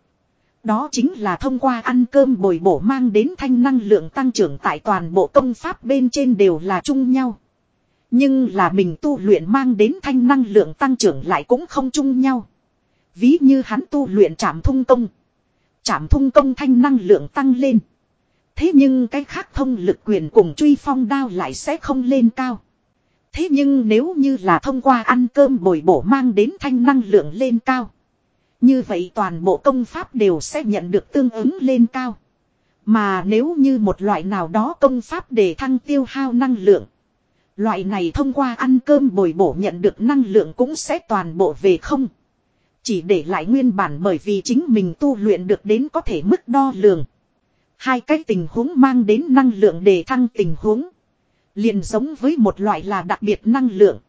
Đó chính là thông qua ăn cơm bồi bổ mang đến thanh năng lượng tăng trưởng tại toàn bộ công pháp bên trên đều là chung nhau. Nhưng là mình tu luyện mang đến thanh năng lượng tăng trưởng lại cũng không chung nhau. Ví như hắn tu luyện chạm thung công. Chạm thung công thanh năng lượng tăng lên. Thế nhưng cái khác thông lực quyền cùng truy phong đao lại sẽ không lên cao. Thế nhưng nếu như là thông qua ăn cơm bồi bổ mang đến thanh năng lượng lên cao. Như vậy toàn bộ công pháp đều sẽ nhận được tương ứng lên cao. Mà nếu như một loại nào đó công pháp để thăng tiêu hao năng lượng. Loại này thông qua ăn cơm bồi bổ nhận được năng lượng cũng sẽ toàn bộ về không. Chỉ để lại nguyên bản bởi vì chính mình tu luyện được đến có thể mức đo lường. Hai cái tình huống mang đến năng lượng để thăng tình huống. Liền giống với một loại là đặc biệt năng lượng.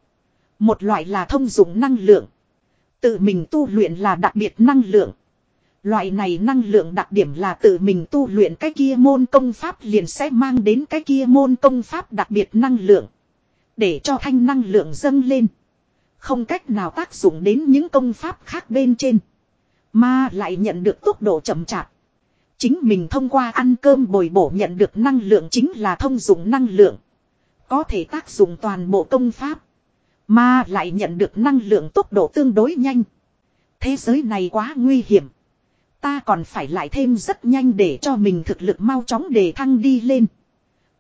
Một loại là thông dụng năng lượng. Tự mình tu luyện là đặc biệt năng lượng. Loại này năng lượng đặc điểm là tự mình tu luyện cái kia môn công pháp liền sẽ mang đến cái kia môn công pháp đặc biệt năng lượng. Để cho thanh năng lượng dâng lên. Không cách nào tác dụng đến những công pháp khác bên trên. Mà lại nhận được tốc độ chậm chạp. Chính mình thông qua ăn cơm bồi bổ nhận được năng lượng chính là thông dụng năng lượng. Có thể tác dụng toàn bộ công pháp. Mà lại nhận được năng lượng tốc độ tương đối nhanh. Thế giới này quá nguy hiểm. Ta còn phải lại thêm rất nhanh để cho mình thực lực mau chóng để thăng đi lên.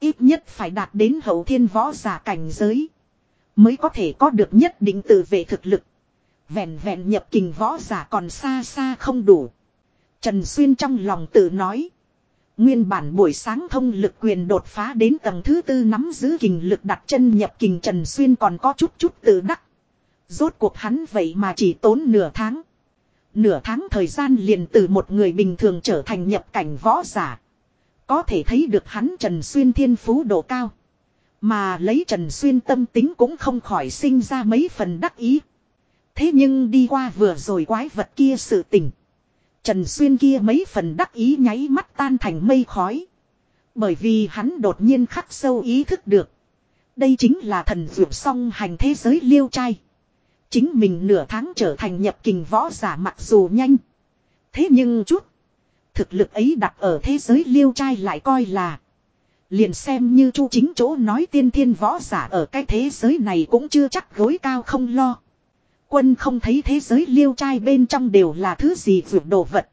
Ít nhất phải đạt đến hậu thiên võ giả cảnh giới. Mới có thể có được nhất định tự vệ thực lực. Vẹn vẹn nhập kình võ giả còn xa xa không đủ. Trần Xuyên trong lòng tự nói. Nguyên bản buổi sáng thông lực quyền đột phá đến tầng thứ tư nắm giữ kình lực đặt chân nhập kình Trần Xuyên còn có chút chút tự đắc. Rốt cuộc hắn vậy mà chỉ tốn nửa tháng. Nửa tháng thời gian liền từ một người bình thường trở thành nhập cảnh võ giả. Có thể thấy được hắn Trần Xuyên thiên phú độ cao. Mà lấy Trần Xuyên tâm tính cũng không khỏi sinh ra mấy phần đắc ý. Thế nhưng đi qua vừa rồi quái vật kia sự tình. Trần Xuyên kia mấy phần đắc ý nháy mắt tan thành mây khói. Bởi vì hắn đột nhiên khắc sâu ý thức được. Đây chính là thần dược song hành thế giới liêu trai. Chính mình nửa tháng trở thành nhập kình võ giả mặc dù nhanh. Thế nhưng chút. Thực lực ấy đặt ở thế giới liêu trai lại coi là. Liền xem như chu chính chỗ nói tiên thiên võ giả ở cái thế giới này cũng chưa chắc gối cao không lo. Quân không thấy thế giới liêu trai bên trong đều là thứ gì vượt đồ vật.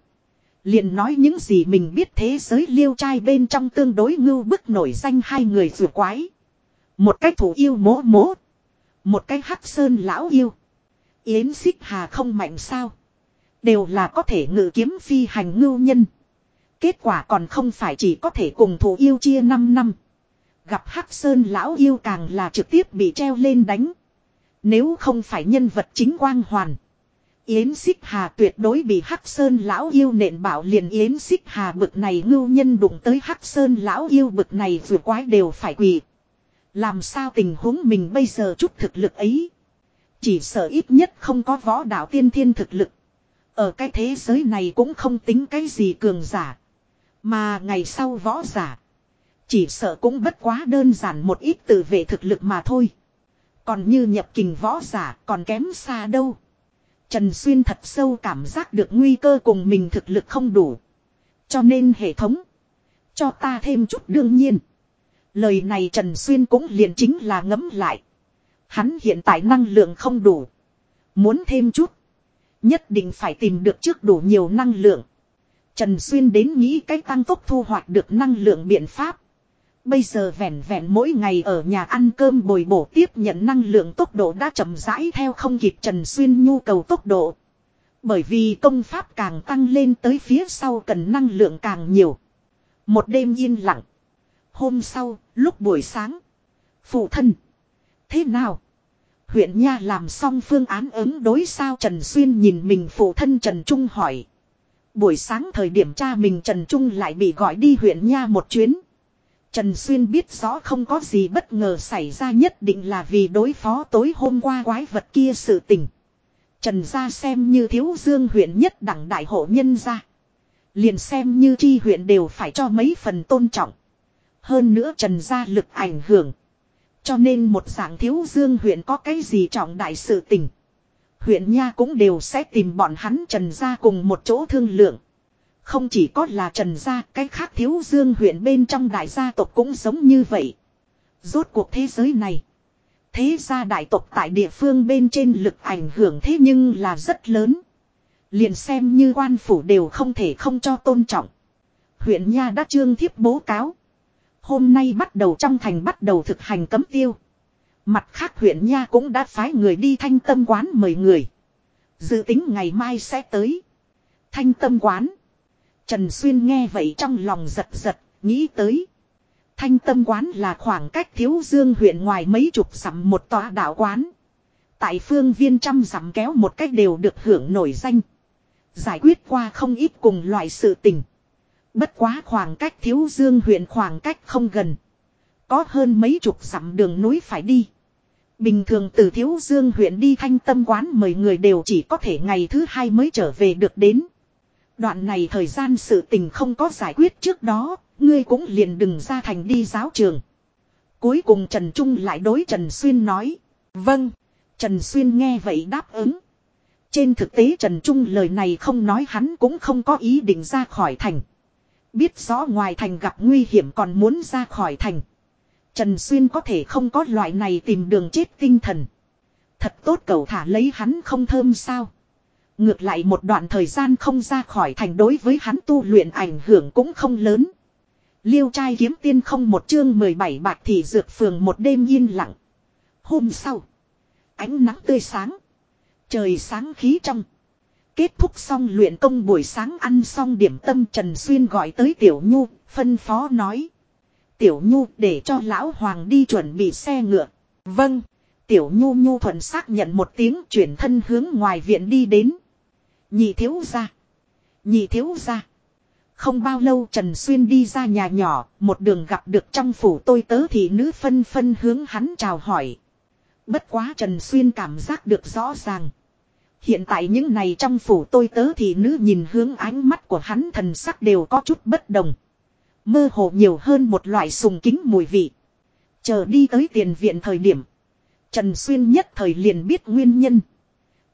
Liền nói những gì mình biết thế giới liêu trai bên trong tương đối ngưu bức nổi danh hai người vượt quái. Một cách thủ yêu mố mố. Một cách hắc sơn lão yêu. Yến xích hà không mạnh sao. Đều là có thể ngự kiếm phi hành ngưu nhân. Kết quả còn không phải chỉ có thể cùng thủ yêu chia 5 năm. Gặp hắc sơn lão yêu càng là trực tiếp bị treo lên đánh. Nếu không phải nhân vật chính quang hoàn. Yến Xích Hà tuyệt đối bị Hắc Sơn lão yêu nện bảo liền Yến Xích Hà bực này ngưu nhân đụng tới Hắc Sơn lão yêu bực này vừa quái đều phải quỳ. Làm sao tình huống mình bây giờ chút thực lực ấy. Chỉ sợ ít nhất không có võ đạo tiên thiên thực lực. Ở cái thế giới này cũng không tính cái gì cường giả. Mà ngày sau võ giả. Chỉ sợ cũng bất quá đơn giản một ít tự vệ thực lực mà thôi. Còn như nhập kình võ giả, còn kém xa đâu. Trần Xuyên thật sâu cảm giác được nguy cơ cùng mình thực lực không đủ. Cho nên hệ thống. Cho ta thêm chút đương nhiên. Lời này Trần Xuyên cũng liền chính là ngấm lại. Hắn hiện tại năng lượng không đủ. Muốn thêm chút. Nhất định phải tìm được trước đủ nhiều năng lượng. Trần Xuyên đến nghĩ cách tăng tốc thu hoạch được năng lượng biện pháp. Bây giờ vẹn vẹn mỗi ngày ở nhà ăn cơm bồi bổ tiếp nhận năng lượng tốc độ đã chậm rãi theo không kịp Trần Xuyên nhu cầu tốc độ. Bởi vì công pháp càng tăng lên tới phía sau cần năng lượng càng nhiều. Một đêm yên lặng. Hôm sau, lúc buổi sáng. Phụ thân. Thế nào? Huyện Nha làm xong phương án ứng đối sao Trần Xuyên nhìn mình phụ thân Trần Trung hỏi. Buổi sáng thời điểm cha mình Trần Trung lại bị gọi đi huyện Nha một chuyến. Trần Xuyên biết rõ không có gì bất ngờ xảy ra nhất định là vì đối phó tối hôm qua quái vật kia sự tình. Trần gia xem như thiếu dương huyện nhất đẳng đại hộ nhân gia. Liền xem như chi huyện đều phải cho mấy phần tôn trọng. Hơn nữa Trần gia lực ảnh hưởng. Cho nên một dạng thiếu dương huyện có cái gì trọng đại sự tình. Huyện nha cũng đều sẽ tìm bọn hắn Trần gia cùng một chỗ thương lượng. Không chỉ có là Trần gia, cái khác thiếu dương huyện bên trong đại gia tộc cũng giống như vậy. Rốt cuộc thế giới này. Thế gia đại tộc tại địa phương bên trên lực ảnh hưởng thế nhưng là rất lớn. Liền xem như quan phủ đều không thể không cho tôn trọng. Huyện Nha đã trương thiếp bố cáo. Hôm nay bắt đầu trong thành bắt đầu thực hành cấm tiêu. Mặt khác huyện Nha cũng đã phái người đi thanh tâm quán mời người. Dự tính ngày mai sẽ tới. Thanh tâm quán. Trần Xuyên nghe vậy trong lòng giật giật, nghĩ tới. Thanh tâm quán là khoảng cách thiếu dương huyện ngoài mấy chục dặm một tòa đạo quán. Tại phương viên trăm dặm kéo một cách đều được hưởng nổi danh. Giải quyết qua không ít cùng loại sự tình. Bất quá khoảng cách thiếu dương huyện khoảng cách không gần. Có hơn mấy chục dặm đường núi phải đi. Bình thường từ thiếu dương huyện đi thanh tâm quán mời người đều chỉ có thể ngày thứ hai mới trở về được đến. Đoạn này thời gian sự tình không có giải quyết trước đó, ngươi cũng liền đừng ra thành đi giáo trường. Cuối cùng Trần Trung lại đối Trần Xuyên nói. Vâng. Trần Xuyên nghe vậy đáp ứng. Trên thực tế Trần Trung lời này không nói hắn cũng không có ý định ra khỏi thành. Biết rõ ngoài thành gặp nguy hiểm còn muốn ra khỏi thành. Trần Xuyên có thể không có loại này tìm đường chết tinh thần. Thật tốt cầu thả lấy hắn không thơm sao. Ngược lại một đoạn thời gian không ra khỏi thành đối với hắn tu luyện ảnh hưởng cũng không lớn. Liêu trai kiếm tiên không một chương 17 bạc thì dược phường một đêm yên lặng. Hôm sau. Ánh nắng tươi sáng. Trời sáng khí trong. Kết thúc xong luyện công buổi sáng ăn xong điểm tâm Trần Xuyên gọi tới Tiểu Nhu, phân phó nói. Tiểu Nhu để cho Lão Hoàng đi chuẩn bị xe ngựa. Vâng. Tiểu Nhu Nhu thuận xác nhận một tiếng chuyển thân hướng ngoài viện đi đến. Nhị thiếu ra. Nhị thiếu ra. Không bao lâu Trần Xuyên đi ra nhà nhỏ, một đường gặp được trong phủ tôi tớ thì nữ phân phân hướng hắn chào hỏi. Bất quá Trần Xuyên cảm giác được rõ ràng. Hiện tại những này trong phủ tôi tớ thì nữ nhìn hướng ánh mắt của hắn thần sắc đều có chút bất đồng. Mơ hồ nhiều hơn một loại sùng kính mùi vị. Chờ đi tới tiền viện thời điểm. Trần Xuyên nhất thời liền biết nguyên nhân.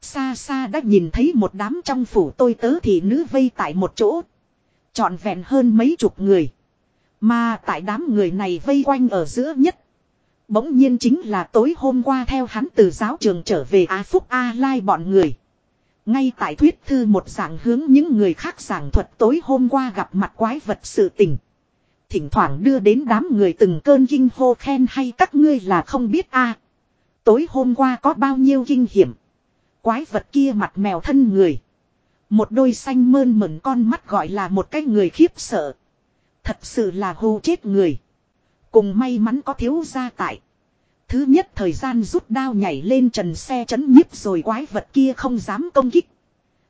Xa xa đã nhìn thấy một đám trong phủ tôi tớ thì nữ vây tại một chỗ. Trọn vẹn hơn mấy chục người. Mà tại đám người này vây quanh ở giữa nhất. Bỗng nhiên chính là tối hôm qua theo hắn từ giáo trường trở về Á Phúc A Lai bọn người. Ngay tại thuyết thư một giảng hướng những người khác giảng thuật tối hôm qua gặp mặt quái vật sự tình. Thỉnh thoảng đưa đến đám người từng cơn kinh hô khen hay các ngươi là không biết a Tối hôm qua có bao nhiêu kinh hiểm. Quái vật kia mặt mèo thân người. Một đôi xanh mơn mẩn con mắt gọi là một cái người khiếp sợ. Thật sự là hù chết người. Cùng may mắn có thiếu gia tại. Thứ nhất thời gian rút đao nhảy lên trần xe chấn nhiếp rồi quái vật kia không dám công kích.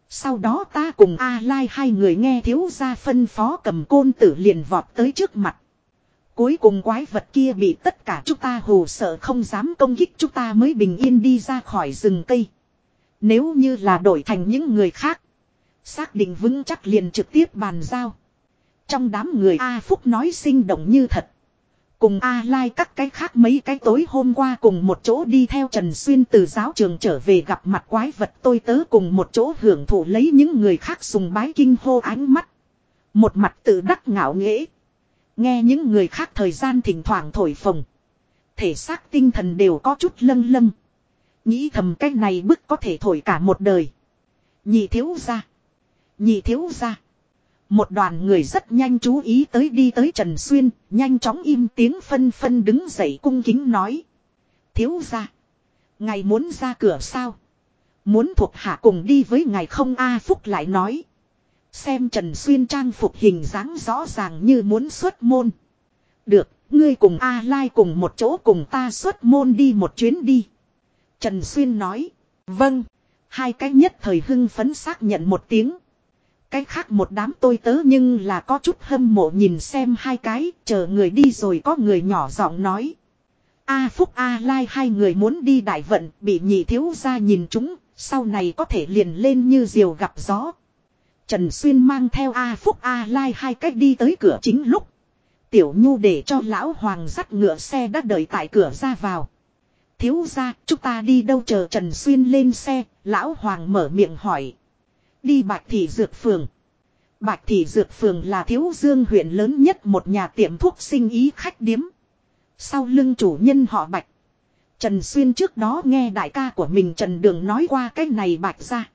Sau đó ta cùng A Lai hai người nghe thiếu gia phân phó cầm côn tử liền vọt tới trước mặt. Cuối cùng quái vật kia bị tất cả chúng ta hù sợ không dám công kích chúng ta mới bình yên đi ra khỏi rừng cây. Nếu như là đổi thành những người khác. Xác định vững chắc liền trực tiếp bàn giao. Trong đám người A Phúc nói sinh động như thật. Cùng A Lai các cái khác mấy cái tối hôm qua cùng một chỗ đi theo Trần Xuyên từ giáo trường trở về gặp mặt quái vật tôi tớ cùng một chỗ hưởng thụ lấy những người khác sùng bái kinh hô ánh mắt. Một mặt tự đắc ngạo nghễ. Nghe những người khác thời gian thỉnh thoảng thổi phồng. Thể xác tinh thần đều có chút lâng lâng. Nghĩ thầm cái này bức có thể thổi cả một đời. Nhị thiếu ra. Nhị thiếu ra. Một đoàn người rất nhanh chú ý tới đi tới Trần Xuyên, nhanh chóng im tiếng phân phân đứng dậy cung kính nói. Thiếu ra. Ngài muốn ra cửa sao? Muốn thuộc hạ cùng đi với ngài không A Phúc lại nói. Xem Trần Xuyên trang phục hình dáng rõ ràng như muốn xuất môn. Được, ngươi cùng A Lai cùng một chỗ cùng ta xuất môn đi một chuyến đi. Trần Xuyên nói. Vâng. Hai cái nhất thời hưng phấn xác nhận một tiếng. Cái khác một đám tôi tớ nhưng là có chút hâm mộ nhìn xem hai cái, chờ người đi rồi có người nhỏ giọng nói. A Phúc A Lai hai người muốn đi đại vận, bị nhị thiếu ra nhìn chúng, sau này có thể liền lên như diều gặp gió. Trần Xuyên mang theo A Phúc A Lai hai cách đi tới cửa chính lúc. Tiểu Nhu để cho lão hoàng dắt ngựa xe đã đợi tại cửa ra vào. Thiếu ra, chúng ta đi đâu chờ Trần Xuyên lên xe, lão hoàng mở miệng hỏi. Đi Bạch Thị Dược Phường. Bạch Thị Dược Phường là thiếu dương huyện lớn nhất một nhà tiệm thuốc sinh ý khách điếm. Sau lưng chủ nhân họ Bạch. Trần Xuyên trước đó nghe đại ca của mình Trần Đường nói qua cái này Bạch ra.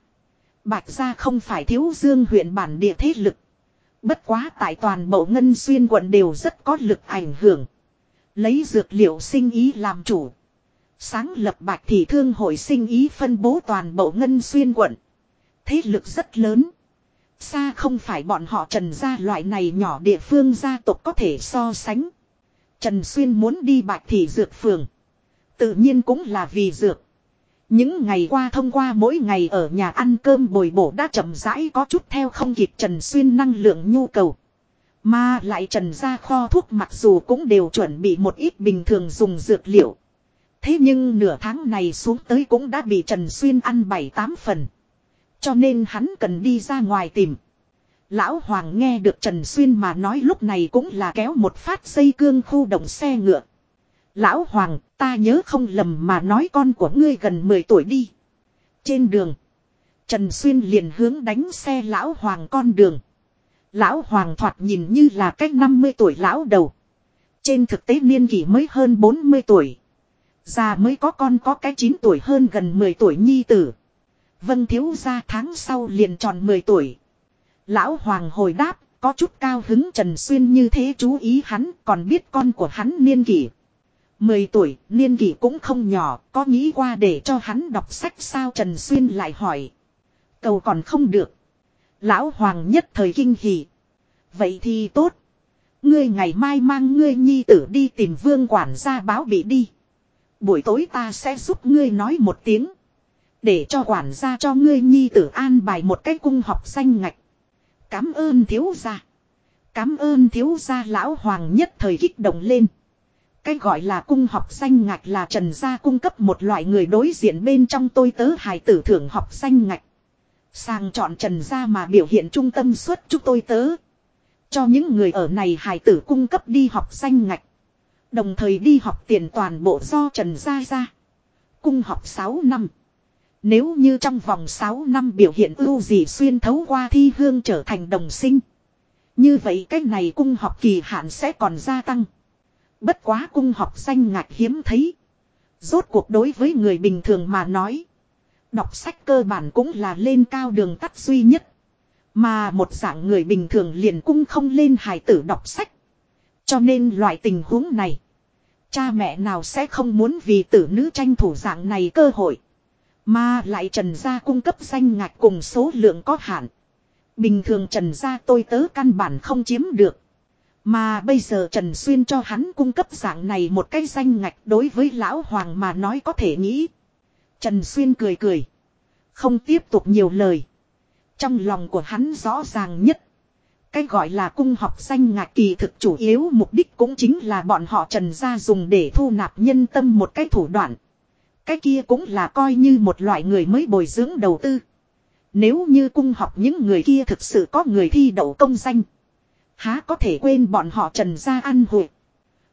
Bạch ra không phải thiếu dương huyện bản địa thế lực. Bất quá tại toàn bộ Ngân Xuyên quận đều rất có lực ảnh hưởng. Lấy dược liệu sinh ý làm chủ. Sáng lập Bạch Thị Thương hội sinh ý phân bố toàn bộ Ngân Xuyên quận. Thế lực rất lớn. Xa không phải bọn họ trần gia loại này nhỏ địa phương gia tộc có thể so sánh. Trần Xuyên muốn đi bạch thị dược phường. Tự nhiên cũng là vì dược. Những ngày qua thông qua mỗi ngày ở nhà ăn cơm bồi bổ đã chậm rãi có chút theo không kịp Trần Xuyên năng lượng nhu cầu. Mà lại Trần ra kho thuốc mặc dù cũng đều chuẩn bị một ít bình thường dùng dược liệu. Thế nhưng nửa tháng này xuống tới cũng đã bị Trần Xuyên ăn 7-8 phần. Cho nên hắn cần đi ra ngoài tìm. Lão Hoàng nghe được Trần Xuyên mà nói lúc này cũng là kéo một phát dây cương khu động xe ngựa. Lão Hoàng, ta nhớ không lầm mà nói con của ngươi gần 10 tuổi đi. Trên đường, Trần Xuyên liền hướng đánh xe Lão Hoàng con đường. Lão Hoàng thoạt nhìn như là cách 50 tuổi lão đầu. Trên thực tế niên kỷ mới hơn 40 tuổi. Già mới có con có cái 9 tuổi hơn gần 10 tuổi nhi tử. vân thiếu ra tháng sau liền tròn 10 tuổi. Lão Hoàng hồi đáp, có chút cao hứng Trần Xuyên như thế chú ý hắn, còn biết con của hắn niên kỷ. 10 tuổi, niên kỷ cũng không nhỏ, có nghĩ qua để cho hắn đọc sách sao Trần Xuyên lại hỏi. Cầu còn không được. Lão Hoàng nhất thời kinh hỉ. Vậy thì tốt. Ngươi ngày mai mang ngươi nhi tử đi tìm vương quản gia báo bị đi. Buổi tối ta sẽ giúp ngươi nói một tiếng. Để cho quản gia cho ngươi nhi tử an bài một cái cung học xanh ngạch. Cám ơn thiếu gia. Cám ơn thiếu gia lão hoàng nhất thời kích động lên. Cái gọi là cung học xanh ngạch là trần gia cung cấp một loại người đối diện bên trong tôi tớ hài tử thưởng học xanh ngạch. Sang chọn trần gia mà biểu hiện trung tâm suốt chúng tôi tớ. Cho những người ở này hài tử cung cấp đi học xanh ngạch. Đồng thời đi học tiền toàn bộ do trần gia ra. Cung học 6 năm. Nếu như trong vòng 6 năm biểu hiện ưu gì xuyên thấu qua thi hương trở thành đồng sinh. Như vậy cách này cung học kỳ hạn sẽ còn gia tăng. Bất quá cung học danh ngạc hiếm thấy. Rốt cuộc đối với người bình thường mà nói. Đọc sách cơ bản cũng là lên cao đường tắt duy nhất. Mà một dạng người bình thường liền cung không lên hài tử đọc sách. Cho nên loại tình huống này. Cha mẹ nào sẽ không muốn vì tử nữ tranh thủ dạng này cơ hội. Mà lại trần gia cung cấp danh ngạch cùng số lượng có hạn. Bình thường trần gia tôi tớ căn bản không chiếm được. Mà bây giờ Trần Xuyên cho hắn cung cấp dạng này một cái danh ngạch đối với lão hoàng mà nói có thể nghĩ. Trần Xuyên cười cười. Không tiếp tục nhiều lời. Trong lòng của hắn rõ ràng nhất. Cái gọi là cung học danh ngạc kỳ thực chủ yếu mục đích cũng chính là bọn họ trần gia dùng để thu nạp nhân tâm một cái thủ đoạn. Cái kia cũng là coi như một loại người mới bồi dưỡng đầu tư. Nếu như cung học những người kia thực sự có người thi đậu công danh. Há có thể quên bọn họ trần gia ăn hội.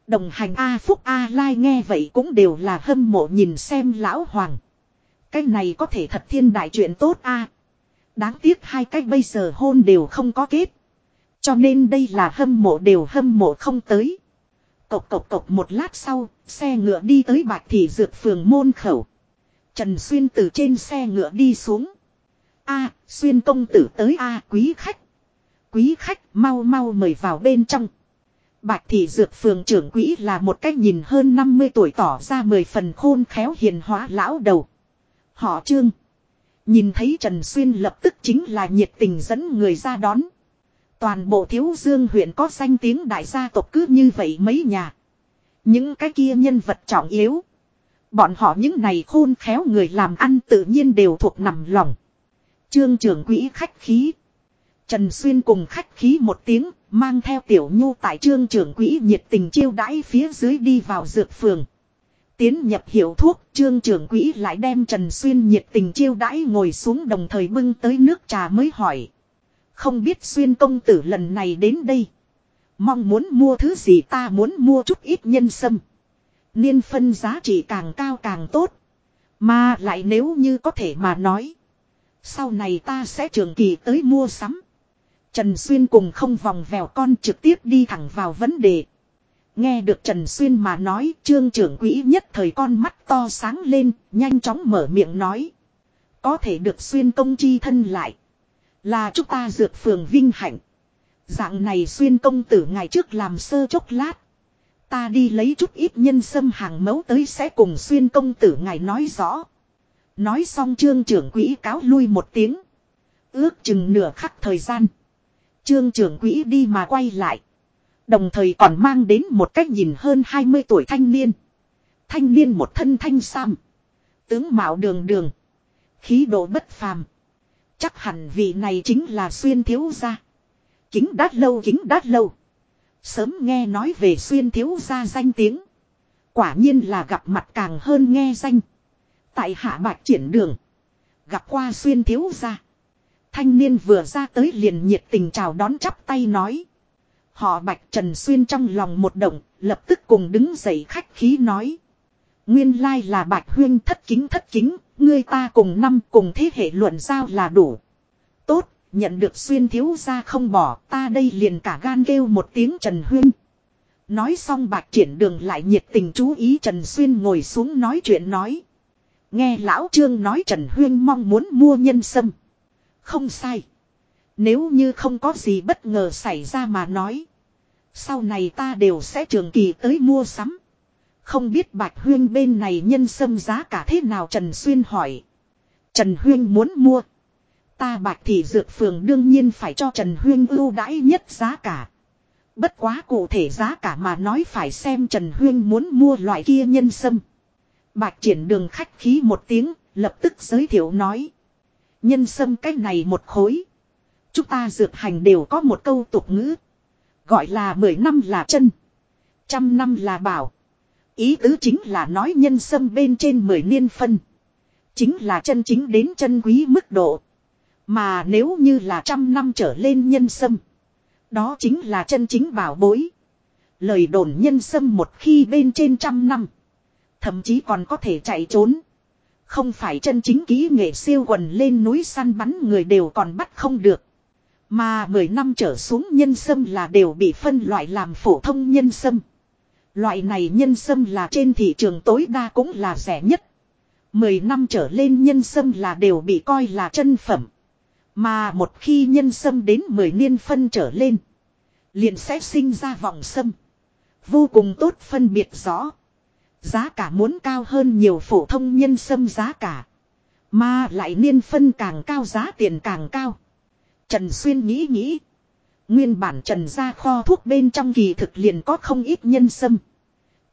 Đồng hành A Phúc A Lai nghe vậy cũng đều là hâm mộ nhìn xem lão hoàng. Cái này có thể thật thiên đại chuyện tốt a. Đáng tiếc hai cái bây giờ hôn đều không có kết. Cho nên đây là hâm mộ đều hâm mộ không tới. Cộc cộc cộc một lát sau, xe ngựa đi tới bạch thị dược phường môn khẩu. Trần Xuyên từ trên xe ngựa đi xuống. A, Xuyên công tử tới A quý khách. Quý khách mau mau mời vào bên trong. Bạch thị dược phường trưởng quỹ là một cách nhìn hơn 50 tuổi tỏ ra mười phần khôn khéo hiền hóa lão đầu. Họ trương. Nhìn thấy Trần Xuyên lập tức chính là nhiệt tình dẫn người ra đón. Toàn bộ thiếu dương huyện có danh tiếng đại gia tộc cứ như vậy mấy nhà. Những cái kia nhân vật trọng yếu. Bọn họ những này khôn khéo người làm ăn tự nhiên đều thuộc nằm lòng. Trương trưởng quỹ khách khí. Trần Xuyên cùng khách khí một tiếng, mang theo tiểu nhu tại trương trưởng quỹ nhiệt tình chiêu đãi phía dưới đi vào dược phường. Tiến nhập hiệu thuốc, trương trưởng quỹ lại đem Trần Xuyên nhiệt tình chiêu đãi ngồi xuống đồng thời bưng tới nước trà mới hỏi. Không biết Xuyên công tử lần này đến đây. Mong muốn mua thứ gì ta muốn mua chút ít nhân sâm. Niên phân giá trị càng cao càng tốt. Mà lại nếu như có thể mà nói. Sau này ta sẽ trường kỳ tới mua sắm. Trần Xuyên cùng không vòng vèo con trực tiếp đi thẳng vào vấn đề. Nghe được Trần Xuyên mà nói trương trưởng quỹ nhất thời con mắt to sáng lên, nhanh chóng mở miệng nói. Có thể được Xuyên công chi thân lại. Là chúng ta dược phường vinh hạnh. Dạng này Xuyên công tử ngày trước làm sơ chốc lát. Ta đi lấy chút ít nhân sâm hàng mẫu tới sẽ cùng Xuyên công tử ngài nói rõ. Nói xong trương trưởng quỹ cáo lui một tiếng. Ước chừng nửa khắc thời gian. Trương trưởng quỹ đi mà quay lại. Đồng thời còn mang đến một cách nhìn hơn 20 tuổi thanh niên. Thanh niên một thân thanh sam. Tướng mạo đường đường. Khí độ bất phàm. Chắc hẳn vị này chính là xuyên thiếu gia. Kính đát lâu kính đát lâu. Sớm nghe nói về xuyên thiếu gia danh tiếng. Quả nhiên là gặp mặt càng hơn nghe danh. Tại hạ bạch triển đường. Gặp qua xuyên thiếu gia. Thanh niên vừa ra tới liền nhiệt tình chào đón chắp tay nói. Họ Bạch Trần Xuyên trong lòng một động, lập tức cùng đứng dậy khách khí nói. Nguyên lai là Bạch Huyên thất kính thất kính, ngươi ta cùng năm cùng thế hệ luận giao là đủ. Tốt, nhận được Xuyên thiếu ra không bỏ, ta đây liền cả gan kêu một tiếng Trần Huyên. Nói xong Bạch triển đường lại nhiệt tình chú ý Trần Xuyên ngồi xuống nói chuyện nói. Nghe lão trương nói Trần Huyên mong muốn mua nhân sâm. Không sai. Nếu như không có gì bất ngờ xảy ra mà nói. Sau này ta đều sẽ trường kỳ tới mua sắm. Không biết Bạch Huyên bên này nhân sâm giá cả thế nào Trần Xuyên hỏi. Trần Huyên muốn mua. Ta Bạch Thị Dược Phường đương nhiên phải cho Trần Huyên ưu đãi nhất giá cả. Bất quá cụ thể giá cả mà nói phải xem Trần Huyên muốn mua loại kia nhân sâm. Bạch triển đường khách khí một tiếng, lập tức giới thiệu nói. Nhân sâm cái này một khối. Chúng ta dược hành đều có một câu tục ngữ. Gọi là mười năm là chân. Trăm năm là bảo. Ý tứ chính là nói nhân sâm bên trên mười niên phân. Chính là chân chính đến chân quý mức độ. Mà nếu như là trăm năm trở lên nhân sâm. Đó chính là chân chính bảo bối. Lời đồn nhân sâm một khi bên trên trăm năm. Thậm chí còn có thể chạy trốn. Không phải chân chính kỹ nghệ siêu quần lên núi săn bắn người đều còn bắt không được. Mà 10 năm trở xuống nhân sâm là đều bị phân loại làm phổ thông nhân sâm. Loại này nhân sâm là trên thị trường tối đa cũng là rẻ nhất. 10 năm trở lên nhân sâm là đều bị coi là chân phẩm. Mà một khi nhân sâm đến 10 niên phân trở lên. Liền sẽ sinh ra vòng sâm. Vô cùng tốt phân biệt rõ. Giá cả muốn cao hơn nhiều phổ thông nhân sâm giá cả. Mà lại niên phân càng cao giá tiền càng cao. Trần Xuyên nghĩ nghĩ. Nguyên bản Trần ra kho thuốc bên trong kỳ thực liền có không ít nhân sâm.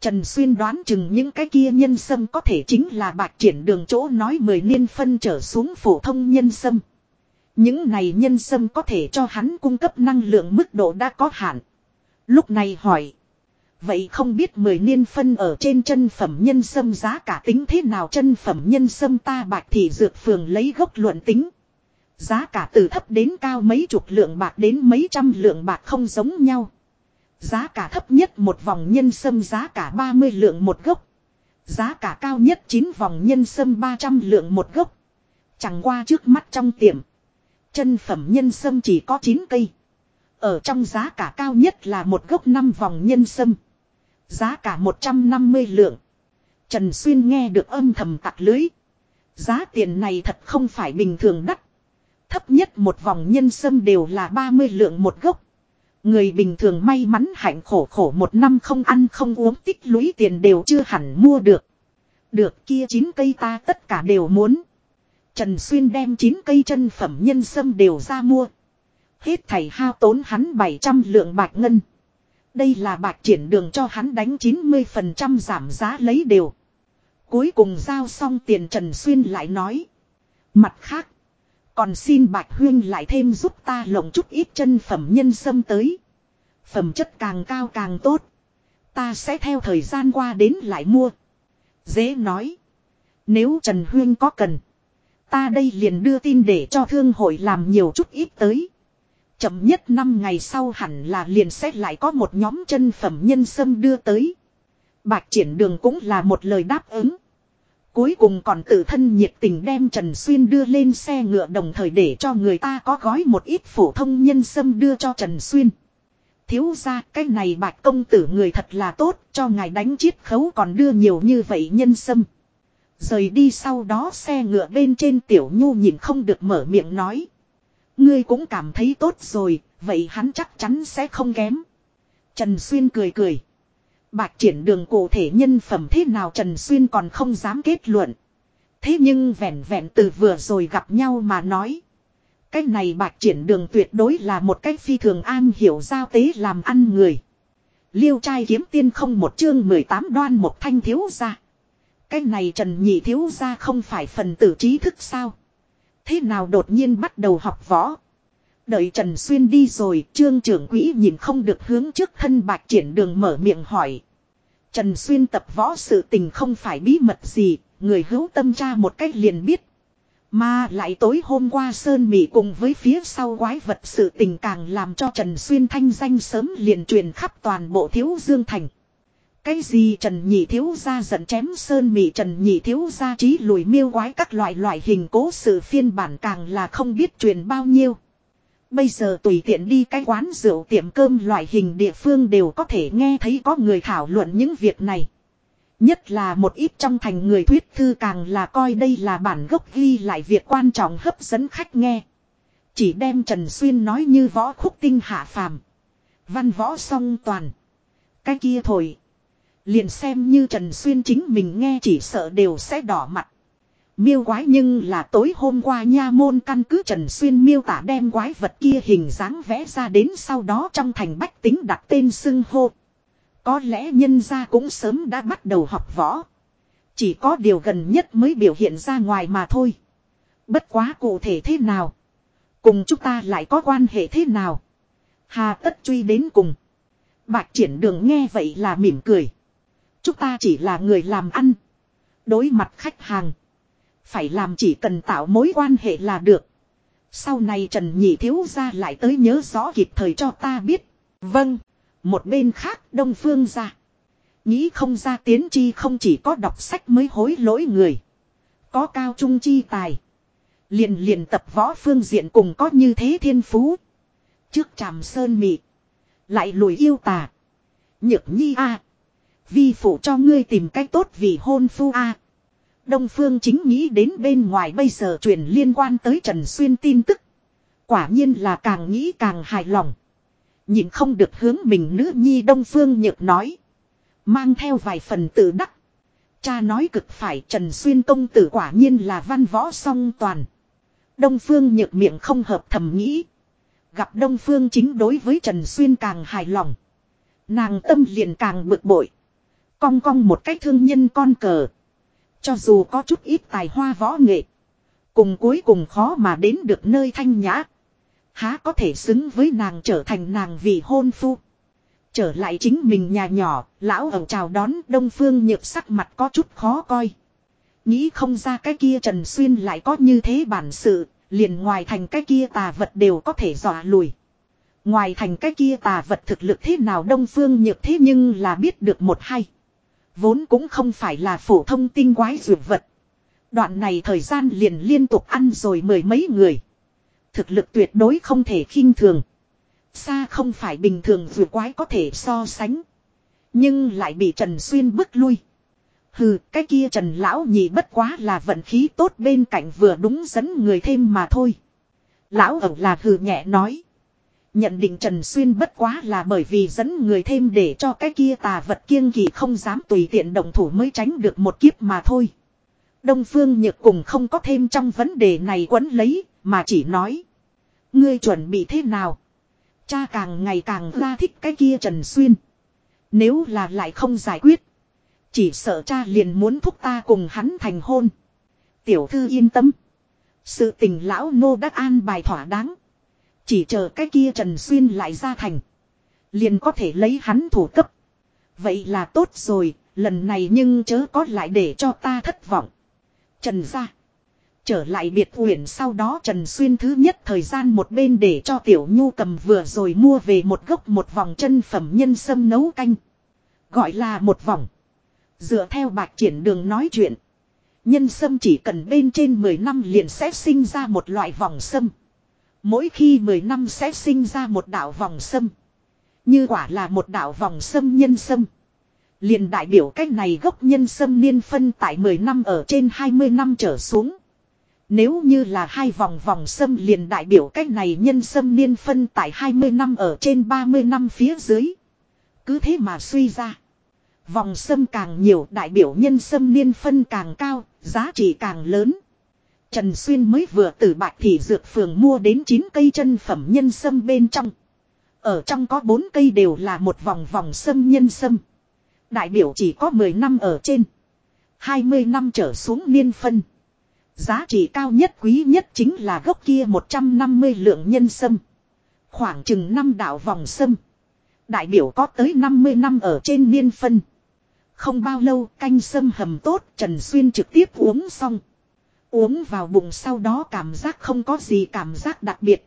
Trần Xuyên đoán chừng những cái kia nhân sâm có thể chính là bạc triển đường chỗ nói mười niên phân trở xuống phổ thông nhân sâm. Những này nhân sâm có thể cho hắn cung cấp năng lượng mức độ đã có hạn. Lúc này hỏi. Vậy không biết mười niên phân ở trên chân phẩm nhân sâm giá cả tính thế nào chân phẩm nhân sâm ta bạc thì dược phường lấy gốc luận tính. Giá cả từ thấp đến cao mấy chục lượng bạc đến mấy trăm lượng bạc không giống nhau. Giá cả thấp nhất một vòng nhân sâm giá cả 30 lượng một gốc. Giá cả cao nhất 9 vòng nhân sâm 300 lượng một gốc. Chẳng qua trước mắt trong tiệm. Chân phẩm nhân sâm chỉ có 9 cây. Ở trong giá cả cao nhất là một gốc 5 vòng nhân sâm. Giá cả 150 lượng. Trần Xuyên nghe được âm thầm tặc lưới. Giá tiền này thật không phải bình thường đắt. Thấp nhất một vòng nhân sâm đều là 30 lượng một gốc. Người bình thường may mắn hạnh khổ khổ một năm không ăn không uống tích lũy tiền đều chưa hẳn mua được. Được kia chín cây ta tất cả đều muốn. Trần Xuyên đem chín cây chân phẩm nhân sâm đều ra mua. Hết thầy hao tốn hắn 700 lượng bạc ngân. Đây là bạc triển đường cho hắn đánh 90% giảm giá lấy đều. Cuối cùng giao xong tiền Trần Xuyên lại nói. Mặt khác. Còn xin Bạch Huyên lại thêm giúp ta lộng chút ít chân phẩm nhân sâm tới. Phẩm chất càng cao càng tốt. Ta sẽ theo thời gian qua đến lại mua. Dễ nói. Nếu Trần Huyên có cần. Ta đây liền đưa tin để cho thương hội làm nhiều chút ít tới. Chậm nhất 5 ngày sau hẳn là liền sẽ lại có một nhóm chân phẩm nhân sâm đưa tới. Bạch triển đường cũng là một lời đáp ứng. Cuối cùng còn tự thân nhiệt tình đem Trần Xuyên đưa lên xe ngựa đồng thời để cho người ta có gói một ít phổ thông nhân sâm đưa cho Trần Xuyên. Thiếu ra cái này bạch công tử người thật là tốt cho ngài đánh chiết khấu còn đưa nhiều như vậy nhân sâm. Rời đi sau đó xe ngựa bên trên tiểu nhu nhìn không được mở miệng nói. Ngươi cũng cảm thấy tốt rồi, vậy hắn chắc chắn sẽ không kém. Trần Xuyên cười cười. Bạch triển đường cụ thể nhân phẩm thế nào Trần Xuyên còn không dám kết luận. Thế nhưng vẹn vẹn từ vừa rồi gặp nhau mà nói. Cái này bạch triển đường tuyệt đối là một cách phi thường an hiểu giao tế làm ăn người. Liêu trai kiếm tiên không một chương 18 đoan một thanh thiếu ra. Cái này Trần Nhị thiếu ra không phải phần tử trí thức sao. Thế nào đột nhiên bắt đầu học võ. Đợi Trần Xuyên đi rồi, trương trưởng quỹ nhìn không được hướng trước thân bạch triển đường mở miệng hỏi. Trần Xuyên tập võ sự tình không phải bí mật gì, người hữu tâm tra một cách liền biết. Mà lại tối hôm qua Sơn Mỹ cùng với phía sau quái vật sự tình càng làm cho Trần Xuyên thanh danh sớm liền truyền khắp toàn bộ thiếu dương thành. Cái gì Trần Nhị Thiếu ra giận chém Sơn Mỹ Trần Nhị Thiếu ra trí lùi miêu quái các loại loại hình cố sự phiên bản càng là không biết truyền bao nhiêu. Bây giờ tùy tiện đi cái quán rượu tiệm cơm loại hình địa phương đều có thể nghe thấy có người thảo luận những việc này. Nhất là một ít trong thành người thuyết thư càng là coi đây là bản gốc ghi lại việc quan trọng hấp dẫn khách nghe. Chỉ đem Trần Xuyên nói như võ khúc tinh hạ phàm. Văn võ song toàn. Cái kia thôi. Liền xem như Trần Xuyên chính mình nghe chỉ sợ đều sẽ đỏ mặt. Miêu quái nhưng là tối hôm qua nha môn căn cứ Trần Xuyên miêu tả đem quái vật kia hình dáng vẽ ra đến sau đó trong thành bách tính đặt tên xưng hô. Có lẽ nhân gia cũng sớm đã bắt đầu học võ. Chỉ có điều gần nhất mới biểu hiện ra ngoài mà thôi. Bất quá cụ thể thế nào? Cùng chúng ta lại có quan hệ thế nào? Hà tất truy đến cùng. Bạch triển đường nghe vậy là mỉm cười. Chúng ta chỉ là người làm ăn. Đối mặt khách hàng. Phải làm chỉ cần tạo mối quan hệ là được. Sau này Trần Nhị Thiếu ra lại tới nhớ rõ kịp thời cho ta biết. Vâng. Một bên khác Đông Phương ra. Nghĩ không ra tiến chi không chỉ có đọc sách mới hối lỗi người. Có cao trung chi tài. Liền liền tập võ phương diện cùng có như thế thiên phú. Trước tràm sơn mị. Lại lùi yêu tà. Nhược nhi a Vi phụ cho ngươi tìm cách tốt vì hôn phu a Đông Phương chính nghĩ đến bên ngoài bây giờ truyền liên quan tới Trần Xuyên tin tức. Quả nhiên là càng nghĩ càng hài lòng. Nhìn không được hướng mình nữ nhi Đông Phương nhược nói. Mang theo vài phần tự đắc. Cha nói cực phải Trần Xuyên công tử quả nhiên là văn võ song toàn. Đông Phương nhược miệng không hợp thầm nghĩ. Gặp Đông Phương chính đối với Trần Xuyên càng hài lòng. Nàng tâm liền càng bực bội. Cong cong một cách thương nhân con cờ. Cho dù có chút ít tài hoa võ nghệ. Cùng cuối cùng khó mà đến được nơi thanh nhã. Há có thể xứng với nàng trở thành nàng vì hôn phu. Trở lại chính mình nhà nhỏ, lão ẩu chào đón đông phương nhược sắc mặt có chút khó coi. Nghĩ không ra cái kia Trần Xuyên lại có như thế bản sự, liền ngoài thành cái kia tà vật đều có thể dọa lùi. Ngoài thành cái kia tà vật thực lực thế nào đông phương nhược thế nhưng là biết được một hay. Vốn cũng không phải là phổ thông tinh quái dược vật. Đoạn này thời gian liền liên tục ăn rồi mười mấy người. Thực lực tuyệt đối không thể khinh thường. Xa không phải bình thường vừa quái có thể so sánh. Nhưng lại bị Trần Xuyên bức lui. Hừ, cái kia Trần Lão nhị bất quá là vận khí tốt bên cạnh vừa đúng dẫn người thêm mà thôi. Lão ẩu là hừ nhẹ nói. Nhận định Trần Xuyên bất quá là bởi vì dẫn người thêm để cho cái kia tà vật kiêng kỳ không dám tùy tiện động thủ mới tránh được một kiếp mà thôi. Đông Phương Nhược cùng không có thêm trong vấn đề này quấn lấy, mà chỉ nói. Ngươi chuẩn bị thế nào? Cha càng ngày càng ra thích cái kia Trần Xuyên. Nếu là lại không giải quyết. Chỉ sợ cha liền muốn thúc ta cùng hắn thành hôn. Tiểu thư yên tâm. Sự tình lão nô Đắc an bài thỏa đáng. Chỉ chờ cái kia Trần Xuyên lại ra thành. Liền có thể lấy hắn thủ cấp. Vậy là tốt rồi, lần này nhưng chớ có lại để cho ta thất vọng. Trần ra. Trở lại biệt huyện sau đó Trần Xuyên thứ nhất thời gian một bên để cho Tiểu Nhu cầm vừa rồi mua về một gốc một vòng chân phẩm nhân sâm nấu canh. Gọi là một vòng. Dựa theo bạc triển đường nói chuyện. Nhân sâm chỉ cần bên trên 10 năm liền sẽ sinh ra một loại vòng sâm. Mỗi khi 10 năm sẽ sinh ra một đạo vòng sâm. Như quả là một đạo vòng sâm nhân sâm. Liền đại biểu cách này gốc nhân sâm niên phân tại 10 năm ở trên 20 năm trở xuống. Nếu như là hai vòng vòng sâm liền đại biểu cách này nhân sâm niên phân tại 20 năm ở trên 30 năm phía dưới. Cứ thế mà suy ra. Vòng sâm càng nhiều đại biểu nhân sâm niên phân càng cao, giá trị càng lớn. Trần Xuyên mới vừa từ bạch thị dược phường mua đến 9 cây chân phẩm nhân sâm bên trong. Ở trong có 4 cây đều là một vòng vòng sâm nhân sâm. Đại biểu chỉ có 10 năm ở trên. 20 năm trở xuống niên phân. Giá trị cao nhất quý nhất chính là gốc kia 150 lượng nhân sâm. Khoảng chừng 5 đạo vòng sâm. Đại biểu có tới 50 năm ở trên niên phân. Không bao lâu canh sâm hầm tốt, Trần Xuyên trực tiếp uống xong. Uống vào bụng sau đó cảm giác không có gì cảm giác đặc biệt.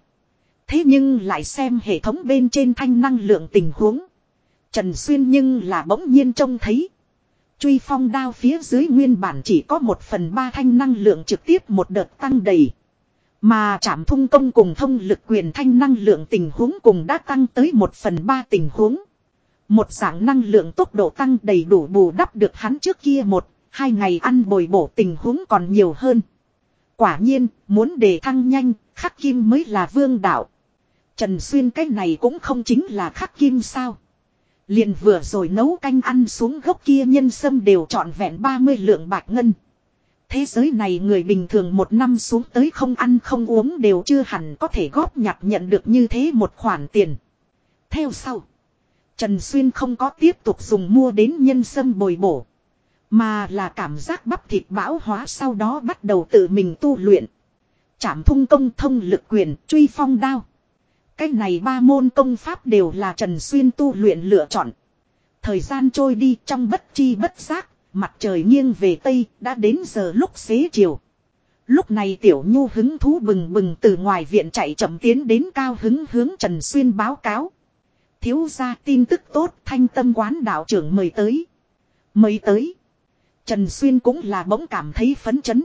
Thế nhưng lại xem hệ thống bên trên thanh năng lượng tình huống. Trần Xuyên nhưng là bỗng nhiên trông thấy. Truy phong đao phía dưới nguyên bản chỉ có một phần ba thanh năng lượng trực tiếp một đợt tăng đầy. Mà chạm thung công cùng thông lực quyền thanh năng lượng tình huống cùng đã tăng tới một phần ba tình huống. Một dạng năng lượng tốc độ tăng đầy đủ bù đắp được hắn trước kia một, hai ngày ăn bồi bổ tình huống còn nhiều hơn. Quả nhiên, muốn đề thăng nhanh, khắc kim mới là vương đạo. Trần Xuyên cái này cũng không chính là khắc kim sao. Liền vừa rồi nấu canh ăn xuống gốc kia nhân sâm đều trọn vẹn 30 lượng bạc ngân. Thế giới này người bình thường một năm xuống tới không ăn không uống đều chưa hẳn có thể góp nhặt nhận được như thế một khoản tiền. Theo sau. Trần Xuyên không có tiếp tục dùng mua đến nhân sâm bồi bổ. Mà là cảm giác bắp thịt bão hóa sau đó bắt đầu tự mình tu luyện. Chảm thung công thông lực quyền truy phong đao. Cái này ba môn công pháp đều là Trần Xuyên tu luyện lựa chọn. Thời gian trôi đi trong bất chi bất giác, mặt trời nghiêng về Tây, đã đến giờ lúc xế chiều. Lúc này Tiểu Nhu hứng thú bừng bừng từ ngoài viện chạy chậm tiến đến cao hứng hướng Trần Xuyên báo cáo. Thiếu ra tin tức tốt thanh tâm quán đạo trưởng mời tới. Mời tới. Trần Xuyên cũng là bỗng cảm thấy phấn chấn.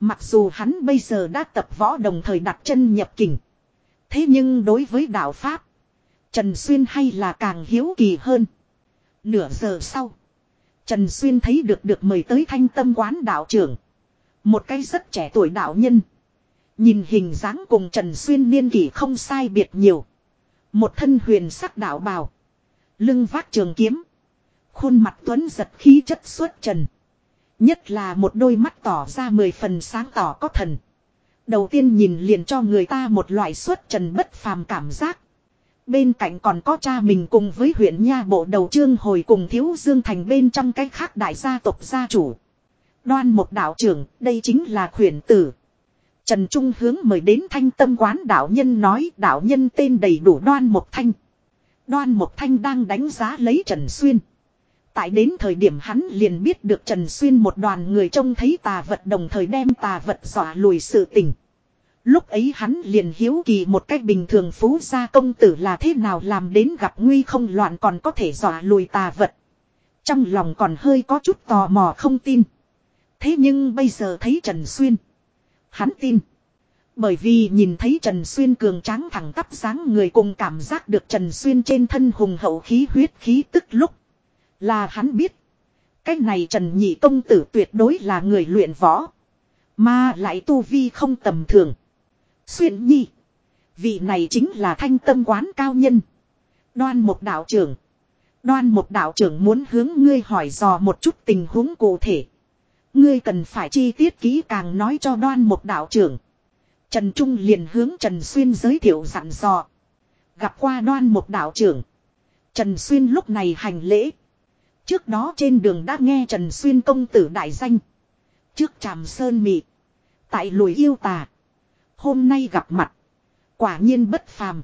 Mặc dù hắn bây giờ đã tập võ đồng thời đặt chân nhập kình. Thế nhưng đối với đạo Pháp. Trần Xuyên hay là càng hiếu kỳ hơn. Nửa giờ sau. Trần Xuyên thấy được được mời tới thanh tâm quán đạo trưởng. Một cái rất trẻ tuổi đạo nhân. Nhìn hình dáng cùng Trần Xuyên niên kỷ không sai biệt nhiều. Một thân huyền sắc đạo bào. Lưng vác trường kiếm. Khuôn mặt tuấn giật khí chất xuất trần. Nhất là một đôi mắt tỏ ra mười phần sáng tỏ có thần. Đầu tiên nhìn liền cho người ta một loại xuất trần bất phàm cảm giác. Bên cạnh còn có cha mình cùng với huyện nha bộ đầu trương hồi cùng thiếu dương thành bên trong cái khác đại gia tộc gia chủ. Đoan một đạo trưởng, đây chính là khuyển tử. Trần Trung hướng mời đến thanh tâm quán đạo nhân nói đạo nhân tên đầy đủ đoan một thanh. Đoan một thanh đang đánh giá lấy Trần Xuyên. Tại đến thời điểm hắn liền biết được Trần Xuyên một đoàn người trông thấy tà vật đồng thời đem tà vật dọa lùi sự tình. Lúc ấy hắn liền hiếu kỳ một cách bình thường phú gia công tử là thế nào làm đến gặp nguy không loạn còn có thể dọa lùi tà vật. Trong lòng còn hơi có chút tò mò không tin. Thế nhưng bây giờ thấy Trần Xuyên. Hắn tin. Bởi vì nhìn thấy Trần Xuyên cường tráng thẳng tắp dáng người cùng cảm giác được Trần Xuyên trên thân hùng hậu khí huyết khí tức lúc. Là hắn biết. Cái này Trần Nhị Công Tử tuyệt đối là người luyện võ. Mà lại tu vi không tầm thường. Xuyên nhi. Vị này chính là thanh tâm quán cao nhân. Đoan một đạo trưởng. Đoan một đạo trưởng muốn hướng ngươi hỏi dò một chút tình huống cụ thể. Ngươi cần phải chi tiết kỹ càng nói cho đoan một đạo trưởng. Trần Trung liền hướng Trần Xuyên giới thiệu dặn dò. Gặp qua đoan một đạo trưởng. Trần Xuyên lúc này hành lễ. Trước đó trên đường đã nghe Trần Xuyên công tử đại danh. Trước tràm sơn mị. Tại lùi yêu tà. Hôm nay gặp mặt. Quả nhiên bất phàm.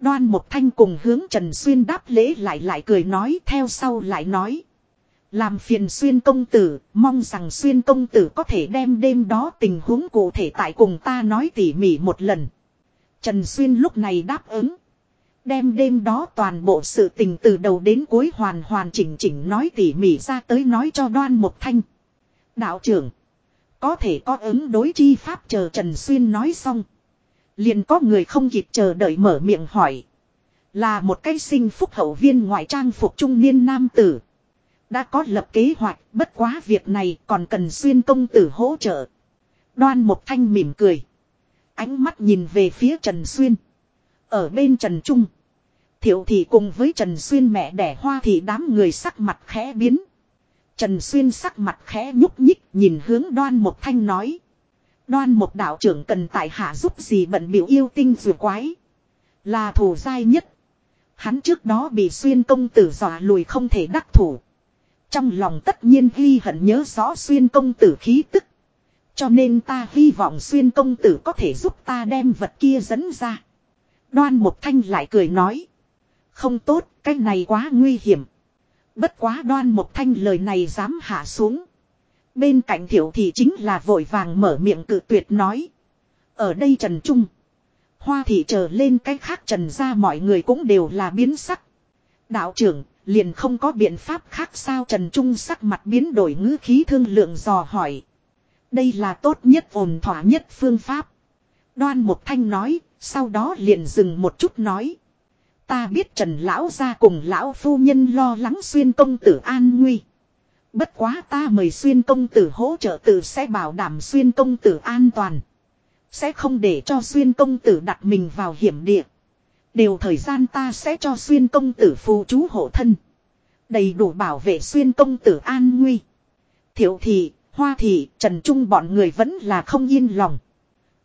Đoan một thanh cùng hướng Trần Xuyên đáp lễ lại lại cười nói theo sau lại nói. Làm phiền Xuyên công tử, mong rằng Xuyên công tử có thể đem đêm đó tình huống cụ thể tại cùng ta nói tỉ mỉ một lần. Trần Xuyên lúc này đáp ứng. Đem đêm đó toàn bộ sự tình từ đầu đến cuối hoàn hoàn chỉnh chỉnh nói tỉ mỉ ra tới nói cho đoan một thanh. Đạo trưởng. Có thể có ứng đối chi pháp chờ Trần Xuyên nói xong. Liền có người không kịp chờ đợi mở miệng hỏi. Là một cái sinh phúc hậu viên ngoại trang phục trung niên nam tử. Đã có lập kế hoạch, bất quá việc này còn cần xuyên công tử hỗ trợ. Đoan một thanh mỉm cười. Ánh mắt nhìn về phía Trần Xuyên. Ở bên Trần Trung. Thiệu thị cùng với Trần Xuyên mẹ đẻ hoa thì đám người sắc mặt khẽ biến. Trần Xuyên sắc mặt khẽ nhúc nhích, nhìn hướng đoan một thanh nói. Đoan một đạo trưởng cần tại hạ giúp gì bận biểu yêu tinh dù quái. Là thủ dai nhất. Hắn trước đó bị xuyên công tử dọa lùi không thể đắc thủ. Trong lòng tất nhiên ghi hận nhớ rõ xuyên công tử khí tức. Cho nên ta hy vọng xuyên công tử có thể giúp ta đem vật kia dẫn ra. Đoan một thanh lại cười nói. Không tốt, cái này quá nguy hiểm. Bất quá đoan một thanh lời này dám hạ xuống. Bên cạnh thiểu thì chính là vội vàng mở miệng cự tuyệt nói. Ở đây Trần Trung. Hoa thị trở lên cách khác trần ra mọi người cũng đều là biến sắc. Đạo trưởng, liền không có biện pháp khác sao Trần Trung sắc mặt biến đổi ngữ khí thương lượng dò hỏi. Đây là tốt nhất ổn thỏa nhất phương pháp. Đoan một thanh nói, sau đó liền dừng một chút nói. Ta biết Trần Lão ra cùng Lão Phu Nhân lo lắng xuyên công tử an nguy. Bất quá ta mời xuyên công tử hỗ trợ tử sẽ bảo đảm xuyên công tử an toàn. Sẽ không để cho xuyên công tử đặt mình vào hiểm địa. Đều thời gian ta sẽ cho xuyên công tử phù chú hộ thân. Đầy đủ bảo vệ xuyên công tử an nguy. Thiệu thị, hoa thị, trần trung bọn người vẫn là không yên lòng.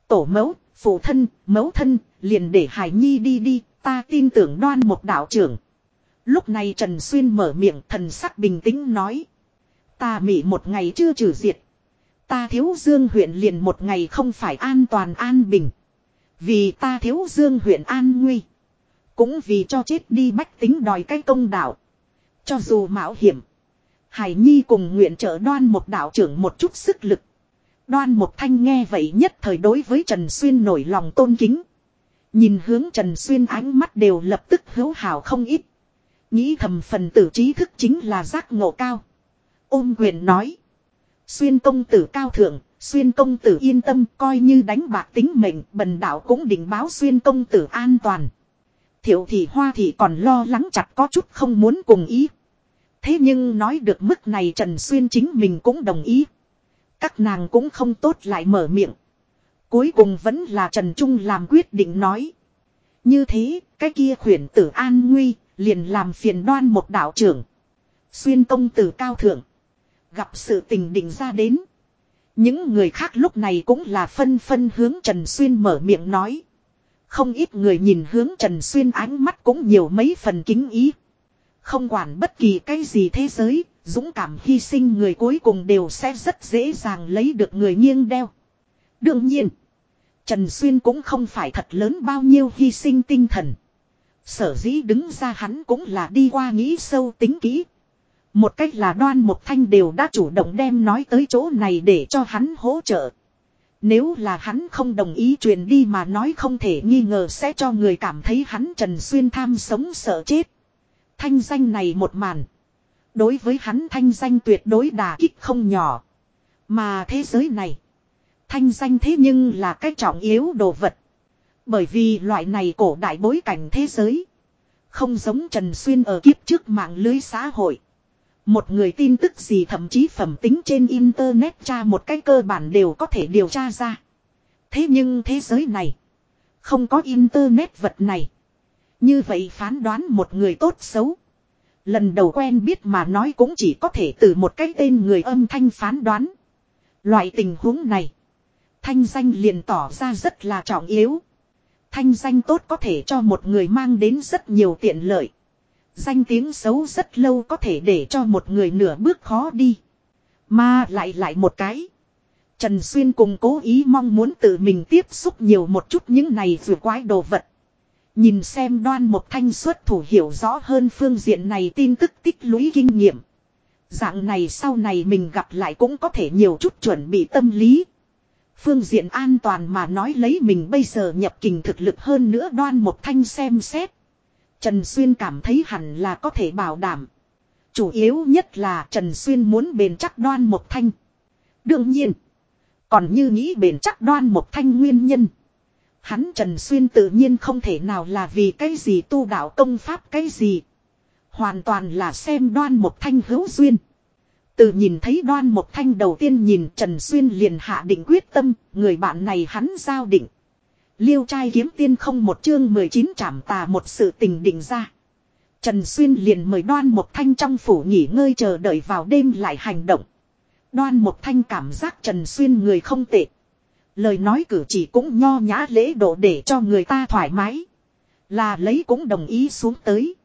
Tổ mẫu, phụ thân, mẫu thân, liền để Hải Nhi đi đi, ta tin tưởng đoan một đạo trưởng. Lúc này Trần Xuyên mở miệng thần sắc bình tĩnh nói. Ta mị một ngày chưa trừ diệt. Ta thiếu dương huyện liền một ngày không phải an toàn an bình. Vì ta thiếu dương huyện an nguy. Cũng vì cho chết đi bách tính đòi cái công đạo. Cho dù mạo hiểm. Hải Nhi cùng nguyện trợ đoan một đạo trưởng một chút sức lực. Đoan một thanh nghe vậy nhất thời đối với Trần Xuyên nổi lòng tôn kính. Nhìn hướng Trần Xuyên ánh mắt đều lập tức hữu hảo không ít. Nghĩ thầm phần tử trí thức chính là giác ngộ cao. Ôm quyền nói. Xuyên công tử cao thượng, xuyên công tử yên tâm coi như đánh bạc tính mệnh, bần đạo cũng định báo xuyên công tử an toàn. Thiệu thị hoa thị còn lo lắng chặt có chút không muốn cùng ý. Thế nhưng nói được mức này Trần Xuyên chính mình cũng đồng ý. Các nàng cũng không tốt lại mở miệng. Cuối cùng vẫn là Trần Trung làm quyết định nói. Như thế, cái kia khuyển tử an nguy, liền làm phiền đoan một đạo trưởng. Xuyên công tử cao thượng. Gặp sự tình định ra đến. Những người khác lúc này cũng là phân phân hướng Trần Xuyên mở miệng nói. Không ít người nhìn hướng Trần Xuyên ánh mắt cũng nhiều mấy phần kính ý. Không quản bất kỳ cái gì thế giới, dũng cảm hy sinh người cuối cùng đều sẽ rất dễ dàng lấy được người nghiêng đeo. Đương nhiên, Trần Xuyên cũng không phải thật lớn bao nhiêu hy sinh tinh thần. Sở dĩ đứng ra hắn cũng là đi qua nghĩ sâu tính kỹ. Một cách là đoan một thanh đều đã chủ động đem nói tới chỗ này để cho hắn hỗ trợ. Nếu là hắn không đồng ý truyền đi mà nói không thể nghi ngờ sẽ cho người cảm thấy hắn Trần Xuyên tham sống sợ chết. Thanh danh này một màn. Đối với hắn thanh danh tuyệt đối đà kích không nhỏ. Mà thế giới này. Thanh danh thế nhưng là cái trọng yếu đồ vật. Bởi vì loại này cổ đại bối cảnh thế giới. Không giống Trần Xuyên ở kiếp trước mạng lưới xã hội. Một người tin tức gì thậm chí phẩm tính trên internet tra một cái cơ bản đều có thể điều tra ra. Thế nhưng thế giới này. Không có internet vật này. Như vậy phán đoán một người tốt xấu. Lần đầu quen biết mà nói cũng chỉ có thể từ một cái tên người âm thanh phán đoán. Loại tình huống này. Thanh danh liền tỏ ra rất là trọng yếu. Thanh danh tốt có thể cho một người mang đến rất nhiều tiện lợi. Danh tiếng xấu rất lâu có thể để cho một người nửa bước khó đi. Mà lại lại một cái. Trần Xuyên cùng cố ý mong muốn tự mình tiếp xúc nhiều một chút những này vừa quái đồ vật. Nhìn xem đoan một thanh xuất thủ hiểu rõ hơn phương diện này tin tức tích lũy kinh nghiệm. Dạng này sau này mình gặp lại cũng có thể nhiều chút chuẩn bị tâm lý. Phương diện an toàn mà nói lấy mình bây giờ nhập kình thực lực hơn nữa đoan một thanh xem xét. Trần Xuyên cảm thấy hẳn là có thể bảo đảm. Chủ yếu nhất là Trần Xuyên muốn bền chắc đoan một thanh. Đương nhiên. Còn như nghĩ bền chắc đoan một thanh nguyên nhân. Hắn Trần Xuyên tự nhiên không thể nào là vì cái gì tu đạo công pháp cái gì. Hoàn toàn là xem đoan một thanh hữu duyên. Từ nhìn thấy đoan một thanh đầu tiên nhìn Trần Xuyên liền hạ định quyết tâm, người bạn này hắn giao định. Liêu trai kiếm tiên không một chương 19 trảm tà một sự tình định ra. Trần Xuyên liền mời đoan một thanh trong phủ nghỉ ngơi chờ đợi vào đêm lại hành động. Đoan một thanh cảm giác Trần Xuyên người không tệ. Lời nói cử chỉ cũng nho nhã lễ độ để cho người ta thoải mái. Là lấy cũng đồng ý xuống tới.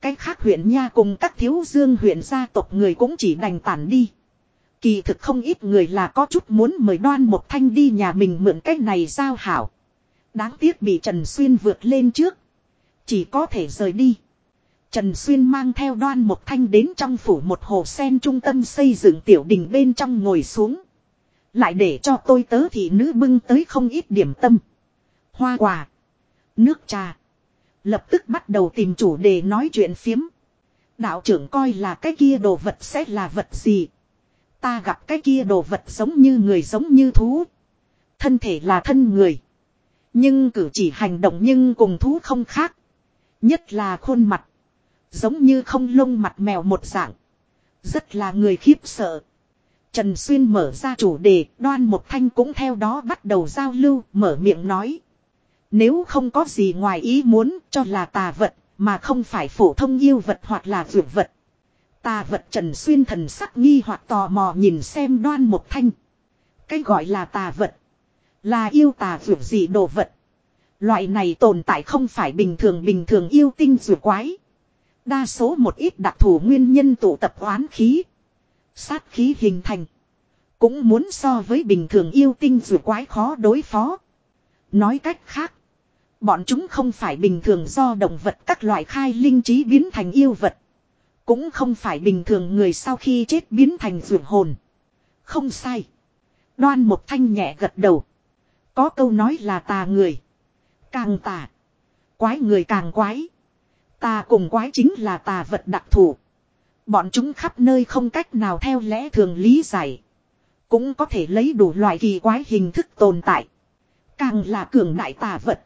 Cách khác huyện nha cùng các thiếu dương huyện gia tộc người cũng chỉ đành tản đi. Kỳ thực không ít người là có chút muốn mời đoan một thanh đi nhà mình mượn cách này giao hảo. Đáng tiếc bị Trần Xuyên vượt lên trước. Chỉ có thể rời đi. Trần Xuyên mang theo đoan một thanh đến trong phủ một hồ sen trung tâm xây dựng tiểu đình bên trong ngồi xuống. Lại để cho tôi tớ thị nữ bưng tới không ít điểm tâm. Hoa quả. Nước trà. Lập tức bắt đầu tìm chủ đề nói chuyện phiếm. Đạo trưởng coi là cái kia đồ vật sẽ là vật gì. Ta gặp cái kia đồ vật giống như người giống như thú. Thân thể là thân người. Nhưng cử chỉ hành động nhưng cùng thú không khác. Nhất là khuôn mặt. Giống như không lông mặt mèo một dạng. Rất là người khiếp sợ. Trần Xuyên mở ra chủ đề, đoan một thanh cũng theo đó bắt đầu giao lưu, mở miệng nói. Nếu không có gì ngoài ý muốn cho là tà vật, mà không phải phổ thông yêu vật hoặc là vượt vật. Tà vật Trần Xuyên thần sắc nghi hoặc tò mò nhìn xem đoan một thanh. Cái gọi là tà vật. Là yêu tà vượt gì đồ vật. Loại này tồn tại không phải bình thường bình thường yêu tinh vượt quái. Đa số một ít đặc thù nguyên nhân tụ tập oán khí. Sát khí hình thành. Cũng muốn so với bình thường yêu tinh dù quái khó đối phó. Nói cách khác. Bọn chúng không phải bình thường do động vật các loại khai linh trí biến thành yêu vật. Cũng không phải bình thường người sau khi chết biến thành rượu hồn. Không sai. Đoan một thanh nhẹ gật đầu. Có câu nói là tà người. Càng tà. Quái người càng quái. Tà cùng quái chính là tà vật đặc thù. Bọn chúng khắp nơi không cách nào theo lẽ thường lý giải. Cũng có thể lấy đủ loại kỳ quái hình thức tồn tại. Càng là cường đại tà vật.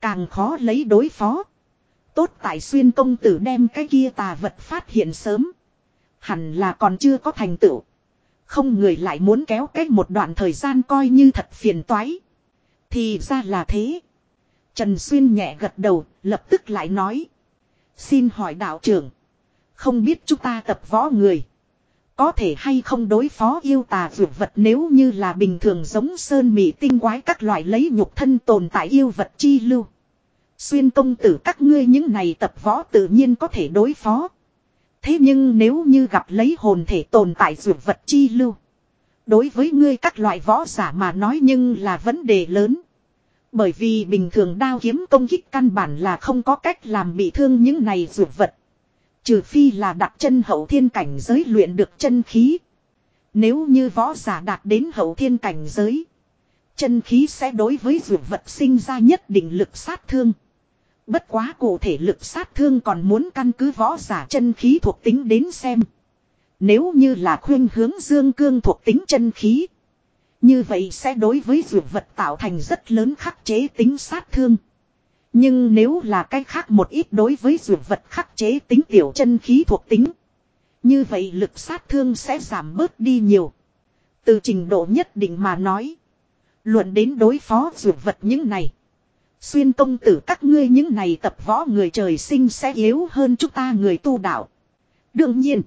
Càng khó lấy đối phó. Tốt tại xuyên công tử đem cái kia tà vật phát hiện sớm. Hẳn là còn chưa có thành tựu. Không người lại muốn kéo cách một đoạn thời gian coi như thật phiền toái. Thì ra là thế. Trần Xuyên nhẹ gật đầu, lập tức lại nói. Xin hỏi đạo trưởng. Không biết chúng ta tập võ người. Có thể hay không đối phó yêu tà vượt vật nếu như là bình thường giống sơn mị tinh quái các loại lấy nhục thân tồn tại yêu vật chi lưu. Xuyên công tử các ngươi những này tập võ tự nhiên có thể đối phó. Thế nhưng nếu như gặp lấy hồn thể tồn tại dược vật chi lưu. Đối với ngươi các loại võ giả mà nói nhưng là vấn đề lớn. Bởi vì bình thường đao kiếm công kích căn bản là không có cách làm bị thương những này dược vật. Trừ phi là đặt chân hậu thiên cảnh giới luyện được chân khí. Nếu như võ giả đạt đến hậu thiên cảnh giới. Chân khí sẽ đối với dược vật sinh ra nhất định lực sát thương. Bất quá cụ thể lực sát thương còn muốn căn cứ võ giả chân khí thuộc tính đến xem. Nếu như là khuyên hướng dương cương thuộc tính chân khí. Như vậy sẽ đối với dược vật tạo thành rất lớn khắc chế tính sát thương. Nhưng nếu là cái khác một ít đối với dược vật khắc chế tính tiểu chân khí thuộc tính. Như vậy lực sát thương sẽ giảm bớt đi nhiều. Từ trình độ nhất định mà nói. Luận đến đối phó dược vật những này. Xuyên công tử các ngươi những này tập võ người trời sinh sẽ yếu hơn chúng ta người tu đạo. Đương nhiên.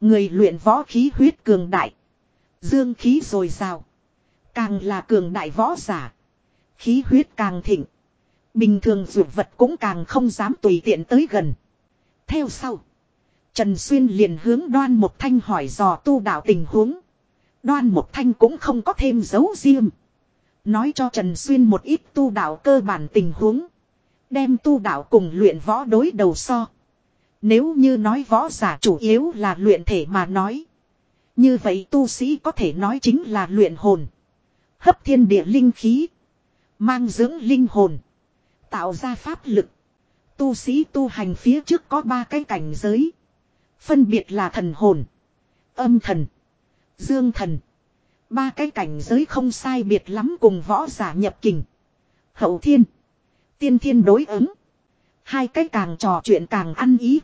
Người luyện võ khí huyết cường đại. Dương khí dồi dào. Càng là cường đại võ giả. Khí huyết càng thịnh. Bình thường dược vật cũng càng không dám tùy tiện tới gần. Theo sau. Trần Xuyên liền hướng đoan một thanh hỏi dò tu đạo tình huống. Đoan một thanh cũng không có thêm dấu riêng. Nói cho Trần Xuyên một ít tu đạo cơ bản tình huống. Đem tu đạo cùng luyện võ đối đầu so. Nếu như nói võ giả chủ yếu là luyện thể mà nói. Như vậy tu sĩ có thể nói chính là luyện hồn. Hấp thiên địa linh khí. Mang dưỡng linh hồn. Tạo ra pháp lực. Tu sĩ tu hành phía trước có ba cái cảnh giới. Phân biệt là thần hồn. Âm thần. Dương thần. Ba cái cảnh giới không sai biệt lắm cùng võ giả nhập kình. Hậu thiên. Tiên thiên đối ứng. Hai cái càng trò chuyện càng ăn ý.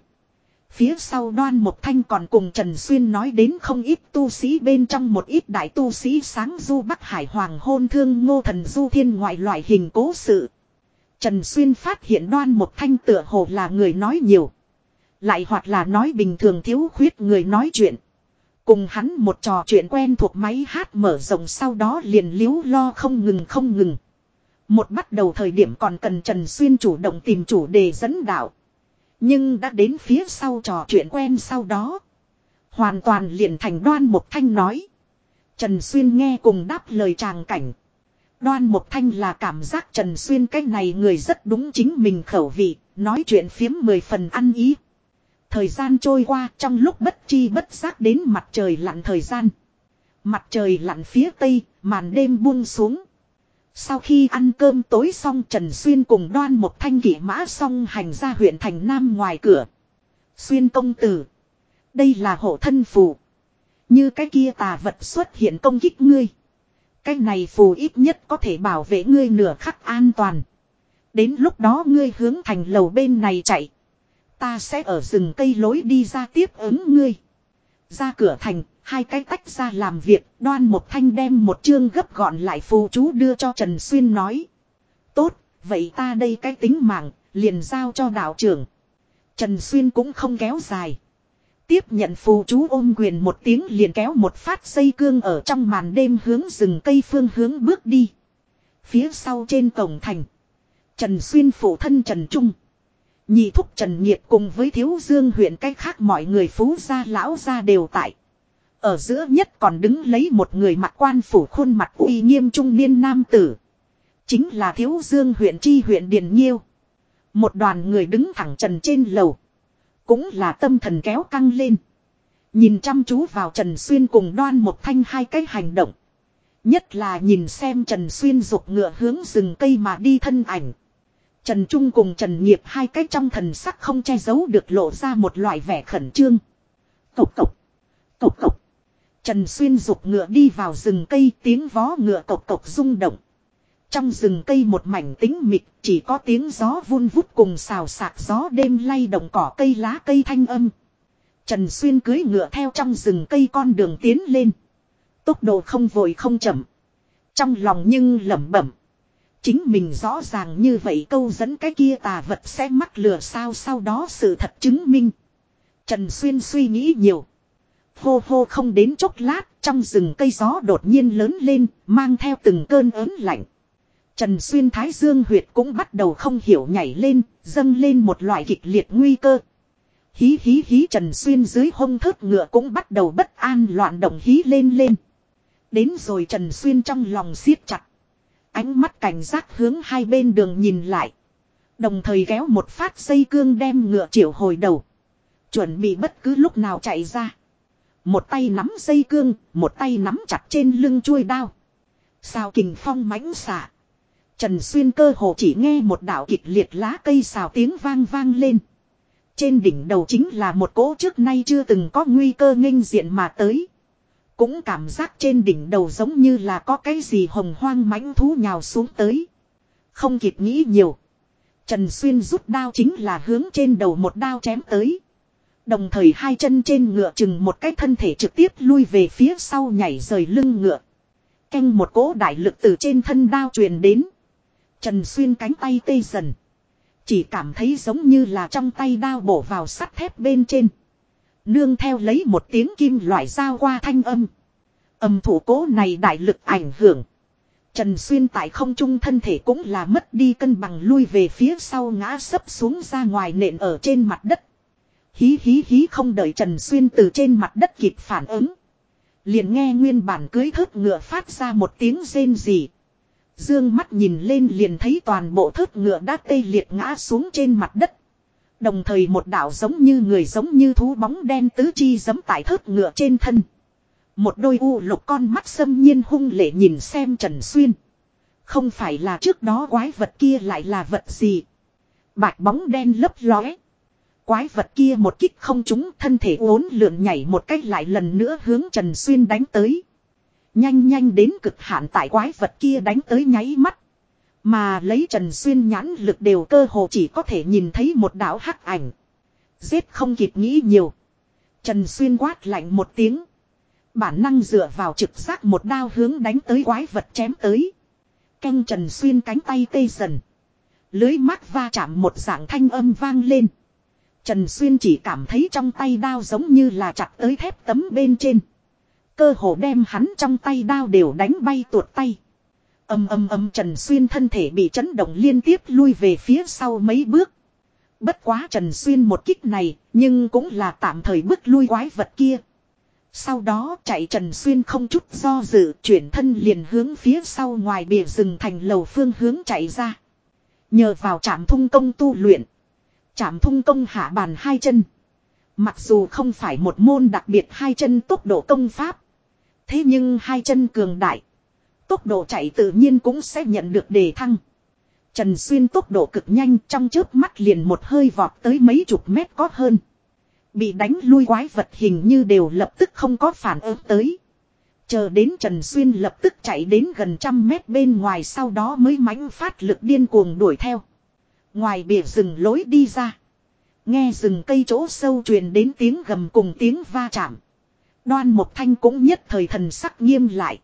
Phía sau đoan một thanh còn cùng Trần Xuyên nói đến không ít tu sĩ bên trong một ít đại tu sĩ sáng du Bắc Hải Hoàng hôn thương ngô thần du thiên ngoại loại hình cố sự. Trần Xuyên phát hiện đoan một thanh tựa hồ là người nói nhiều. Lại hoặc là nói bình thường thiếu khuyết người nói chuyện. Cùng hắn một trò chuyện quen thuộc máy hát mở rộng sau đó liền liếu lo không ngừng không ngừng. Một bắt đầu thời điểm còn cần Trần Xuyên chủ động tìm chủ đề dẫn đạo. Nhưng đã đến phía sau trò chuyện quen sau đó. Hoàn toàn liền thành đoan một thanh nói. Trần Xuyên nghe cùng đáp lời tràng cảnh. Đoan một thanh là cảm giác Trần Xuyên cái này người rất đúng chính mình khẩu vị, nói chuyện phiếm mười phần ăn ý. Thời gian trôi qua trong lúc bất chi bất giác đến mặt trời lặn thời gian. Mặt trời lặn phía tây, màn đêm buông xuống. Sau khi ăn cơm tối xong Trần Xuyên cùng đoan một thanh kỷ mã xong hành ra huyện thành Nam ngoài cửa. Xuyên công tử. Đây là hộ thân phù. Như cái kia tà vật xuất hiện công kích ngươi. Cái này phù ít nhất có thể bảo vệ ngươi nửa khắc an toàn. Đến lúc đó ngươi hướng thành lầu bên này chạy. Ta sẽ ở rừng cây lối đi ra tiếp ứng ngươi. Ra cửa thành, hai cái tách ra làm việc, đoan một thanh đem một chương gấp gọn lại phù chú đưa cho Trần Xuyên nói. Tốt, vậy ta đây cái tính mạng, liền giao cho đạo trưởng. Trần Xuyên cũng không kéo dài. Tiếp nhận phù chú ôm quyền một tiếng liền kéo một phát dây cương ở trong màn đêm hướng rừng cây phương hướng bước đi. Phía sau trên cổng thành. Trần Xuyên phụ thân Trần Trung. Nhị thúc Trần Nhiệt cùng với Thiếu Dương huyện cách khác mọi người phú gia lão gia đều tại. Ở giữa nhất còn đứng lấy một người mặt quan phủ khuôn mặt uy nghiêm trung niên nam tử. Chính là Thiếu Dương huyện chi huyện Điền Nhiêu. Một đoàn người đứng thẳng trần trên lầu. Cũng là tâm thần kéo căng lên. Nhìn chăm chú vào Trần Xuyên cùng đoan một thanh hai cái hành động. Nhất là nhìn xem Trần Xuyên dục ngựa hướng rừng cây mà đi thân ảnh. Trần Trung cùng Trần Nghiệp hai cái trong thần sắc không che giấu được lộ ra một loại vẻ khẩn trương. Cộc cộc. Cộc cộc. Trần Xuyên dục ngựa đi vào rừng cây, tiếng vó ngựa cộc cộc rung động. Trong rừng cây một mảnh tính mịt chỉ có tiếng gió vun vút cùng xào sạc gió đêm lay động cỏ cây lá cây thanh âm. Trần Xuyên cưới ngựa theo trong rừng cây con đường tiến lên. Tốc độ không vội không chậm. Trong lòng nhưng lẩm bẩm. Chính mình rõ ràng như vậy câu dẫn cái kia tà vật sẽ mắc lừa sao sau đó sự thật chứng minh. Trần Xuyên suy nghĩ nhiều. Hô hô không đến chốc lát, trong rừng cây gió đột nhiên lớn lên, mang theo từng cơn ớn lạnh. Trần Xuyên Thái Dương huyệt cũng bắt đầu không hiểu nhảy lên, dâng lên một loại kịch liệt nguy cơ. Hí hí hí Trần Xuyên dưới hông thớt ngựa cũng bắt đầu bất an loạn động hí lên lên. Đến rồi Trần Xuyên trong lòng siết chặt. Ánh mắt cảnh giác hướng hai bên đường nhìn lại. Đồng thời ghéo một phát dây cương đem ngựa triệu hồi đầu. Chuẩn bị bất cứ lúc nào chạy ra. Một tay nắm dây cương, một tay nắm chặt trên lưng chuôi đao. Sao kình phong mãnh xạ. Trần Xuyên cơ hồ chỉ nghe một đạo kịch liệt lá cây xào tiếng vang vang lên. Trên đỉnh đầu chính là một cỗ trước nay chưa từng có nguy cơ nghênh diện mà tới. Cũng cảm giác trên đỉnh đầu giống như là có cái gì hồng hoang mãnh thú nhào xuống tới. Không kịp nghĩ nhiều. Trần Xuyên rút đao chính là hướng trên đầu một đao chém tới. Đồng thời hai chân trên ngựa chừng một cái thân thể trực tiếp lui về phía sau nhảy rời lưng ngựa. Canh một cỗ đại lực từ trên thân đao truyền đến. Trần Xuyên cánh tay tê dần. Chỉ cảm thấy giống như là trong tay đao bổ vào sắt thép bên trên. Nương theo lấy một tiếng kim loại dao qua thanh âm. Âm thủ cố này đại lực ảnh hưởng. Trần Xuyên tại không trung thân thể cũng là mất đi cân bằng lui về phía sau ngã sấp xuống ra ngoài nện ở trên mặt đất. Hí hí hí không đợi Trần Xuyên từ trên mặt đất kịp phản ứng. Liền nghe nguyên bản cưới thớt ngựa phát ra một tiếng rên rỉ. Dương mắt nhìn lên liền thấy toàn bộ thớt ngựa đã tê liệt ngã xuống trên mặt đất. Đồng thời một đạo giống như người giống như thú bóng đen tứ chi giấm tại thớt ngựa trên thân. Một đôi u lục con mắt xâm nhiên hung lệ nhìn xem Trần Xuyên. Không phải là trước đó quái vật kia lại là vật gì. Bạch bóng đen lấp lóe. Quái vật kia một kích không trúng, thân thể uốn lượn nhảy một cách lại lần nữa hướng Trần Xuyên đánh tới. Nhanh nhanh đến cực hạn tại quái vật kia đánh tới nháy mắt. Mà lấy Trần Xuyên nhãn lực đều cơ hồ chỉ có thể nhìn thấy một đảo hắc ảnh. Giết không kịp nghĩ nhiều. Trần Xuyên quát lạnh một tiếng. Bản năng dựa vào trực giác một đao hướng đánh tới quái vật chém tới. Canh Trần Xuyên cánh tay tê dần. Lưới mắt va chạm một dạng thanh âm vang lên. Trần Xuyên chỉ cảm thấy trong tay đao giống như là chặt tới thép tấm bên trên. Cơ hồ đem hắn trong tay đao đều đánh bay tuột tay. Âm âm âm Trần Xuyên thân thể bị chấn động liên tiếp lui về phía sau mấy bước. Bất quá Trần Xuyên một kích này, nhưng cũng là tạm thời bước lui quái vật kia. Sau đó chạy Trần Xuyên không chút do dự, chuyển thân liền hướng phía sau ngoài bìa rừng thành lầu phương hướng chạy ra. Nhờ vào trạm thung công tu luyện. Trạm thung công hạ bàn hai chân. Mặc dù không phải một môn đặc biệt hai chân tốc độ công pháp. Thế nhưng hai chân cường đại. Tốc độ chạy tự nhiên cũng sẽ nhận được đề thăng. Trần Xuyên tốc độ cực nhanh trong chớp mắt liền một hơi vọt tới mấy chục mét có hơn. Bị đánh lui quái vật hình như đều lập tức không có phản ứng tới. Chờ đến Trần Xuyên lập tức chạy đến gần trăm mét bên ngoài sau đó mới mãnh phát lực điên cuồng đuổi theo. Ngoài bìa rừng lối đi ra. Nghe rừng cây chỗ sâu truyền đến tiếng gầm cùng tiếng va chạm. Đoan một thanh cũng nhất thời thần sắc nghiêm lại.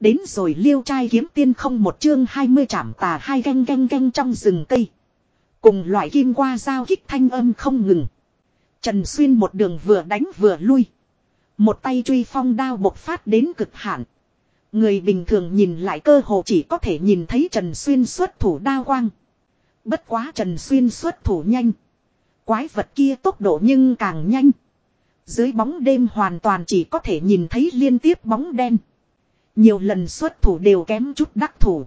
Đến rồi liêu trai kiếm tiên không một chương 20 chạm tà hai ganh ganh ganh trong rừng cây. Cùng loại kim qua dao kích thanh âm không ngừng. Trần Xuyên một đường vừa đánh vừa lui. Một tay truy phong đao bộc phát đến cực hạn. Người bình thường nhìn lại cơ hồ chỉ có thể nhìn thấy Trần Xuyên xuất thủ đao quang. Bất quá Trần Xuyên xuất thủ nhanh. Quái vật kia tốc độ nhưng càng nhanh. Dưới bóng đêm hoàn toàn chỉ có thể nhìn thấy liên tiếp bóng đen. Nhiều lần xuất thủ đều kém chút đắc thủ.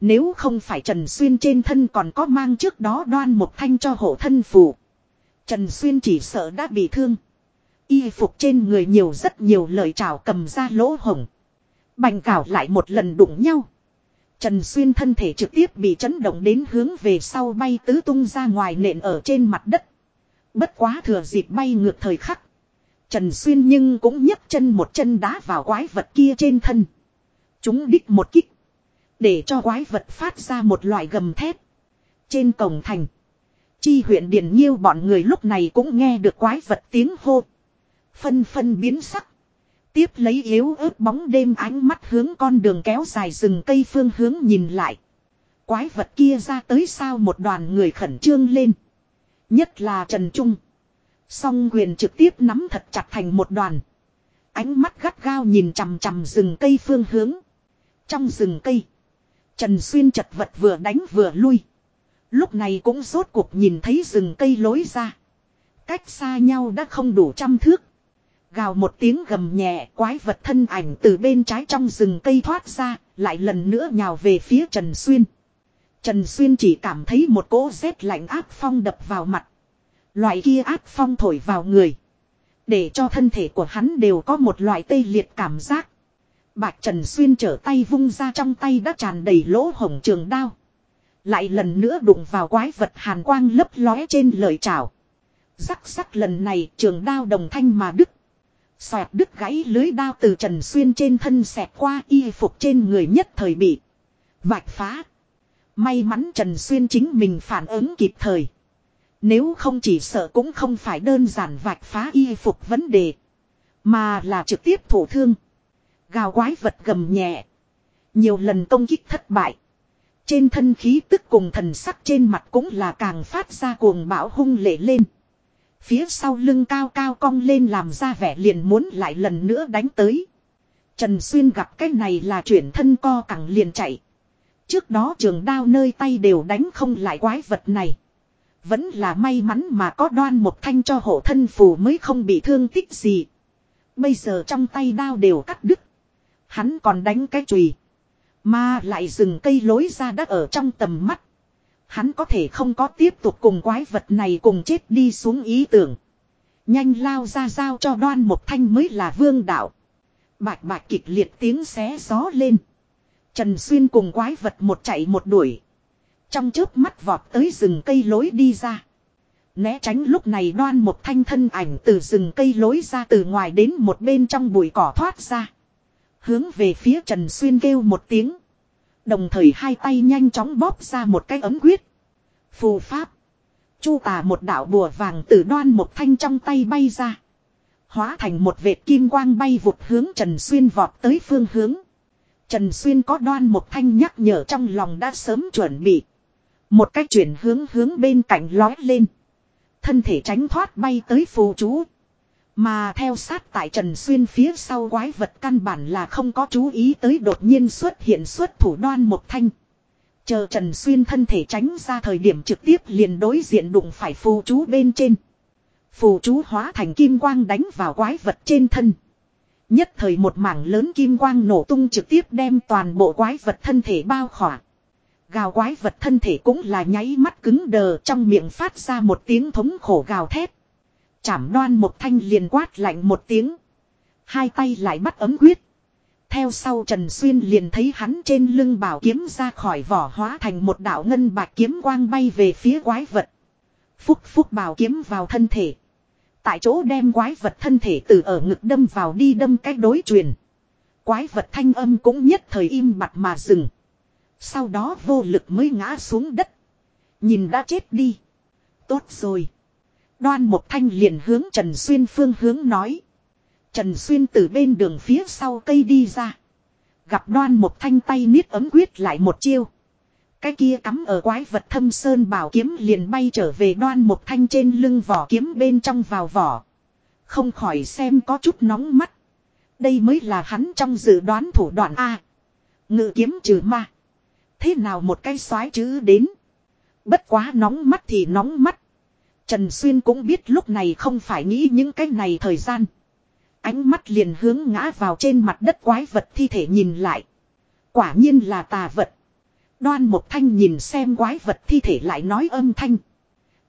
Nếu không phải Trần Xuyên trên thân còn có mang trước đó đoan một thanh cho hộ thân phù. Trần Xuyên chỉ sợ đã bị thương. Y phục trên người nhiều rất nhiều lời chào cầm ra lỗ hồng. Bành cảo lại một lần đụng nhau. Trần Xuyên thân thể trực tiếp bị chấn động đến hướng về sau bay tứ tung ra ngoài nện ở trên mặt đất. Bất quá thừa dịp bay ngược thời khắc. Trần Xuyên nhưng cũng nhấc chân một chân đá vào quái vật kia trên thân. Chúng đích một kích. Để cho quái vật phát ra một loại gầm thép. Trên cổng thành. Chi huyện Điền Nhiêu bọn người lúc này cũng nghe được quái vật tiếng hô. Phân phân biến sắc. Tiếp lấy yếu ớt bóng đêm ánh mắt hướng con đường kéo dài rừng cây phương hướng nhìn lại. Quái vật kia ra tới sao một đoàn người khẩn trương lên. Nhất là Trần Trung. Song quyền trực tiếp nắm thật chặt thành một đoàn. Ánh mắt gắt gao nhìn chằm chằm rừng cây phương hướng. Trong rừng cây. Trần Xuyên chật vật vừa đánh vừa lui. Lúc này cũng rốt cuộc nhìn thấy rừng cây lối ra. Cách xa nhau đã không đủ trăm thước. Gào một tiếng gầm nhẹ quái vật thân ảnh từ bên trái trong rừng cây thoát ra, lại lần nữa nhào về phía Trần Xuyên. Trần Xuyên chỉ cảm thấy một cỗ rét lạnh áp phong đập vào mặt. Loại kia áp phong thổi vào người. Để cho thân thể của hắn đều có một loại tê liệt cảm giác. Bạch Trần Xuyên trở tay vung ra trong tay đã tràn đầy lỗ hồng trường đao. Lại lần nữa đụng vào quái vật hàn quang lấp lóe trên lời chào. Rắc rắc lần này trường đao đồng thanh mà đứt. Xoẹt đứt gãy lưới đao từ Trần Xuyên trên thân xẹt qua y phục trên người nhất thời bị. Vạch phá. May mắn Trần Xuyên chính mình phản ứng kịp thời. Nếu không chỉ sợ cũng không phải đơn giản vạch phá y phục vấn đề. Mà là trực tiếp thổ thương. Gào quái vật gầm nhẹ. Nhiều lần công kích thất bại. Trên thân khí tức cùng thần sắc trên mặt cũng là càng phát ra cuồng bão hung lệ lên. Phía sau lưng cao cao cong lên làm ra vẻ liền muốn lại lần nữa đánh tới. Trần Xuyên gặp cái này là chuyển thân co cẳng liền chạy. Trước đó trường đao nơi tay đều đánh không lại quái vật này. Vẫn là may mắn mà có đoan một thanh cho hộ thân phù mới không bị thương tích gì. Bây giờ trong tay đao đều cắt đứt. Hắn còn đánh cái chùy Mà lại dừng cây lối ra đất ở trong tầm mắt. Hắn có thể không có tiếp tục cùng quái vật này cùng chết đi xuống ý tưởng. Nhanh lao ra giao cho đoan một thanh mới là vương đạo. Bạch bạch kịch liệt tiếng xé gió lên. Trần Xuyên cùng quái vật một chạy một đuổi. Trong chớp mắt vọt tới rừng cây lối đi ra. Né tránh lúc này đoan một thanh thân ảnh từ rừng cây lối ra từ ngoài đến một bên trong bụi cỏ thoát ra. Hướng về phía Trần Xuyên kêu một tiếng. Đồng thời hai tay nhanh chóng bóp ra một cái ấm quyết. Phù pháp. Chu tà một đạo bùa vàng từ đoan một thanh trong tay bay ra. Hóa thành một vệt kim quang bay vụt hướng Trần Xuyên vọt tới phương hướng. Trần Xuyên có đoan một thanh nhắc nhở trong lòng đã sớm chuẩn bị. Một cách chuyển hướng hướng bên cạnh lói lên. Thân thể tránh thoát bay tới phù chú. Mà theo sát tại Trần Xuyên phía sau quái vật căn bản là không có chú ý tới đột nhiên xuất hiện xuất thủ đoan một thanh. Chờ Trần Xuyên thân thể tránh ra thời điểm trực tiếp liền đối diện đụng phải phù chú bên trên. Phù chú hóa thành kim quang đánh vào quái vật trên thân. Nhất thời một mảng lớn kim quang nổ tung trực tiếp đem toàn bộ quái vật thân thể bao khỏa. Gào quái vật thân thể cũng là nháy mắt cứng đờ, trong miệng phát ra một tiếng thống khổ gào thét. Chảm đoan một thanh liền quát lạnh một tiếng. Hai tay lại bắt ấm quyết. Theo sau Trần Xuyên liền thấy hắn trên lưng bảo kiếm ra khỏi vỏ hóa thành một đạo ngân bạc kiếm quang bay về phía quái vật. Phúc phúc bảo kiếm vào thân thể. Tại chỗ đem quái vật thân thể từ ở ngực đâm vào đi đâm cách đối truyền. Quái vật thanh âm cũng nhất thời im bặt mà dừng. Sau đó vô lực mới ngã xuống đất. Nhìn đã chết đi. Tốt rồi. Đoan một thanh liền hướng Trần Xuyên phương hướng nói. Trần Xuyên từ bên đường phía sau cây đi ra. Gặp đoan một thanh tay niết ấm quyết lại một chiêu. Cái kia cắm ở quái vật thâm sơn bảo kiếm liền bay trở về đoan một thanh trên lưng vỏ kiếm bên trong vào vỏ. Không khỏi xem có chút nóng mắt. Đây mới là hắn trong dự đoán thủ đoạn A. Ngự kiếm trừ ma. Thế nào một cái soái chữ đến. Bất quá nóng mắt thì nóng mắt. Trần Xuyên cũng biết lúc này không phải nghĩ những cái này thời gian. Ánh mắt liền hướng ngã vào trên mặt đất quái vật thi thể nhìn lại. Quả nhiên là tà vật. Đoan một thanh nhìn xem quái vật thi thể lại nói âm thanh.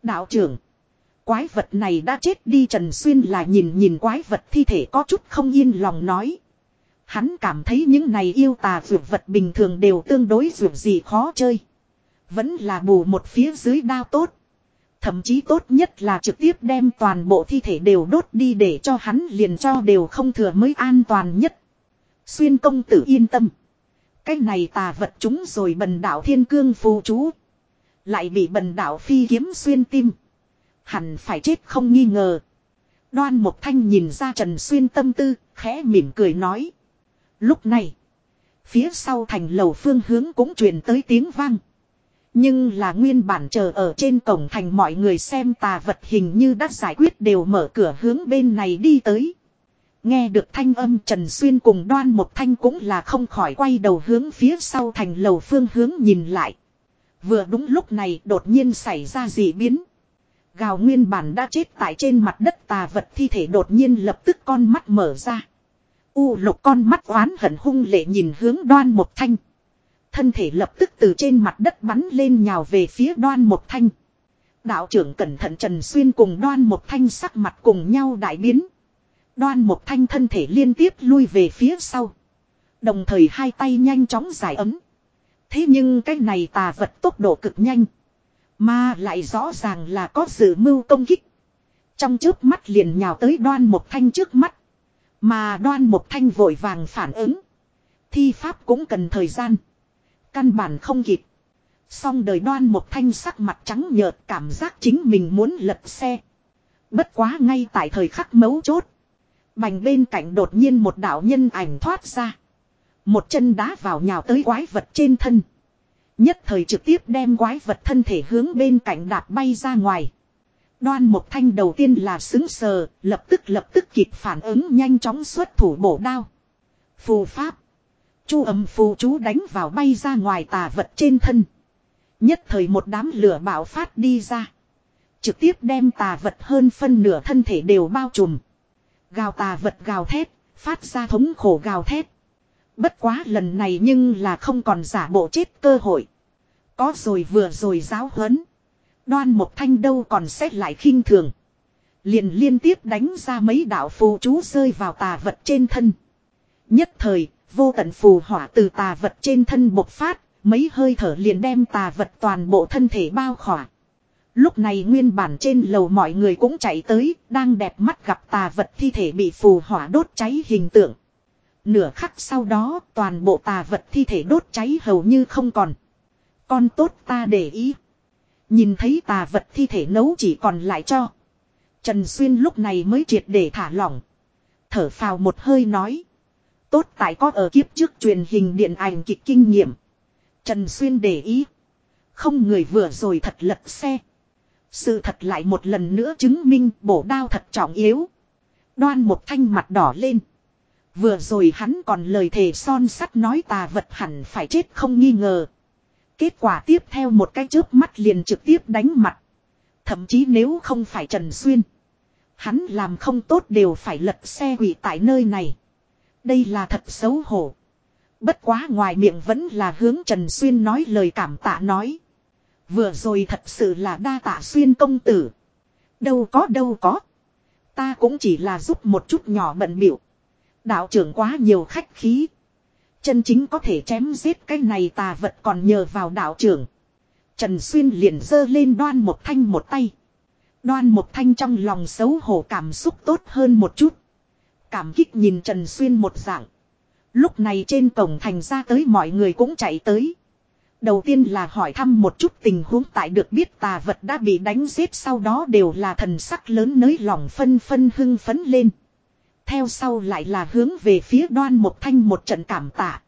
Đạo trưởng. Quái vật này đã chết đi Trần Xuyên là nhìn nhìn quái vật thi thể có chút không yên lòng nói. Hắn cảm thấy những này yêu tà vượt vật bình thường đều tương đối vượt gì khó chơi. Vẫn là bù một phía dưới đao tốt. Thậm chí tốt nhất là trực tiếp đem toàn bộ thi thể đều đốt đi để cho hắn liền cho đều không thừa mới an toàn nhất. Xuyên công tử yên tâm. Cái này tà vật chúng rồi bần đạo thiên cương phù chú. Lại bị bần đạo phi kiếm xuyên tim. Hẳn phải chết không nghi ngờ. Đoan một thanh nhìn ra Trần Xuyên tâm tư, khẽ mỉm cười nói. Lúc này, phía sau thành lầu phương hướng cũng truyền tới tiếng vang. Nhưng là nguyên bản chờ ở trên cổng thành mọi người xem tà vật hình như đã giải quyết đều mở cửa hướng bên này đi tới. Nghe được thanh âm Trần Xuyên cùng đoan một thanh cũng là không khỏi quay đầu hướng phía sau thành lầu phương hướng nhìn lại. Vừa đúng lúc này đột nhiên xảy ra dị biến. Gào nguyên bản đã chết tại trên mặt đất tà vật thi thể đột nhiên lập tức con mắt mở ra. U lục con mắt oán hận hung lệ nhìn hướng đoan một thanh. Thân thể lập tức từ trên mặt đất bắn lên nhào về phía đoan một thanh. Đạo trưởng cẩn thận Trần Xuyên cùng đoan một thanh sắc mặt cùng nhau đại biến. Đoan một thanh thân thể liên tiếp lui về phía sau. Đồng thời hai tay nhanh chóng giải ấm. Thế nhưng cái này tà vật tốc độ cực nhanh. Mà lại rõ ràng là có sự mưu công kích. Trong trước mắt liền nhào tới đoan một thanh trước mắt. Mà đoan một thanh vội vàng phản ứng. Thi pháp cũng cần thời gian. Căn bản không kịp. Xong đời đoan một thanh sắc mặt trắng nhợt, cảm giác chính mình muốn lật xe. Bất quá ngay tại thời khắc mấu chốt. Bành bên cạnh đột nhiên một đạo nhân ảnh thoát ra. Một chân đá vào nhào tới quái vật trên thân. Nhất thời trực tiếp đem quái vật thân thể hướng bên cạnh đạp bay ra ngoài. Đoan một thanh đầu tiên là xứng sờ, lập tức lập tức kịp phản ứng nhanh chóng xuất thủ bổ đao. Phù pháp. Chu âm phù chú đánh vào bay ra ngoài tà vật trên thân. Nhất thời một đám lửa bạo phát đi ra. Trực tiếp đem tà vật hơn phân nửa thân thể đều bao trùm. Gào tà vật gào thét, phát ra thống khổ gào thét. Bất quá lần này nhưng là không còn giả bộ chết cơ hội. Có rồi vừa rồi giáo huấn. Đoan một thanh đâu còn xét lại khinh thường. Liền liên tiếp đánh ra mấy đạo phù chú rơi vào tà vật trên thân. Nhất thời, vô tận phù hỏa từ tà vật trên thân bộc phát, mấy hơi thở liền đem tà vật toàn bộ thân thể bao khỏa. Lúc này nguyên bản trên lầu mọi người cũng chạy tới, đang đẹp mắt gặp tà vật thi thể bị phù hỏa đốt cháy hình tượng. Nửa khắc sau đó, toàn bộ tà vật thi thể đốt cháy hầu như không còn. Con tốt ta để ý. Nhìn thấy tà vật thi thể nấu chỉ còn lại cho. Trần Xuyên lúc này mới triệt để thả lỏng. Thở phào một hơi nói. Tốt tại có ở kiếp trước truyền hình điện ảnh kịch kinh nghiệm. Trần Xuyên để ý. Không người vừa rồi thật lật xe. Sự thật lại một lần nữa chứng minh bổ đao thật trọng yếu. Đoan một thanh mặt đỏ lên. Vừa rồi hắn còn lời thề son sắt nói tà vật hẳn phải chết không nghi ngờ. Kết quả tiếp theo một cái chớp mắt liền trực tiếp đánh mặt. Thậm chí nếu không phải Trần Xuyên. Hắn làm không tốt đều phải lật xe hủy tại nơi này. Đây là thật xấu hổ. Bất quá ngoài miệng vẫn là hướng Trần Xuyên nói lời cảm tạ nói. Vừa rồi thật sự là đa tạ Xuyên công tử. Đâu có đâu có. Ta cũng chỉ là giúp một chút nhỏ bận biểu. Đạo trưởng quá nhiều khách khí. Chân chính có thể chém giết cái này tà vật còn nhờ vào đạo trưởng. Trần Xuyên liền giơ lên đoan một thanh một tay. Đoan một thanh trong lòng xấu hổ cảm xúc tốt hơn một chút. Cảm kích nhìn Trần Xuyên một dạng. Lúc này trên cổng thành ra tới mọi người cũng chạy tới. Đầu tiên là hỏi thăm một chút tình huống tại được biết tà vật đã bị đánh giết sau đó đều là thần sắc lớn nới lòng phân phân hưng phấn lên. Theo sau lại là hướng về phía đoan một thanh một trận cảm tạ.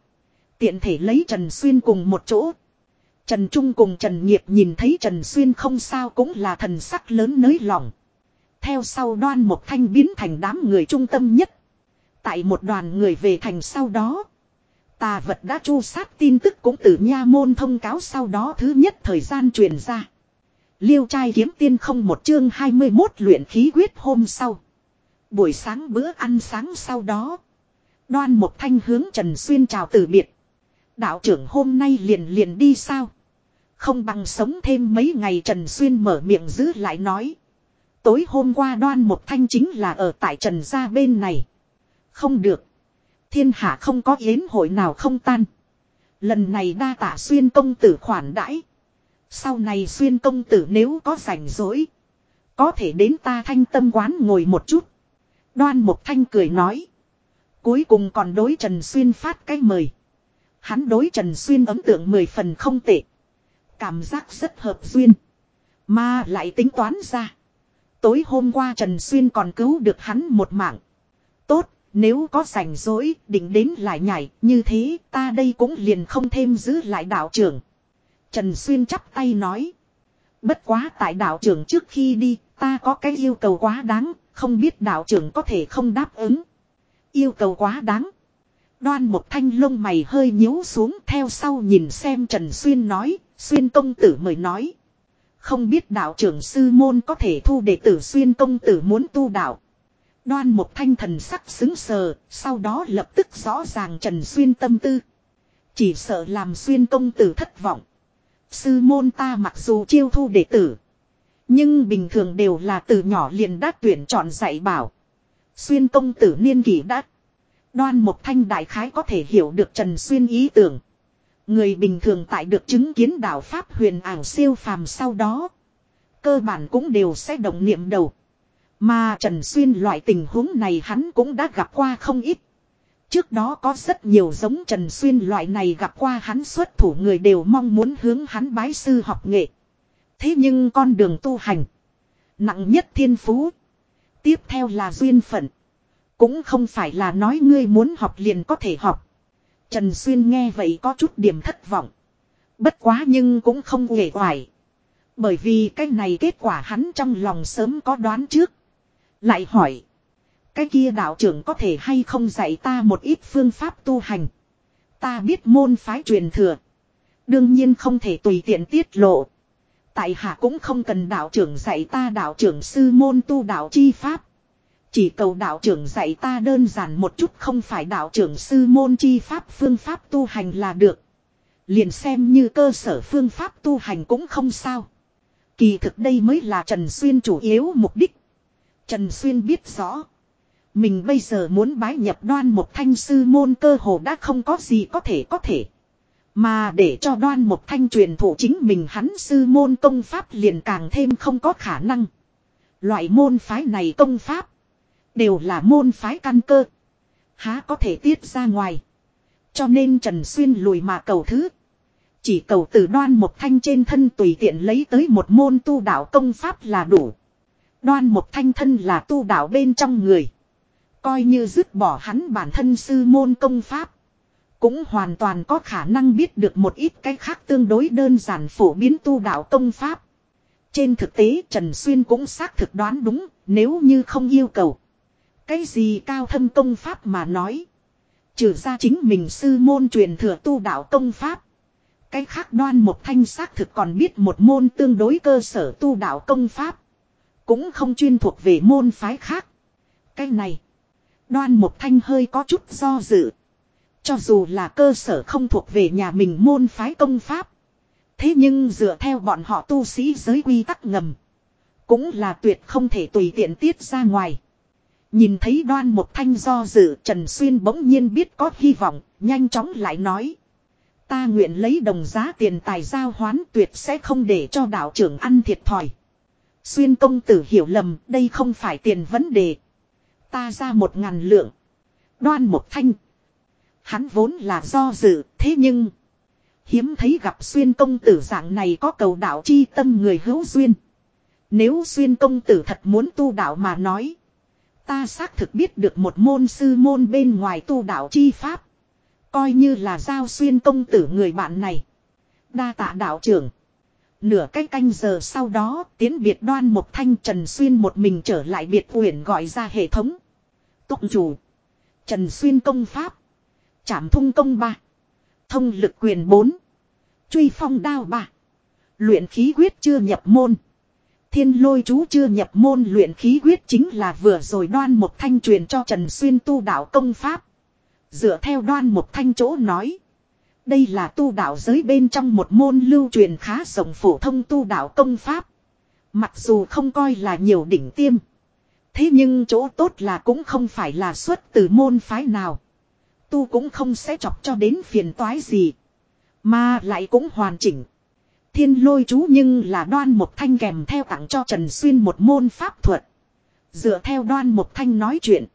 Tiện thể lấy Trần Xuyên cùng một chỗ. Trần Trung cùng Trần Nghiệp nhìn thấy Trần Xuyên không sao cũng là thần sắc lớn nới lòng. Theo sau đoan một thanh biến thành đám người trung tâm nhất. Tại một đoàn người về thành sau đó. Tà vật đã chu sát tin tức cũng từ nha môn thông cáo sau đó thứ nhất thời gian truyền ra. Liêu trai kiếm tiên không một chương 21 luyện khí quyết hôm sau. Buổi sáng bữa ăn sáng sau đó. Đoan một thanh hướng Trần Xuyên chào từ biệt. Đạo trưởng hôm nay liền liền đi sao? Không bằng sống thêm mấy ngày Trần Xuyên mở miệng giữ lại nói. Tối hôm qua đoan một thanh chính là ở tại Trần gia bên này. Không được. Thiên hạ không có yến hội nào không tan. Lần này đa tả xuyên công tử khoản đãi. Sau này xuyên công tử nếu có rảnh rỗi. Có thể đến ta thanh tâm quán ngồi một chút. Đoan một thanh cười nói. Cuối cùng còn đối Trần Xuyên phát cái mời. Hắn đối Trần Xuyên ấn tượng mười phần không tệ. Cảm giác rất hợp duyên. Mà lại tính toán ra. Tối hôm qua Trần Xuyên còn cứu được hắn một mạng. Tốt, nếu có rảnh rỗi, định đến lại nhảy, như thế ta đây cũng liền không thêm giữ lại đạo trưởng. Trần Xuyên chắp tay nói. Bất quá tại đạo trưởng trước khi đi, ta có cái yêu cầu quá đáng, không biết đạo trưởng có thể không đáp ứng. Yêu cầu quá đáng. Đoan một thanh lông mày hơi nhíu xuống theo sau nhìn xem Trần Xuyên nói, Xuyên công tử mời nói. Không biết đạo trưởng sư môn có thể thu đệ tử Xuyên công tử muốn tu đạo. Đoan một thanh thần sắc xứng sờ, sau đó lập tức rõ ràng Trần Xuyên tâm tư. Chỉ sợ làm Xuyên công tử thất vọng. Sư môn ta mặc dù chiêu thu đệ tử. Nhưng bình thường đều là từ nhỏ liền đã tuyển chọn dạy bảo. Xuyên công tử niên kỷ đã. Đoan một thanh đại khái có thể hiểu được Trần Xuyên ý tưởng. Người bình thường tại được chứng kiến đạo Pháp huyền ảo siêu phàm sau đó. Cơ bản cũng đều sẽ động niệm đầu. Mà Trần Xuyên loại tình huống này hắn cũng đã gặp qua không ít. Trước đó có rất nhiều giống Trần Xuyên loại này gặp qua hắn xuất thủ người đều mong muốn hướng hắn bái sư học nghệ. Thế nhưng con đường tu hành. Nặng nhất thiên phú. Tiếp theo là duyên phận. Cũng không phải là nói ngươi muốn học liền có thể học. Trần Xuyên nghe vậy có chút điểm thất vọng. Bất quá nhưng cũng không uể oải. Bởi vì cái này kết quả hắn trong lòng sớm có đoán trước. Lại hỏi. Cái kia đạo trưởng có thể hay không dạy ta một ít phương pháp tu hành. Ta biết môn phái truyền thừa. Đương nhiên không thể tùy tiện tiết lộ. Tại hạ cũng không cần đạo trưởng dạy ta đạo trưởng sư môn tu đạo chi pháp. Chỉ cầu đạo trưởng dạy ta đơn giản một chút không phải đạo trưởng sư môn chi pháp phương pháp tu hành là được. Liền xem như cơ sở phương pháp tu hành cũng không sao. Kỳ thực đây mới là Trần Xuyên chủ yếu mục đích. Trần Xuyên biết rõ. Mình bây giờ muốn bái nhập đoan một thanh sư môn cơ hồ đã không có gì có thể có thể. Mà để cho đoan một thanh truyền thủ chính mình hắn sư môn công pháp liền càng thêm không có khả năng. Loại môn phái này công pháp. Đều là môn phái căn cơ. Há có thể tiết ra ngoài. Cho nên Trần Xuyên lùi mà cầu thứ. Chỉ cầu từ đoan một thanh trên thân tùy tiện lấy tới một môn tu đạo công pháp là đủ. Đoan một thanh thân là tu đạo bên trong người. Coi như dứt bỏ hắn bản thân sư môn công pháp. Cũng hoàn toàn có khả năng biết được một ít cái khác tương đối đơn giản phổ biến tu đạo công pháp. Trên thực tế, Trần Xuyên cũng xác thực đoán đúng, nếu như không yêu cầu. Cái gì cao thâm công pháp mà nói. Trừ ra chính mình sư môn truyền thừa tu đạo công pháp. Cái khác đoan một thanh xác thực còn biết một môn tương đối cơ sở tu đạo công pháp. Cũng không chuyên thuộc về môn phái khác. Cái này. Đoan một thanh hơi có chút do dự. Cho dù là cơ sở không thuộc về nhà mình môn phái công pháp. Thế nhưng dựa theo bọn họ tu sĩ giới quy tắc ngầm. Cũng là tuyệt không thể tùy tiện tiết ra ngoài. Nhìn thấy đoan một thanh do dự Trần Xuyên bỗng nhiên biết có hy vọng, nhanh chóng lại nói. Ta nguyện lấy đồng giá tiền tài giao hoán tuyệt sẽ không để cho đạo trưởng ăn thiệt thòi. Xuyên công tử hiểu lầm, đây không phải tiền vấn đề. Ta ra một ngàn lượng. Đoan một thanh. Hắn vốn là do dự, thế nhưng. Hiếm thấy gặp xuyên công tử dạng này có cầu đạo chi tâm người hữu duyên. Nếu xuyên công tử thật muốn tu đạo mà nói. Ta xác thực biết được một môn sư môn bên ngoài tu đạo chi pháp. Coi như là giao xuyên công tử người bạn này. Đa tạ đạo trưởng. Nửa cách canh giờ sau đó tiến biệt đoan một thanh Trần Xuyên một mình trở lại biệt uyển gọi ra hệ thống. Tụng chủ. Trần Xuyên công pháp. Trảm thung công ba. Thông lực quyền bốn. Truy phong đao ba. Luyện khí quyết chưa nhập môn. Thiên lôi chú chưa nhập môn luyện khí quyết chính là vừa rồi đoan một thanh truyền cho Trần Xuyên tu đạo công pháp. Dựa theo đoan một thanh chỗ nói. Đây là tu đạo giới bên trong một môn lưu truyền khá rộng phổ thông tu đạo công pháp. Mặc dù không coi là nhiều đỉnh tiêm. Thế nhưng chỗ tốt là cũng không phải là xuất từ môn phái nào. Tu cũng không sẽ chọc cho đến phiền toái gì. Mà lại cũng hoàn chỉnh. Thiên lôi chú nhưng là đoan một thanh kèm theo tặng cho Trần Xuyên một môn pháp thuật. Dựa theo đoan một thanh nói chuyện.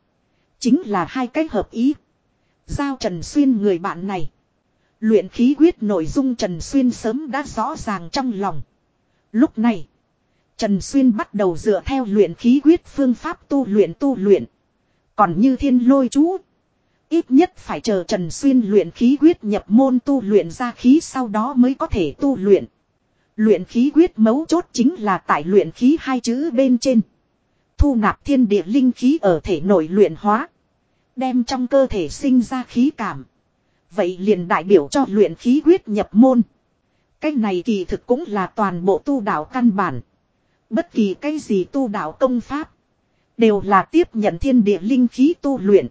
Chính là hai cái hợp ý. Giao Trần Xuyên người bạn này. Luyện khí quyết nội dung Trần Xuyên sớm đã rõ ràng trong lòng. Lúc này. Trần Xuyên bắt đầu dựa theo luyện khí quyết phương pháp tu luyện tu luyện. Còn như thiên lôi chú. Ít nhất phải chờ Trần Xuyên luyện khí quyết nhập môn tu luyện ra khí sau đó mới có thể tu luyện. Luyện khí quyết mấu chốt chính là tại luyện khí hai chữ bên trên. Thu nạp thiên địa linh khí ở thể nội luyện hóa. Đem trong cơ thể sinh ra khí cảm. Vậy liền đại biểu cho luyện khí quyết nhập môn. Cái này kỳ thực cũng là toàn bộ tu đạo căn bản. Bất kỳ cái gì tu đạo công pháp. Đều là tiếp nhận thiên địa linh khí tu luyện.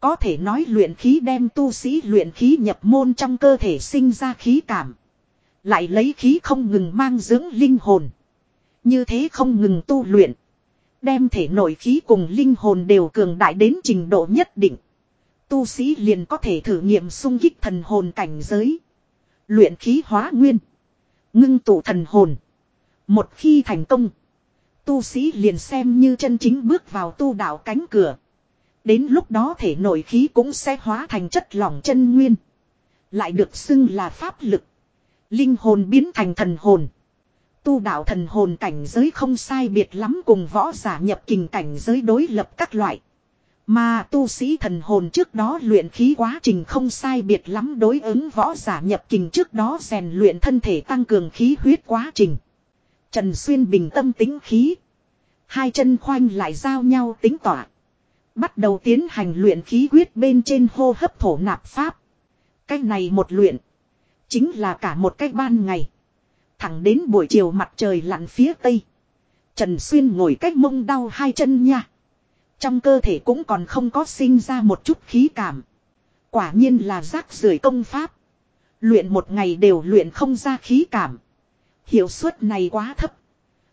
Có thể nói luyện khí đem tu sĩ luyện khí nhập môn trong cơ thể sinh ra khí cảm. Lại lấy khí không ngừng mang dưỡng linh hồn. Như thế không ngừng tu luyện. Đem thể nội khí cùng linh hồn đều cường đại đến trình độ nhất định. Tu sĩ liền có thể thử nghiệm sung kích thần hồn cảnh giới. Luyện khí hóa nguyên. Ngưng tụ thần hồn. Một khi thành công. Tu sĩ liền xem như chân chính bước vào tu đạo cánh cửa. Đến lúc đó thể nội khí cũng sẽ hóa thành chất lỏng chân nguyên. Lại được xưng là pháp lực. Linh hồn biến thành thần hồn. Tu đạo thần hồn cảnh giới không sai biệt lắm cùng võ giả nhập kình cảnh giới đối lập các loại. Mà tu sĩ thần hồn trước đó luyện khí quá trình không sai biệt lắm đối ứng võ giả nhập kình trước đó rèn luyện thân thể tăng cường khí huyết quá trình. Trần Xuyên bình tâm tính khí. Hai chân khoanh lại giao nhau tính tỏa. Bắt đầu tiến hành luyện khí huyết bên trên hô hấp thổ nạp pháp. Cách này một luyện. Chính là cả một cách ban ngày. Thẳng đến buổi chiều mặt trời lặn phía tây. Trần Xuyên ngồi cách mông đau hai chân nha. Trong cơ thể cũng còn không có sinh ra một chút khí cảm. Quả nhiên là rác rưởi công pháp. Luyện một ngày đều luyện không ra khí cảm. Hiệu suất này quá thấp.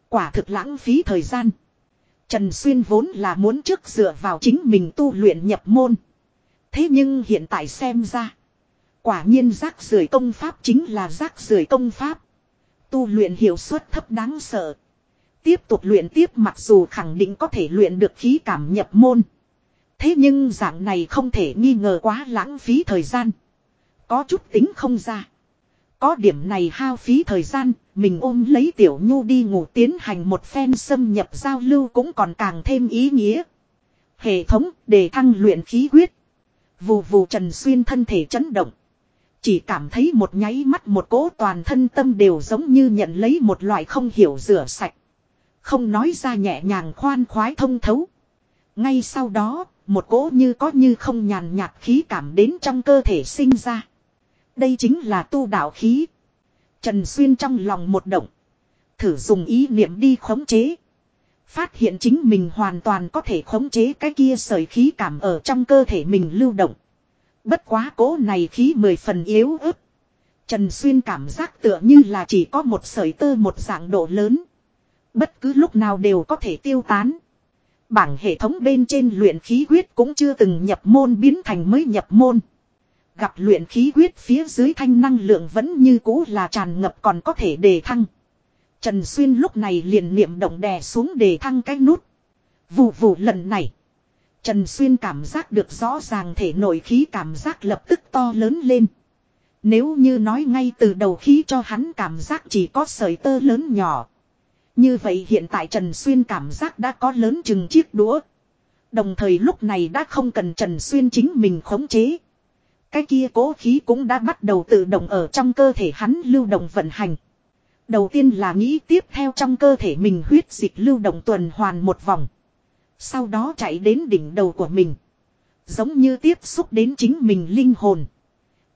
Quả thực lãng phí thời gian. Trần Xuyên vốn là muốn trước dựa vào chính mình tu luyện nhập môn. Thế nhưng hiện tại xem ra. Quả nhiên rác rưởi công pháp chính là rác rưởi công pháp. Tu luyện hiệu suất thấp đáng sợ. Tiếp tục luyện tiếp mặc dù khẳng định có thể luyện được khí cảm nhập môn. Thế nhưng dạng này không thể nghi ngờ quá lãng phí thời gian. Có chút tính không ra. Có điểm này hao phí thời gian, mình ôm lấy tiểu nhu đi ngủ tiến hành một phen xâm nhập giao lưu cũng còn càng thêm ý nghĩa. Hệ thống đề thăng luyện khí quyết. Vù vù trần xuyên thân thể chấn động. Chỉ cảm thấy một nháy mắt một cỗ toàn thân tâm đều giống như nhận lấy một loại không hiểu rửa sạch. Không nói ra nhẹ nhàng khoan khoái thông thấu. Ngay sau đó, một cỗ như có như không nhàn nhạt khí cảm đến trong cơ thể sinh ra. Đây chính là tu đạo khí. Trần Xuyên trong lòng một động. Thử dùng ý niệm đi khống chế. Phát hiện chính mình hoàn toàn có thể khống chế cái kia sợi khí cảm ở trong cơ thể mình lưu động. Bất quá cố này khí mười phần yếu ớt. Trần Xuyên cảm giác tựa như là chỉ có một sợi tơ một dạng độ lớn. Bất cứ lúc nào đều có thể tiêu tán. Bảng hệ thống bên trên luyện khí huyết cũng chưa từng nhập môn biến thành mới nhập môn. Gặp luyện khí quyết phía dưới thanh năng lượng vẫn như cũ là tràn ngập còn có thể đề thăng. Trần Xuyên lúc này liền niệm động đè xuống đề thăng cái nút. Vù vù lần này. Trần Xuyên cảm giác được rõ ràng thể nội khí cảm giác lập tức to lớn lên. Nếu như nói ngay từ đầu khí cho hắn cảm giác chỉ có sợi tơ lớn nhỏ. Như vậy hiện tại Trần Xuyên cảm giác đã có lớn chừng chiếc đũa. Đồng thời lúc này đã không cần Trần Xuyên chính mình khống chế. Cái kia cố khí cũng đã bắt đầu tự động ở trong cơ thể hắn lưu động vận hành. Đầu tiên là nghĩ tiếp theo trong cơ thể mình huyết dịch lưu động tuần hoàn một vòng. Sau đó chạy đến đỉnh đầu của mình. Giống như tiếp xúc đến chính mình linh hồn.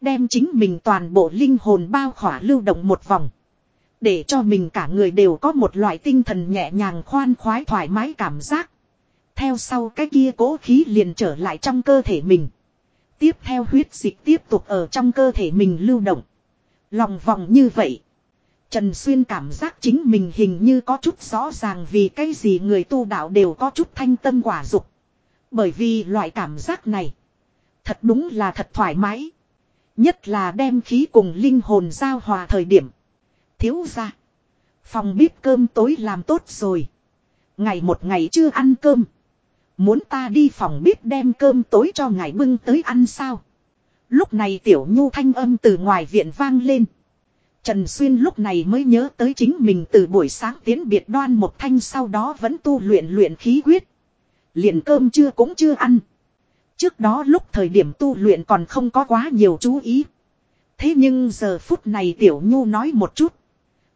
Đem chính mình toàn bộ linh hồn bao khỏa lưu động một vòng. Để cho mình cả người đều có một loại tinh thần nhẹ nhàng khoan khoái thoải mái cảm giác. Theo sau cái kia cố khí liền trở lại trong cơ thể mình. Tiếp theo huyết dịch tiếp tục ở trong cơ thể mình lưu động. Lòng vòng như vậy. Trần Xuyên cảm giác chính mình hình như có chút rõ ràng vì cái gì người tu đạo đều có chút thanh tâm quả dục. Bởi vì loại cảm giác này. Thật đúng là thật thoải mái. Nhất là đem khí cùng linh hồn giao hòa thời điểm. Thiếu ra. Phòng bếp cơm tối làm tốt rồi. Ngày một ngày chưa ăn cơm. Muốn ta đi phòng bếp đem cơm tối cho ngài bưng tới ăn sao. Lúc này tiểu nhu thanh âm từ ngoài viện vang lên. Trần Xuyên lúc này mới nhớ tới chính mình từ buổi sáng tiến biệt đoan một thanh sau đó vẫn tu luyện luyện khí quyết. Liền cơm chưa cũng chưa ăn. Trước đó lúc thời điểm tu luyện còn không có quá nhiều chú ý. Thế nhưng giờ phút này tiểu nhu nói một chút.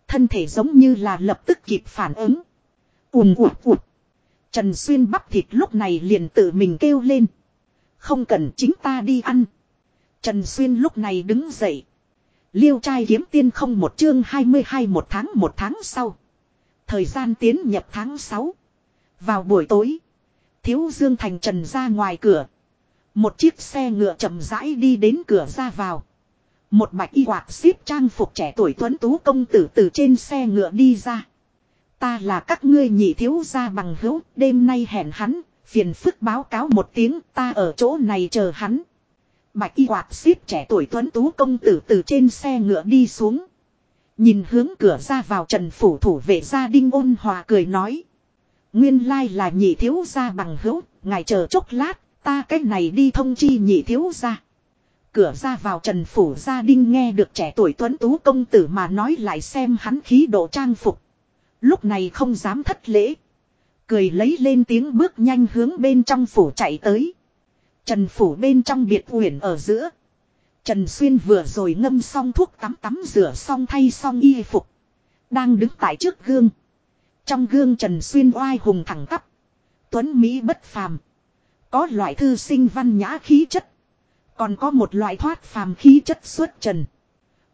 Thân thể giống như là lập tức kịp phản ứng. Ùm ụt ụt. Trần Xuyên bắp thịt lúc này liền tự mình kêu lên. Không cần chính ta đi ăn. Trần Xuyên lúc này đứng dậy. Liêu trai kiếm tiên không một chương 22 một tháng một tháng sau. Thời gian tiến nhập tháng 6. Vào buổi tối. Thiếu Dương Thành Trần ra ngoài cửa. Một chiếc xe ngựa chậm rãi đi đến cửa ra vào. Một bạch y quạt xếp trang phục trẻ tuổi tuấn tú công tử từ trên xe ngựa đi ra. Ta là các ngươi nhị thiếu gia bằng hữu, đêm nay hẹn hắn, phiền phức báo cáo một tiếng, ta ở chỗ này chờ hắn. Bạch y quạt xếp trẻ tuổi tuấn tú công tử từ trên xe ngựa đi xuống. Nhìn hướng cửa ra vào trần phủ thủ vệ gia đinh ôn hòa cười nói. Nguyên lai là nhị thiếu gia bằng hữu, ngài chờ chốc lát, ta cách này đi thông chi nhị thiếu gia. Cửa ra vào trần phủ gia đinh nghe được trẻ tuổi tuấn tú công tử mà nói lại xem hắn khí độ trang phục. Lúc này không dám thất lễ. Cười lấy lên tiếng bước nhanh hướng bên trong phủ chạy tới. Trần phủ bên trong biệt uyển ở giữa. Trần Xuyên vừa rồi ngâm xong thuốc tắm tắm rửa xong thay xong y phục. Đang đứng tại trước gương. Trong gương Trần Xuyên oai hùng thẳng tắp. Tuấn Mỹ bất phàm. Có loại thư sinh văn nhã khí chất. Còn có một loại thoát phàm khí chất xuất trần.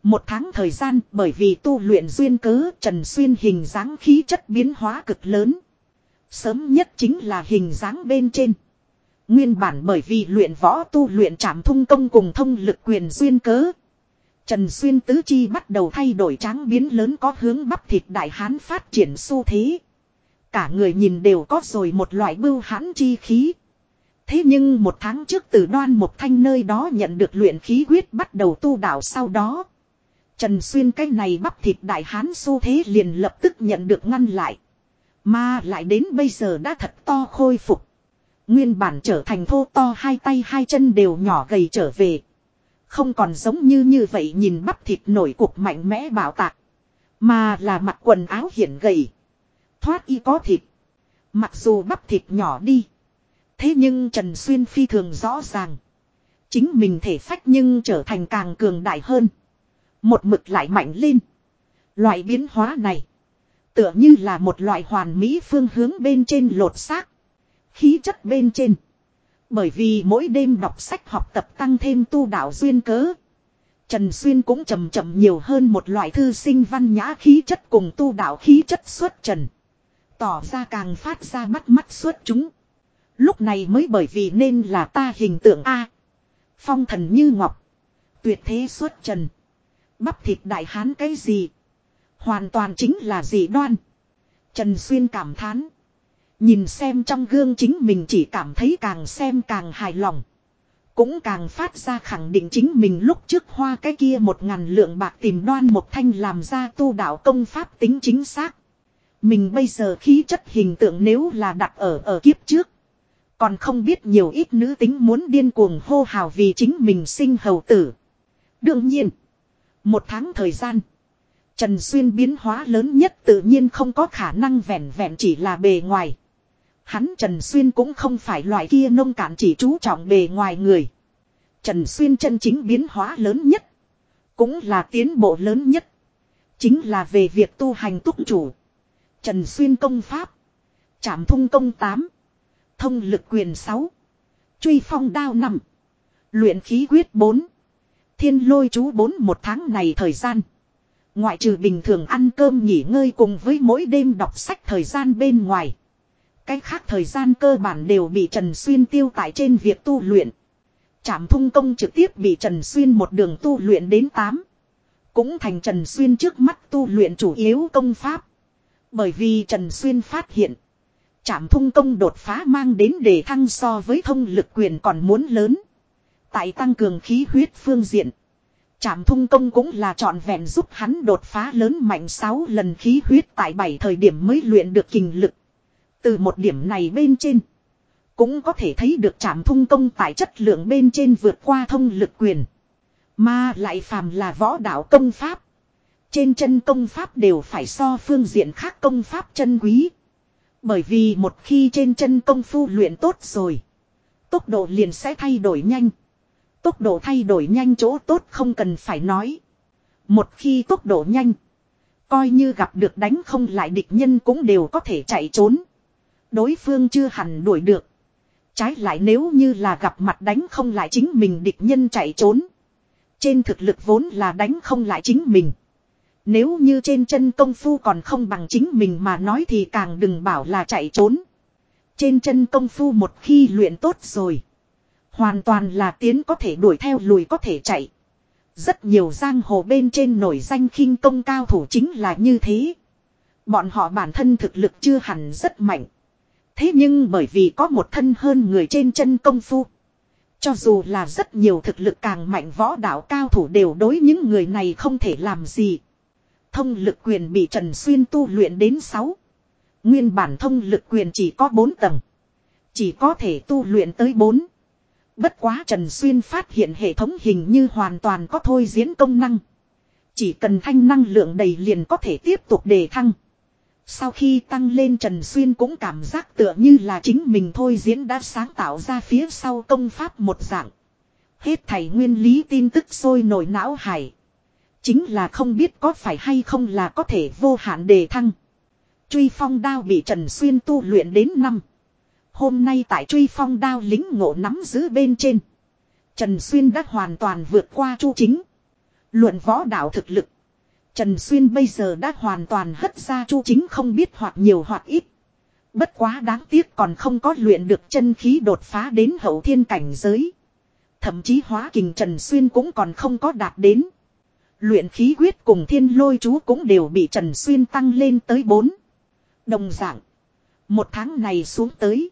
Một tháng thời gian, bởi vì tu luyện duyên cớ, Trần Xuyên hình dáng khí chất biến hóa cực lớn. Sớm nhất chính là hình dáng bên trên. Nguyên bản bởi vì luyện võ tu luyện trảm thung công cùng thông lực quyền duyên cớ. Trần Xuyên tứ chi bắt đầu thay đổi tráng biến lớn có hướng bắp thịt đại hán phát triển xu thế. Cả người nhìn đều có rồi một loại bưu hãn chi khí. Thế nhưng một tháng trước từ đoan một thanh nơi đó nhận được luyện khí huyết bắt đầu tu đạo sau đó. Trần Xuyên cái này bắp thịt đại hán xu thế liền lập tức nhận được ngăn lại. Mà lại đến bây giờ đã thật to khôi phục. Nguyên bản trở thành thô to hai tay hai chân đều nhỏ gầy trở về. Không còn giống như như vậy nhìn bắp thịt nổi cục mạnh mẽ bảo tạc. Mà là mặc quần áo hiển gầy. Thoát y có thịt. Mặc dù bắp thịt nhỏ đi. Thế nhưng Trần Xuyên phi thường rõ ràng. Chính mình thể phách nhưng trở thành càng cường đại hơn. Một mực lại mạnh lên. Loại biến hóa này. Tựa như là một loại hoàn mỹ phương hướng bên trên lột xác. Khí chất bên trên. Bởi vì mỗi đêm đọc sách học tập tăng thêm tu đạo duyên cớ. Trần Xuyên cũng chậm chậm nhiều hơn một loại thư sinh văn nhã khí chất cùng tu đạo khí chất xuất trần. Tỏ ra càng phát ra bắt mắt xuất chúng. Lúc này mới bởi vì nên là ta hình tượng A. Phong thần như ngọc. Tuyệt thế xuất trần. Bắp thịt đại hán cái gì? Hoàn toàn chính là dị đoan. Trần Xuyên cảm thán. Nhìn xem trong gương chính mình chỉ cảm thấy càng xem càng hài lòng. Cũng càng phát ra khẳng định chính mình lúc trước hoa cái kia một ngàn lượng bạc tìm đoan một thanh làm ra tu đạo công pháp tính chính xác. Mình bây giờ khí chất hình tượng nếu là đặt ở ở kiếp trước. Còn không biết nhiều ít nữ tính muốn điên cuồng hô hào vì chính mình sinh hầu tử. Đương nhiên. Một tháng thời gian. Trần Xuyên biến hóa lớn nhất tự nhiên không có khả năng vẹn vẹn chỉ là bề ngoài. Hắn Trần Xuyên cũng không phải loại kia nông cạn chỉ chú trọng bề ngoài người. Trần Xuyên chân chính biến hóa lớn nhất. Cũng là tiến bộ lớn nhất. Chính là về việc tu hành túc chủ. Trần Xuyên công pháp. Trảm thung công 8. Thông lực quyền 6. Truy phong đao 5. Luyện khí quyết 4. Thiên lôi chú bốn một tháng này thời gian. Ngoại trừ bình thường ăn cơm nghỉ ngơi cùng với mỗi đêm đọc sách thời gian bên ngoài. Cách khác thời gian cơ bản đều bị Trần Xuyên tiêu tại trên việc tu luyện. Trảm thung công trực tiếp bị Trần Xuyên một đường tu luyện đến 8. Cũng thành Trần Xuyên trước mắt tu luyện chủ yếu công pháp. Bởi vì Trần Xuyên phát hiện. Trảm thung công đột phá mang đến đề thăng so với thông lực quyền còn muốn lớn. Tại tăng cường khí huyết phương diện. Trảm thung công cũng là trọn vẹn giúp hắn đột phá lớn mạnh 6 lần khí huyết tại 7 thời điểm mới luyện được kinh lực. Từ một điểm này bên trên. Cũng có thể thấy được trảm thung công tại chất lượng bên trên vượt qua thông lực quyền. Mà lại phàm là võ đạo công pháp. Trên chân công pháp đều phải so phương diện khác công pháp chân quý. Bởi vì một khi trên chân công phu luyện tốt rồi. Tốc độ liền sẽ thay đổi nhanh. Tốc độ thay đổi nhanh chỗ tốt không cần phải nói. Một khi tốc độ nhanh. Coi như gặp được đánh không lại địch nhân cũng đều có thể chạy trốn. Đối phương chưa hẳn đuổi được. Trái lại nếu như là gặp mặt đánh không lại chính mình địch nhân chạy trốn. Trên thực lực vốn là đánh không lại chính mình. Nếu như trên chân công phu còn không bằng chính mình mà nói thì càng đừng bảo là chạy trốn. Trên chân công phu một khi luyện tốt rồi. Hoàn toàn là tiến có thể đuổi theo lùi có thể chạy. Rất nhiều giang hồ bên trên nổi danh khinh công cao thủ chính là như thế. Bọn họ bản thân thực lực chưa hẳn rất mạnh. Thế nhưng bởi vì có một thân hơn người trên chân công phu. Cho dù là rất nhiều thực lực càng mạnh võ đạo cao thủ đều đối những người này không thể làm gì. Thông lực quyền bị Trần Xuyên tu luyện đến 6. Nguyên bản thông lực quyền chỉ có 4 tầng. Chỉ có thể tu luyện tới 4. Bất quá Trần Xuyên phát hiện hệ thống hình như hoàn toàn có thôi diễn công năng. Chỉ cần thanh năng lượng đầy liền có thể tiếp tục đề thăng. Sau khi tăng lên Trần Xuyên cũng cảm giác tựa như là chính mình thôi diễn đã sáng tạo ra phía sau công pháp một dạng. Hết thảy nguyên lý tin tức sôi nổi não hải. Chính là không biết có phải hay không là có thể vô hạn đề thăng. Truy phong đao bị Trần Xuyên tu luyện đến năm. Hôm nay tại truy phong đao lính ngộ nắm giữ bên trên. Trần Xuyên đã hoàn toàn vượt qua chu chính. Luận võ đạo thực lực. Trần Xuyên bây giờ đã hoàn toàn hất ra chu chính không biết hoặc nhiều hoặc ít. Bất quá đáng tiếc còn không có luyện được chân khí đột phá đến hậu thiên cảnh giới. Thậm chí hóa kình Trần Xuyên cũng còn không có đạt đến. Luyện khí quyết cùng thiên lôi chú cũng đều bị Trần Xuyên tăng lên tới 4. Đồng dạng. Một tháng này xuống tới.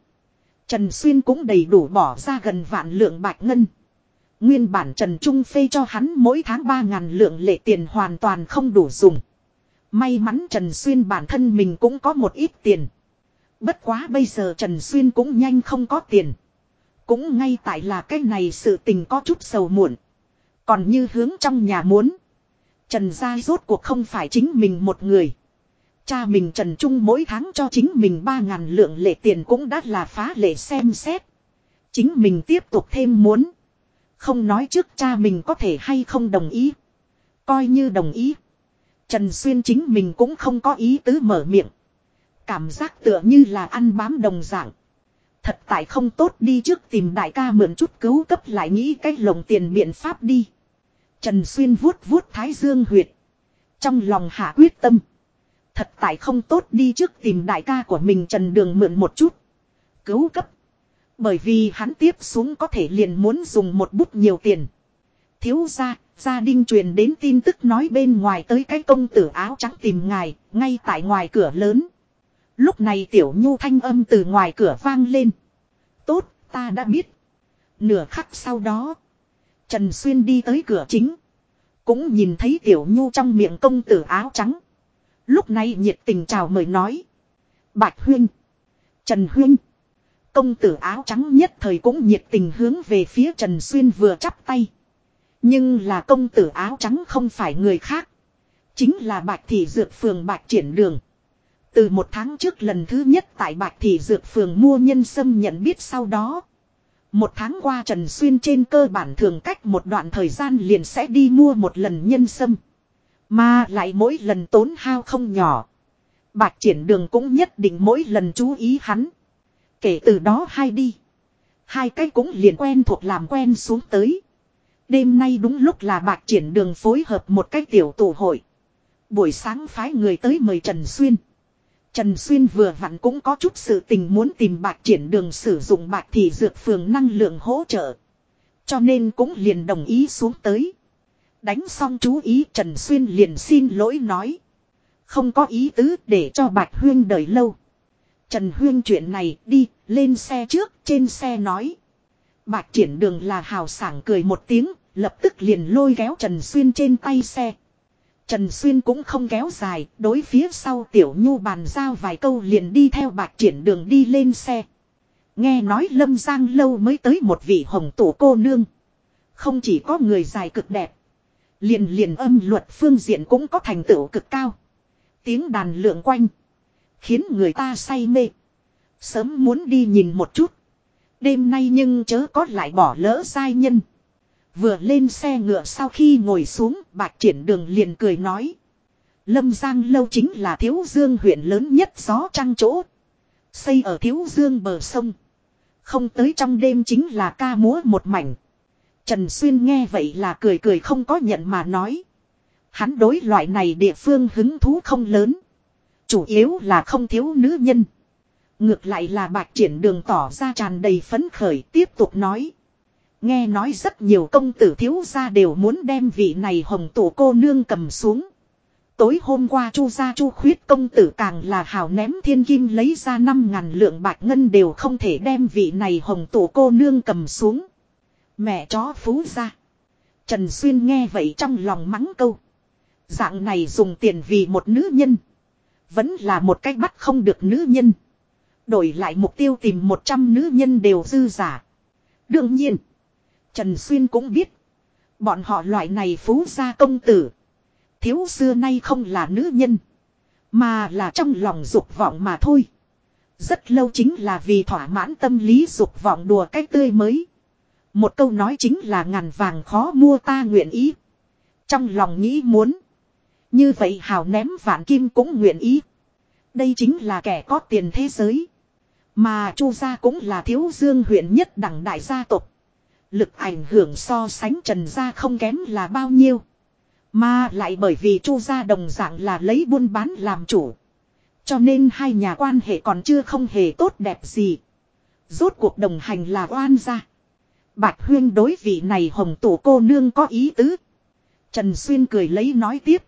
Trần Xuyên cũng đầy đủ bỏ ra gần vạn lượng bạch ngân. Nguyên bản Trần Trung Phê cho hắn mỗi tháng 3.000 lượng lệ tiền hoàn toàn không đủ dùng. May mắn Trần Xuyên bản thân mình cũng có một ít tiền. Bất quá bây giờ Trần Xuyên cũng nhanh không có tiền. Cũng ngay tại là cái này sự tình có chút sầu muộn. Còn như hướng trong nhà muốn. Trần gia rốt cuộc không phải chính mình một người. Cha mình Trần Trung mỗi tháng cho chính mình 3.000 lượng lệ tiền cũng đã là phá lệ xem xét. Chính mình tiếp tục thêm muốn. Không nói trước cha mình có thể hay không đồng ý. Coi như đồng ý. Trần Xuyên chính mình cũng không có ý tứ mở miệng. Cảm giác tựa như là ăn bám đồng dạng. Thật tại không tốt đi trước tìm đại ca mượn chút cứu cấp lại nghĩ cách lồng tiền biện pháp đi. Trần Xuyên vuốt vuốt thái dương huyệt. Trong lòng hạ quyết tâm. Thật tại không tốt đi trước tìm đại ca của mình Trần Đường mượn một chút. Cứu cấp. Bởi vì hắn tiếp xuống có thể liền muốn dùng một bút nhiều tiền. Thiếu ra, gia đình truyền đến tin tức nói bên ngoài tới cái công tử áo trắng tìm ngài, ngay tại ngoài cửa lớn. Lúc này tiểu nhu thanh âm từ ngoài cửa vang lên. Tốt, ta đã biết. Nửa khắc sau đó, Trần Xuyên đi tới cửa chính. Cũng nhìn thấy tiểu nhu trong miệng công tử áo trắng. Lúc này nhiệt tình chào mời nói. Bạch Huyên. Trần Huyên. Công tử áo trắng nhất thời cũng nhiệt tình hướng về phía Trần Xuyên vừa chắp tay. Nhưng là công tử áo trắng không phải người khác. Chính là Bạch Thị Dược Phường Bạch Triển Đường. Từ một tháng trước lần thứ nhất tại Bạch Thị Dược Phường mua nhân sâm nhận biết sau đó. Một tháng qua Trần Xuyên trên cơ bản thường cách một đoạn thời gian liền sẽ đi mua một lần nhân sâm. Mà lại mỗi lần tốn hao không nhỏ. Bạch triển đường cũng nhất định mỗi lần chú ý hắn. Kể từ đó hai đi. Hai cái cũng liền quen thuộc làm quen xuống tới. Đêm nay đúng lúc là bạc triển đường phối hợp một cái tiểu tổ hội. Buổi sáng phái người tới mời Trần Xuyên. Trần Xuyên vừa vặn cũng có chút sự tình muốn tìm bạc triển đường sử dụng bạc thì dược phường năng lượng hỗ trợ. Cho nên cũng liền đồng ý xuống tới. Đánh xong chú ý Trần Xuyên liền xin lỗi nói. Không có ý tứ để cho Bạch Huyên đợi lâu. Trần Huyên chuyện này đi, lên xe trước, trên xe nói. Bạch triển đường là hào sảng cười một tiếng, lập tức liền lôi kéo Trần Xuyên trên tay xe. Trần Xuyên cũng không kéo dài, đối phía sau Tiểu Nhu bàn giao vài câu liền đi theo bạch triển đường đi lên xe. Nghe nói Lâm Giang lâu mới tới một vị hồng tổ cô nương. Không chỉ có người dài cực đẹp. Liền liền âm luật phương diện cũng có thành tựu cực cao. Tiếng đàn lượng quanh. Khiến người ta say mê. Sớm muốn đi nhìn một chút. Đêm nay nhưng chớ có lại bỏ lỡ sai nhân. Vừa lên xe ngựa sau khi ngồi xuống, bạc triển đường liền cười nói. Lâm Giang lâu chính là thiếu dương huyện lớn nhất gió trăng chỗ. Xây ở thiếu dương bờ sông. Không tới trong đêm chính là ca múa một mảnh. Trần Xuyên nghe vậy là cười cười không có nhận mà nói. Hắn đối loại này địa phương hứng thú không lớn. Chủ yếu là không thiếu nữ nhân. Ngược lại là bạch triển đường tỏ ra tràn đầy phấn khởi tiếp tục nói. Nghe nói rất nhiều công tử thiếu gia đều muốn đem vị này hồng tổ cô nương cầm xuống. Tối hôm qua chu gia chu khuyết công tử càng là hào ném thiên kim lấy ra năm ngàn lượng bạc ngân đều không thể đem vị này hồng tổ cô nương cầm xuống. Mẹ chó phú ra. Trần Xuyên nghe vậy trong lòng mắng câu. Dạng này dùng tiền vì một nữ nhân. Vẫn là một cách bắt không được nữ nhân. Đổi lại mục tiêu tìm 100 nữ nhân đều dư giả. Đương nhiên. Trần Xuyên cũng biết. Bọn họ loại này phú gia công tử. Thiếu xưa nay không là nữ nhân. Mà là trong lòng dục vọng mà thôi. Rất lâu chính là vì thỏa mãn tâm lý dục vọng đùa cách tươi mới. Một câu nói chính là ngàn vàng khó mua ta nguyện ý. Trong lòng nghĩ muốn. Như vậy hào ném vạn kim cũng nguyện ý. Đây chính là kẻ có tiền thế giới. Mà Chu gia cũng là thiếu dương huyện nhất đẳng đại gia tộc. Lực ảnh hưởng so sánh Trần gia không kém là bao nhiêu. Mà lại bởi vì Chu gia đồng dạng là lấy buôn bán làm chủ. Cho nên hai nhà quan hệ còn chưa không hề tốt đẹp gì. Rốt cuộc đồng hành là oan gia. Bạch Huyên đối vị này hồng tổ cô nương có ý tứ. Trần Xuyên cười lấy nói tiếp.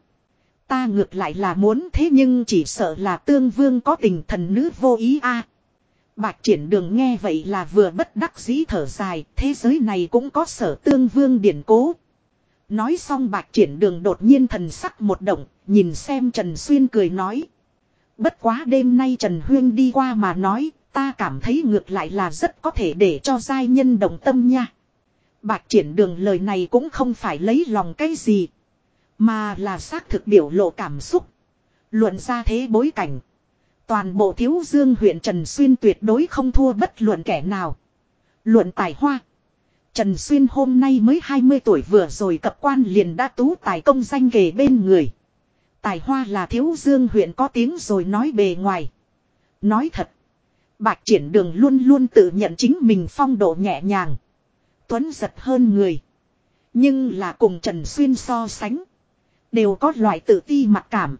Ta ngược lại là muốn thế nhưng chỉ sợ là tương vương có tình thần nữ vô ý a. À. Bạch triển đường nghe vậy là vừa bất đắc dĩ thở dài, thế giới này cũng có sở tương vương điển cố. Nói xong bạch triển đường đột nhiên thần sắc một động, nhìn xem Trần Xuyên cười nói. Bất quá đêm nay Trần Huyên đi qua mà nói, ta cảm thấy ngược lại là rất có thể để cho giai nhân đồng tâm nha. Bạch triển đường lời này cũng không phải lấy lòng cái gì, mà là xác thực biểu lộ cảm xúc. Luận ra thế bối cảnh. Toàn bộ thiếu dương huyện Trần Xuyên tuyệt đối không thua bất luận kẻ nào. Luận tài hoa. Trần Xuyên hôm nay mới 20 tuổi vừa rồi cập quan liền đã tú tài công danh ghề bên người. Tài hoa là thiếu dương huyện có tiếng rồi nói bề ngoài. Nói thật. Bạch triển đường luôn luôn tự nhận chính mình phong độ nhẹ nhàng. Tuấn giật hơn người. Nhưng là cùng Trần Xuyên so sánh. Đều có loại tự ti mặc cảm.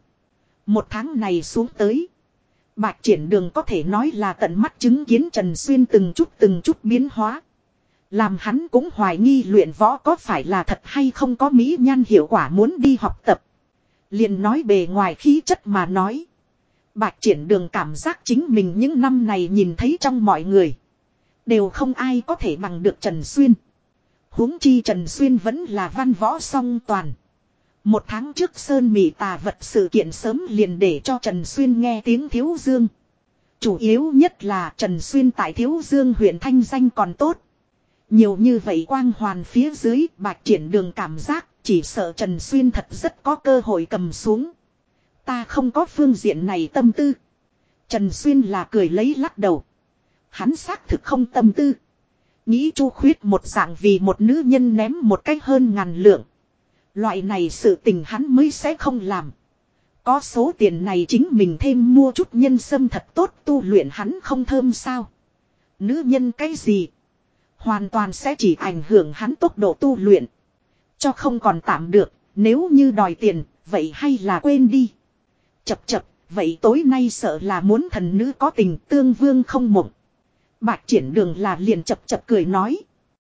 Một tháng này xuống tới. Bạch triển đường có thể nói là tận mắt chứng kiến Trần Xuyên từng chút từng chút biến hóa. Làm hắn cũng hoài nghi luyện võ có phải là thật hay không có mỹ nhan hiệu quả muốn đi học tập. liền nói bề ngoài khí chất mà nói. Bạch triển đường cảm giác chính mình những năm này nhìn thấy trong mọi người. Đều không ai có thể bằng được Trần Xuyên. huống chi Trần Xuyên vẫn là văn võ song toàn. Một tháng trước Sơn Mị tà vật sự kiện sớm liền để cho Trần Xuyên nghe tiếng Thiếu Dương. Chủ yếu nhất là Trần Xuyên tại Thiếu Dương huyện Thanh Danh còn tốt. Nhiều như vậy quang hoàn phía dưới, bạch triển đường cảm giác chỉ sợ Trần Xuyên thật rất có cơ hội cầm xuống. Ta không có phương diện này tâm tư. Trần Xuyên là cười lấy lắc đầu. Hắn xác thực không tâm tư. Nghĩ chu khuyết một dạng vì một nữ nhân ném một cách hơn ngàn lượng. Loại này sự tình hắn mới sẽ không làm. Có số tiền này chính mình thêm mua chút nhân sâm thật tốt tu luyện hắn không thơm sao. Nữ nhân cái gì? Hoàn toàn sẽ chỉ ảnh hưởng hắn tốc độ tu luyện. Cho không còn tạm được, nếu như đòi tiền, vậy hay là quên đi. Chập chập, vậy tối nay sợ là muốn thần nữ có tình tương vương không mộng. Bạch triển đường là liền chập chập cười nói.